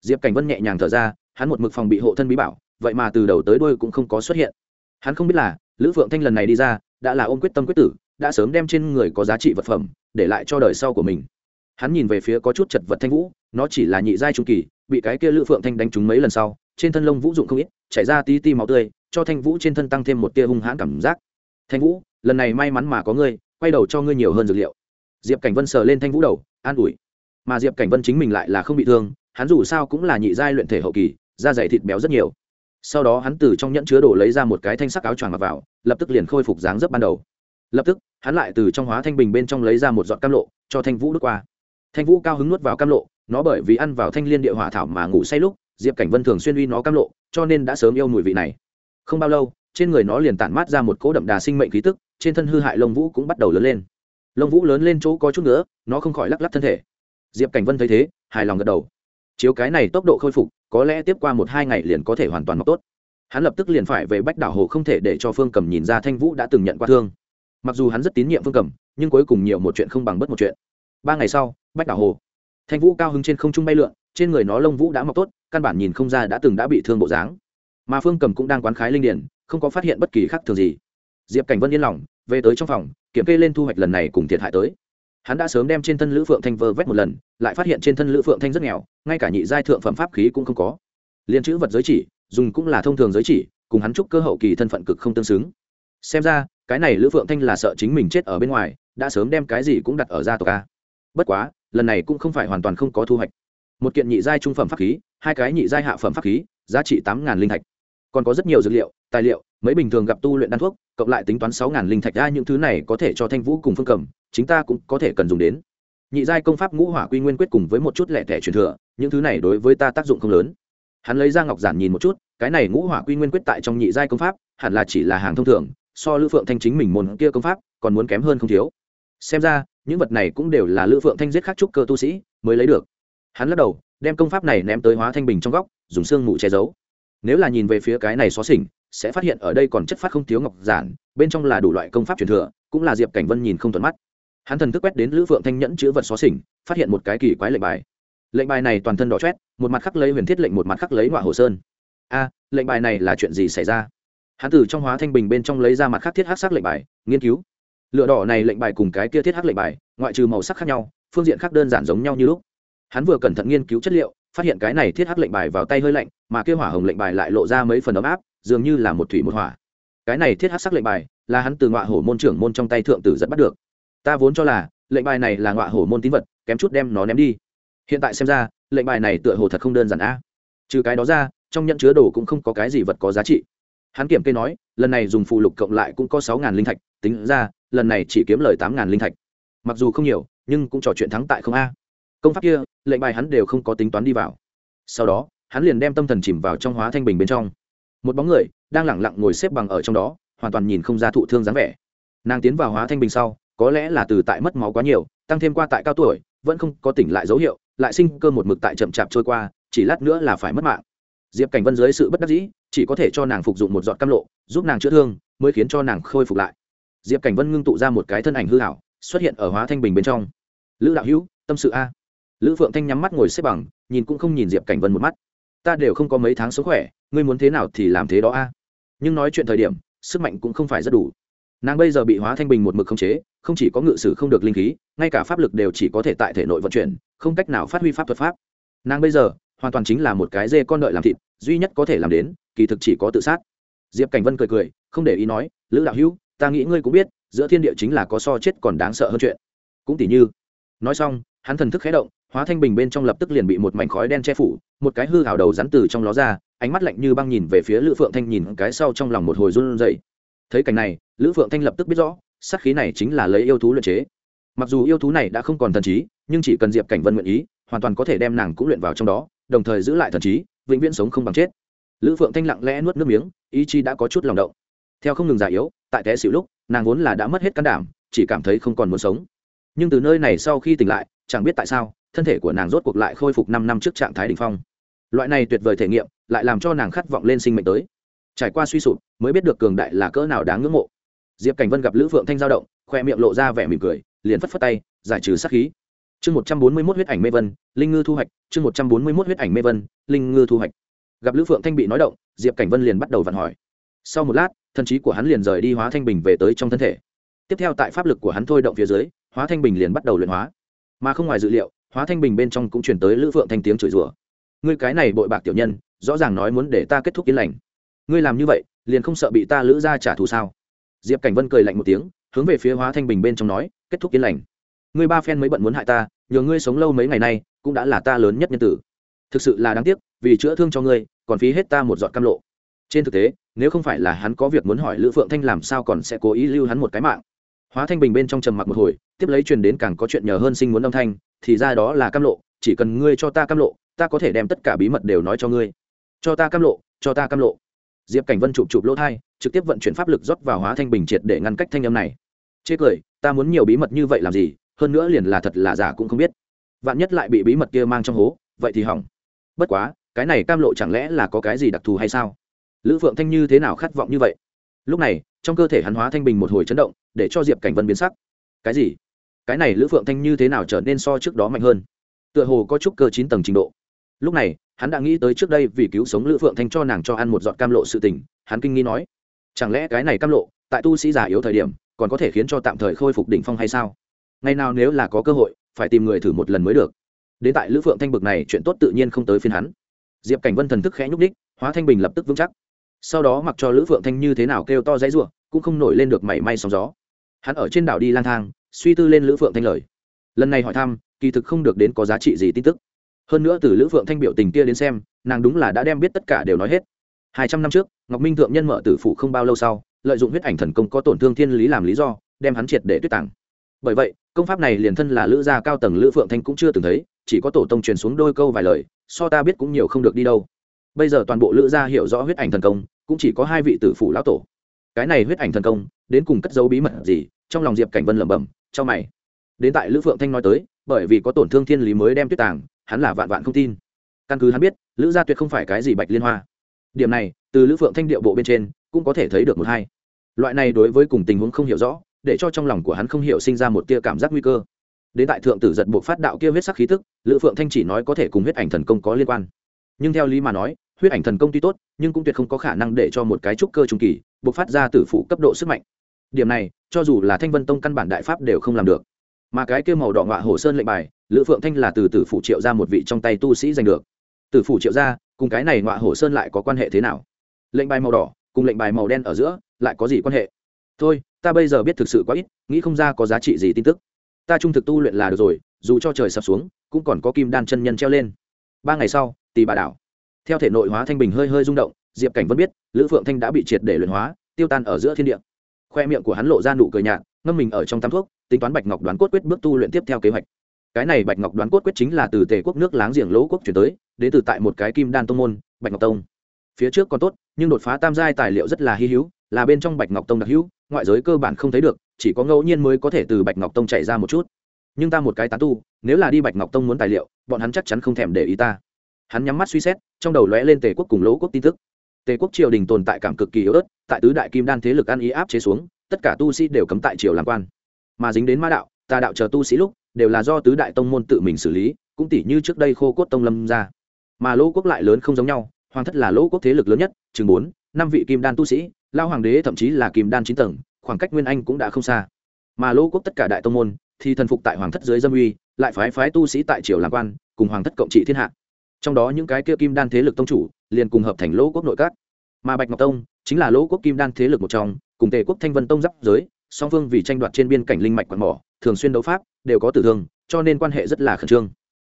Diệp cảnh vân nhẹ nhàng thở ra, hắn một mực phòng bị hộ thân bí bảo, vậy mà từ đầu tới đôi cũng không có xuất hiện. Hắn không biết là, lữ phượng thanh lần này đi ra, đã là ôm quyết tâm quyết tử, đã sớm đem trên người có giá trị vật phẩm, để lại cho đời sau của mình. Hắn nhìn về phía có chút chật vật thanh vũ, nó chỉ là nhị giai trung kỳ, bị cái kia lữ phượng thanh đánh trúng mấy lần sau, trên thân lông vũ dụng không ít, chảy ra tí ti máu tươi, cho thanh vũ trên thân tăng thêm một tia hung hãn cảm giác. Thanh vũ, lần này may mắn mà có ngươi quay đầu cho ngươi nhiều hơn dược liệu. Diệp cảnh vân sờ lên thanh vũ đầu, an ủi. Mà diệp cảnh vân chính mình lại là không bị thương, hắn dù sao cũng là nhị giai luyện thể hậu kỳ, da dày thịt béo rất nhiều. Sau đó hắn từ trong nhẫn chứa đồ lấy ra một cái thanh sắc áo choàng mặc vào, lập tức liền khôi phục dáng dấp ban đầu. Lập tức, hắn lại từ trong hóa thanh bình bên trong lấy ra một giọt cam lộ, cho thanh vũ đốt qua. Thanh vũ cao hứng nuốt vào cam lộ, nó bởi vì ăn vào thanh liên địa hỏa thảo mà ngủ say lúc, diệp cảnh vân thường xuyên uy nó cam lộ, cho nên đã sớm yêu mùi vị này. Không bao lâu, trên người nó liền tản mát ra một cỗ đậm đà sinh mệnh khí tức trên thân hư hại lông vũ cũng bắt đầu lớn lên. Lông vũ lớn lên chỗ có chút nữa, nó không khỏi lắc lắc thân thể. Diệp cảnh vân thấy thế, hài lòng gật đầu. Chiếu cái này tốc độ khôi phục, có lẽ tiếp qua một hai ngày liền có thể hoàn toàn mọc tốt. Hắn lập tức liền phải về bách đảo hồ không thể để cho phương cầm nhìn ra thanh vũ đã từng nhận qua thương. Mặc dù hắn rất tín nhiệm phương cầm, nhưng cuối cùng nhiều một chuyện không bằng bất một chuyện. Ba ngày sau, bách đảo hồ. Thanh vũ cao hứng trên không trung bay lượn, trên người nó lông vũ đã mọc tốt, căn bản nhìn không ra đã từng đã bị thương bộ dáng. Mà phương cầm cũng đang quán khái linh điển, không có phát hiện bất kỳ khác thường gì. Diệp cảnh vân yên lòng về tới trong phòng, kiểm kê lên thu hoạch lần này cùng thiệt hại tới. Hắn đã sớm đem trên thân lữ phượng thanh vơ vét một lần, lại phát hiện trên thân lữ phượng thanh rất nghèo, ngay cả nhị giai thượng phẩm pháp khí cũng không có. Liên chữ vật giới chỉ, dùng cũng là thông thường giới chỉ, cùng hắn chúc cơ hậu kỳ thân phận cực không tương xứng. Xem ra, cái này lữ phượng thanh là sợ chính mình chết ở bên ngoài, đã sớm đem cái gì cũng đặt ở gia tộc a. Bất quá, lần này cũng không phải hoàn toàn không có thu hoạch. Một kiện nhị giai trung phẩm pháp khí, hai cái nhị giai hạ phẩm pháp khí, giá trị tám linh thạch. Còn có rất nhiều dược liệu, tài liệu mấy bình thường gặp tu luyện đan thuốc, cộng lại tính toán sáu linh thạch ra những thứ này có thể cho thanh vũ cùng phương cầm, chính ta cũng có thể cần dùng đến. Nhị giai công pháp ngũ hỏa quy nguyên quyết cùng với một chút lẻ thẻ truyền thừa, những thứ này đối với ta tác dụng không lớn. Hắn lấy ra ngọc giản nhìn một chút, cái này ngũ hỏa quy nguyên quyết tại trong nhị giai công pháp, hẳn là chỉ là hàng thông thường, so lữ phượng thanh chính mình môn kia công pháp, còn muốn kém hơn không thiếu. Xem ra, những vật này cũng đều là lữ phượng thanh giết khắc trúc cơ tu sĩ mới lấy được. Hắn lắc đầu, đem công pháp này ném tới hóa thanh bình trong góc, dùng xương mù che giấu. Nếu là nhìn về phía cái này xó xỉnh sẽ phát hiện ở đây còn chất phát không thiếu ngọc giản, bên trong là đủ loại công pháp truyền thừa, cũng là diệp cảnh vân nhìn không thuận mắt. Hắn thần thức quét đến lữ phượng thanh nhẫn chữ vật xó xỉnh, phát hiện một cái kỳ quái lệnh bài. Lệnh bài này toàn thân đỏ chét một mặt khắc lấy huyền thiết lệnh, một mặt khắc lấy ngoại hồ sơn. A, lệnh bài này là chuyện gì xảy ra? Hắn từ trong hóa thanh bình bên trong lấy ra mặt khắc thiết hắc sắc lệnh bài, nghiên cứu. Lựa đỏ này lệnh bài cùng cái kia thiết hắc lệnh bài, ngoại trừ màu sắc khác nhau, phương diện khác đơn giản giống nhau như lúc. Hắn vừa cẩn thận nghiên cứu chất liệu, phát hiện cái này thiết hắc lệnh bài vào tay hơi lạnh, mà kia hỏa hồng lệnh bài lại lộ ra mấy phần ấm áp dường như là một thủy một hỏa. Cái này thiết hắc sắc lệnh bài là hắn từ ngọa hổ môn trưởng môn trong tay thượng tử dẫn bắt được. Ta vốn cho là lệnh bài này là ngọa hổ môn tín vật, kém chút đem nó ném đi. Hiện tại xem ra, lệnh bài này tựa hồ thật không đơn giản a. Trừ cái đó ra, trong nhận chứa đồ cũng không có cái gì vật có giá trị. Hắn kiểm kê nói, lần này dùng phụ lục cộng lại cũng có sáu linh thạch, tính ra, lần này chỉ kiếm lời tám linh thạch. Mặc dù không nhiều, nhưng cũng trò chuyện thắng tại không a. Công pháp kia, lệnh bài hắn đều không có tính toán đi vào. Sau đó, hắn liền đem tâm thần chìm vào trong hóa thanh bình bên trong một bóng người đang lẳng lặng ngồi xếp bằng ở trong đó, hoàn toàn nhìn không ra thụ thương dáng vẻ. Nàng tiến vào hóa thanh bình sau, có lẽ là từ tại mất máu quá nhiều, tăng thêm qua tại cao tuổi, vẫn không có tỉnh lại dấu hiệu, lại sinh cơ một mực tại chậm chạp trôi qua, chỉ lát nữa là phải mất mạng. Diệp cảnh vân dưới sự bất đắc dĩ, chỉ có thể cho nàng phục dụng một giọt cam lộ, giúp nàng chữa thương, mới khiến cho nàng khôi phục lại. Diệp cảnh vân ngưng tụ ra một cái thân ảnh hư hảo xuất hiện ở hóa thanh bình bên trong. Lữ đạo hữu, tâm sự a. Lữ phượng thanh nhắm mắt ngồi xếp bằng, nhìn cũng không nhìn diệp cảnh vân một mắt ta đều không có mấy tháng sống khỏe, ngươi muốn thế nào thì làm thế đó a. Nhưng nói chuyện thời điểm, sức mạnh cũng không phải rất đủ. Nàng bây giờ bị hóa thanh bình một mực không chế, không chỉ có ngự sử không được linh khí, ngay cả pháp lực đều chỉ có thể tại thể nội vận chuyển, không cách nào phát huy pháp thuật pháp. Nàng bây giờ, hoàn toàn chính là một cái dê con đợi làm thịt, duy nhất có thể làm đến, kỳ thực chỉ có tự sát. Diệp cảnh vân cười cười, không để ý nói, lữ đạo hữu, ta nghĩ ngươi cũng biết, giữa thiên địa chính là có so chết còn đáng sợ hơn chuyện. Cũng tỉ như, nói xong, hắn thần thức khé động hóa thanh bình bên trong lập tức liền bị một mảnh khói đen che phủ, một cái hư hào đầu rắn từ trong ló ra, ánh mắt lạnh như băng nhìn về phía lữ phượng thanh nhìn cái sau trong lòng một hồi run dậy thấy cảnh này, lữ phượng thanh lập tức biết rõ sắc khí này chính là lấy yêu thú luyện chế. Mặc dù yêu thú này đã không còn thần trí, nhưng chỉ cần diệp cảnh vân nguyện ý, hoàn toàn có thể đem nàng cũng luyện vào trong đó, đồng thời giữ lại thần trí, vĩnh viễn sống không bằng chết. Lữ phượng thanh lặng lẽ nuốt nước miếng, ý chi đã có chút lòng động. Theo không ngừng già yếu, tại té xịu lúc, nàng vốn là đã mất hết can đảm, chỉ cảm thấy không còn muốn sống. Nhưng từ nơi này sau khi tỉnh lại, chẳng biết tại sao thân thể của nàng rốt cuộc lại khôi phục năm năm trước trạng thái đ ỉ n h phong. Loại này tuyệt vời thể nghiệm lại làm cho nàng khát vọng lên sinh mệnh tới. Trải qua suy sụp, mới biết được cường đại là cỡ nào đáng ngưỡng mộ. Diệp cảnh vân gặp lữ phượng thanh giao động, khoe miệng lộ ra vẻ mỉm cười, liền phất phất tay, giải trừ sát khí. Chương một trăm bốn mươi mốt huyết ảnh mê vân, linh ngư thu hoạch, chương một trăm bốn mươi mốt huyết ảnh mê vân, linh ngư thu hoạch. Gặp lữ phượng thanh bị nói động, diệp cảnh vân liền bắt đầu vặn hỏi. Sau một lát thần trí của hắn liền rời đi hóa thanh bình về tới trong thân thể. Tiếp theo tại pháp lực của hắn thôi động phía dưới, hóa thanh bình liền bắt đầu luyện hóa. Mà không ngoài dự liệu hóa thanh bình bên trong cũng chuyển tới lữ phượng thanh tiếng chửi rủa. Ngươi cái này bội bạc tiểu nhân, rõ ràng nói muốn để ta kết thúc yên lành. Ngươi làm như vậy, liền không sợ bị ta lữ ra trả thù sao? Diệp cảnh vân cười lạnh một tiếng, hướng về phía hóa thanh bình bên trong nói, kết thúc yên lành. Ngươi ba phen mới bận muốn hại ta, nhờ ngươi sống lâu mấy ngày nay, cũng đã là ta lớn nhất nhân tử. Thực sự là đáng tiếc, vì chữa thương cho ngươi, còn phí hết ta một giọt cam lộ. Trên thực tế, nếu không phải là hắn có việc muốn hỏi lữ phượng thanh làm sao còn sẽ cố ý lưu hắn một cái mạng. Hóa thanh bình bên trong trầm mặc một hồi, tiếp lấy truyền đến càng có chuyện nhờ hơn sinh muốn âm thanh thì ra đó là cam lộ, chỉ cần ngươi cho ta cam lộ, ta có thể đem tất cả bí mật đều nói cho ngươi. Cho ta cam lộ, cho ta cam lộ. Diệp cảnh vân chụp chụp lỗ thai, trực tiếp vận chuyển pháp lực rót vào hóa thanh bình triệt để ngăn cách thanh âm này. Chê cười, ta muốn nhiều bí mật như vậy làm gì, hơn nữa liền là thật là giả cũng không biết. Vạn nhất lại bị bí mật kia mang trong hố, vậy thì hỏng. Bất quá, cái này cam lộ chẳng lẽ là có cái gì đặc thù hay sao? Lữ phượng thanh như thế nào khát vọng như vậy? Lúc này, trong cơ thể hắn hóa thanh bình một hồi chấn động, để cho diệp cảnh vân biến sắc. Cái gì? Cái này lữ phượng thanh như thế nào trở nên so trước đó mạnh hơn? Tựa hồ có chút cơ chín tầng trình độ. Lúc này, hắn đã nghĩ tới trước đây vì cứu sống lữ phượng thanh cho nàng cho ăn một giọt cam lộ sự tình, hắn kinh nghi nói, chẳng lẽ cái này cam lộ, tại tu sĩ già yếu thời điểm, còn có thể khiến cho tạm thời khôi phục đỉnh phong hay sao? Ngày nào nếu là có cơ hội, phải tìm người thử một lần mới được. Đến tại lữ phượng thanh bực này, chuyện tốt tự nhiên không tới phiên hắn. Diệp cảnh vân thần thức khẽ nhúc đích hóa thanh bình lập tức vững chắc. Sau đó mặc cho lữ phượng thanh như thế nào kêu to dãy r u ộ cũng không nổi lên được mảy may sóng gió. Hắn ở trên đảo đi lang thang suy tư lên lữ phượng thanh lời. Lần này hỏi thăm, kỳ thực không được đến có giá trị gì tin tức. Hơn nữa từ lữ phượng thanh biểu tình kia đến xem, nàng đúng là đã đem biết tất cả đều nói hết. Hai trăm năm trước, ngọc minh thượng nhân mở tử phụ không bao lâu sau, lợi dụng huyết ảnh thần công có tổn thương thiên lý làm lý do, đem hắn triệt để tuyết tàng. Bởi vậy, công pháp này liền thân là lữ gia cao tầng lữ phượng thanh cũng chưa từng thấy, chỉ có tổ tông truyền xuống đôi câu vài lời, so ta biết cũng nhiều không được đi đâu. Bây giờ toàn bộ lữ gia hiểu rõ huyết ảnh thần công, cũng chỉ có hai vị tử phụ lão tổ. Cái này huyết ảnh thần công, đến cùng cất dấu bí mật gì, trong lòng diệp cảnh vân lẩm bẩm cho mày. Đến tại lữ phượng thanh nói tới, bởi vì có tổn thương thiên lý mới đem tuyết tàng, hắn là vạn vạn không tin. Căn cứ hắn biết, lữ gia tuyệt không phải cái gì bạch liên hoa. Điểm này, từ lữ phượng thanh điệu bộ bên trên, cũng có thể thấy được một hai. Loại này đối với cùng tình huống không hiểu rõ, để cho trong lòng của hắn không hiểu sinh ra một tia cảm giác nguy cơ. Đến tại thượng tử giật buộc phát đạo kia huyết sắc khí tức, lữ phượng thanh chỉ nói có thể cùng huyết ảnh thần công có liên quan. Nhưng theo lý mà nói, huyết ảnh thần công tuy tốt, nhưng cũng tuyệt không có khả năng để cho một cái trúc cơ trung kỳ, buộc phát ra tử phụ cấp độ sức mạnh điểm này, cho dù là thanh vân tông căn bản đại pháp đều không làm được. Mà cái kia màu đỏ ngọa hồ sơn lệnh bài, lữ phượng thanh là từ tử phụ triệu ra một vị trong tay tu sĩ giành được. Tử phụ triệu ra, cùng cái này ngọa hồ sơn lại có quan hệ thế nào? Lệnh bài màu đỏ, cùng lệnh bài màu đen ở giữa, lại có gì quan hệ? Thôi, ta bây giờ biết thực sự quá ít, nghĩ không ra có giá trị gì tin tức. Ta trung thực tu luyện là được rồi, dù cho trời sập xuống, cũng còn có kim đan chân nhân treo lên. Ba ngày sau tì bà đảo. Theo thể nội hóa thanh bình hơi hơi rung động, diệp cảnh vẫn biết, lữ phượng thanh đã bị triệt để luyện hóa, tiêu tan ở giữa thiên địa khoe miệng của hắn lộ ra nụ cười nhạt, ngâm mình ở trong tắm thuốc, tính toán bạch ngọc đoán cốt quyết bước tu luyện tiếp theo kế hoạch. Cái này bạch ngọc đoán cốt quyết chính là từ tề quốc nước láng giềng lỗ quốc chuyển tới, đến từ tại một cái kim đan tông môn, bạch ngọc tông. Phía trước còn tốt, nhưng đột phá tam giai tài liệu rất là hy hữu, là bên trong bạch ngọc tông đặc hữu, ngoại giới cơ bản không thấy được, chỉ có ngẫu nhiên mới có thể từ bạch ngọc tông chạy ra một chút. Nhưng ta một cái tán tu, nếu là đi bạch ngọc tông muốn tài liệu, bọn hắn chắc chắn không thèm để ý ta. Hắn nhắm mắt suy xét, trong đầu lóe lên tề quốc cùng lỗ quốc tin tức tề quốc triều đình tồn tại cảm cực kỳ yếu ớt, tại tứ đại kim đan thế lực ăn ý áp chế xuống, tất cả tu sĩ đều cấm tại triều làm quan. Mà dính đến ma đạo, tà đạo chờ tu sĩ lúc, đều là do tứ đại tông môn tự mình xử lý, cũng tỷ như trước đây khô cốt tông lâm ra. Mà lỗ quốc lại lớn không giống nhau, hoàng thất là lỗ quốc thế lực lớn nhất, chừng bốn, năm vị kim đan tu sĩ lao hoàng đế thậm chí là kim đan chín tầng, khoảng cách nguyên anh cũng đã không xa. Mà lỗ quốc tất cả đại tông môn, thì thần phục tại hoàng thất dưới dâm uy, lại phái phái tu sĩ tại triều làm quan, cùng hoàng thất cộng trị thiên hạ trong đó những cái kia kim đan thế lực tông chủ liền cùng hợp thành lỗ quốc nội các. Mà bạch ngọc tông chính là lỗ quốc kim đan thế lực một trong, cùng tề quốc thanh vân tông giáp giới, song phương vì tranh đoạt trên biên cảnh linh mạch quạt mỏ, thường xuyên đấu pháp, đều có tử thương, cho nên quan hệ rất là khẩn trương.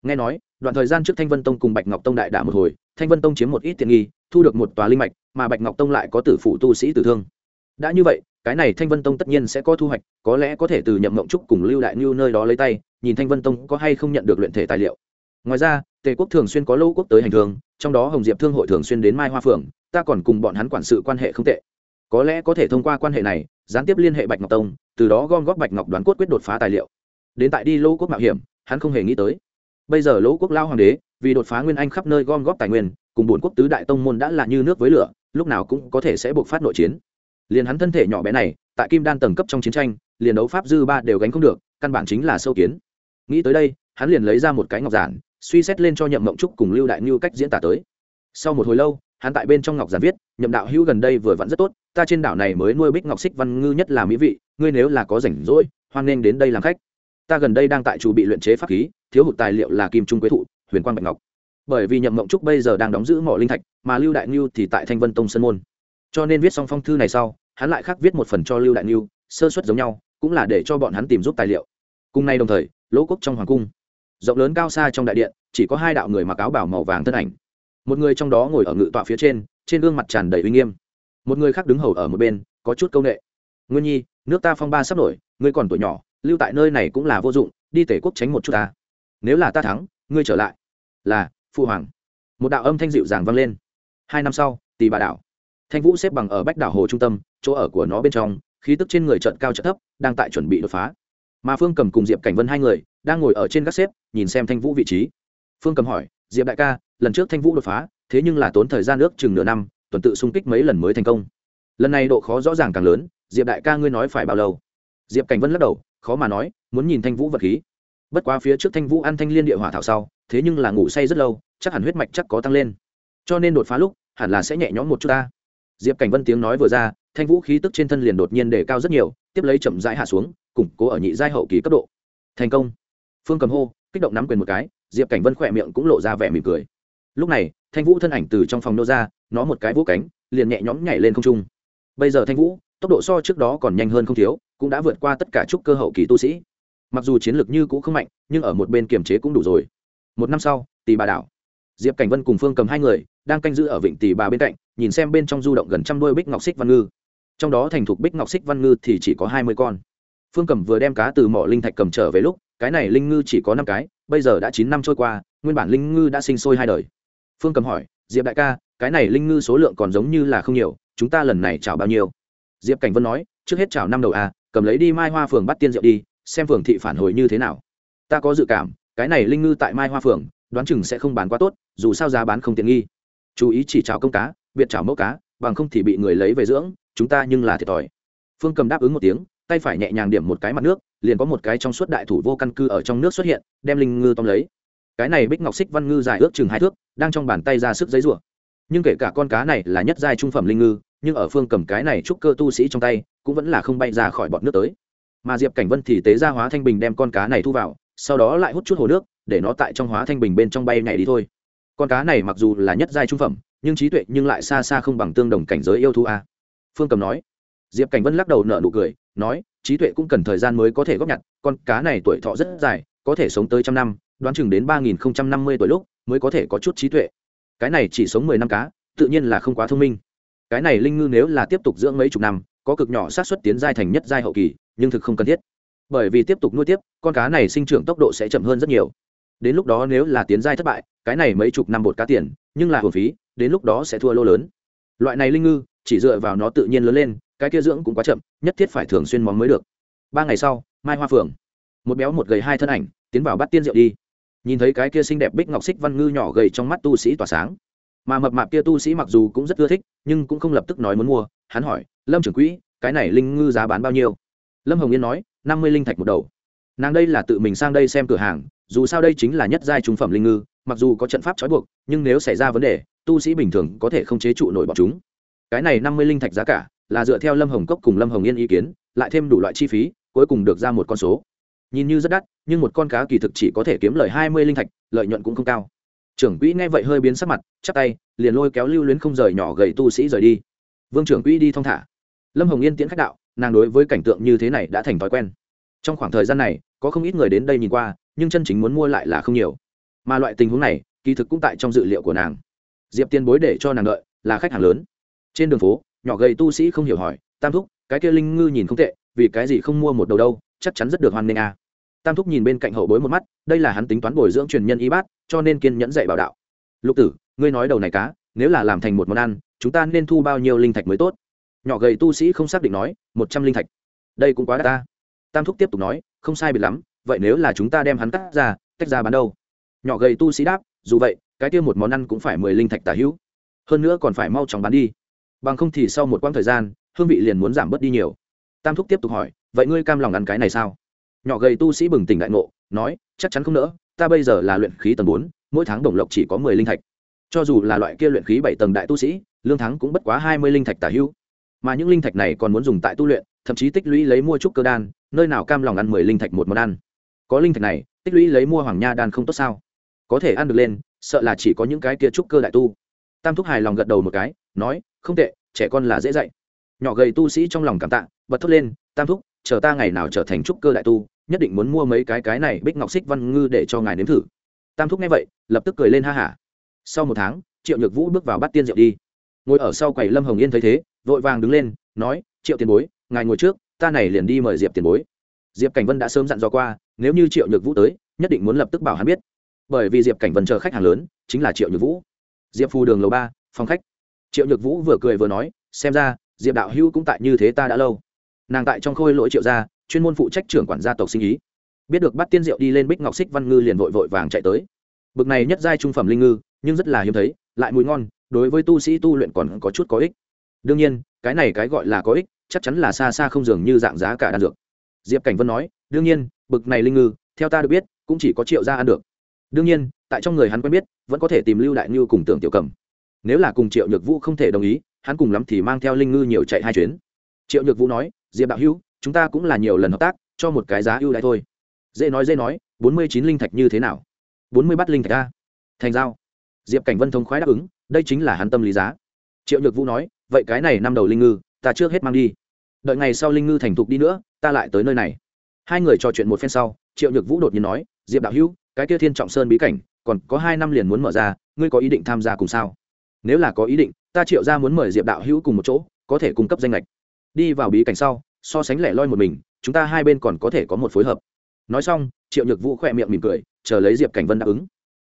Nghe nói, đoạn thời gian trước thanh vân tông cùng bạch ngọc tông đại đả một hồi, thanh vân tông chiếm một ít tiện nghi, thu được một tòa linh mạch, mà bạch ngọc tông lại có tử phụ tu sĩ tử thương. Đã như vậy, cái này thanh vân tông tất nhiên sẽ có thu hoạch, có lẽ có thể từ nhậm mộng trúc cùng lưu đại ngưu nơi đó lấy tay, nhìn thanh vân tông có hay không nhận được luyện thể tài liệu ngoài ra, tề quốc thường xuyên có lỗ quốc tới hành thương trong đó hồng diệp thương hội thường xuyên đến mai hoa phượng, ta còn cùng bọn hắn quản sự quan hệ không tệ. Có lẽ có thể thông qua quan hệ này, gián tiếp liên hệ bạch ngọc tông, từ đó gom góp bạch ngọc đoán cốt quyết đột phá tài liệu. Đến tại đi lỗ quốc mạo hiểm, hắn không hề nghĩ tới. Bây giờ lỗ quốc lao hoàng đế, vì đột phá nguyên anh khắp nơi gom góp tài nguyên, cùng bốn quốc tứ đại tông môn đã là như nước với lửa, lúc nào cũng có thể sẽ buộc phát nội chiến. Liền hắn thân thể nhỏ bé này, tại kim đan tầng cấp trong chiến tranh, liền đấu pháp dư ba đều gánh không được, căn bản chính là sâu kiến. Nghĩ tới đây, hắn liền lấy ra một cái ngọc giản suy xét lên cho nhậm mộng trúc cùng lưu đại ngưu cách diễn tả tới. Sau một hồi lâu, hắn tại bên trong ngọc giản viết, nhậm đạo hữu gần đây vừa vặn rất tốt, ta trên đảo này mới nuôi bích ngọc xích văn ngư nhất là mỹ vị, ngươi nếu là có rảnh rỗi, hoan nghênh đến đây làm khách. Ta gần đây đang tại chủ bị luyện chế pháp khí, thiếu hụt tài liệu là kim trung quế thụ, huyền quang bạch ngọc. Bởi vì nhậm mộng trúc bây giờ đang đóng giữ mỏ linh thạch, mà lưu đại ngưu thì tại thanh vân tông sơn môn. Cho nên viết xong phong thư này sau, hắn lại khác viết một phần cho lưu đại ngưu, sơ suất giống nhau, cũng là để cho bọn hắn tìm giúp tài liệu. Cùng nay đồng thời, lỗ quốc trong hoàng cung rộng lớn cao xa trong đại điện, chỉ có hai đạo người mặc áo bảo màu vàng thân ảnh. Một người trong đó ngồi ở ngự tọa phía trên trên gương mặt tràn đầy uy nghiêm. Một người khác đứng hầu ở một bên, có chút công nghệ nguyên nhi, nước ta phong ba sắp nổi, ngươi còn tuổi nhỏ, lưu tại nơi này cũng là vô dụng, đi tể quốc tránh một chút ta. Nếu là ta thắng, ngươi trở lại. Là phụ hoàng. Một đạo âm thanh dịu dàng vang lên. Hai năm sau tì bà đảo thanh vũ xếp bằng ở bách đảo hồ trung tâm, chỗ ở của nó bên trong, khí tức trên người trận cao trận thấp, đang tại chuẩn bị đột phá mà phương cầm cùng diệp cảnh vân hai người đang ngồi ở trên gác xếp nhìn xem thanh vũ vị trí phương cầm hỏi diệp đại ca lần trước thanh vũ đột phá thế nhưng là tốn thời gian ước chừng nửa năm tuần tự xung kích mấy lần mới thành công lần này độ khó rõ ràng càng lớn diệp đại ca ngươi nói phải bao lâu diệp cảnh vân lắc đầu khó mà nói muốn nhìn thanh vũ vật khí bất quá phía trước thanh vũ ăn thanh liên địa hỏa thảo sau thế nhưng là ngủ say rất lâu chắc hẳn huyết mạch chắc có tăng lên cho nên đột phá lúc hẳn là sẽ nhẹ nhõm một chút ta diệp cảnh vân tiếng nói vừa ra thanh vũ khí tức trên thân liền đột nhiên đề cao rất nhiều tiếp lấy chậm rãi hạ xuống củng cố ở nhị giai hậu kỳ cấp độ. Thành công. Phương cầm hô, kích động nắm quyền một cái, diệp cảnh vân khỏe miệng cũng lộ ra vẻ mỉm cười. Lúc này, thanh vũ thân ảnh từ trong phòng nô ra, nó một cái vũ cánh, liền nhẹ nhõm nhảy lên không trung. Bây giờ thanh vũ, tốc độ so trước đó còn nhanh hơn không thiếu, cũng đã vượt qua tất cả trúc cơ hậu kỳ tu sĩ. Mặc dù chiến lược như cũ không mạnh, nhưng ở một bên kiềm chế cũng đủ rồi. Một năm sau tỷ bà đảo. Diệp cảnh vân cùng phương cầm hai người, đang canh giữ ở vịnh tỷ bà bên cạnh, nhìn xem bên trong du động gần trăm đôi bích ngọc xích văn ngư. Trong đó thành thục bích ngọc xích văn ngư thì chỉ có hai mươi con phương cầm vừa đem cá từ mỏ linh thạch cầm trở về lúc, cái này linh ngư chỉ có năm cái, bây giờ đã chín năm trôi qua, nguyên bản linh ngư đã sinh sôi hai đời. Phương cầm hỏi, diệp đại ca, cái này linh ngư số lượng còn giống như là không nhiều, chúng ta lần này chào bao nhiêu? Diệp cảnh vân nói, trước hết chào năm đầu a cầm lấy đi mai hoa phường bắt tiên rượu đi, xem phường thị phản hồi như thế nào. Ta có dự cảm, cái này linh ngư tại mai hoa phường đoán chừng sẽ không bán quá tốt, dù sao giá bán không tiện nghi. Chú ý chỉ chào công cá, biệt chào mẫu cá, bằng không thì bị người lấy về dưỡng, chúng ta nhưng là thiệt thòi. Phương cầm đáp ứng một tiếng tay phải nhẹ nhàng điểm một cái mặt nước, liền có một cái trong suốt đại thủ vô căn cư ở trong nước xuất hiện, đem linh ngư tóm lấy. Cái này bích ngọc xích văn ngư dài ước chừng hai thước, đang trong bàn tay ra sức giấy rủa. Nhưng kể cả con cá này là nhất giai trung phẩm linh ngư, nhưng ở phương cầm cái này trúc cơ tu sĩ trong tay, cũng vẫn là không bay ra khỏi bọn nước tới. Mà diệp cảnh vân thì tế ra hóa thanh bình đem con cá này thu vào, sau đó lại hút chút hồ nước, để nó tại trong hóa thanh bình bên trong bay nhảy đi thôi. Con cá này mặc dù là nhất giai trung phẩm, nhưng trí tuệ nhưng lại xa xa không bằng tương đồng cảnh giới yêu thú a. Phương cầm nói. Diệp cảnh vân lắc đầu nở nụ cười nói, trí tuệ cũng cần thời gian mới có thể góp nhặt, con cá này tuổi thọ rất dài, có thể sống tới trăm năm, đoán chừng đến ba nghìn năm mươi tuổi lúc mới có thể có chút trí tuệ. Cái này chỉ sống mười năm cá, tự nhiên là không quá thông minh. Cái này linh ngư nếu là tiếp tục dưỡng mấy chục năm, có cực nhỏ xác suất tiến giai thành nhất giai hậu kỳ, nhưng thực không cần thiết. Bởi vì tiếp tục nuôi tiếp, con cá này sinh trưởng tốc độ sẽ chậm hơn rất nhiều. Đến lúc đó nếu là tiến giai thất bại, cái này mấy chục năm bột cá tiền, nhưng là hồn phí, đến lúc đó sẽ thua lô lớn. Loại này linh ngư chỉ dựa vào nó tự nhiên lớn lên, cái kia dưỡng cũng quá chậm, nhất thiết phải thường xuyên móng mới được. Ba ngày sau, mai hoa phường một béo một gầy hai thân ảnh, tiến vào bắt tiên rượu đi. Nhìn thấy cái kia xinh đẹp bích ngọc xích văn ngư nhỏ gầy trong mắt tu sĩ tỏa sáng. Mà mập mạp kia tu sĩ mặc dù cũng rất ưa thích, nhưng cũng không lập tức nói muốn mua. Hắn hỏi, lâm trưởng quỹ, cái này linh ngư giá bán bao nhiêu? Lâm hồng yên nói, năm mươi linh thạch một đầu. Nàng đây là tự mình sang đây xem cửa hàng, dù sao đây chính là nhất giai trung phẩm linh ngư, mặc dù có trận pháp trói buộc, nhưng nếu xảy ra vấn đề, tu sĩ bình thường có thể không chế trụ nổi bọn chúng cái này năm mươi linh thạch giá cả, là dựa theo lâm hồng cốc cùng lâm hồng yên ý kiến, lại thêm đủ loại chi phí, cuối cùng được ra một con số. Nhìn như rất đắt, nhưng một con cá kỳ thực chỉ có thể kiếm lời hai mươi linh thạch, lợi nhuận cũng không cao. Trưởng quỹ nghe vậy hơi biến sắc mặt, chắp tay, liền lôi kéo lưu luyến không rời nhỏ gầy tu sĩ rời đi. Vương trưởng quỹ đi thong thả. Lâm hồng yên tiễn khách đạo, nàng đối với cảnh tượng như thế này đã thành thói quen. Trong khoảng thời gian này, có không ít người đến đây nhìn qua, nhưng chân chính muốn mua lại là không nhiều. Mà loại tình huống này, kỳ thực cũng tại trong dự liệu của nàng. Diệp tiên bối để cho nàng đợi, là khách hàng lớn trên đường phố, nhỏ gầy tu sĩ không hiểu hỏi, tam thúc, cái kia linh ngư nhìn không tệ, vì cái gì không mua một đầu đâu, chắc chắn rất được hoan nghênh à. tam thúc nhìn bên cạnh hậu bối một mắt, đây là hắn tính toán bồi dưỡng truyền nhân y bát, cho nên kiên nhẫn dạy bảo đạo. Lục tử, ngươi nói đầu này cá, nếu là làm thành một món ăn, chúng ta nên thu bao nhiêu linh thạch mới tốt? Nhỏ gầy tu sĩ không xác định nói, một trăm linh thạch. Đây cũng quá đắt ta. Tam thúc tiếp tục nói, không sai biệt lắm, vậy nếu là chúng ta đem hắn cắt ra, tách ra bán đâu? Nhỏ gầy tu sĩ đáp, dù vậy, cái kia một món ăn cũng phải mười linh thạch tả hữu. Hơn nữa còn phải mau chóng bán đi bằng không thì sau một quãng thời gian, hương vị liền muốn giảm bớt đi nhiều. Tam thúc tiếp tục hỏi, vậy ngươi cam lòng ăn cái này sao? Nhỏ gầy tu sĩ bừng tỉnh đại ngộ, nói, chắc chắn không nỡ, ta bây giờ là luyện khí tầng bốn, mỗi tháng đồng lộc chỉ có mười linh thạch. Cho dù là loại kia luyện khí bảy tầng đại tu sĩ, lương thắng cũng bất quá hai mươi linh thạch tả hữu mà những linh thạch này còn muốn dùng tại tu luyện, thậm chí tích lũy lấy mua trúc cơ đan, nơi nào cam lòng ăn mười linh thạch một món ăn. Có linh thạch này, tích lũy lấy mua hoàng nha đan không tốt sao? Có thể ăn được lên, sợ là chỉ có những cái kia trúc cơ đại tu. Tam thúc hài lòng gật đầu một cái, nói không tệ, trẻ con là dễ dạy. Nhỏ gầy tu sĩ trong lòng cảm tạ, bật thốt lên, tam thúc, chờ ta ngày nào trở thành trúc cơ đại tu, nhất định muốn mua mấy cái cái này bích ngọc xích văn ngư để cho ngài nếm thử. Tam thúc nghe vậy, lập tức cười lên ha hả. Sau một tháng, triệu nhược vũ bước vào bắt tiên rượu đi. Ngồi ở sau quầy lâm hồng yên thấy thế, vội vàng đứng lên, nói, triệu tiền bối, ngài ngồi trước, ta này liền đi mời diệp tiền bối. Diệp cảnh vân đã sớm dặn dò qua, nếu như triệu nhược vũ tới, nhất định muốn lập tức bảo hắn biết. Bởi vì diệp cảnh vân chờ khách hàng lớn, chính là triệu nhược vũ. Diệp phù đường lầu ba, phòng khách triệu nhược vũ vừa cười vừa nói, xem ra, diệp đạo hữu cũng tại như thế ta đã lâu. Nàng tại trong khôi lỗi triệu gia, chuyên môn phụ trách trưởng quản gia tộc sinh ý. Biết được bắt tiên diệu đi lên bích ngọc xích văn ngư liền vội vội vàng chạy tới. Bực này nhất giai trung phẩm linh ngư, nhưng rất là hiếm thấy, lại mùi ngon, đối với tu sĩ tu luyện còn có chút có ích. Đương nhiên, cái này cái gọi là có ích, chắc chắn là xa xa không dường như dạng giá cả đan dược. Diệp cảnh vân nói, đương nhiên, bực này linh ngư, theo ta được biết, cũng chỉ có triệu gia ăn được. Đương nhiên, tại trong người hắn quen biết, vẫn có thể tìm lưu đại ngư cùng tưởng tiểu cầm nếu là cùng triệu nhược vũ không thể đồng ý, hắn cùng lắm thì mang theo linh ngư nhiều chạy hai chuyến. Triệu nhược vũ nói, diệp đạo hữu, chúng ta cũng là nhiều lần hợp tác, cho một cái giá ưu đãi thôi. Dễ nói dễ nói, bốn mươi chín linh thạch như thế nào? Bốn mươi bắt linh thạch a. Thành giao. Diệp cảnh vân thông khoái đáp ứng, đây chính là hắn tâm lý giá. Triệu nhược vũ nói, vậy cái này năm đầu linh ngư, ta trước hết mang đi. Đợi ngày sau linh ngư thành thục đi nữa, ta lại tới nơi này. Hai người trò chuyện một phen sau, triệu nhược vũ đột nhiên nói, diệp đạo hữu, cái kia thiên trọng sơn bí cảnh, còn có hai năm liền muốn mở ra, ngươi có ý định tham gia cùng sao? Nếu là có ý định, ta triệu ra muốn mời diệp đạo hữu cùng một chỗ, có thể cung cấp danh lệch đi vào bí cảnh sau, so sánh lẻ loi một mình, chúng ta hai bên còn có thể có một phối hợp. Nói xong, triệu nhược vũ khỏe miệng mỉm cười, chờ lấy diệp cảnh vân đáp ứng.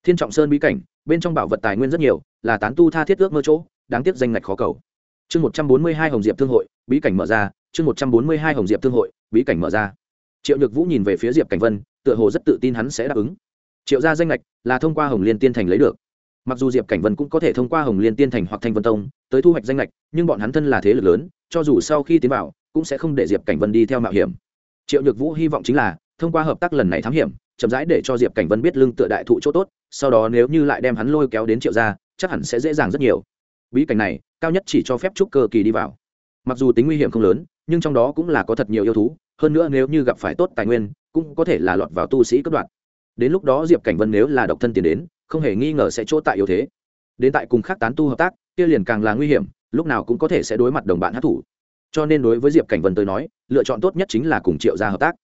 Thiên trọng sơn bí cảnh, bên trong bảo vật tài nguyên rất nhiều, là tán tu tha thiết ước mơ chỗ, đáng tiếc danh ngạch khó cầu. Chương một trăm bốn mươi hai hồng diệp thương hội, bí cảnh mở ra, chương một trăm bốn mươi hai hồng diệp thương hội, bí cảnh mở ra. Triệu nhược vũ nhìn về phía diệp cảnh vân, tựa hồ rất tự tin hắn sẽ đáp ứng. Triệu ra danh lệch là thông qua hồng liên tiên thành lấy được mặc dù diệp cảnh vân cũng có thể thông qua hồng liên tiên thành hoặc thanh vân tông tới thu hoạch danh lệch nhưng bọn hắn thân là thế lực lớn, cho dù sau khi tiến vào, cũng sẽ không để diệp cảnh vân đi theo mạo hiểm. Triệu nhược vũ hy vọng chính là thông qua hợp tác lần này thám hiểm, chậm rãi để cho diệp cảnh vân biết lưng tựa đại thụ chỗ tốt, sau đó nếu như lại đem hắn lôi kéo đến triệu gia, chắc hẳn sẽ dễ dàng rất nhiều. Bí cảnh này, cao nhất chỉ cho phép trúc cơ kỳ đi vào. Mặc dù tính nguy hiểm không lớn, nhưng trong đó cũng là có thật nhiều yêu thú, hơn nữa nếu như gặp phải tốt tài nguyên, cũng có thể là lọt vào tu sĩ cấp đoạn. Đến lúc đó diệp cảnh vân nếu là độc thân tiền đến không hề nghi ngờ sẽ chỗ tại yếu thế. Đến tại cùng khác tán tu hợp tác, kia liền càng là nguy hiểm, lúc nào cũng có thể sẽ đối mặt đồng bạn hát thủ. Cho nên đối với diệp cảnh vân tới nói, lựa chọn tốt nhất chính là cùng triệu gia hợp tác.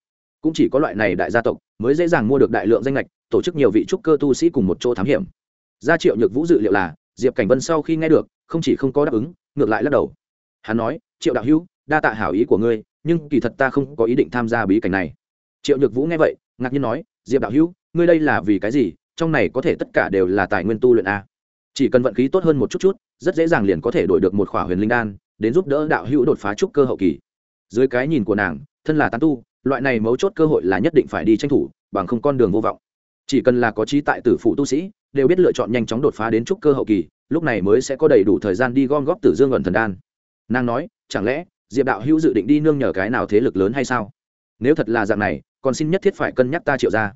Cũng chỉ có loại này đại gia tộc, mới dễ dàng mua được đại lượng danh lệch, tổ chức nhiều vị trúc cơ tu sĩ cùng một chỗ thám hiểm. Gia triệu nhược vũ dự liệu là, diệp cảnh vân sau khi nghe được, không chỉ không có đáp ứng, ngược lại lắc đầu. Hắn nói, triệu đạo hữu, đa tạ hảo ý của ngươi, nhưng kỳ thật ta không có ý định tham gia bí cảnh này. Triệu nhược vũ nghe vậy, ngạc nhiên nói, diệp đạo hữu, ngươi đây là vì cái gì? Trong này có thể tất cả đều là tài nguyên tu luyện a. Chỉ cần vận khí tốt hơn một chút chút, rất dễ dàng liền có thể đổi được một khỏa huyền linh đan, đến giúp đỡ đạo hữu đột phá trúc cơ hậu kỳ. Dưới cái nhìn của nàng, thân là tán tu, loại này mấu chốt cơ hội là nhất định phải đi tranh thủ, bằng không con đường vô vọng. Chỉ cần là có trí tại tử phụ tu sĩ, đều biết lựa chọn nhanh chóng đột phá đến trúc cơ hậu kỳ, lúc này mới sẽ có đầy đủ thời gian đi gom góp tử dương ẩn thần đan. Nàng nói, chẳng lẽ, diệp đạo hữu dự định đi nương nhờ cái nào thế lực lớn hay sao? Nếu thật là dạng này, còn xin nhất thiết phải cân nhắc ta triệu ra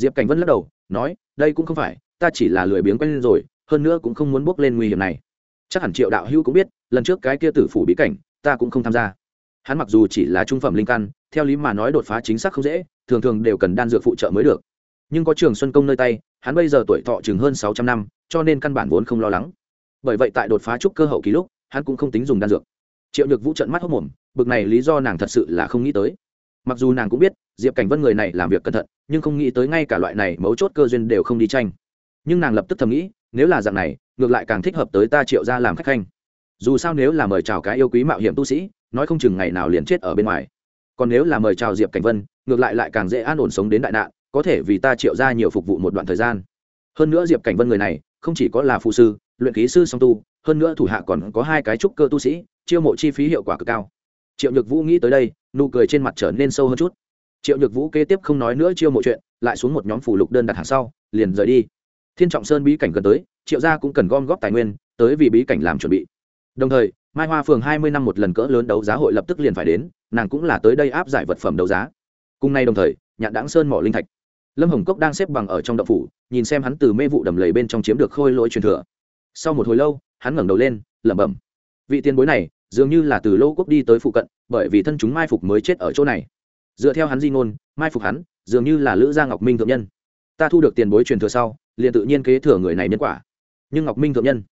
diệp cảnh vân lắc đầu nói, đây cũng không phải, ta chỉ là lười biếng quen lên rồi, hơn nữa cũng không muốn bước lên nguy hiểm này. Chắc hẳn triệu đạo hữu cũng biết, lần trước cái kia tử phủ bí cảnh, ta cũng không tham gia. Hắn mặc dù chỉ là trung phẩm linh căn, theo lý mà nói đột phá chính xác không dễ, thường thường đều cần đan dược phụ trợ mới được. Nhưng có trường xuân công nơi tay, hắn bây giờ tuổi thọ chừng hơn sáu trăm năm, cho nên căn bản vốn không lo lắng. Bởi vậy tại đột phá trúc cơ hậu ký lúc, hắn cũng không tính dùng đan dược. Triệu nhược vũ trận mắt hốc mồm, bực này lý do nàng thật sự là không nghĩ tới. Mặc dù nàng cũng biết diệp cảnh vân người này làm việc cẩn thận, nhưng không nghĩ tới ngay cả loại này mấu chốt cơ duyên đều không đi tranh. Nhưng nàng lập tức thầm nghĩ, nếu là dạng này, ngược lại càng thích hợp tới ta triệu ra làm khách khanh. Dù sao nếu là mời chào cái yêu quý mạo hiểm tu sĩ, nói không chừng ngày nào liền chết ở bên ngoài. Còn nếu là mời chào diệp cảnh vân, ngược lại lại càng dễ an ổn sống đến đại nạn, có thể vì ta triệu ra nhiều phục vụ một đoạn thời gian. Hơn nữa diệp cảnh vân người này, không chỉ có là phụ sư, luyện ký sư song tu, hơn nữa thủ hạ còn có hai cái trúc cơ tu sĩ, chiêu mộ chi phí hiệu quả cực cao. Triệu nhược vũ nghĩ tới đây, nụ cười trên mặt trở nên sâu hơn chút triệu nhược vũ kế tiếp không nói nữa chiêu mộ chuyện, lại xuống một nhóm phủ lục đơn đặt hàng sau, liền rời đi. Thiên trọng sơn bí cảnh gần tới, triệu gia cũng cần gom góp tài nguyên, tới vì bí cảnh làm chuẩn bị. Đồng thời, mai hoa phường hai mươi năm một lần cỡ lớn đấu giá hội lập tức liền phải đến, nàng cũng là tới đây áp giải vật phẩm đấu giá. Cùng nay đồng thời, nhạn đáng sơn mỏ linh thạch. Lâm hồng cốc đang xếp bằng ở trong đậu phủ, nhìn xem hắn từ mê vụ đầm lầy bên trong chiếm được khôi lỗi truyền thừa. Sau một hồi lâu, hắn ngẩng đầu lên, lẩm bẩm. Vị tiền bối này, dường như là từ lô quốc đi tới phụ cận, bởi vì thân chúng mai phục mới chết ở chỗ này dựa theo hắn di ngôn, mai phục hắn, dường như là lữ gia ngọc minh thượng nhân. Ta thu được tiền bối truyền thừa sau, liền tự nhiên kế thừa người này nhân quả. Nhưng ngọc minh thượng nhân,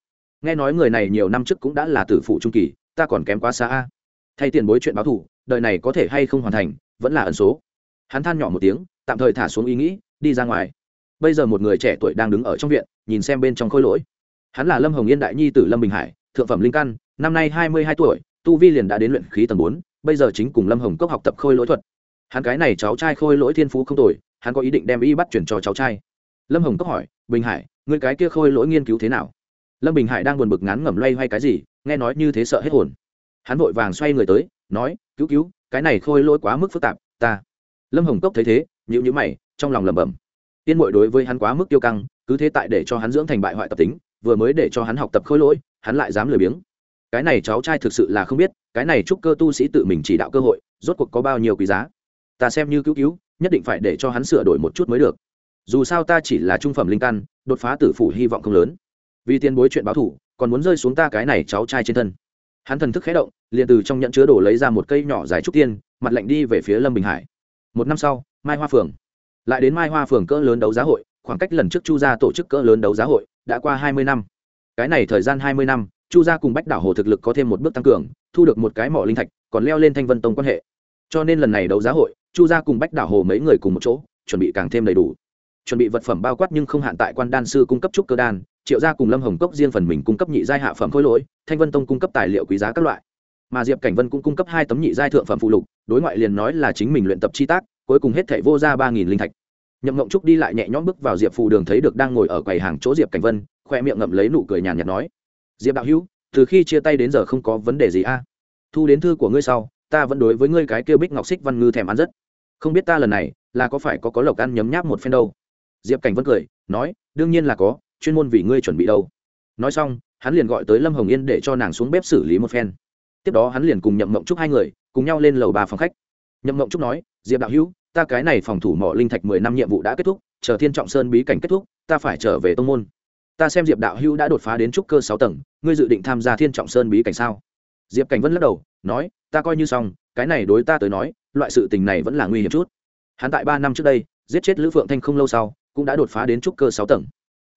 nghe nói người này nhiều năm trước cũng đã là tử phụ trung kỳ, ta còn kém quá xa a. Thay tiền bối chuyện báo thủ đời này có thể hay không hoàn thành, vẫn là ẩn số. Hắn than nhỏ một tiếng, tạm thời thả xuống ý nghĩ, đi ra ngoài. Bây giờ một người trẻ tuổi đang đứng ở trong viện, nhìn xem bên trong khôi lỗi. Hắn là lâm hồng yên đại nhi tử lâm bình hải, thượng phẩm linh căn, năm nay hai mươi hai tuổi, tu vi liền đã đến luyện khí tầng bốn, bây giờ chính cùng lâm hồng cốc học tập khôi lỗi thuật hắn cái này cháu trai khôi lỗi thiên phú không tồi, hắn có ý định đem y bắt chuyển cho cháu trai. Lâm hồng cốc hỏi, bình hải người cái kia khôi lỗi nghiên cứu thế nào? Lâm bình hải đang buồn bực ngắn ngẩm loay hoay cái gì, nghe nói như thế sợ hết hồn. Hắn vội vàng xoay người tới, nói, cứu cứu, cái này khôi lỗi quá mức phức tạp, ta. Lâm hồng cốc thấy thế nhịu nhữ mày, trong lòng lẩm bẩm. Tiên mội đối với hắn quá mức tiêu căng, cứ thế tại để cho hắn dưỡng thành bại hoại tập tính, vừa mới để cho hắn học tập khôi lỗi, hắn lại dám lười biếng. Cái này cháu trai thực sự là không biết, cái này chúc cơ tu sĩ tự mình chỉ đạo cơ hội, rốt cuộc có bao nhiêu quý giá ta xem như cứu cứu, nhất định phải để cho hắn sửa đổi một chút mới được. Dù sao ta chỉ là trung phẩm linh căn, đột phá tử phủ hy vọng không lớn. Vì tiền bối chuyện báo thủ, còn muốn rơi xuống ta cái này cháu trai trên thân. Hắn thần thức khé động, liền từ trong nhận chứa đổ lấy ra một cây nhỏ dài trúc tiên, mặt lạnh đi về phía lâm bình hải. Một năm sau, mai hoa phường lại đến mai hoa phường cỡ lớn đấu giá hội, khoảng cách lần trước chu gia tổ chức cỡ lớn đấu giá hội, đã qua hai mươi năm. Cái này thời gian hai mươi năm, chu gia cùng bách đảo hồ thực lực có thêm một bước tăng cường, thu được một cái mỏ linh thạch, còn leo lên thanh vân tông quan hệ. Cho nên lần này đấu giá hội chu gia cùng bách đảo hồ mấy người cùng một chỗ, chuẩn bị càng thêm đầy đủ. Chuẩn bị vật phẩm bao quát nhưng không hạn tại quan đan sư cung cấp trúc cơ đan, triệu gia cùng lâm hồng cốc riêng phần mình cung cấp nhị giai hạ phẩm khối lỗi, thanh vân tông cung cấp tài liệu quý giá các loại. Mà diệp cảnh vân cũng cung cấp hai tấm nhị giai thượng phẩm phụ lục, đối ngoại liền nói là chính mình luyện tập chi tác, cuối cùng hết thảy vô ra ba nghìn linh thạch. Nhậm ngộng trúc đi lại nhẹ nhõm bước vào diệp phù đường thấy được đang ngồi ở quầy hàng chỗ diệp cảnh vân, khoe miệng ngậm lấy nụ cười nhàn nhạt nói, diệp đạo hữu, từ khi chia tay đến giờ không có vấn đề gì a. Thu đến thư của ngươi sau, ta vẫn đối với ngươi cái kêu bích ngọc xích văn ngư thèm ăn rất không biết ta lần này là có phải có có lộc ăn nhấm nháp một phen đâu. Diệp cảnh vân cười, nói, đương nhiên là có, chuyên môn vì ngươi chuẩn bị đâu. Nói xong, hắn liền gọi tới lâm hồng yên để cho nàng xuống bếp xử lý một phen. Tiếp đó hắn liền cùng nhậm mộng trúc hai người, cùng nhau lên lầu ba phòng khách. Nhậm mộng trúc nói, diệp đạo hữu, ta cái này phòng thủ mỏ linh thạch mười năm nhiệm vụ đã kết thúc, chờ thiên trọng sơn bí cảnh kết thúc, ta phải trở về tông môn. Ta xem diệp đạo hữu đã đột phá đến trúc cơ sáu tầng, ngươi dự định tham gia thiên trọng sơn bí cảnh sao? Diệp cảnh vân lắc đầu, nói, ta coi như xong, cái này đối ta tới nói loại sự tình này vẫn là nguy hiểm chút. Hắn tại ba năm trước đây, giết chết lữ phượng thanh không lâu sau, cũng đã đột phá đến trúc cơ sáu tầng.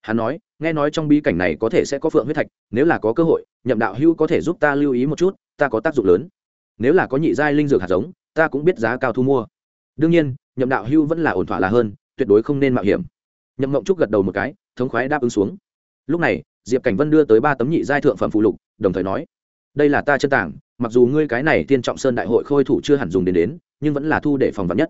Hắn nói, nghe nói trong bí cảnh này có thể sẽ có phượng huyết thạch, nếu là có cơ hội, nhậm đạo hữu có thể giúp ta lưu ý một chút, ta có tác dụng lớn. Nếu là có nhị giai linh dược hạt giống, ta cũng biết giá cao thu mua. Đương nhiên, nhậm đạo hữu vẫn là ổn thỏa là hơn, tuyệt đối không nên mạo hiểm. Nhậm mộng trúc gật đầu một cái, thống khoái đáp ứng xuống. Lúc này, diệp cảnh vân đưa tới ba tấm nhị giai thượng phẩm phụ lục, đồng thời nói đây là ta chân tảng, mặc dù ngươi cái này tiên trọng sơn đại hội khôi thủ chưa hẳn dùng đến đến, nhưng vẫn là thu để phòng vật nhất.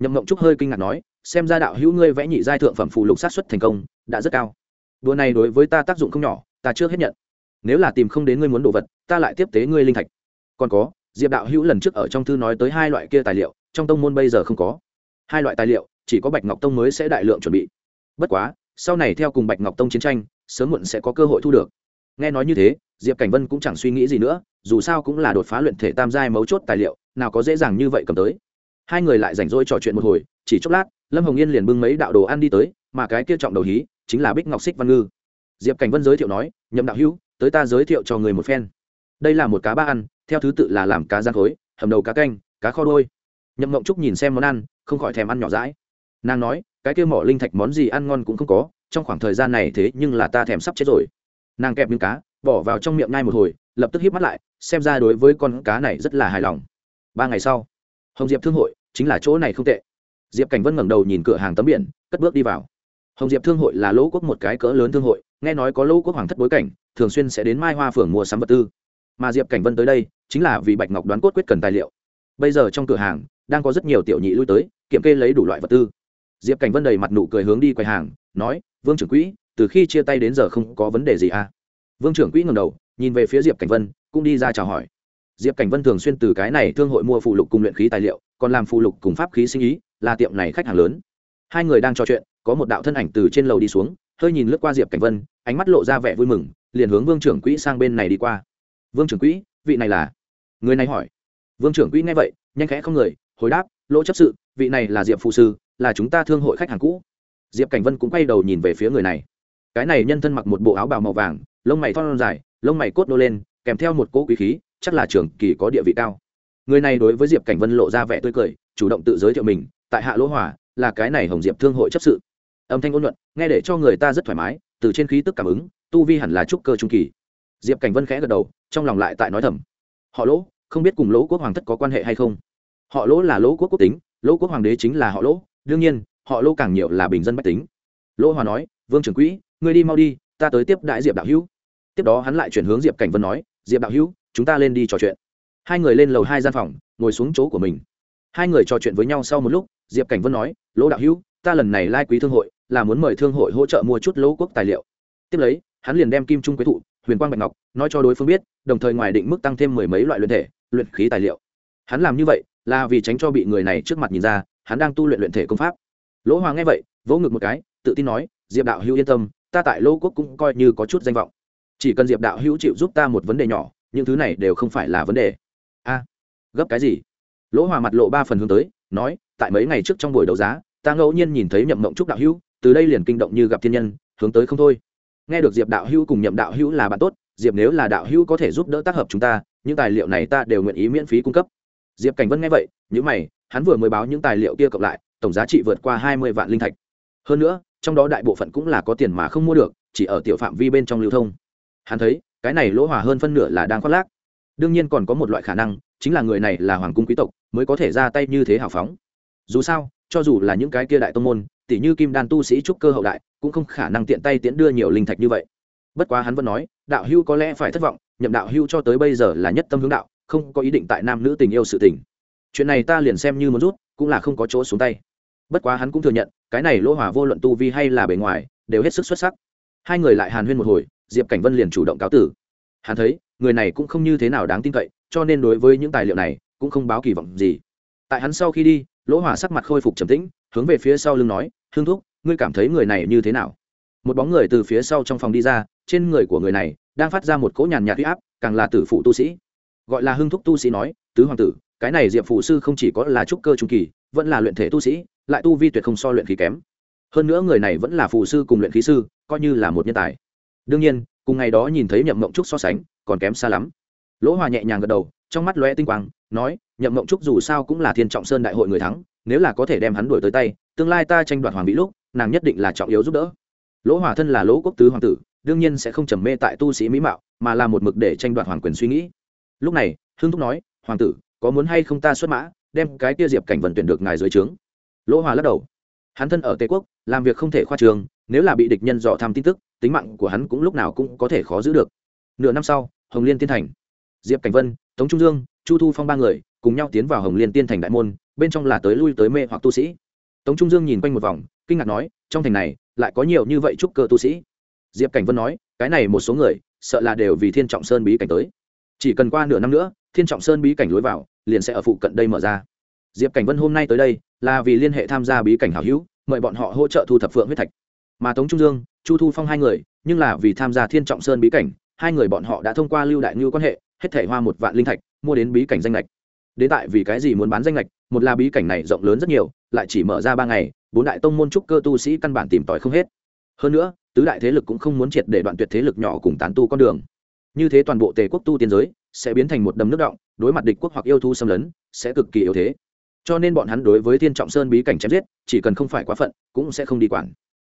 Nhậm mộng trúc hơi kinh ngạc nói, xem ra đạo hữu ngươi vẽ nhị giai thượng phẩm phụ lục sát xuất thành công, đã rất cao. Đùa này đối với ta tác dụng không nhỏ, ta chưa hết nhận. Nếu là tìm không đến ngươi muốn đồ vật, ta lại tiếp tế ngươi linh thạch. Còn có, diệp đạo hữu lần trước ở trong thư nói tới hai loại kia tài liệu, trong tông môn bây giờ không có. Hai loại tài liệu, chỉ có bạch ngọc tông mới sẽ đại lượng chuẩn bị. Bất quá, sau này theo cùng bạch ngọc tông chiến tranh, sớm muộn sẽ có cơ hội thu được nghe nói như thế, diệp cảnh vân cũng chẳng suy nghĩ gì nữa, dù sao cũng là đột phá luyện thể tam giai mấu chốt tài liệu, nào có dễ dàng như vậy cầm tới. Hai người lại rảnh rỗi trò chuyện một hồi, chỉ chốc lát, lâm hồng yên liền bưng mấy đạo đồ ăn đi tới, mà cái kia trọng đầu hí, chính là bích ngọc xích văn ngư. Diệp cảnh vân giới thiệu nói, nhậm đạo hữu, tới ta giới thiệu cho người một phen. Đây là một cá ba ăn, theo thứ tự là làm cá giang khối, hầm đầu cá canh, cá kho đôi. Nhậm mộng trúc nhìn xem món ăn, không khỏi thèm ăn nhỏ rãi nàng nói, cái kia mỏ linh thạch món gì ăn ngon cũng không có, trong khoảng thời gian này thế nhưng là ta thèm sắp chết rồi nàng kẹp miếng cá, bỏ vào trong miệng ngay một hồi, lập tức hít mắt lại, xem ra đối với con cá này rất là hài lòng. Ba ngày sau, hồng diệp thương hội chính là chỗ này không tệ. Diệp cảnh vân ngẩng đầu nhìn cửa hàng tấm biển, cất bước đi vào. Hồng diệp thương hội là lỗ quốc một cái cỡ lớn thương hội, nghe nói có lỗ quốc hoàng thất bối cảnh, thường xuyên sẽ đến mai hoa phường mua sắm vật tư. Mà diệp cảnh vân tới đây, chính là vì bạch ngọc đoán cốt quyết cần tài liệu. Bây giờ trong cửa hàng, đang có rất nhiều tiểu nhị lui tới, kiểm kê lấy đủ loại vật tư. Diệp cảnh vân đầy mặt nụ cười hướng đi quầy hàng, nói, vương trưởng quỹ từ khi chia tay đến giờ không có vấn đề gì à? Vương trưởng quỹ ngầm đầu, nhìn về phía diệp cảnh vân, cũng đi ra chào hỏi. Diệp cảnh vân thường xuyên từ cái này thương hội mua phụ lục cùng luyện khí tài liệu, còn làm phụ lục cùng pháp khí sinh ý, là tiệm này khách hàng lớn. Hai người đang trò chuyện, có một đạo thân ảnh từ trên lầu đi xuống, hơi nhìn lướt qua diệp cảnh vân, ánh mắt lộ ra vẻ vui mừng, liền hướng vương trưởng quỹ sang bên này đi qua. Vương trưởng quỹ, vị này là? Người này hỏi. Vương trưởng quỹ nghe vậy, nhanh khẽ không người, hồi đáp, lỗ chấp sự, vị này là diệp phụ sư, là chúng ta thương hội khách hàng cũ. Diệp cảnh vân cũng quay đầu nhìn về phía người này cái này nhân thân mặc một bộ áo bào màu vàng, lông mày thon dài, lông mày cốt nô lên, kèm theo một cỗ quý khí, chắc là trưởng kỳ có địa vị cao. Người này đối với diệp cảnh vân lộ ra vẻ tươi cười, chủ động tự giới thiệu mình, tại hạ lỗ hỏa là cái này hồng diệp thương hội chấp sự. Âm thanh ôn luận nghe để cho người ta rất thoải mái, từ trên khí tức cảm ứng, tu vi hẳn là trúc cơ trung kỳ. Diệp cảnh vân khẽ gật đầu, trong lòng lại tại nói thầm. Họ lỗ, không biết cùng lỗ quốc hoàng thất có quan hệ hay không? Họ lỗ là lỗ quốc quốc tính, lỗ quốc hoàng đế chính là họ lỗ, đương nhiên, họ lỗ càng nhiều là bình dân bách tính. Lỗ hòa nói, vương trưởng quỹ ngươi đi mau đi, ta tới tiếp đại diệp đạo hữu. Tiếp đó hắn lại chuyển hướng diệp cảnh vân nói, diệp đạo hữu, chúng ta lên đi trò chuyện. Hai người lên lầu hai gian phòng, ngồi xuống chỗ của mình. Hai người trò chuyện với nhau sau một lúc, diệp cảnh vân nói, lỗ đạo hữu, ta lần này lai quý thương hội, là muốn mời thương hội hỗ trợ mua chút lỗ quốc tài liệu. Tiếp lấy, hắn liền đem kim trung quế thụ, huyền quang bạch ngọc, nói cho đối phương biết, đồng thời ngoài định mức tăng thêm mười mấy loại luyện thể, luyện khí tài liệu. Hắn làm như vậy, là vì tránh cho bị người này trước mặt nhìn ra, hắn đang tu luyện luyện thể công pháp. Lỗ hoàng nghe vậy, vỗ ngực một cái, tự tin nói, diệp đạo hữu yên tâm ta tại Lô quốc cũng coi như có chút danh vọng. Chỉ cần diệp đạo hữu chịu giúp ta một vấn đề nhỏ, những thứ này đều không phải là vấn đề. A, gấp cái gì? Lỗ hòa mặt lộ ba phần hướng tới, nói, tại mấy ngày trước trong buổi đấu giá, ta ngẫu nhiên nhìn thấy nhậm mộng trúc đạo hữu, từ đây liền kinh động như gặp thiên nhân, hướng tới không thôi. Nghe được diệp đạo hữu cùng nhậm đạo hữu là bạn tốt, diệp nếu là đạo hữu có thể giúp đỡ tác hợp chúng ta, những tài liệu này ta đều nguyện ý miễn phí cung cấp. Diệp cảnh vân nghe vậy những mày, hắn vừa mới báo những tài liệu kia cộng lại, tổng giá trị vượt qua hai mươi vạn linh thạch. Hơn nữa trong đó đại bộ phận cũng là có tiền mà không mua được, chỉ ở tiểu phạm vi bên trong lưu thông. Hắn thấy, cái này lỗ hòa hơn phân nửa là đang khoác lác. Đương nhiên còn có một loại khả năng, chính là người này là hoàng cung quý tộc, mới có thể ra tay như thế hào phóng. Dù sao, cho dù là những cái kia đại tông môn tỷ như kim đan tu sĩ trúc cơ hậu đại, cũng không khả năng tiện tay tiễn đưa nhiều linh thạch như vậy. Bất quá hắn vẫn nói, đạo hưu có lẽ phải thất vọng, nhậm đạo hưu cho tới bây giờ là nhất tâm hướng đạo, không có ý định tại nam nữ tình yêu sự tình. Chuyện này ta liền xem như muốn rút, cũng là không có chỗ xuống tay. Bất quá hắn cũng thừa nhận cái này lỗ hỏa vô luận tu vi hay là bề ngoài, đều hết sức xuất sắc. Hai người lại hàn huyên một hồi, diệp cảnh vân liền chủ động cáo tử. Hắn thấy, người này cũng không như thế nào đáng tin cậy, cho nên đối với những tài liệu này, cũng không báo kỳ vọng gì. Tại hắn sau khi đi, lỗ hỏa sắc mặt khôi phục trầm tĩnh, hướng về phía sau lưng nói hương thúc, ngươi cảm thấy người này như thế nào? Một bóng người từ phía sau trong phòng đi ra, trên người của người này, đang phát ra một cỗ nhàn nhạt huy áp, càng là tử phụ tu sĩ. Gọi là hưng thúc tu sĩ nói, tứ hoàng tử, cái này diệp phụ sư không chỉ có là trúc cơ trung kỳ, vẫn là luyện thể tu sĩ lại tu vi tuyệt không so luyện khí kém. Hơn nữa người này vẫn là phụ sư cùng luyện khí sư, coi như là một nhân tài. Đương nhiên, cùng ngày đó nhìn thấy nhậm mộng trúc so sánh, còn kém xa lắm. Lỗ hòa nhẹ nhàng gật đầu, trong mắt lóe tinh quang, nói, nhậm mộng trúc dù sao cũng là thiên trọng sơn đại hội người thắng, nếu là có thể đem hắn đuổi tới tay, tương lai ta tranh đoạt hoàng vĩ lúc, nàng nhất định là trọng yếu giúp đỡ. Lỗ hòa thân là lỗ quốc tứ hoàng tử, đương nhiên sẽ không trầm mê tại tu sĩ mỹ mạo, mà là một mực để tranh đoạt hoàng quyền suy nghĩ. Lúc này, hưng thúc nói, hoàng tử, có muốn hay không ta xuất mã, đem cái kia diệp cảnh vận tuyển được ngài dưới trướng? Lỗ hòa lắc đầu. Hắn thân ở tây quốc, làm việc không thể khoa trường, nếu là bị địch nhân dò tham tin tức, tính mạng của hắn cũng lúc nào cũng có thể khó giữ được. Nửa năm sau, hồng liên tiên thành. Diệp cảnh vân, tống trung dương, chu thu phong ba người cùng nhau tiến vào hồng liên tiên thành đại môn, bên trong là tới lui tới mê hoặc tu sĩ. Tống trung dương nhìn quanh một vòng, kinh ngạc nói, trong thành này lại có nhiều như vậy trúc cơ tu sĩ. Diệp cảnh vân nói, cái này một số người, sợ là đều vì thiên trọng sơn bí cảnh tới. Chỉ cần qua nửa năm nữa, thiên trọng sơn bí cảnh lối vào, liền sẽ ở phụ cận đây mở ra. Diệp cảnh vân hôm nay tới đây là vì liên hệ tham gia bí cảnh hảo hữu, mời bọn họ hỗ trợ thu thập phượng huyết thạch. Mà tống trung dương, chu thu phong hai người, nhưng là vì tham gia thiên trọng sơn bí cảnh, hai người bọn họ đã thông qua lưu đại ngư quan hệ, hết thể hoa một vạn linh thạch, mua đến bí cảnh danh lệch đến tại vì cái gì muốn bán danh lệch một là bí cảnh này rộng lớn rất nhiều, lại chỉ mở ra ba ngày, bốn đại tông môn trúc cơ tu sĩ căn bản tìm tòi không hết. Hơn nữa, tứ đại thế lực cũng không muốn triệt để đoạn tuyệt thế lực nhỏ cùng tán tu con đường. Như thế toàn bộ tề quốc tu tiên giới, sẽ biến thành một đầm nước động, đối mặt địch quốc hoặc yêu thu xâm lấn, sẽ cực kỳ yếu thế cho nên bọn hắn đối với thiên trọng sơn bí cảnh chém giết, chỉ cần không phải quá phận, cũng sẽ không đi quản.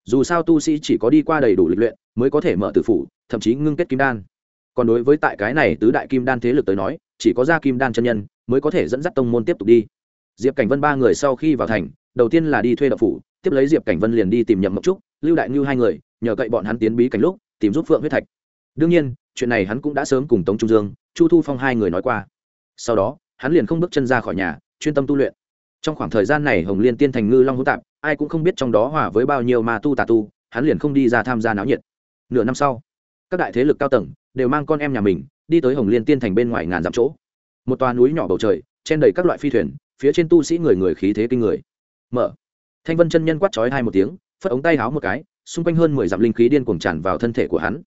Dù sao tu sĩ chỉ có đi qua đầy đủ lịch luyện, mới có thể mở tử phủ, thậm chí ngưng kết kim đan. Còn đối với tại cái này tứ đại kim đan thế lực tới nói, chỉ có ra kim đan chân nhân, mới có thể dẫn dắt tông môn tiếp tục đi. Diệp cảnh vân ba người sau khi vào thành, đầu tiên là đi thuê đậu phủ, tiếp lấy diệp cảnh vân liền đi tìm nhậm mộc trúc, lưu đại ngưu hai người, nhờ cậy bọn hắn tiến bí cảnh lúc, tìm giúp phượng huyết thạch. Đương nhiên, chuyện này hắn cũng đã sớm cùng tống trung dương, chu thu phong hai người nói qua. Sau đó, hắn liền không bước chân ra khỏi nhà chuyên tâm tu luyện. Trong khoảng thời gian này hồng liên tiên thành ngư long hữu tạp, ai cũng không biết trong đó hòa với bao nhiêu ma tu tà tu, hắn liền không đi ra tham gia náo nhiệt. Nửa năm sau, các đại thế lực cao tầng đều mang con em nhà mình đi tới hồng liên tiên thành bên ngoài ngàn dặm chỗ. Một toà núi nhỏ bầu trời, chen đầy các loại phi thuyền, phía trên tu sĩ người người khí thế kinh người. Mở. Thanh vân chân nhân quát trói hai một tiếng, phất ống tay háo một cái, xung quanh hơn mười dặm linh khí điên cuồng tràn vào thân thể của hắn.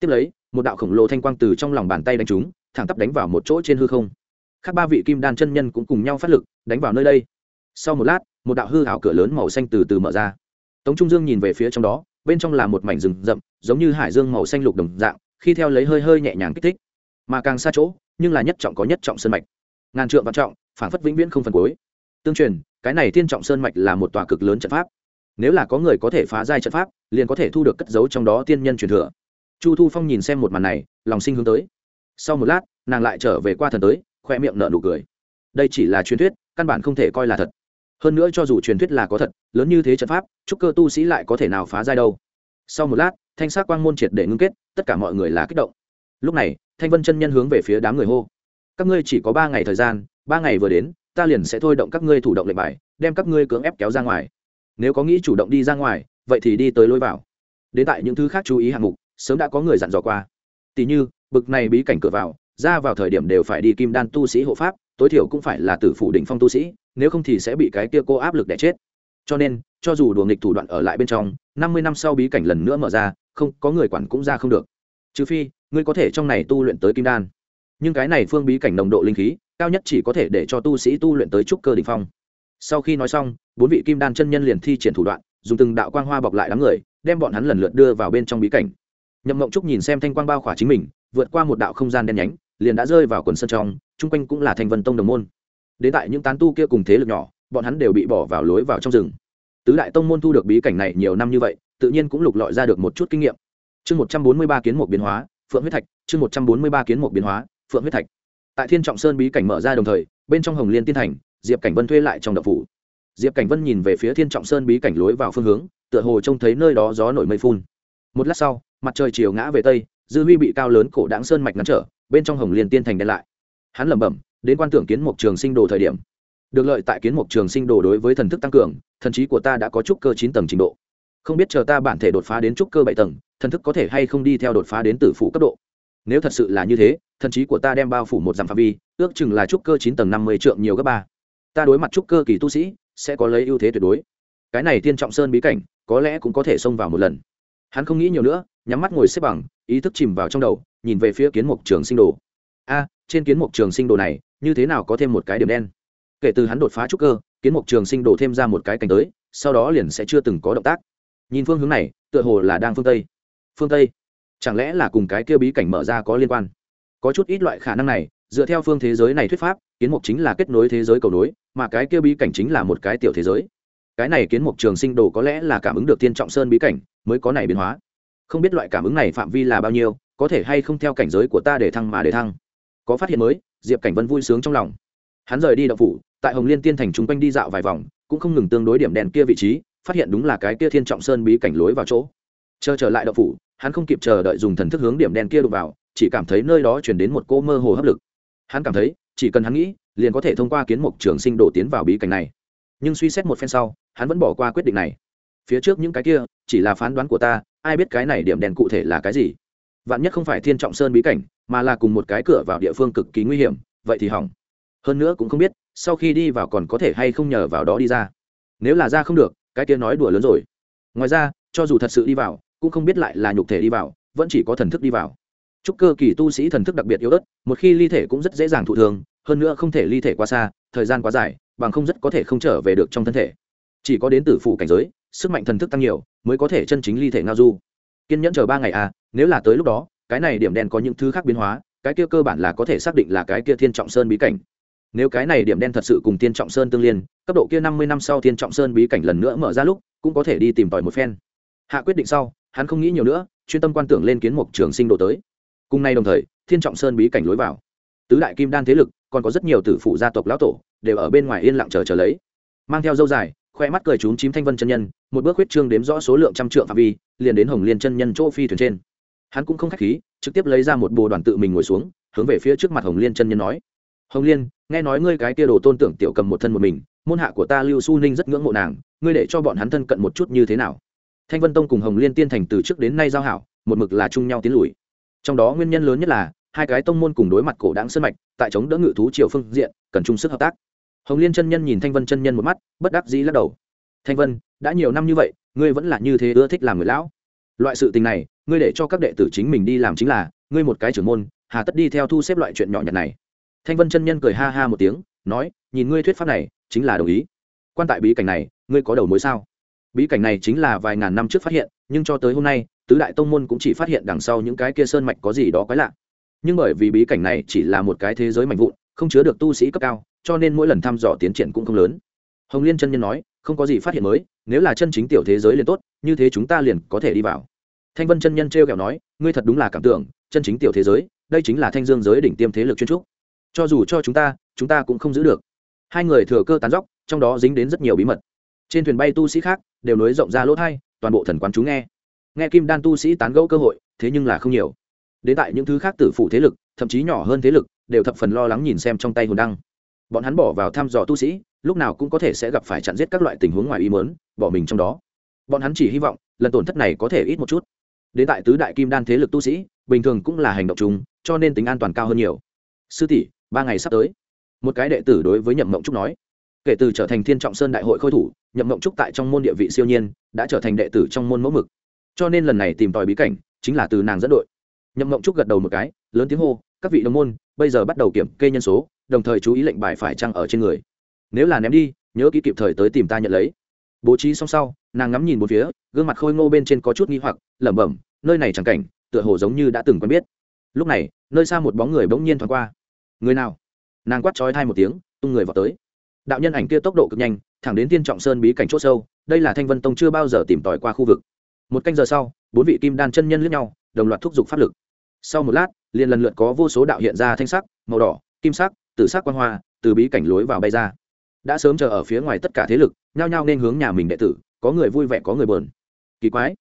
Tiếp lấy, một đạo khổng lồ thanh quang từ trong lòng bàn tay đánh trúng, thẳng tắp đánh vào một chỗ trên hư không khác ba vị kim đan chân nhân cũng cùng nhau phát lực, đánh vào nơi đây. Sau một lát, một đạo hư hảo cửa lớn màu xanh từ từ mở ra. Tống trung dương nhìn về phía trong đó, bên trong là một mảnh rừng rậm, giống như hải dương màu xanh lục đồng dạng, khi theo lấy hơi hơi nhẹ nhàng kích thích. Mà càng xa chỗ, nhưng là nhất trọng có nhất trọng sơn mạch. Ngàn trượng vạn trọng phản phất vĩnh viễn không phần cuối. Tương truyền, cái này thiên trọng sơn mạch là một tòa cực lớn trận pháp. Nếu là có người có thể phá giai trận pháp, liền có thể thu được cất giấu trong đó tiên nhân truyền thừa. Chu thu phong nhìn xem một màn này, lòng sinh hướng tới. Sau một lát, nàng lại trở về qua thần tới khoe miệng nở nụ cười. Đây chỉ là truyền thuyết, căn bản không thể coi là thật. Hơn nữa cho dù truyền thuyết là có thật, lớn như thế trận pháp, chúc cơ tu sĩ lại có thể nào phá giai đâu. Sau một lát, thanh sát quang môn triệt để ngưng kết, tất cả mọi người là kích động. Lúc này, thanh vân chân nhân hướng về phía đám người hô, các ngươi chỉ có ba ngày thời gian, ba ngày vừa đến, ta liền sẽ thôi động các ngươi thủ động lệnh bài, đem các ngươi cưỡng ép kéo ra ngoài. Nếu có nghĩ chủ động đi ra ngoài, vậy thì đi tới lối vào. Đến tại những thứ khác chú ý hạng mục, sớm đã có người dặn dò qua. Tỷ như, bực này bí cảnh cửa vào ra vào thời điểm đều phải đi kim đan tu sĩ hộ pháp, tối thiểu cũng phải là tử phủ đỉnh phong tu sĩ, nếu không thì sẽ bị cái kia cô áp lực đẻ chết. Cho nên, cho dù đùa nghịch thủ đoạn ở lại bên trong, năm mươi năm sau bí cảnh lần nữa mở ra, không, có người quản cũng ra không được. Trừ phi, ngươi có thể trong này tu luyện tới kim đan. Nhưng cái này phương bí cảnh nồng độ linh khí, cao nhất chỉ có thể để cho tu sĩ tu luyện tới trúc cơ đ ỉ n h phong. Sau khi nói xong, bốn vị kim đan chân nhân liền thi triển thủ đoạn, dùng từng đạo quang hoa bọc lại đám người, đem bọn hắn lần lượt đưa vào bên trong bí cảnh. Nhậm mộng trúc nhìn xem thanh quang bao khỏa chính mình, vượt qua một đạo không gian đen nhánh liền đã rơi vào quần sân trong, chung quanh cũng là thanh vân tông đồng môn. Đến tại những tán tu kia cùng thế lực nhỏ, bọn hắn đều bị bỏ vào lối vào trong rừng. Tứ đại tông môn thu được bí cảnh này nhiều năm như vậy, tự nhiên cũng lục lọi ra được một chút kinh nghiệm. Chương một trăm bốn mươi ba kiến một biến hóa, phượng huyết thạch, chương một trăm bốn mươi ba kiến một biến hóa, phượng huyết thạch. Tại thiên trọng sơn bí cảnh mở ra đồng thời, bên trong hồng liên tiên thành, diệp cảnh vân thuê lại trong đậu phủ. Diệp cảnh vân nhìn về phía thiên trọng sơn bí cảnh lối vào phương hướng, tựa hồ trông thấy nơi đó gió nổi mây phun. Một lát sau, mặt trời chiều ngã về tây, dư huy bị cao lớn cổ đáng sơn mạch ngắn trở bên trong hồng liên tiên thành đen lại. Hắn lẩm bẩm, đến quan tưởng kiến mục trường sinh đồ thời điểm. Được lợi tại kiến mục trường sinh đồ đối với thần thức tăng cường, thần trí của ta đã có trúc cơ chín tầng trình độ. Không biết chờ ta bản thể đột phá đến trúc cơ bảy tầng, thần thức có thể hay không đi theo đột phá đến tử phủ cấp độ. Nếu thật sự là như thế, thần trí của ta đem bao phủ một dặm phạm vi, ước chừng là trúc cơ chín tầng năm mươi trượng nhiều gấp ba. Ta đối mặt trúc cơ kỳ tu sĩ, sẽ có lấy ưu thế tuyệt đối. Cái này tiên trọng sơn bí cảnh, có lẽ cũng có thể xông vào một lần. Hắn không nghĩ nhiều nữa, nhắm mắt ngồi xếp bằng, ý thức chìm vào trong đầu nhìn về phía kiến mục trường sinh đồ. A, trên kiến mục trường sinh đồ này, như thế nào có thêm một cái điểm đen? Kể từ hắn đột phá trúc cơ, kiến mục trường sinh đồ thêm ra một cái cảnh tới, sau đó liền sẽ chưa từng có động tác. Nhìn phương hướng này, tựa hồ là đang phương tây. Phương tây? Chẳng lẽ là cùng cái kia bí cảnh mở ra có liên quan? Có chút ít loại khả năng này, dựa theo phương thế giới này thuyết pháp, kiến mục chính là kết nối thế giới cầu nối, mà cái kia bí cảnh chính là một cái tiểu thế giới. Cái này kiến mục trường sinh đồ có lẽ là cảm ứng được tiên trọng sơn bí cảnh, mới có này biến hóa. Không biết loại cảm ứng này phạm vi là bao nhiêu có thể hay không theo cảnh giới của ta để thăng mà để thăng. Có phát hiện mới, diệp cảnh vân vui sướng trong lòng. Hắn rời đi đậu phủ, tại hồng liên tiên thành chung quanh đi dạo vài vòng, cũng không ngừng tương đối điểm đèn kia vị trí, phát hiện đúng là cái kia thiên trọng sơn bí cảnh lối vào chỗ. Chờ trở lại đậu phủ, hắn không kịp chờ đợi dùng thần thức hướng điểm đen kia đột vào, chỉ cảm thấy nơi đó chuyển đến một cô mơ hồ hấp lực. Hắn cảm thấy, chỉ cần hắn nghĩ, liền có thể thông qua kiến mục trường sinh đổ tiến vào bí cảnh này. Nhưng suy xét một phen sau, hắn vẫn bỏ qua quyết định này. Phía trước những cái kia, chỉ là phán đoán của ta, ai biết cái này điểm đèn cụ thể là cái gì vạn nhất không phải thiên trọng sơn bí cảnh, mà là cùng một cái cửa vào địa phương cực kỳ nguy hiểm, vậy thì hỏng. Hơn nữa cũng không biết, sau khi đi vào còn có thể hay không nhờ vào đó đi ra. Nếu là ra không được, cái kia nói đùa lớn rồi. Ngoài ra, cho dù thật sự đi vào, cũng không biết lại là nhục thể đi vào, vẫn chỉ có thần thức đi vào. Trúc cơ kỳ tu sĩ thần thức đặc biệt yếu ớt, một khi ly thể cũng rất dễ dàng thụ thường, hơn nữa không thể ly thể quá xa, thời gian quá dài, bằng không rất có thể không trở về được trong thân thể. Chỉ có đến từ phủ cảnh giới, sức mạnh thần thức tăng nhiều, mới có thể chân chính ly thể ngao du kiên nhẫn chờ ba ngày à nếu là tới lúc đó, cái này điểm đen có những thứ khác biến hóa, cái kia cơ bản là có thể xác định là cái kia thiên trọng sơn bí cảnh. Nếu cái này điểm đen thật sự cùng thiên trọng sơn tương liên, cấp độ kia năm mươi năm sau thiên trọng sơn bí cảnh lần nữa mở ra lúc, cũng có thể đi tìm tòi một phen. Hạ quyết định sau, hắn không nghĩ nhiều nữa, chuyên tâm quan tưởng lên kiến mục trường sinh đồ tới. Cùng nay đồng thời, thiên trọng sơn bí cảnh lối vào. Tứ đại kim đan thế lực, còn có rất nhiều tử phụ gia tộc lão tổ, đều ở bên ngoài yên lặng chờ chờ lấy. Mang theo dâu dài khoe mắt cười trúng chím thanh vân chân nhân, một bước huyết trương đếm rõ số lượng trăm trượng phạm vi, liền đến hồng liên chân nhân chỗ phi thuyền trên. Hắn cũng không khách khí, trực tiếp lấy ra một bồ đoàn tự mình ngồi xuống, hướng về phía trước mặt hồng liên chân nhân nói, hồng liên, nghe nói ngươi cái kia đồ tôn tưởng tiểu cầm một thân một mình, môn hạ của ta lưu su ninh rất ngưỡng mộ nàng, ngươi để cho bọn hắn thân cận một chút như thế nào? Thanh vân tông cùng hồng liên tiên thành từ trước đến nay giao hảo, một mực là chung nhau tiến lùi. Trong đó nguyên nhân lớn nhất là, hai cái tông môn cùng đối mặt cổ đáng sân mạch, tại chống đỡ ngự thú triều phương diện, cần chung sức hợp tác hồng liên chân nhân nhìn thanh vân chân nhân một mắt, bất đắc dĩ lắc đầu. Thanh vân, đã nhiều năm như vậy, ngươi vẫn là như thế ưa thích làm người lão. Loại sự tình này, ngươi để cho các đệ tử chính mình đi làm chính là, ngươi một cái trưởng môn, hà tất đi theo thu xếp loại chuyện nhỏ nhặt này. Thanh vân chân nhân cười ha ha một tiếng, nói, nhìn ngươi thuyết pháp này, chính là đồng ý. Quan tại bí cảnh này, ngươi có đầu mối sao? Bí cảnh này chính là vài ngàn năm trước phát hiện, nhưng cho tới hôm nay, tứ đại tông môn cũng chỉ phát hiện đằng sau những cái kia sơn mạch có gì đó quái lạ. Nhưng bởi vì bí cảnh này chỉ là một cái thế giới mạnh vụn không chứa được tu sĩ cấp cao, cho nên mỗi lần thăm dò tiến triển cũng không lớn. Hồng liên chân nhân nói, không có gì phát hiện mới, nếu là chân chính tiểu thế giới liền tốt, như thế chúng ta liền có thể đi vào. Thanh vân chân nhân t r e o kẹo nói, ngươi thật đúng là cảm tưởng, chân chính tiểu thế giới, đây chính là thanh dương giới đỉnh tiêm thế lực chuyên trúc. Cho dù cho chúng ta chúng ta cũng không giữ được. Hai người thừa cơ tán dóc trong đó dính đến rất nhiều bí mật. Trên thuyền bay tu sĩ khác, đều nối rộng ra lỗ thai, toàn bộ thần quán chú nghe. Nghe kim đan tu sĩ tán gẫu cơ hội, thế nhưng là không nhiều. Đến tại những thứ khác tử phủ thế lực, thậm chí nhỏ hơn thế lực đều thập phần lo lắng nhìn xem trong tay hồn đăng. Bọn hắn bỏ vào thăm dò tu sĩ, lúc nào cũng có thể sẽ gặp phải chặn giết các loại tình huống ngoài ý mớn bỏ mình trong đó. Bọn hắn chỉ hy vọng, lần tổn thất này có thể ít một chút. Đến tại tứ đại kim đan thế lực tu sĩ, bình thường cũng là hành động chung, cho nên tính an toàn cao hơn nhiều. Sư tỷ, ba ngày sắp tới. Một cái đệ tử đối với nhậm mộng trúc nói. Kể từ trở thành thiên trọng sơn đại hội khôi thủ, nhậm mộng trúc tại trong môn địa vị siêu nhiên, đã trở thành đệ tử trong môn mẫu mực. Cho nên lần này tìm tòi bí cảnh, chính là từ nàng dẫn đội. Nhậm mộng trúc gật đầu một cái, lớn tiếng hô các vị đồng môn, bây giờ bắt đầu kiểm kê nhân số, đồng thời chú ý lệnh bài phải trăng ở trên người. Nếu là ném đi, nhớ kỹ kịp thời tới tìm ta nhận lấy. Bố trí xong sau, nàng ngắm nhìn một phía, gương mặt khôi ngô bên trên có chút nghi hoặc, lẩm bẩm, nơi này chẳng cảnh, tựa hồ giống như đã từng quen biết. Lúc này, nơi xa một bóng người bỗng nhiên thoáng qua. Người nào? Nàng quát trói thai một tiếng, tung người vào tới. Đạo nhân ảnh kia tốc độ cực nhanh, thẳng đến tiên trọng sơn bí cảnh c h ỗ sâu, đây là thanh vân tông chưa bao giờ tìm tòi qua khu vực. Một canh giờ sau, bốn vị kim đan chân nhân lướt nhau, đồng loạt thúc giục pháp lực. Sau một lát liền lần lượt có vô số đạo hiện ra thanh sắc, màu đỏ, kim sắc, tử sắc quan hoa, từ bí cảnh lối vào bay ra. Đã sớm chờ ở phía ngoài tất cả thế lực, nhao nhao nên hướng nhà mình đệ tử, có người vui vẻ có người bờn kỳ quái.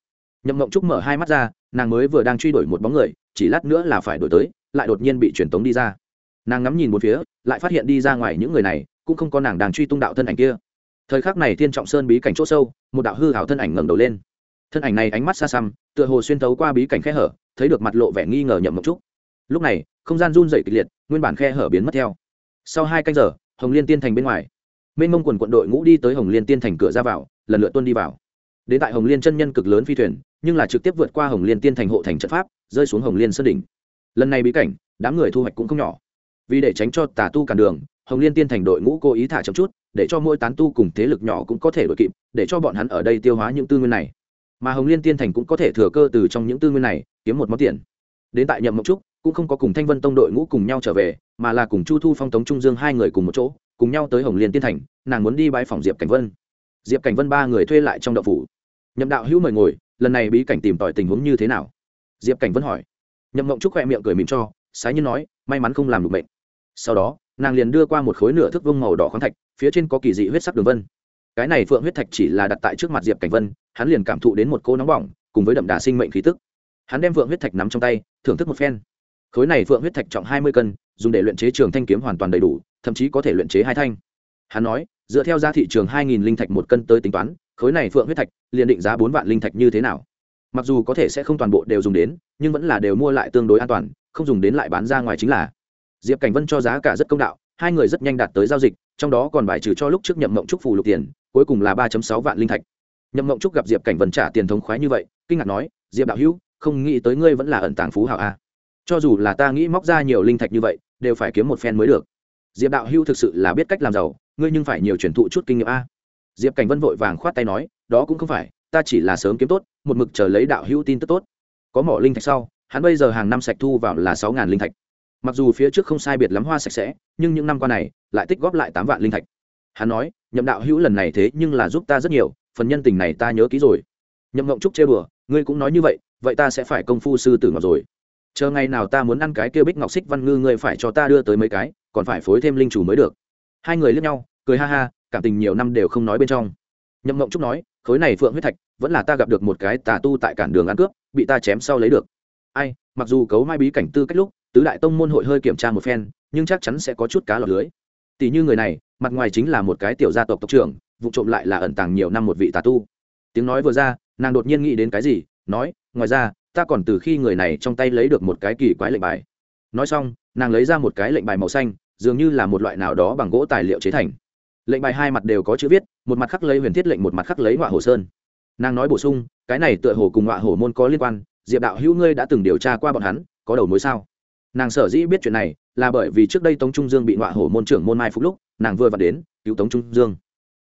Nhậm mộng trúc mở hai mắt ra, nàng mới vừa đang truy đuổi một bóng người, chỉ lát nữa là phải đổi tới, lại đột nhiên bị truyền tống đi ra. Nàng ngắm nhìn một phía, lại phát hiện đi ra ngoài những người này, cũng không có nàng đang truy tung đạo thân ảnh kia. Thời khắc này thiên trọng sơn bí cảnh c h ỗ sâu, một đạo hư hảo thân ảnh ngẩng đầu lên. Thân ảnh này ánh mắt xa xăm, tựa hồ xuyên tấu qua bí cảnh khe hở, thấy được mặt lộ vẻ nghi ngờ nhậm mộng trúc lúc này, không gian run dày kịch liệt, nguyên bản khe hở biến mất theo. Sau hai canh giờ, hồng liên tiên thành bên ngoài. Mênh mông quần quận đội ngũ đi tới hồng liên tiên thành cửa ra vào, lần lượt tuân đi vào. Đến tại hồng liên chân nhân cực lớn phi thuyền, nhưng là trực tiếp vượt qua hồng liên tiên thành hộ thành trận pháp, rơi xuống hồng liên sơn đỉnh. Lần này bí cảnh, đám người thu hoạch cũng không nhỏ. Vì để tránh cho tà tu cản đường, hồng liên tiên thành đội ngũ cố ý thả chậm chút, để cho mỗi tán tu cùng thế lực nhỏ cũng có thể đội kịp, để cho bọn hắn ở đây tiêu hóa những tư nguyên này. Mà hồng liên tiên thành cũng có thể thừa cơ từ trong những tư nguyên này, kiếm một món tiền. Đến tại nhậm mộng trúc cũng không có cùng thanh vân tông đội ngũ cùng nhau trở về, mà là cùng chu thu phong, tống trung dương hai người cùng một chỗ, cùng nhau tới hồng liên tiên thành, nàng muốn đi bãi phòng diệp cảnh vân. Diệp cảnh vân ba người thuê lại trong đậu phủ. Nhậm đạo hữu mời ngồi, lần này bí cảnh tìm tòi tình huống như thế nào? Diệp cảnh vân hỏi. Nhậm mộng trúc khoe miệng cười mỉm cho, sái như nói, may mắn không làm được bệnh. Sau đó, nàng liền đưa qua một khối nửa thước vông màu đỏ khoáng thạch, phía trên có kỳ dị huyết sắc đường vân. Cái này phượng huyết thạch chỉ là đặt tại trước mặt diệp cảnh vân, hắn liền cảm thụ đến một cô nóng bỏng, cùng với đậm đà sinh mệnh khí tức. Hắn đem phượng huyết thạch nắm trong tay, thưởng thức một phen khối này phượng huyết thạch trọng hai mươi cân, dùng để luyện chế trường thanh kiếm hoàn toàn đầy đủ, thậm chí có thể luyện chế hai thanh. Hắn nói, dựa theo giá thị trường hai nghìn linh thạch một cân tới tính toán, khối này phượng huyết thạch, liền định giá bốn vạn linh thạch như thế nào? Mặc dù có thể sẽ không toàn bộ đều dùng đến, nhưng vẫn là đều mua lại tương đối an toàn, không dùng đến lại bán ra ngoài chính là. Diệp cảnh vân cho giá cả rất công đạo, hai người rất nhanh đạt tới giao dịch, trong đó còn bài trừ cho lúc trước nhậm mộng trúc phù lục tiền, cuối cùng là ba sáu vạn linh thạch. Nhậm mộng trúc gặp diệp cảnh vân trả tiền thống khoái như vậy, kinh ngạc nói, diệp đạo hữu, không nghĩ tới ngươi vẫn là ẩn tàng phú hảo a cho dù là ta nghĩ móc ra nhiều linh thạch như vậy, đều phải kiếm một phen mới được. Diệp đạo hưu thực sự là biết cách làm giàu, ngươi nhưng phải nhiều truyền thụ chút kinh nghiệm a. Diệp cảnh vân vội vàng khoát tay nói, đó cũng không phải, ta chỉ là sớm kiếm tốt, một mực chờ lấy đạo hưu tin tức tốt. Có mỏ linh thạch sau, hắn bây giờ hàng năm sạch thu vào là sáu ngàn linh thạch. Mặc dù phía trước không sai biệt lắm hoa sạch sẽ, nhưng những năm qua này, lại tích góp lại tám vạn linh thạch. Hắn nói, nhậm đạo hữu lần này thế nhưng là giúp ta rất nhiều, phần nhân tình này ta nhớ kỹ rồi. Nhậm ngộng trúc chê bừa, ngươi cũng nói như vậy vậy ta sẽ phải công phu sư tử ngọc rồi chờ ngày nào ta muốn ăn cái kia bích ngọc xích văn ngư, ngươi phải cho ta đưa tới mấy cái, còn phải phối thêm linh chủ mới được. Hai người lướt nhau, cười ha ha, cảm tình nhiều năm đều không nói bên trong. Nhậm mộng trúc nói, khối này phượng huyết thạch, vẫn là ta gặp được một cái tà tu tại cản đường ăn cướp, bị ta chém sau lấy được. Ai, mặc dù cấu mai bí cảnh tư cách lúc, tứ đại tông môn hội hơi kiểm tra một phen, nhưng chắc chắn sẽ có chút cá lọt lưới. Tỷ như người này, mặt ngoài chính là một cái tiểu gia tộc tộc trưởng, vụ trộm lại là ẩn tàng nhiều năm một vị tà tu. Tiếng nói vừa ra, nàng đột nhiên nghĩ đến cái gì, nói, ngoài ra ta còn từ khi người này trong tay lấy được một cái kỳ quái lệnh bài. Nói xong, nàng lấy ra một cái lệnh bài màu xanh, dường như là một loại nào đó bằng gỗ tài liệu chế thành. Lệnh bài hai mặt đều có chữ viết, một mặt khắc lấy huyền thiết lệnh, một mặt khắc lấy họa hồ sơn. Nàng nói bổ sung, cái này tựa hồ cùng họa hồ môn có liên quan, diệp đạo hữu ngươi đã từng điều tra qua bọn hắn, có đầu mối sao? Nàng sở dĩ biết chuyện này, là bởi vì trước đây tống trung dương bị họa hổ môn trưởng môn mai phúc lúc, nàng vừa vặn đến, cứu tống trung dương.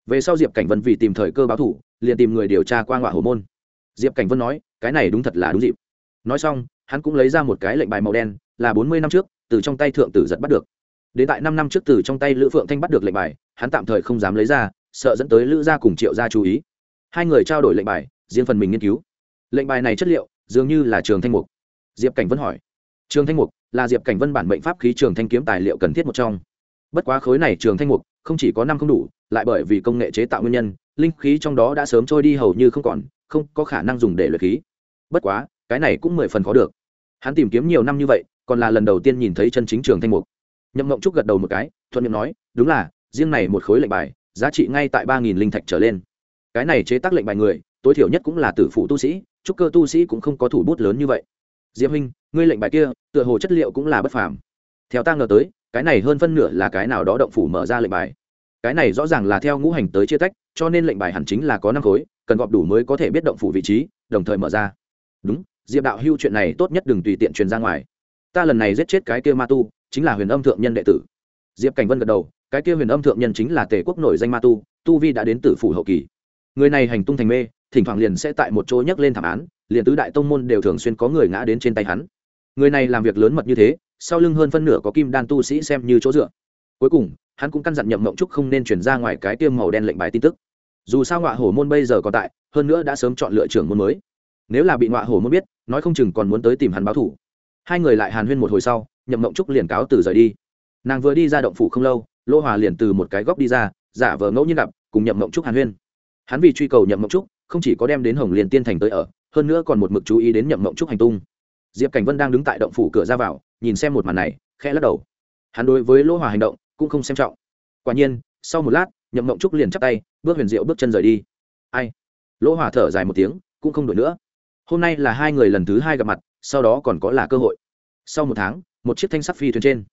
Về sau diệp cảnh vân vì tìm thời cơ báo thủ, liền tìm người điều tra qua họa hổ môn diệp cảnh vân nói, cái này đúng thật là đúng dịp. Nói xong, hắn cũng lấy ra một cái lệnh bài màu đen, là bốn mươi năm trước, từ trong tay thượng tử giật bắt được. Đến tại năm năm trước từ trong tay lữ phượng thanh bắt được lệnh bài, hắn tạm thời không dám lấy ra, sợ dẫn tới lữ gia cùng triệu gia chú ý. Hai người trao đổi lệnh bài, riêng phần mình nghiên cứu. Lệnh bài này chất liệu, dường như là trường thanh mục. Diệp cảnh vân hỏi, trường thanh mục, là diệp cảnh vân bản mệnh pháp khí trường thanh kiếm tài liệu cần thiết một trong? Bất quá khối này trường thanh mục, không chỉ có năm không đủ, lại bởi vì công nghệ chế tạo nguyên nhân, linh khí trong đó đã sớm trôi đi hầu như không còn không có khả năng dùng để luyện khí. Bất quá, cái này cũng mười phần khó được. Hắn tìm kiếm nhiều năm như vậy, còn là lần đầu tiên nhìn thấy chân chính trường thanh mục. Nhậm mộng trúc gật đầu một cái, thuận miệng nói, đúng là, riêng này một khối lệnh bài, giá trị ngay tại ba nghìn linh thạch trở lên. Cái này chế tác lệnh bài người, tối thiểu nhất cũng là tử phụ tu sĩ, trúc cơ tu sĩ cũng không có thủ bút lớn như vậy. Diệp huynh, ngươi lệnh bài kia, tựa hồ chất liệu cũng là bất phàm. Theo ta ngờ tới, cái này hơn phân nửa là cái nào đó động phủ mở ra lệnh bài. Cái này rõ ràng là theo ngũ hành tới chia tách, cho nên lệnh bài hẳn chính là có năm khối cần gọp đủ mới có thể biết động phủ vị trí, đồng thời mở ra. Đúng, diệp đạo hưu chuyện này tốt nhất đừng tùy tiện truyền ra ngoài. Ta lần này giết chết cái kia ma tu, chính là huyền âm thượng nhân đệ tử. Diệp cảnh vân gật đầu, cái kia huyền âm thượng nhân chính là tề quốc nổi danh ma tu tu vi đã đến tử phủ hậu kỳ. Người này hành tung thành mê, thỉnh thoảng liền sẽ tại một chỗ nhấc lên thảm án, liền tứ đại tông môn đều thường xuyên có người ngã đến trên tay hắn. Người này làm việc lớn mật như thế, sau lưng hơn phân nửa có kim đan tu sĩ xem như chỗ dựa. Cuối cùng, hắn cũng căn dặn nhậm mộng trúc không nên chuyển ra ngoài cái tiêm màu đen lệnh bài tin tức dù sao ngọa hổ môn bây giờ còn tại, hơn nữa đã sớm chọn lựa trưởng môn mới. Nếu là bị ngọa hổ môn biết, nói không chừng còn muốn tới tìm hắn báo thủ. Hai người lại hàn huyên một hồi sau, nhậm mộng trúc liền cáo từ rời đi. Nàng vừa đi ra động phủ không lâu lô hòa liền từ một cái góc đi ra, giả vờ ngẫu nhiên gặp, cùng nhậm mộng trúc hàn huyên. Hắn vì truy cầu nhậm mộng trúc, không chỉ có đem đến hồng liền tiên thành tới ở, hơn nữa còn một mực chú ý đến nhậm mộng trúc hành tung. Diệp cảnh vân đang đứng tại động phủ cửa ra vào, nhìn xem một màn này, khẽ lắc đầu. Hắn đối với lỗ hòa hành động cũng không xem trọng. Quả nhiên, sau một lát nhậm mộng trúc liền chắp tay, bước huyền diệu bước chân rời đi. Ai? Lỗ hỏa thở dài một tiếng, cũng không đổi nữa. Hôm nay là hai người lần thứ hai gặp mặt, sau đó còn có là cơ hội. Sau một tháng, một chiếc thanh sắt phi thuyền trên.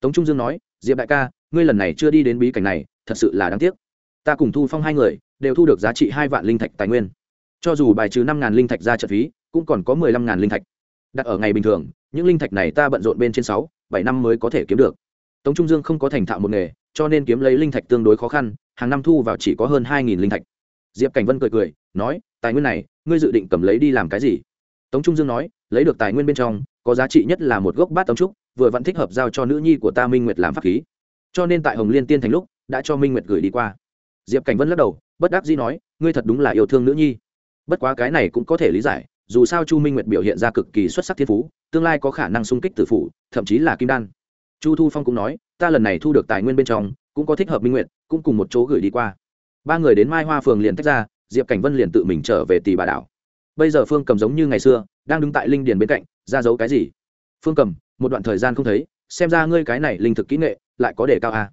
Tống trung dương nói, diệp đại ca, ngươi lần này chưa đi đến bí cảnh này, thật sự là đáng tiếc. Ta cùng thu phong hai người, đều thu được giá trị hai vạn linh thạch tài nguyên. Cho dù bài trừ năm ngàn linh thạch ra trợ phí, cũng còn có mười lăm ngàn linh thạch. Đặt ở ngày bình thường, những linh thạch này ta bận rộn bên trên sáu, bảy năm mới có thể kiếm được. Tống trung dương không có thành thạo một nghề, cho nên kiếm lấy linh thạch tương đối khó khăn hàng năm thu vào chỉ có hơn hai nghìn linh thạch. Diệp cảnh vân cười cười, nói, tài nguyên này, ngươi dự định cầm lấy đi làm cái gì? Tống trung dương nói, lấy được tài nguyên bên trong, có giá trị nhất là một gốc bát tống trúc, vừa vẫn thích hợp giao cho nữ nhi của ta minh nguyệt làm pháp khí. Cho nên tại hồng liên tiên thành lúc, đã cho minh nguyệt gửi đi qua. Diệp cảnh vân lắc đầu, bất đắc dĩ nói, ngươi thật đúng là yêu thương nữ nhi. Bất quá cái này cũng có thể lý giải, dù sao chu minh nguyệt biểu hiện ra cực kỳ xuất sắc thiên phú, tương lai có khả năng xung kích tử phủ, thậm chí là kim đan. Chu thu phong cũng nói, ta lần này thu được tài nguyên bên trong cũng có thích hợp minh nguyện cũng cùng một chỗ gửi đi qua. Ba người đến mai hoa phường liền tách ra, diệp cảnh vân liền tự mình trở về tỷ bà đảo. Bây giờ phương cầm giống như ngày xưa, đang đứng tại linh điền bên cạnh, ra giấu cái gì? Phương cầm, một đoạn thời gian không thấy, xem ra ngươi cái này linh thực kỹ nghệ, lại có đề cao à?